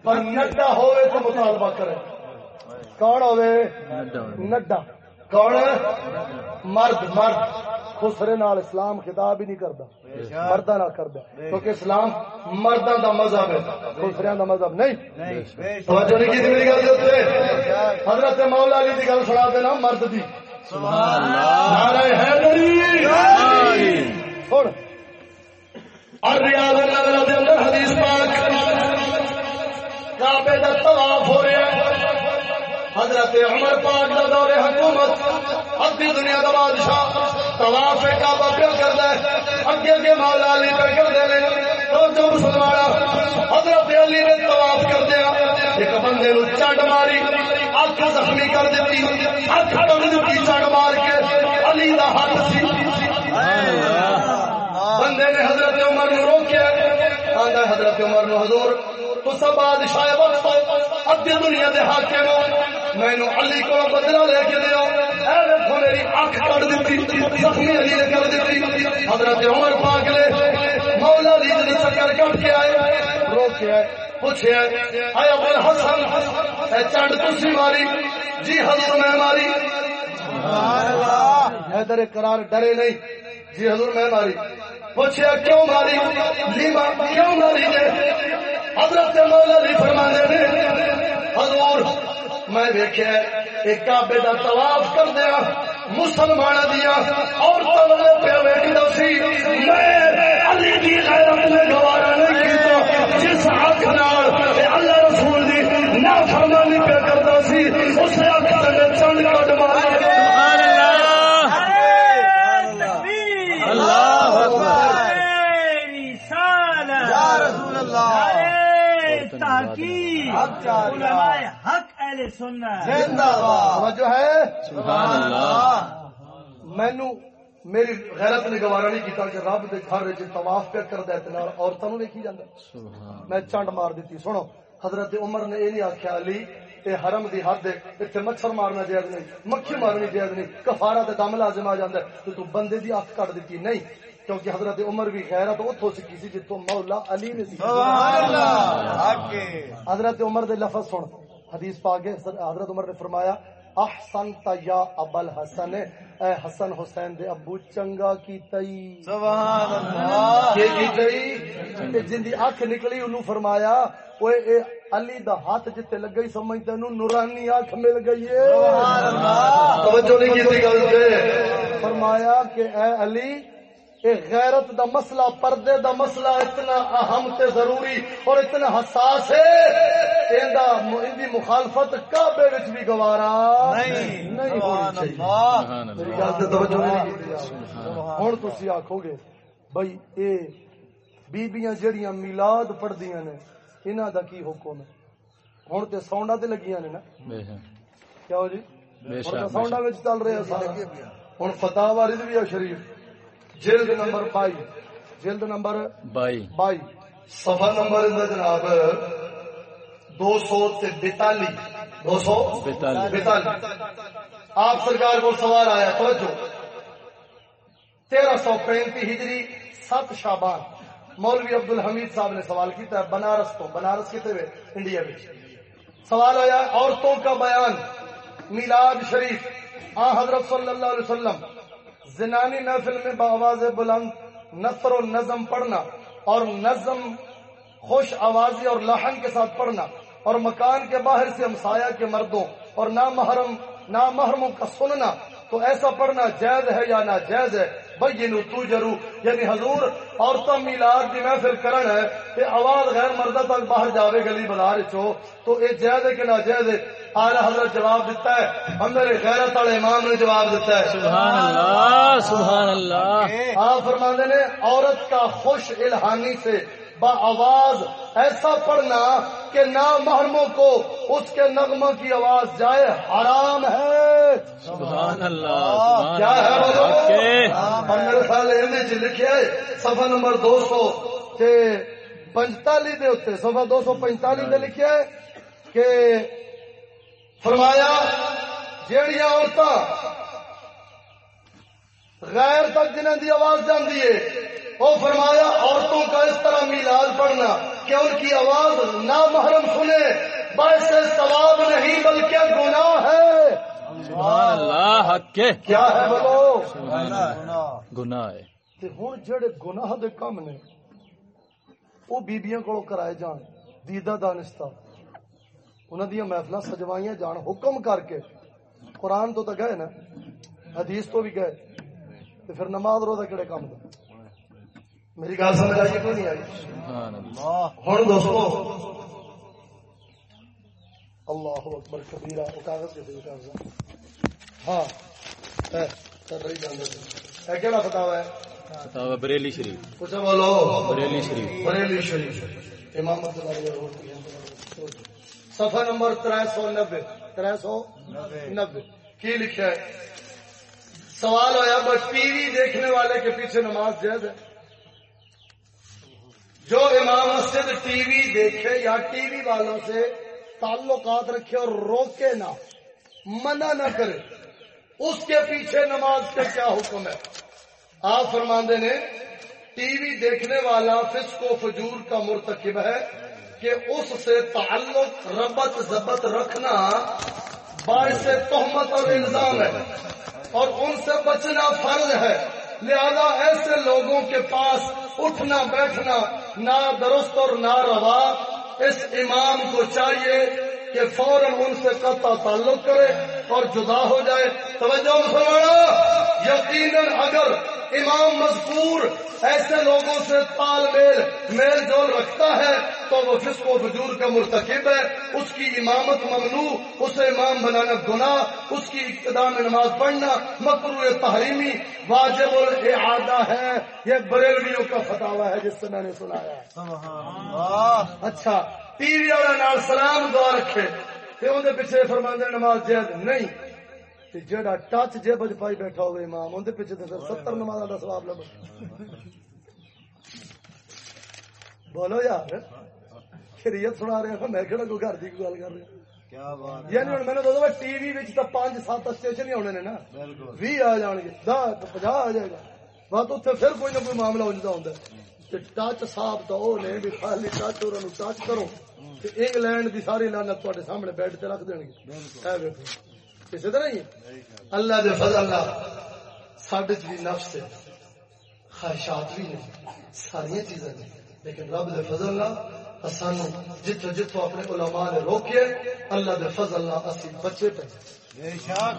Speaker 1: پر نڈا ہوئے تو مطالبہ کرے۔ کون ہوئے۔ نڈا۔ کون؟ مرد مرد۔ خسرے نال اسلام خطاب ہی نہیں کرتا۔ مردہ نہ کردا کیونکہ اسلام مردہ دا مذہب ہے۔ خسریاں دا مذہب نہیں۔ توجہ کی میری گل حضرت مولا علی دی گل سنا دینا مرد دی۔
Speaker 4: سبحان اللہ
Speaker 1: دے اندر حدیث پاک۔ کعبے دا طواف ہو رہا ہے۔ حضرت عمر پاک دا دور حکومت ادھی دنیا دا بادشاہ طواف کعبہ پہ کردا ہے۔ اگے اگے مولا علی پہ کردے نے تو جو مسلمان حضرت علی نے طواف کر دیا ایک بندے نو چنڈ ماری اکھ زخمی کر دیتی اکھ کر دیتی چنڈ مار کے علی دا ہاتھ سی۔ سبحان اللہ۔ بندے نے حضرت عمر نو روکیا آندا حضرت عمر نو حضور تو سب بادشاہ وقت ادھی دنیا دے حاکم مینو علی کو بدلا لے کے دیو اے ویکھو میری اکھ کٹ دتی زخمی علی نے کر دتی حضرت عمر پاک نے مولا علی دے چکر کٹ کے آئے۔ روکیا پوچھیا اے ابو الحسن اے چنڈ تسی ماری جی حضور میں ماری۔ حیدر قرار ڈرے نہیں۔ جی حضور، میں ماری۔ پوچھا کیوں ماری؟ جی لیما کیوں ماری نے حضرت مولا جی علی فرمانے نے، حضور، میں دیکھا ایک کعبے دا طواف کر دیا مسلمان دیا اور تولے پہ ویکھدا سی۔ میں علی دی غیرت نے گوارا نہیں کیتا، جس حق نال اللہ رسول دی نافرمانی پہ کردا سی اس اکھ دے وچ
Speaker 4: چار
Speaker 5: علماء حق اہل سنت۔
Speaker 4: زندہ باد۔
Speaker 1: توجہ ہے؟
Speaker 2: سبحان اللہ۔
Speaker 1: مینو میری غیرت نے گوارا نہیں کیتا کہ رب دے گھر وچ طواف پہ کر دے تے نال عورتاں نو ویکھی جاندا
Speaker 2: سبحان
Speaker 1: میں چنڈ مار دیتی سنو حضرت عمر نے یہ نہیں آخیا علی یہ حرم دی حد ہے اتنے مچھر مارنا جائز نہیں مکھی مارنی جائز نہیں کفارا تے دم لازم آ ہے تو تو بندے دی اکھ کٹ دیتی نہیں کیونکہ حضرت عمر بھی غیرت اتوں سیکھی سی جتوں مولا علی نے سیکھی
Speaker 4: سبحان اللہ۔ حق
Speaker 1: حضرت عمر دے لفظ سن۔ حدیث پاک ہے حضرت عمر نے فرمایا احسن یا ابل حسن اے حسن حسین دے ابو چنگا کی تئی
Speaker 4: سبحان اللہ۔
Speaker 1: کی گئی کہ جن دی اکھ نکلی انہوں فرمایا اوے اے علی دا ہاتھ جتے لگ گئی سمجھ تینوں نورانی اکھ مل گئی ہے۔
Speaker 4: سبحان اللہ۔
Speaker 1: توجہ نہیں کیتی گل تے فرمایا کہ اے علی اے غیرت دا مسئلہ پردے دا مسئلہ اتنا اہم تے ضروری اور اتنا حساس ہے ایندا دی مخالفت کعبے وچ بھی گوارا۔
Speaker 4: نہیں
Speaker 1: نہیں
Speaker 4: سبحان
Speaker 1: ہونی چاہیے۔
Speaker 4: اللہ۔
Speaker 2: سبحان
Speaker 1: میری
Speaker 2: اللہ
Speaker 1: گل تے توجہ نہیں کیتی ہن تسی آکھو گے بھائی اے بیبیاں جڑیاں میلاد پڑھدیاں نے انہاں دا کی حکم ہے؟ ہن تے ساؤنڈاں تے لگیاں نے نا؟
Speaker 2: بے شک
Speaker 1: کیا ہو جی؟
Speaker 2: بے شک
Speaker 1: ساؤنڈاں وچ چل رہے ہیں ہن فتاوا رضویہ شریف۔ جلد نمبر 22 جلد نمبر
Speaker 2: بائی
Speaker 1: 22 صفحہ نمبر جناب دو سو بیتالی دو سو
Speaker 2: بیتالی
Speaker 1: آپ سرکار کو سوال آیا توجہ۔ تیرہ سو پینتی ہجری سات شابان مولوی عبد الحمید صاحب نے سوال کیا ہے بنارس تو۔ بنارس کتنے ہوئے؟ انڈیا میں۔ سوال آیا عورتوں کا بیان میلاد شریف۔ آ حضرت صلی اللہ علیہ وسلم۔ زنانی محفل میں بآواز بلند نثر و نظم پڑھنا اور نظم، خوش آوازی اور لہن کے ساتھ پڑھنا اور مکان کے باہر سے ہمسایہ کے مردوں اور نامحرم، نامحرموں کا سننا تو ایسا پڑھنا جائز ہے یا ناجائز ہے؟ بینو تو جرو یعنی حضور عورتوں میلاد کی محفل کرن ہے کہ آواز غیر مردہ تک باہر جاوے گلی بازار چو تو یہ جائز ہے کہ ناجائز ہے؟ آج حضرت جواب دیتا ہے ہم میرے غیرت والے امام نے جواب دیتا ہے۔
Speaker 2: سبحان اللہ سبحان اللہ۔
Speaker 1: آپ فرماندے نے عورت کا خوش الہانی سے با آواز ایسا پڑھنا کہ نہ محرموں کو اس کے نغموں کی آواز جائے حرام ہے۔
Speaker 2: سبحان اللہ
Speaker 1: کیا ہے میرے خیال لکھے سفا نمبر دو سو دے اتنے سفا دو سو پنجتالی دے لکھے کہ فرمایا جیڑیاں عورتاں غیر تک جنہیں دی آواز جاندی ہے وہ فرمایا عورتوں کا اس طرح میلاد پڑھنا کہ ان کی آواز نامحرم سنے باعث ثواب نہیں بلکہ گناہ ہے۔
Speaker 2: سبحان اللہ حق ہے
Speaker 1: کیا ہے بولو
Speaker 2: گناہ ہے۔
Speaker 1: تے ہن جڑے گناہ دے کم نے وہ بیبیاں کولوں کرائے جان دیدہ دانستہ انہاں دیاں محفلاں سجوائیاں جان حکم کر کے قرآن تو تو گئے نا حدیث تو بھی گئے تے پھر نماز روزہ کیڑے کام دا میری گل سمجھ آئی کہ نہیں آئی؟ ہن دوستو اللہ اکبر کبیرہ وہ کاغذ کے دے کاغذ ہاں کر رہی جان ہے کیڑا فتاوا ہے؟
Speaker 2: بریلی شریف۔
Speaker 1: کچھ بولو۔
Speaker 2: بریلی شریف۔
Speaker 1: بریلی شریف۔ امامت کے بارے میں؟ صفحہ نمبر تر سو نبے تر سو نبے کی لکھا ہے؟ سوال ہوا بس ٹی وی دیکھنے والے کے پیچھے نماز جائز ہے؟ جو امام مسجد ٹی وی دیکھے یا ٹی وی والوں سے تعلقات رکھے اور روکے نہ، منع نہ کرے، اس کے پیچھے نماز کا کیا حکم ہے؟ آپ فرماندے نے، ٹی وی دیکھنے والا فسق و فجور کا مرتکب ہے کہ اس سے تعلق ربط ضبط رکھنا باعث تہمت اور الزام ہے اور ان سے بچنا فرض ہے۔ لہذا ایسے لوگوں کے پاس اٹھنا بیٹھنا نہ درست اور نہ روا اس امام کو چاہیے کہ فوراً ان سے قطع تعلق کرے اور جدا ہو جائے۔ توجہ مسلمانوں یقیناً اگر امام مذکور ایسے لوگوں سے تال میل میل جول رکھتا ہے تو وہ فسق و فجور کا مرتکب ہے۔ اس کی امامت ممنوع اسے امام بنانا گناہ اس کی ابتدا میں نماز پڑھنا مکرو تحریمی واجب الاعادہ ہے۔ یہ بریلویوں کا فتوا ہے جس سے میں نے سنایا۔ اچھا ٹی وی والے نال سلام دعا رکھے تے اون دے پیچھے فرماندے نماز جائز نہیں۔ تے جیڑا ٹچ جیب وچ پائی بیٹھا ہوے امام اون دے پیچھے تے پھر 70 نمازاں دا ثواب بولو یار شریعت سنا رہے ہیں میں کہڑا کوئی گھر دی گل کر رہا
Speaker 4: کیا بات
Speaker 1: یعنی ہن میں نے دسو ٹی وی وچ تے 5 7 اسٹیشن ہی ہونے نے نا۔
Speaker 4: بالکل۔
Speaker 1: 20 آ جان گے 10 50 آ جائے گا۔ بات اتنے پھر کوئی نہ کوئی معاملہ ہو جاتا ہوں ٹچ صاحب تو وہ نے بھی خالی ٹچ اور ٹچ کرو۔ تے انگلینڈ دی ساری لعنت تواڈے سامنے بیڈ تے رکھ دین گے اے ویکھو۔ کسی طرح۔ اللہ دے فضل اللہ ساڈے چ بھی نفس ہے خواہشات بھی نے ساری چیزاں نے لیکن رب دے فضل اللہ سانو جتوں جتوں اپنے علماء نے روکے اللہ دے فضل اللہ اسی بچے پہ۔
Speaker 4: بے شک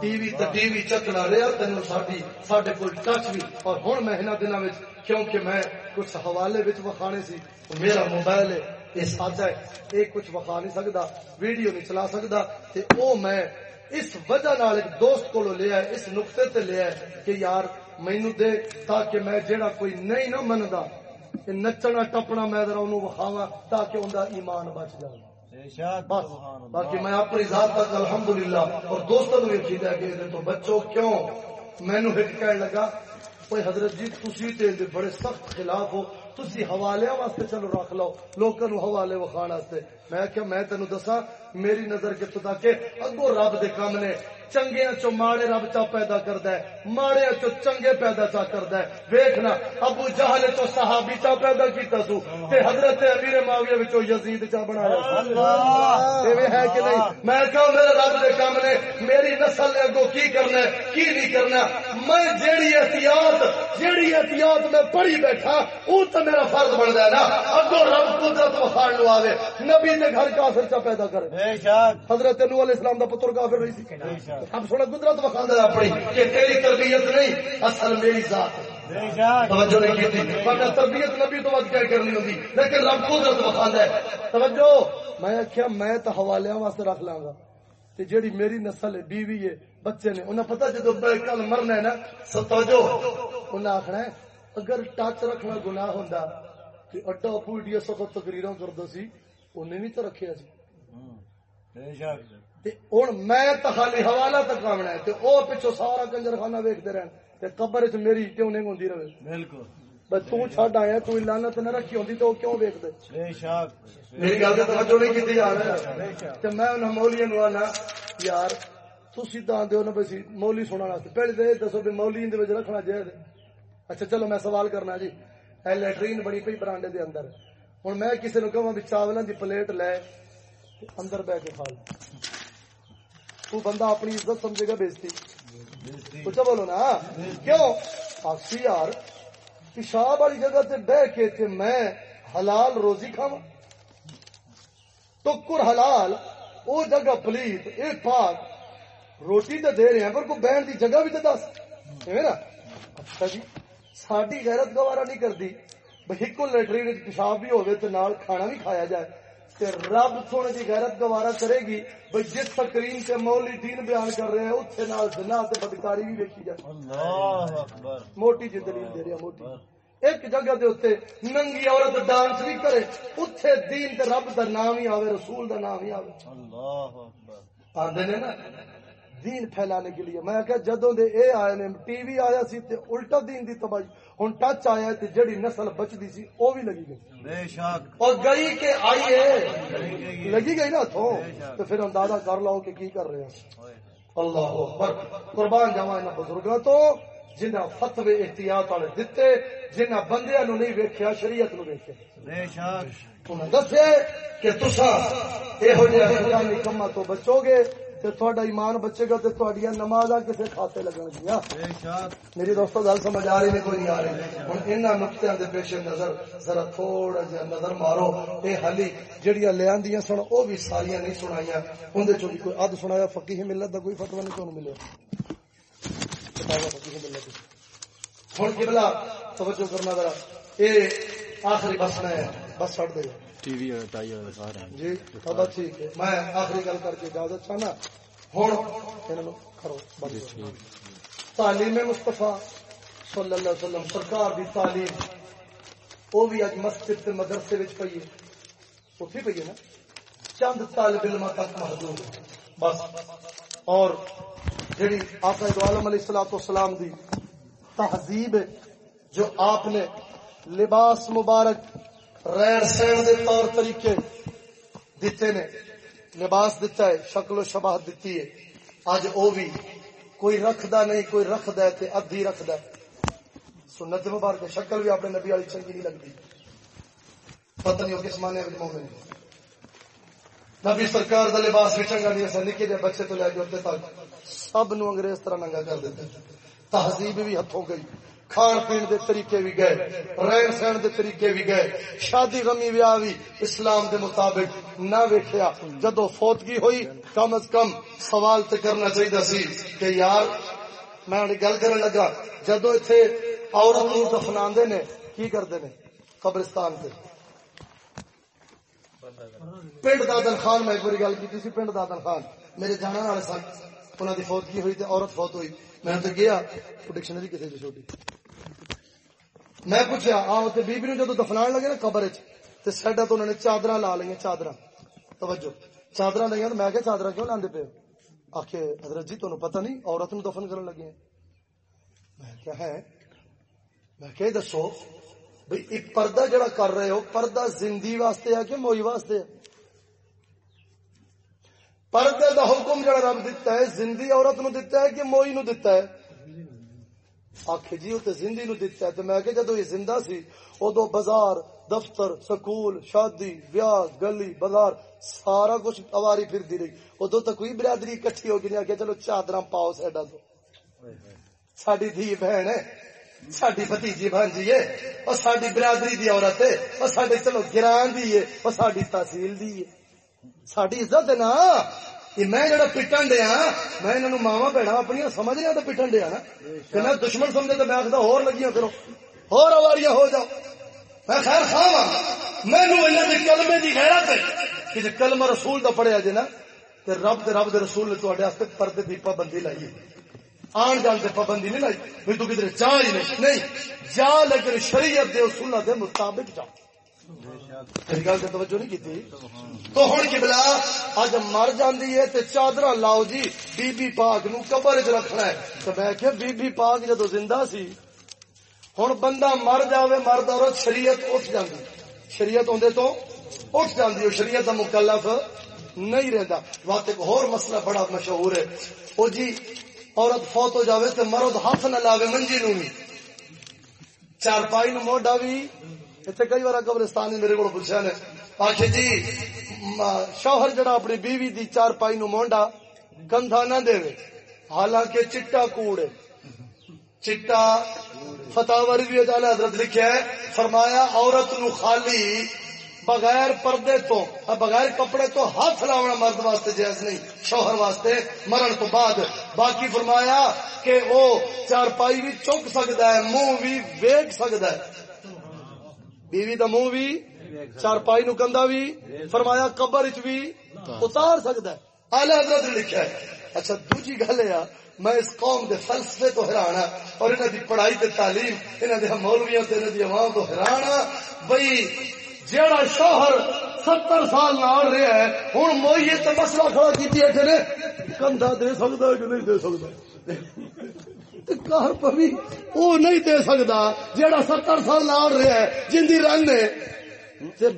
Speaker 1: ٹی وی تے ٹی وی چکنا رہا تینوں ساڈی ساڈے کول ٹچ بھی۔ اور ہن میں انہاں دناں وچ کیونکہ میں کچھ حوالے وچ وکھانے سی میرا موبائل ہے۔ یہ سادہ ہے۔ یہ کچھ وکھا نہیں سکدا ویڈیو نہیں چلا سکدا۔ تے او میں اس وجہ نال ایک دوست کولو لیا ہے اس نقطے تے لیا ہے کہ یار مینوں دے تاکہ میں جیڑا کوئی نہیں نہ مندا کہ نچنا ٹپنا میں ذرا اونوں وکھاواں تاکہ اوندا ایمان بچ جائے بس باقی میں اپنی ذات تک الحمدللہ اور دوستوں نے بھی ہے کہ یہ تو بچوں کیوں؟ مینو ہٹ کہنے لگا کوئی حضرت جی تسی تے دے بڑے سخت خلاف ہو۔ تسی حوالے واسطے چلو رکھ لو، لوکاں نو حوالے وکھان واسطے میں کہ میں تینو دساں میری نظر کے تو کہ اگو رب دے کام نے چنگیاں چو ماڑے رب چا پیدا کردا ہے ماڑے چو چنگے پیدا چا کردا ہے۔ ویکھنا ابو جہل تو صحابی چا پیدا کیتا تو تے حضرت امیر معاویہ وچوں یزید چا بنایا ایویں ہے کہ نہیں؟ میں کہوں میرے رب دے کام نے میری نسل نے اگوں کی کرنا ہے کی نہیں کرنا؟ میں جیڑی احتیاط جیڑی احتیاط میں پڑھی بیٹھا او تے میرا فرض بندا ہے نا۔ اگوں رب قدرت وخاڑ لو آوے نبی دے گھر کافر چا پیدا کرے۔
Speaker 4: بے شک۔
Speaker 1: حضرت نوح علیہ السلام دا پتر کافر رہی سی۔ سونا قدرت وخاندا ہے اپنی کہ تیری تربیت نہیں اصل میری ذات۔ ہے
Speaker 4: بے شک۔
Speaker 1: توجہ نہیں کی تھی ورنہ تربیت نبی تو وقت کیا کرنی ہوتی لیکن رب قدرت وخاندا ہے۔ توجہ۔ میں واسطے رکھ لاں گا۔ تے جیڑی میری نسل ہے بیوی ہے بچے نے انہیں پتا جدو کل مرنا ہے نا سب توجہ۔ انہیں آخنا ہے اگر ٹچ رکھنا گناہ ہوندا کہ اڈا پوڈیا سخت تقریراں کردا سی انہیں نہیں تو رکھیا سی تے ہن میں خالی حوالہ تک آونا ہے۔ تے او پچھو سارا کنجر خانہ ویکھدے رہن۔ تے قبر وچ میری ٹیوننگ ہوندی رہے؟
Speaker 4: بالکل۔
Speaker 1: بس تو چھڈ آیا تو لعنت نہ رکھی ہوندی تو کیوں ویکھدے؟
Speaker 4: بے شک۔
Speaker 1: میری گل تے توجہ نہیں کیتی جا رہا تے میں انہاں مولیاں نو آنا یار تسی تاں دیو نا بس مولی سننا واسطے۔ پہلے تے یہ دسو بھی مولی دے وچ رکھنا جائز اچھا چلو میں سوال کرنا جی۔ اے لیٹرین بنی پئی برانڈے دے اندر۔ ہن میں کسی نو کہاں بھی چاولاں دی پلیٹ لے۔ اندر بیٹھ کے کھا لے تو بندہ اپنی عزت سمجھے گا بیزتی اچھا بولو نا کیوں؟ آخسی یار پیشاب والی جگہ تے بہ کے تے میں حلال روزی کھاواں۔ ٹکر حلال او جگہ پلیت اے پاک روٹی تے دے رہے ہیں پر کو بہن دی جگہ بھی تے دس۔ ایویں نا؟ اچھا جی ساڈی غیرت گوارا نہیں کردی بھئی ایکو لیٹرین پیشاب بھی ہوے تے نال کھانا بھی کھایا جائے۔ تے رب سونے دی غیرت گوارا کرے گی بھئی جس تقریم سے مولی دین بیان کر رہے ہیں اتھے نال زنا تے بدکاری بھی ویکھی جائے
Speaker 4: اللہ اکبر۔
Speaker 1: موٹی جی دلیل دے رہا موٹی۔ ایک جگہ دے اتنے ننگی عورت ڈانس بھی کرے اتھے دین تے رب دا نام ہی آوے رسول دا نام ہی آوے۔
Speaker 4: اللہ اکبر۔
Speaker 1: آندے نے نا؟ دین پھیلانے کے لیے۔ میں کہ جدوں دے اے آئے نے ٹی وی آیا سی تے الٹا دین دی تباہی ہن ٹچ آیا تے جڑی نسل بچدی سی او بھی لگی گئی۔
Speaker 4: بے شک۔
Speaker 1: اور گئی کہ آئی ہے۔ لگی گئی نا تھو تو پھر اندازہ کر لو کہ کی کر رہے ہیں۔ اللہ اکبر۔ قربان جاواں انہاں بزرگاں تو جنہاں فتوی احتیاط والے دتے جنہاں بندیاں نو نہیں ویکھیا شریعت نو ویکھیا۔
Speaker 4: بے شک۔
Speaker 1: انہاں دسے کہ تساں ایہو جہے حرامی کماں تو بچو گے تے تہاڈا ایمان بچے گا تے تہاڈیاں نمازاں کسے کھاتے لگن گیاں۔
Speaker 4: بے شک۔
Speaker 1: میری دوستو گل سمجھ آ رہی نہیں کوئی نہیں آ رہی۔ ہوں انہاں نقطیاں دے پیش نظر ذرا تھوڑا جہا نظر مارو۔ اے حالی جڑیاں لیاندیاں سن او بھی ساریاں نہیں سنائیاں۔ اون دے چوں بھی کوئی اد سنایا؟ فقیہ ملت دا کوئی فتوی نہیں تانوں ملیا۔ ہوں قبلہ توجہ کرنا ذرا۔ یہ آخری بس میں بس چھڑ دے۔
Speaker 2: ٹی وی
Speaker 1: جی ٹھیک ہے میں آخری گل کر کے اجازت چاہنا۔ ہوں کرو بند تعلیم مصطفیٰ صلی اللہ علیہ وسلم سرکار دی تعلیم۔ وہ بھی اج مسجد تے مدرسے وچ پئی ہے۔ اتھی پئی ہے نا؟ چند طالب علم تک محدود۔ بس۔ اور جڑی آقا دو عالم علیہ الصلوۃ والسلام دی تہذیب جو آپ نے لباس مبارک رہن سہن دے طور طریقے دیتے نے، لباس دیتا ہے، شکل و شباہت دیتی ہے۔ اج او بھی کوئی رکھدا نہیں، کوئی رکھدا ہے تے ادھی رکھدا ہے۔ سنت مبارک شکل بھی اپنے نبی والی چنگی نہیں لگتی۔ پتہ نہیں وہ کس مانے میں مومن۔ نبی سرکار دا لباس بھی چنگا نہیں، ایسا نکے جائے بچے تو لے کے ہوتے تک۔ سب نو انگریز طرح ننگا کر دیتے تہذیب بھی ہتھوں گئی۔ کھان پین دے طریقے بھی گئے، رہن سہن دے طریقے بھی گئے۔ شادی غمی ویاہ بھی اسلام دے مطابق نہ ویکھیا۔ جدو فوتگی ہوئی، کم از کم سوال تے کرنا چاہیے سی کہ یار، میں گل کرن لگا، جدو ایتھے عورت نو دفناندے نے، کی کردے نے؟ قبرستان تے۔ پنڈ دادن خان، میں ایک باری گل کی سی، پنڈ دادن خان۔ میرے جانا والے سن انہوں دی فوتگی ہوئی تے عورت فوت ہوئی۔ میں تو گیا ڈکشنری کسی جو چھوٹی۔ میں پوچھا آؤ تے بی بی نو جدو دفنان لگے نا قبر وچ، تے تو انہوں نے چادراں لا لئیاں، چادراں۔ توجہ۔ چادراں لئیاں تے میں کہ چادراں کیوں لاندے پے آکھے حضرت جی تانوں پتہ نہیں، عورت نو دفن کرن لگے میں کیا ہے۔ میں کہ دسو بھئی ایک پردہ جڑا کر رہے ہو، پردہ زندگی واسطے ہے کہ موئی واسطے ہے؟ پردے دا حکم جڑا رب دیتا ہے زندگی عورت نو دیتا ہے کہ موئی نو دیتا ہے؟ آخ جی وہ زندگی نو دیتا ہے۔ تو میں کہ جدو یہ زندہ سی، ادو بازار، دفتر، سکول، شادی بیاہ گلی، بازار، سارا کچھ اواری پھر دی رہی۔ ادو تو کوئی برادری کٹھی ہو گئی نہیں۔ آ چلو چادر پاؤ سیڈا تو۔ ساری دھی بہن ہے ساری بتیجی بھانجی ہے، اور ساری برادری دی عورت ہے، اور سڈے چلو گران دی ہے، اور ساری تحصیل دی ہے۔ ساری عزت ہے نا۔ میں جڑا پٹن دیا میں انہوں ماوا بہنا اپنی سمجھ رہا تو پٹن دیا نا۔ کہ میں دشمن سمجھے تو میں آخر ہور لگیاں کرو ہور اواریاں ہو جاؤ۔ میں خیر خواہ مینو انہوں نے کلمے کی غیرت ہے کہ جی کلمہ رسول کا پڑھیا جی نا تو رب دے رب دے رسول نے تے پردے کی پابندی لائی ہے۔ آن جان سے پابندی نہیں لائی۔ بھی تو کدھر جا ہی نہیں۔ نہیں، جا لیکن شریعت دے اصول دے مطابق جا گل توجہ نہیں کی تو ہوں کی اج مر جاندی ہے تے چادر لاؤ جی بی بی پاک نو قبر چ رکھنا ہے۔ تو میں کہ بی بی پاک جدو زندہ سی ہوں بندہ مر جاوے، مرد عورت شریعت اٹھ جاندی۔ شریعت اندر تو اٹھ جاندی ہے شریعت دا مکلف نہیں رہتا وقت ایک اور مسئلہ بڑا مشہور ہے۔ وہ جی عورت فوت ہو جاوے تے مرد ہاتھ نہ لاوے، منجی نو چارپائی نو موڈا بھی اتنے کئی بار قبرستان میرے کو پوچھا نے آخ جی شوہر جڑا اپنی بیوی دی چار پائی نو مونڈا کندھا نہ دے حالانکہ چٹا کوڑ چٹا فتح بھی حضرت لکھا ہے فرمایا عورت نو خالی بغیر پردے تو، بغیر کپڑے تو ہاتھ لاؤنا مرد واسطے جائز نہیں، شوہر واسطے مرن تو بعد۔ باقی فرمایا کہ وہ چار پائی بھی چک سکتا ہے، منہ بھی ویگ سکتا ہے۔ بیوی دا منہ بھی، چار پائی نو کندا بھی، فرمایا قبر وچ بھی اتار سکدا ہے۔ اعلی حضرت نے لکھا ہے۔ اچھا دوجی گل ہے میں اس قوم دے فلسفے تو حیران ہاں اور انہاں دی پڑھائی تے تعلیم، انہاں دے مولویوں تے انہاں دی عوام تو حیران ہاں۔ بھئی، جیڑا شوہر ستر سال نال رہا ہے، ہن موئیے تے مسئلہ کھڑا کیتی ہے کہ کندھا دے سکدا ہے کہ نہیں دے سکدا کار پوی۔ وہ نہیں دے سکتا جیڑا ستر سال نال رہا ہے، جن دی رنگ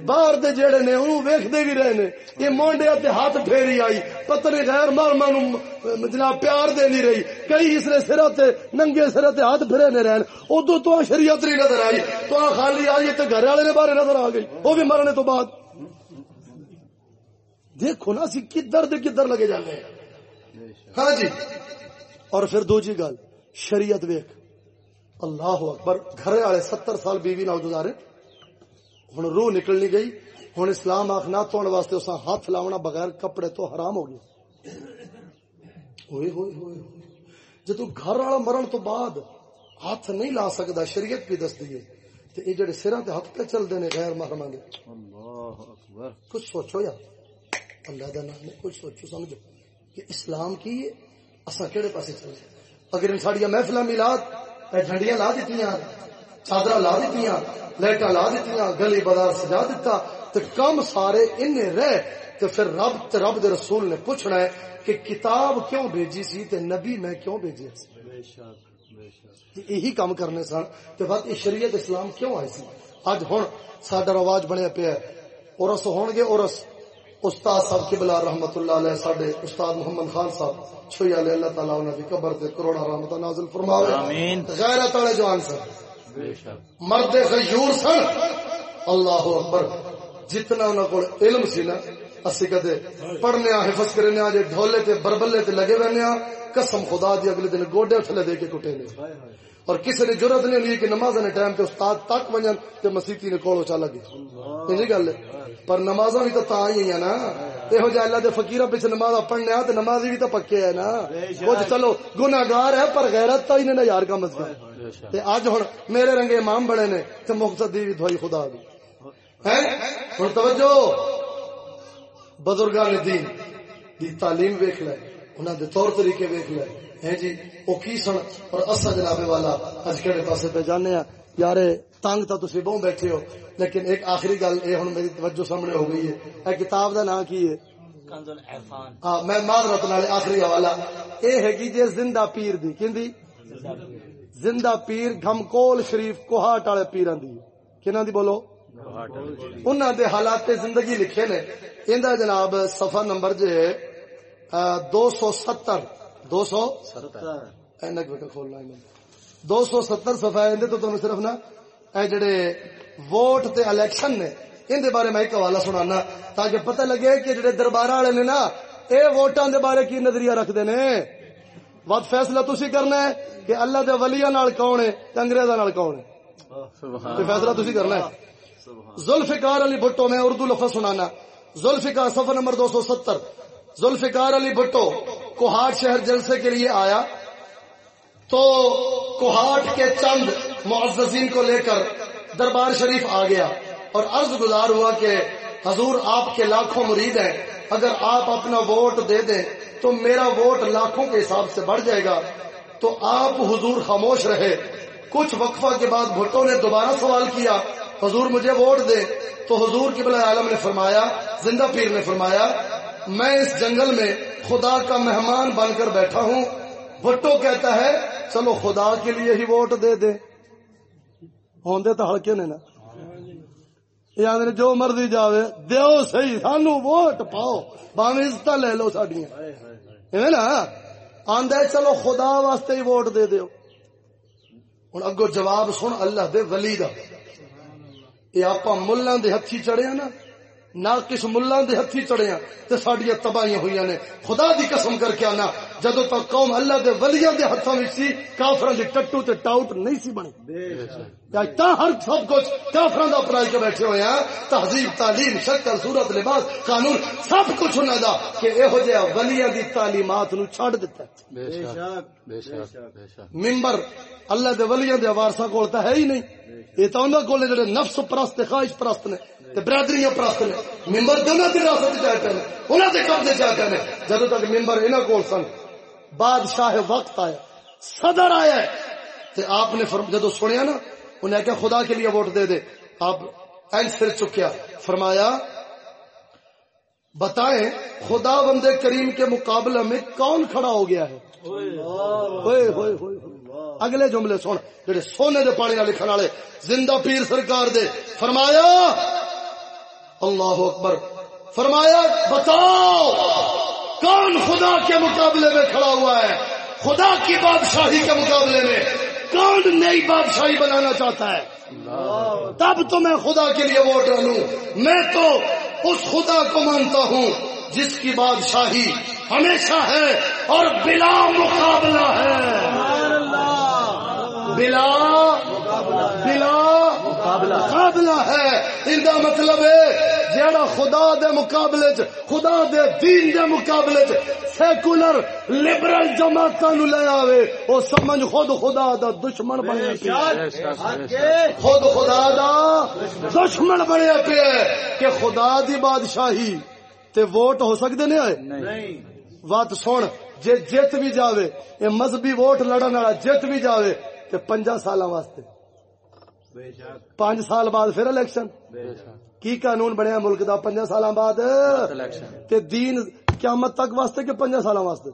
Speaker 1: باہر دے جڑے نے انہوں ویکھدے بھی رہے نے۔ یہ مونڈے تے ہاتھ پھیری آئی۔ پتہ نہیں غیر مرما نو جناب پیار دے نہیں رہی۔ کئی اس نے سرا تے، ننگے سرا تے ہاتھ پھرے نے رہن۔ ادو تو شریعت نہیں نظر آئی۔ تو خالی آئی، تے گھر والے نے بارے نظر آ گئی۔ وہ بھی مرنے تو بعد۔ دیکھو نا سی کدھر دے کدھر لگے جانے ہاں جی۔ اور پھر دوجی گل۔ شریعت ویک اللہ اکبر گھر والے ستر سال بیوی نال گزارے۔ ہوں روح نکلنی گئی۔ ہوں اسلام آخ نہ توڑ واسطے اس ہاتھ لاؤنا بغیر کپڑے تو حرام ہو گیا۔ ہوئے ہوئے ہوئے۔ جدو گھر والا مرن تو بعد ہاتھ نہیں لا سکتا شریعت بھی دس دیے تے یہ جڑے سراں تے ہاتھ پہ چلدے نے غیر محرماں دے۔
Speaker 4: اللہ اکبر۔
Speaker 1: کچھ سوچو یا اللہ دا نام کچھ سوچو سمجھو۔ کہ اسلام کی ہے؟ اساں کیڑے پاسے چل اگر ساڈیاں محفلاں میلاد جھنڈیاں لا دتیاں چادر لا دتیاں لائٹاں لا دتیاں گلی بازار سجا دیتا، تے کم سارے انے رہ، تے پھر رب تے رب دے رسول نے پوچھنا ہے کہ کتاب کیوں بھیجی سی تے نبی میں کیوں بھیجے سی؟
Speaker 4: جی، بے
Speaker 1: یہی کام کرنے سن۔ تے بعد یہ شریعت اسلام کیوں آئی سی؟ اج ہن ساڈا رواج بنیا پیا ہے۔ عرس ہون گے عرس استاد صاحب قبلہ رحمت اللہ علیہ ساڈے استاد محمد خان صاحب چھوئی علیہ اللہ تعالی انہاں دی قبر تے کروڑا رحمت نازل فرماوے۔
Speaker 2: آمین۔
Speaker 1: غیرت والے جوان سن۔
Speaker 2: بے شک۔
Speaker 1: مرد غیور سن۔ اللہ اکبر جتنا انہاں کول علم سی نا اسی کدے پڑھنے آ حفظ کرنے آ جے ڈھولے تے بربلے تے لگے رہنے آ قسم خدا دی اگلے دن گوڈے تھلے دے کے ٹوٹے نے۔ اور کسی نے ضرورت نہیں لی کہ نماز نے ٹائم تے استاد تک ونجن تے مسیتی نے کولو چا اچھا لگے۔ یہ گل پر نمازاں بھی تو تا ہی ہیں نا۔ یہو جہ اللہ دے فقیراں پیچھے نماز پڑھنے تے نمازی بھی تو پکے ہے نا۔ کچھ چلو، گناہگار ہے پر غیرت تو انہیں یار کم از تے اج ہن میرے رنگے امام بڑے نے تے مقصد دی بھی دوائی خدا دی۔ ہیں؟ ہن توجہ۔ بزرگان دین، دی تعلیم ویکھ لے۔ انہاں دے طور طریقے ویکھ لے۔ جی؟ او کی سن؟ اور اسا جناب والا اج کہڑے پاسے پہ جانے یار تنگ تسی بہوں بیٹھے ہو لیکن ایک آخری گل اے ہن میری توجہ سامنے ہو گئی ہے۔ اے کتاب دا نام کی ہے؟ ہاں میں معذرت نال آخری حوالہ۔ اے ہے کہ جے زندہ پیر دی کیندی زندہ پیر گھمکول شریف کوہاٹ والے پیراں دی۔ دی بولو؟ انہاں دے حالات زندگی لکھے نے۔ ایندا جناب صفحہ نمبر جے دو سو ستر۔ دو سو کھولنا ہے دو سو ستر اندے تو تمہیں صرف نا اے جڑے ووٹ تے الیکشن نے ان دے بارے میں ایک حوالہ سنانا تاکہ پتہ لگے کہ جڑے دربار والے نے نا اے ووٹاں دے بارے کی نظریہ رکھدے نے۔ وقت فیصلہ تسی کرنا ہے کہ اللہ دے ولیاں نال کون ہے تے انگریزاں نال کون ہے۔ تے فیصلہ تسی کرنا ہے؟ ذوالفقار علی بھٹو میں اردو لفظ سنانا۔ ذوالفقار صفحہ نمبر دو سو ستر۔ ذوالفقار علی بھٹو۔ کوہاٹ شہر جلسے کے لیے آیا تو کوہاٹ کے چند معززین کو لے کر دربار شریف آ گیا اور عرض گزار ہوا کہ حضور آپ کے لاکھوں مرید ہیں، اگر آپ اپنا ووٹ دے دیں تو میرا ووٹ لاکھوں کے حساب سے بڑھ جائے گا۔ تو آپ حضور خاموش رہے۔ کچھ وقفہ کے بعد بھٹو نے دوبارہ سوال کیا، حضور مجھے ووٹ دے تو حضور کی عالم نے فرمایا، زندہ پیر نے فرمایا، میں اس جنگل میں خدا کا مہمان بن کر بیٹھا ہوں۔ بھٹو کہتا ہے، چلو خدا کے لیے ہی ووٹ دے دے۔ ہوندے تو ہلکے نے نا۔ یاد نے جو مرضی جاوے، دیو صحیح، سانو ووٹ پاؤ۔ باویں عزت لے لو ساڈیاں۔ نا۔ آندا چلو خدا واسطے ہی ووٹ دے دیو۔ ہن اگو جواب سن اللہ دے ولی دا۔ یہ آپ ملاں دے ہتھی چڑھے ہاں نا۔ نہ کس ملاں دے ہتھی چڑھے ہیں تے ساڈیاں تباہیاں ہوئیاں نے۔ خدا دی قسم کر کے آنا، جدوں تک قوم اللہ دے ولیاں دے ہتھاں وچ سی، کافراں دی ٹٹو تے ٹاؤٹ نہیں سی بنی یا تا ہر سب کچھ کافراں دا اپنائی کے بیٹھے ہوئے ہیں؟ تہذیب، تعلیم، شکل، صورت، لباس، قانون، سب کچھ انہاں دا کہ ایہو جہا ولیاں دی تعلیمات نو چھڈ دتا ہے۔
Speaker 2: بے شک بے شک بے
Speaker 1: اللہ دے ولیاں دے وارثاں کول تا ہے ہی نہیں۔ یہ تا انہاں کول جڑے نفس پرست، خواہش پرست نے۔ تے برادریاں پرست نے، ممبر دونوں دی راست جا کے نے انہاں قبضے جا کے نے جدوں تک ممبر انہاں کول سن، بادشاہ وقت آیا، صدر آیا تے آپ نے فرم، جدوں سنیا نا انہیں کہا، خدا کے لیے ووٹ دے دے۔ آپ این سر چکیا۔ فرمایا، بتائیں، خدا بندے کریم کے مقابلہ میں کون کھڑا ہو گیا ہے؟ ہوئے ہوئے ہوئے اگلے جملے سن، جڑے سونے دے پانی لکھن والے، زندہ پیر سرکار دے۔ فرمایا اللہ اکبر فرمایا، بتاؤ، کون خدا کے مقابلے میں کھڑا ہوا ہے؟ خدا کی بادشاہی کے مقابلے میں کون نئی بادشاہی بنانا چاہتا ہے؟ تب تو میں خدا کے لیے ووٹ ڈالوں۔ میں تو اس خدا کو مانتا ہوں جس کی بادشاہی ہمیشہ ہے اور بلا مقابلہ ہے۔ بلا بلا مقابلہ ہے۔ ان دا مطلب ہے جیڑا خدا دے مقابلے چ خدا دے دین دے مقابلے چ سیکولر لبرل جماعتاں نو لے آوے او سمجھ خود خدا دا دشمن بنیا پیا۔ خود خدا دا دشمن بنیا پیا کہ خدا دی بادشاہی تے ووٹ ہو سکدے نے ہوئے بات سن جے جیت بھی جاوے اے مذہبی ووٹ لڑن والا جیت بھی جاوے تے پنجا سالاں واسطے۔ پانچ سال بعد پھر الیکشن کی قانون بنیا ملک دا پنجا سالاں بعد؟ تے دین قیامت تک واسطے کہ پنجا سالاں واسطے؟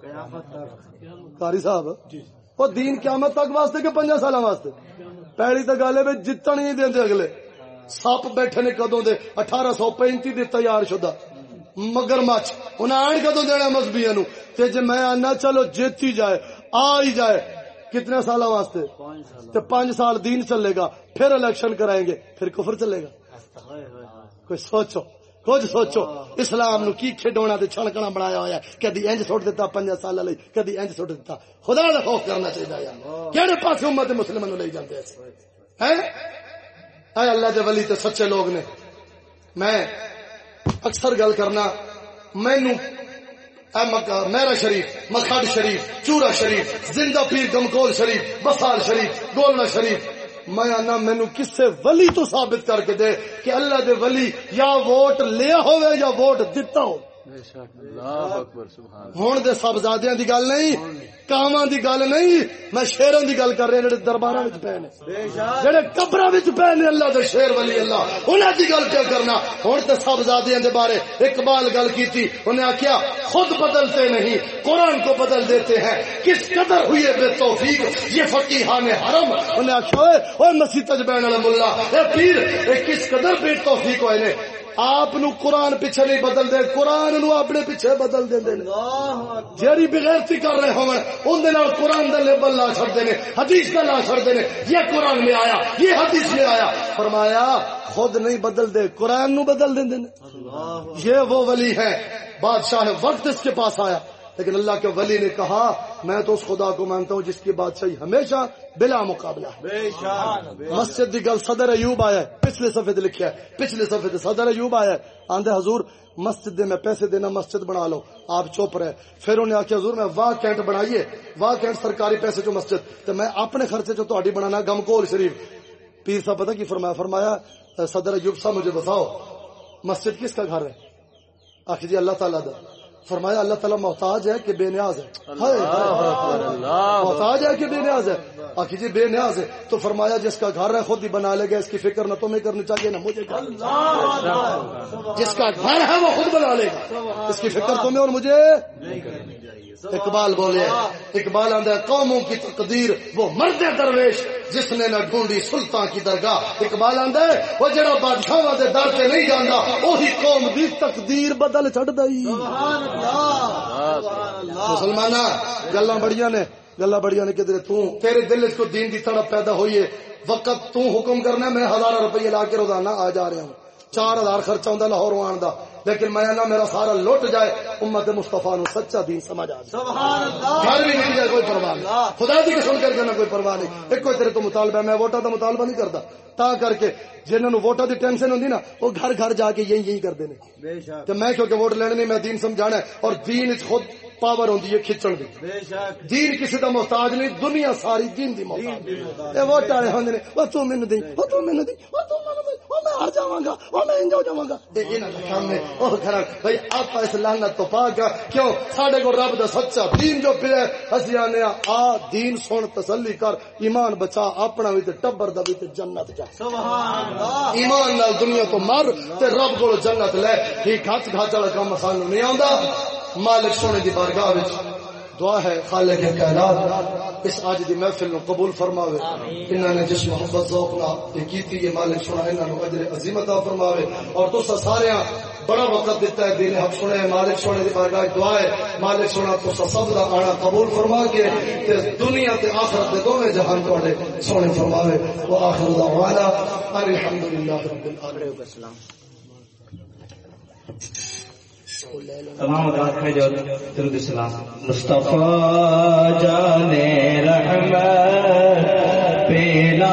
Speaker 1: قاری صاحب. وہ دین قیامت تک واسطے کہ پنجا سالاں واسطے؟ پہلی تو گل ہے جتن ہی دیں اگلے. سپ بیٹھے نے کدوں دے؟ اٹھارہ سو پینتی دے تیار شدہ. مگر مچھ انہیں آن کدو دینا مذہبیا نو تے جے میں آنا چلو جیتی جائے آ ہی جائے کتنے سال واسطے؟ تے پانچ سال دین چلے گا، پھر الیکشن کرائیں گے، پھر کفر چلے گا۔ کوئی سوچو، کچھ سوچو، اسلام نو کی کھڈونا تے چھڑکنا بنایا ہوا ہے؟ کدی انج سٹ دیتا پنج سال لئی، کدی انج سٹ دیتا خدا دا خوف کرنا چاہیے یار۔ کہڑے پاسے امت مسلمان نو لے جاندے ہیں؟ اے اللہ دے ولی تے سچے لوگ نے، میں اکثر گل کرنا مینو اے مکہ میرا شریف مکھڈ شریف چورا شریف، زندہ پیر گمکول شریف بسال شریف، گولنا شریف۔ میں آنا، مینو کسے ولی تو ثابت کر کے دے کہ اللہ دے ولی یا ووٹ لیا ہوئے یا ووٹ دیتا ہو۔
Speaker 2: بے شک اللہ اکبر سبحان
Speaker 1: ہون دے صاحبزادیاں دی گل نہیں کاواں دی گل نہیں میں شیراں دی گل کر رہا جڑے درباراں وچ پے نے۔ جڑے قبراں وچ پے نے اللہ دے شیر ولی اللہ۔ انہاں دی گل کیا کرنا؟ ہن تے صاحبزادیاں دے بارے اقبال گل کیتی انہیں آکھیا خود بدلتے نہیں قرآن کو بدل دیتے ہیں۔ کس قدر ہوئے بے توفیق؟ یہ فقیہان حرم۔ انہیں آکھیا اوئے اوئے مسیح تجبین والا ملا اے پیر اے کس قدر بے توفیق ہوئے نے؟ آپ نو قرآن پیچھے نہیں بدل دے قرآن نو اپنے پیچھے بدل دے دے جیڑی بغیرتی کر رہے ہوں ان دے نال قرآن دا لیبل لا چھڑ دے حدیث دا لا چھڑ دے یہ قرآن میں آیا یہ حدیث میں آیا۔ فرمایا خود نہیں بدل دے قرآن نو بدل دے دے یہ وہ ولی ہے بادشاہ وقت اس کے پاس آیا۔ لیکن اللہ کے ولی نے کہا میں تو اس خدا کو مانتا ہوں جس کی بادشاہی ہمیشہ بلا مقابلہ ہے۔ مسجد دی گل صدر ایوب آیا ہے۔ پچھلے صفحے تے لکھیا ہے۔ پچھلے صفحے تے صدر ایوب آیا ہے۔ آندے حضور مسجد دے میں پیسے دینا مسجد بنا لو۔ آپ چپ رہے۔ پھر انہیں آخیا حضور میں واہ کینٹ بنائیے۔ واہ کینٹ سرکاری پیسے چو مسجد۔ تو میں اپنے خرچے چو تہاڈی بنانا گمکول شریف۔ پیر صاحب پتہ کی فرمایا؟ فرمایا صدر ایوب صاحب مجھے بتاؤ مسجد کس کا گھر ہے؟ آخر جی اللہ تعالیٰ دا۔ فرمایا اللہ تعالیٰ محتاج ہے کہ بے نیاز ہے۔ محتاج ہے کہ بے نیاز ہے۔ آخر جی بے نیاز ہے۔ تو فرمایا جس کا گھر ہے خود ہی بنا لے گا اس کی فکر نہ تمہیں کرنی چاہیے نہ مجھے جس کا گھر ہے وہ خود بنا لے گا۔ اس کی فکر تمہیں اور مجھے اقبال بولے اقبال آندہ ہے قوموں کی تقدیر وہ مرد درویش جس نے نہ ڈھونڈی سلطان کی درگاہ۔ اقبال آندہ وہ جڑا بادشاہ دے در سے نہیں جاندا وہی قوم دی تقدیر بدل چھڑ دئی مسلمانا گلاں بڑیاں نے گلا بڑیاں نے کدھر تو تیرے دل وچ کو دین دی تڑپ پیدا ہوئی ہے وقت تو حکم کرنا میں ہزارہ روپے لا کے روزانہ آ جا رہا ہوں۔ چار ہزار خرچہ ہوں لاہور آن دا لیکن میں نہ میرا سارا لٹ جائے امت مصطفیٰ نو سچا دین سمجھ آ جائے۔ گھر بھی مل جائے کوئی پرواہ نہیں۔ خدا دی قسم کر کے نہ کوئی پرواہ نہیں۔ ایک کوئی تیرے تو مطالبہ میں ووٹاں دا مطالبہ نہیں کرتا۔ تا کر کے جنہوں نے ووٹاں دی ٹینشن ہوندی نا وہ گھر گھر جا کے یہی یہی کرتے ہیں تو میں کیونکہ ووٹ لینے نہیں میں دین سمجھانا ہے اور دین وچ خود پاور ہوندی ہے کھچن دی۔ دین کسی دا محتاج نہیں دنیا ساری دین دی محتاج اے ووٹ والے ہوندے نے او تو مینوں دے او تو مینوں دے او تو مینوں دے او میں ہار جاواں گا او میں انج ہو جاواں گا۔ اے انہاں دا کام ہے۔ بھائی آپ اس لعنت تو پاک کیوں؟ ساڈے کو رب دا سچا دین جو پیا اسی آنے آ دین سن تسلی کر ایمان بچا اپنا بھی تے ٹبر دا بھی تے جنت جا۔ ایمان نال دنیا تو مر تے رب کو جنت لے۔ ٹھیک ہاتھ گھاچ والا کام سانو نہیں آندا مالک سونے دی بارگاہ وچ۔ دعا ہے خالق کائنات اس آج دی محفل نو قبول فرماوے۔ انہاں نے جس محبت ذوق نال یہ کیتی یہ مالک سونا انہاں نو اجر عظیم عطا فرماوے۔ اور تسا سارے بڑا وقت دیتا ہے دین حق سنے مالک سونے دی بارگاہ دعا ہے۔ مالک سونا تسا سب دا آنا قبول فرما کے تے دنیا تے آخرت دے دوویں جہان تواڈے سونے فرماوے۔ واخر دعوانا ان الحمدللہ رب العالمین۔
Speaker 5: تمام رات میں جو درود السلام۔ مصطفیٰ جانے رحمت پیلا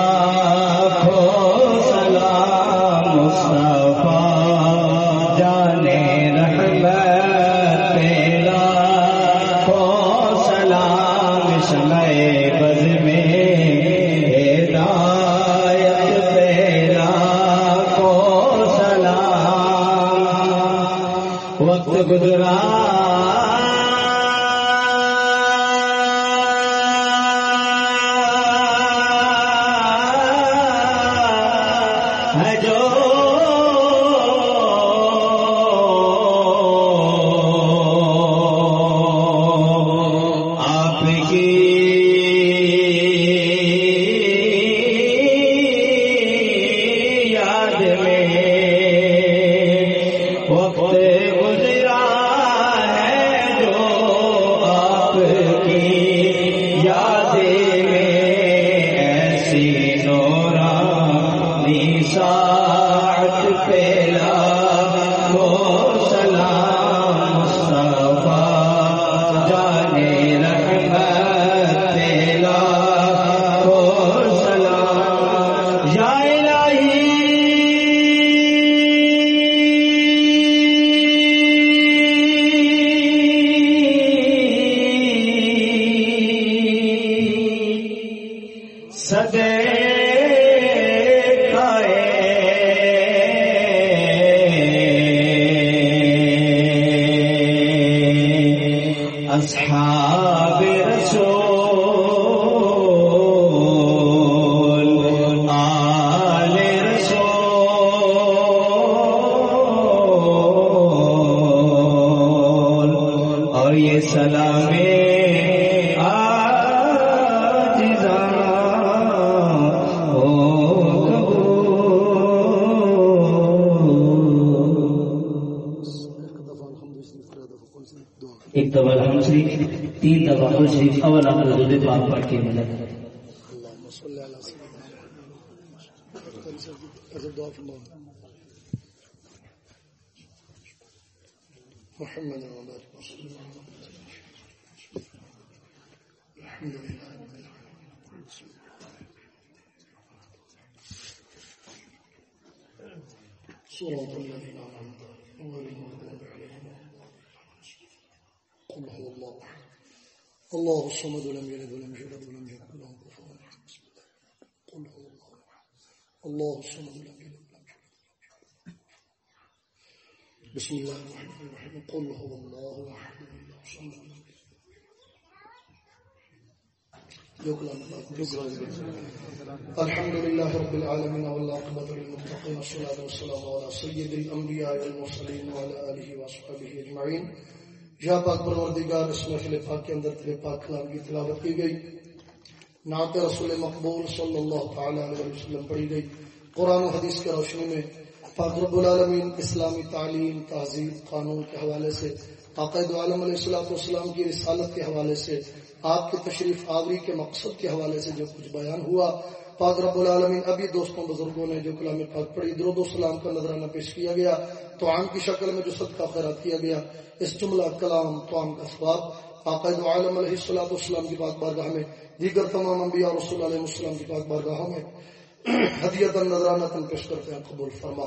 Speaker 5: ایک دفعہ الحمد شریف، تین دفعہ شریف، اول اول پاک پڑھ کے ملے
Speaker 1: اللهم صل على سيدنا محمد محمد وبارك وسلم الحمد لله رب العالمين صراط الذين أنعمت عليهم غير عليهم قل هو الله الله الصمد لم يلد ولم يولد ولم يكن له كفوا احد بسم الله قل هو الله الله الصمد لم يلد ولم يولد بسم الله الرحمن الرحيم. قل هو الله احد الله الصمد لم يلد جو کلام اللہ الحمد لله رب العالمين والعاقبة للمتقين والصلاة والسلام على سيد الأنبياء والمرسلين وعلى آله وصحبه أجمعين. یا پاک پروردگار، اس محفل پاک کے اندر تیرے پاک کلام کی تلاوت کی گئی. نعت رسول مقبول صلی اللہ تعالی علیہ وسلم پڑھی گئی. قرآن و حدیث کی روشنی میں پاک رب العالمین اسلامی تعلیم، تہذیب، قانون کے حوالے سے، عقائد عالم علیہ السلاۃ والسلام کی رسالت کے حوالے سے آپ کے تشریف آوری کے مقصد کے حوالے سے جو کچھ بیان ہوا۔ پاک رب العالمین ابھی دوستوں بزرگوں نے جو کلام پاک پڑھی درود و سلام کا نظرانہ پیش کیا گیا۔ تو عام کی شکل میں جو صدقہ خیرات کیا گیا اس جملہ کلام تو عام کا ثواب عقائد عالم علیہ والسلام کی پاک بارگاہ میں دیگر تمام انبیاء رسول علیہ السلام کی پاک بارگاہوں میں ہدیت نظرانہ تن پیش کرتے ہیں قبول فرما۔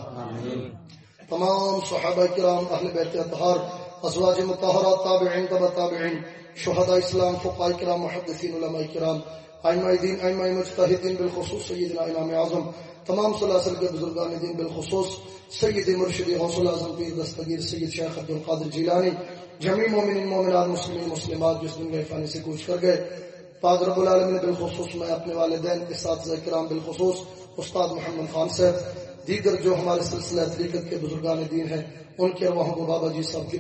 Speaker 1: تمام صحابہ کرام اہل بیت اطہار ازواج مطہرات تابعین تبع تابعین شہداء اسلام، فقہاء کرام، محدثین، علماء کرام، ائمہ دین، ائمہ مجتہدین بالخصوص، سیدنا امام اعظم، تمام سلاسل کے بزرگان دین بالخصوص، سید مرشد حوصل اعظم پیر دستگیر سید شیخ عبد القادر جیلانی جمی مومن مومنات، مسلمین، مسلمات جس دنیا فانی سے کوچ کر گئے۔ پاک رب العالمین بالخصوص، میں اپنے والدین اساتذہ کرام بالخصوص، استاد محمد خان صاحب، دیگر جو ہمارے سلسلہ طریقت کے بزرگان دین ہیں ان کے ارواحوں بابا جی صاحب کی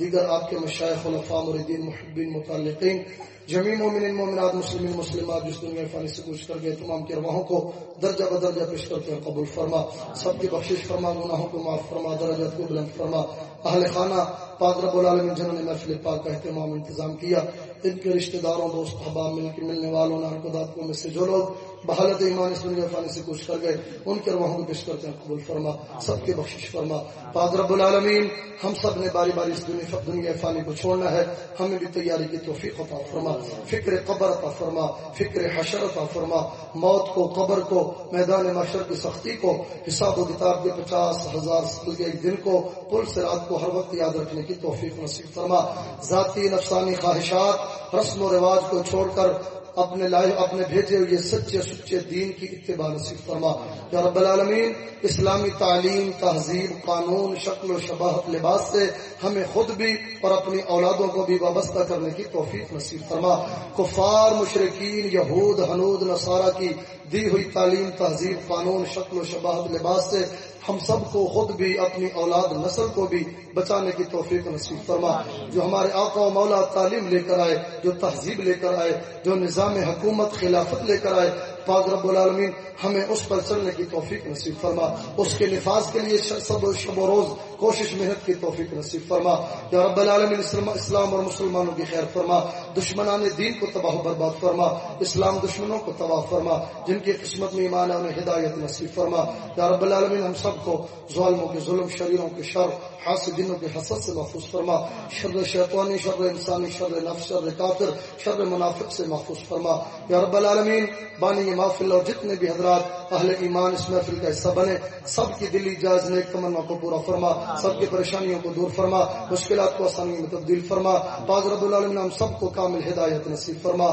Speaker 1: دیگر آپ کے مشائق خلفاء، مریدین، محبین، متعلقین جمی مومن مومنات، مسلمین، مسلمات جس دنیا فانی سے کوچ کر گئے، تمام کے ارواحوں کو درجہ بدرجہ پیش کرتے ہیں قبول فرما۔ سب کی بخشش فرما، گناہوں کو معاف فرما، درجات کو بلند فرما۔ اہل خانہ، پاک رب العالمین، جنہوں نے محفل پاک کا اہتمام انتظام کیا، ان کے رشتہ داروں، دوست، احباب مل کے ملنے والوں نارکداتوں میں سے جو لوگ بحالت ایمان اس دنیا فانی سے کوشش کر گئے، ان کے ارواحوں کو پیش کرتے ہیں، قبول فرما، سب کی بخشش فرما۔ پاک رب العالمین، ہم سب نے باری باری اس دنیا دنیا فانی کو چھوڑنا ہے، ہمیں بھی تیاری کی توفیق عطا فرما، فکر قبر عطا فرما، فکر حشر عطا فرما۔ موت کو، قبر کو، میدان معاشر کی سختی کو، حساب و کتاب کے پچاس ہزار ایک دن کو، پل سے رات کو ہر وقت یاد رکھنے کی توفیق نصیب فرما۔ ذاتی نفسانی خواہشات، رسم و رواج کو چھوڑ کر اپنے لائے اپنے بھیجے ہوئے سچے سچے دین کی اتباع نصیب فرما۔ یا رب العالمین، اسلامی تعلیم، تہذیب، قانون، شکل و شباہت، لباس سے ہمیں خود بھی اور اپنی اولادوں کو بھی وابستہ کرنے کی توفیق نصیب فرما۔ کفار مشرقین یہود حنود نصارہ کی دی ہوئی تعلیم، تہذیب، قانون، شکل و شباہت، لباس سے ہم سب کو خود بھی اپنی اولاد نسل کو بھی بچانے کی توفیق نصیب فرما جو ہمارے آقا و مولا تعلیم لے کر آئے جو تہذیب لے کر آئے جو نظام حکومت خلافت لے کر آئے پاک رب العالمین ہمیں اس پر چلنے کی توفیق نصیب فرما۔ اس کے نفاذ کے لیے سب و شب و روز، کوشش، محنت کی توفیق نصیب فرما۔ یا رب العالمین اسلام اور مسلمانوں کی خیر فرما۔ دشمنان دین کو تباہ و برباد فرما۔ اسلام دشمنوں کو تباہ فرما۔ جن کی قسمت میں ایمان ہے ہدایت نصیب فرما۔ یا رب العالمین ہم سب کو ظالموں کے ظلم، شریروں کے شر، حاسدینوں کے حسد سے محفوظ فرما۔ شر شیطانی، شر انسانی، شر نفس، شر کافر، شر منافق سے محفوظ فرما۔ یا رب العالمین، بانی یہ محفل اور جتنے بھی حضرات اہل ایمان اس محفل کا حصہ بنے، سب کی دلی جائز نیک تمنا کو پورا فرما، سب کی پریشانیوں کو دور فرما، مشکلات کو آسانی میں تبدیل فرما، پاک رب العالمین ہم سب کو کامل ہدایت نصیب فرما۔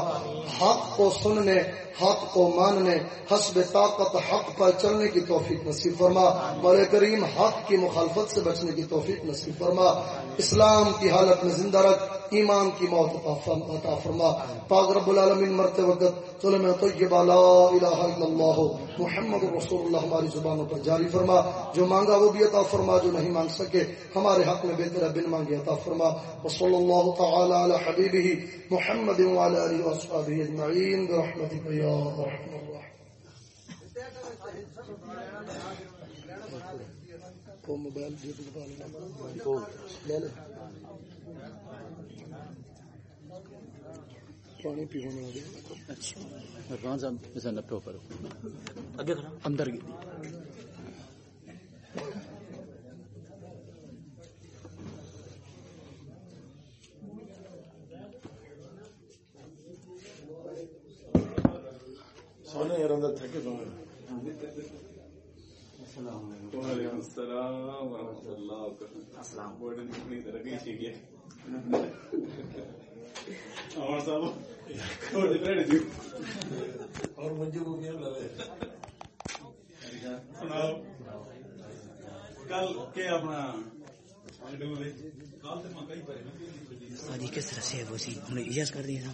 Speaker 1: حق کو سننے، حق کو ماننے، حسب طاقت، حق پر چلنے کی توفیق نصیب فرما۔ مول کریم حق کی مخالفت سے بچنے کی توفیق نصیب فرما۔ اسلام کی حالت میں زندہ رکھ ایمان کی موت عطا فرما۔ پاک رب العالمین مرتے وقت ظلم طیبہ لا الہ الا اللہ محمد رسول اللہ ہماری زبانوں پر جاری فرما۔ جو مانگا وہ بھی عطا فرما جو نہیں مانگ سکے ہمارے حق میں بہتر بن مانگے عطا فرما۔ وصلی اللہ تعالی علی حبیبہ محمد وعلی آلہ واصحابہ اجمعین برحمتک یا ارحم الراحمین موبائل پانی پینے لگے
Speaker 2: اچھا نپو پر
Speaker 6: اگے کھڑا۔
Speaker 2: اندر گئی
Speaker 7: سونے یار اندر تھکے تو
Speaker 8: وعلیکم السلام ورحمۃ اللہ السلام۔ بڑے اپنی ترقی سیکھیے اور
Speaker 7: اور مجھے وہ کیا لگے
Speaker 8: سناؤ۔ کل کے اپنا کل تے مکئی پر
Speaker 9: آج کس طرح سے وہ سی ہم نے ایجاز کر دیا تھا؟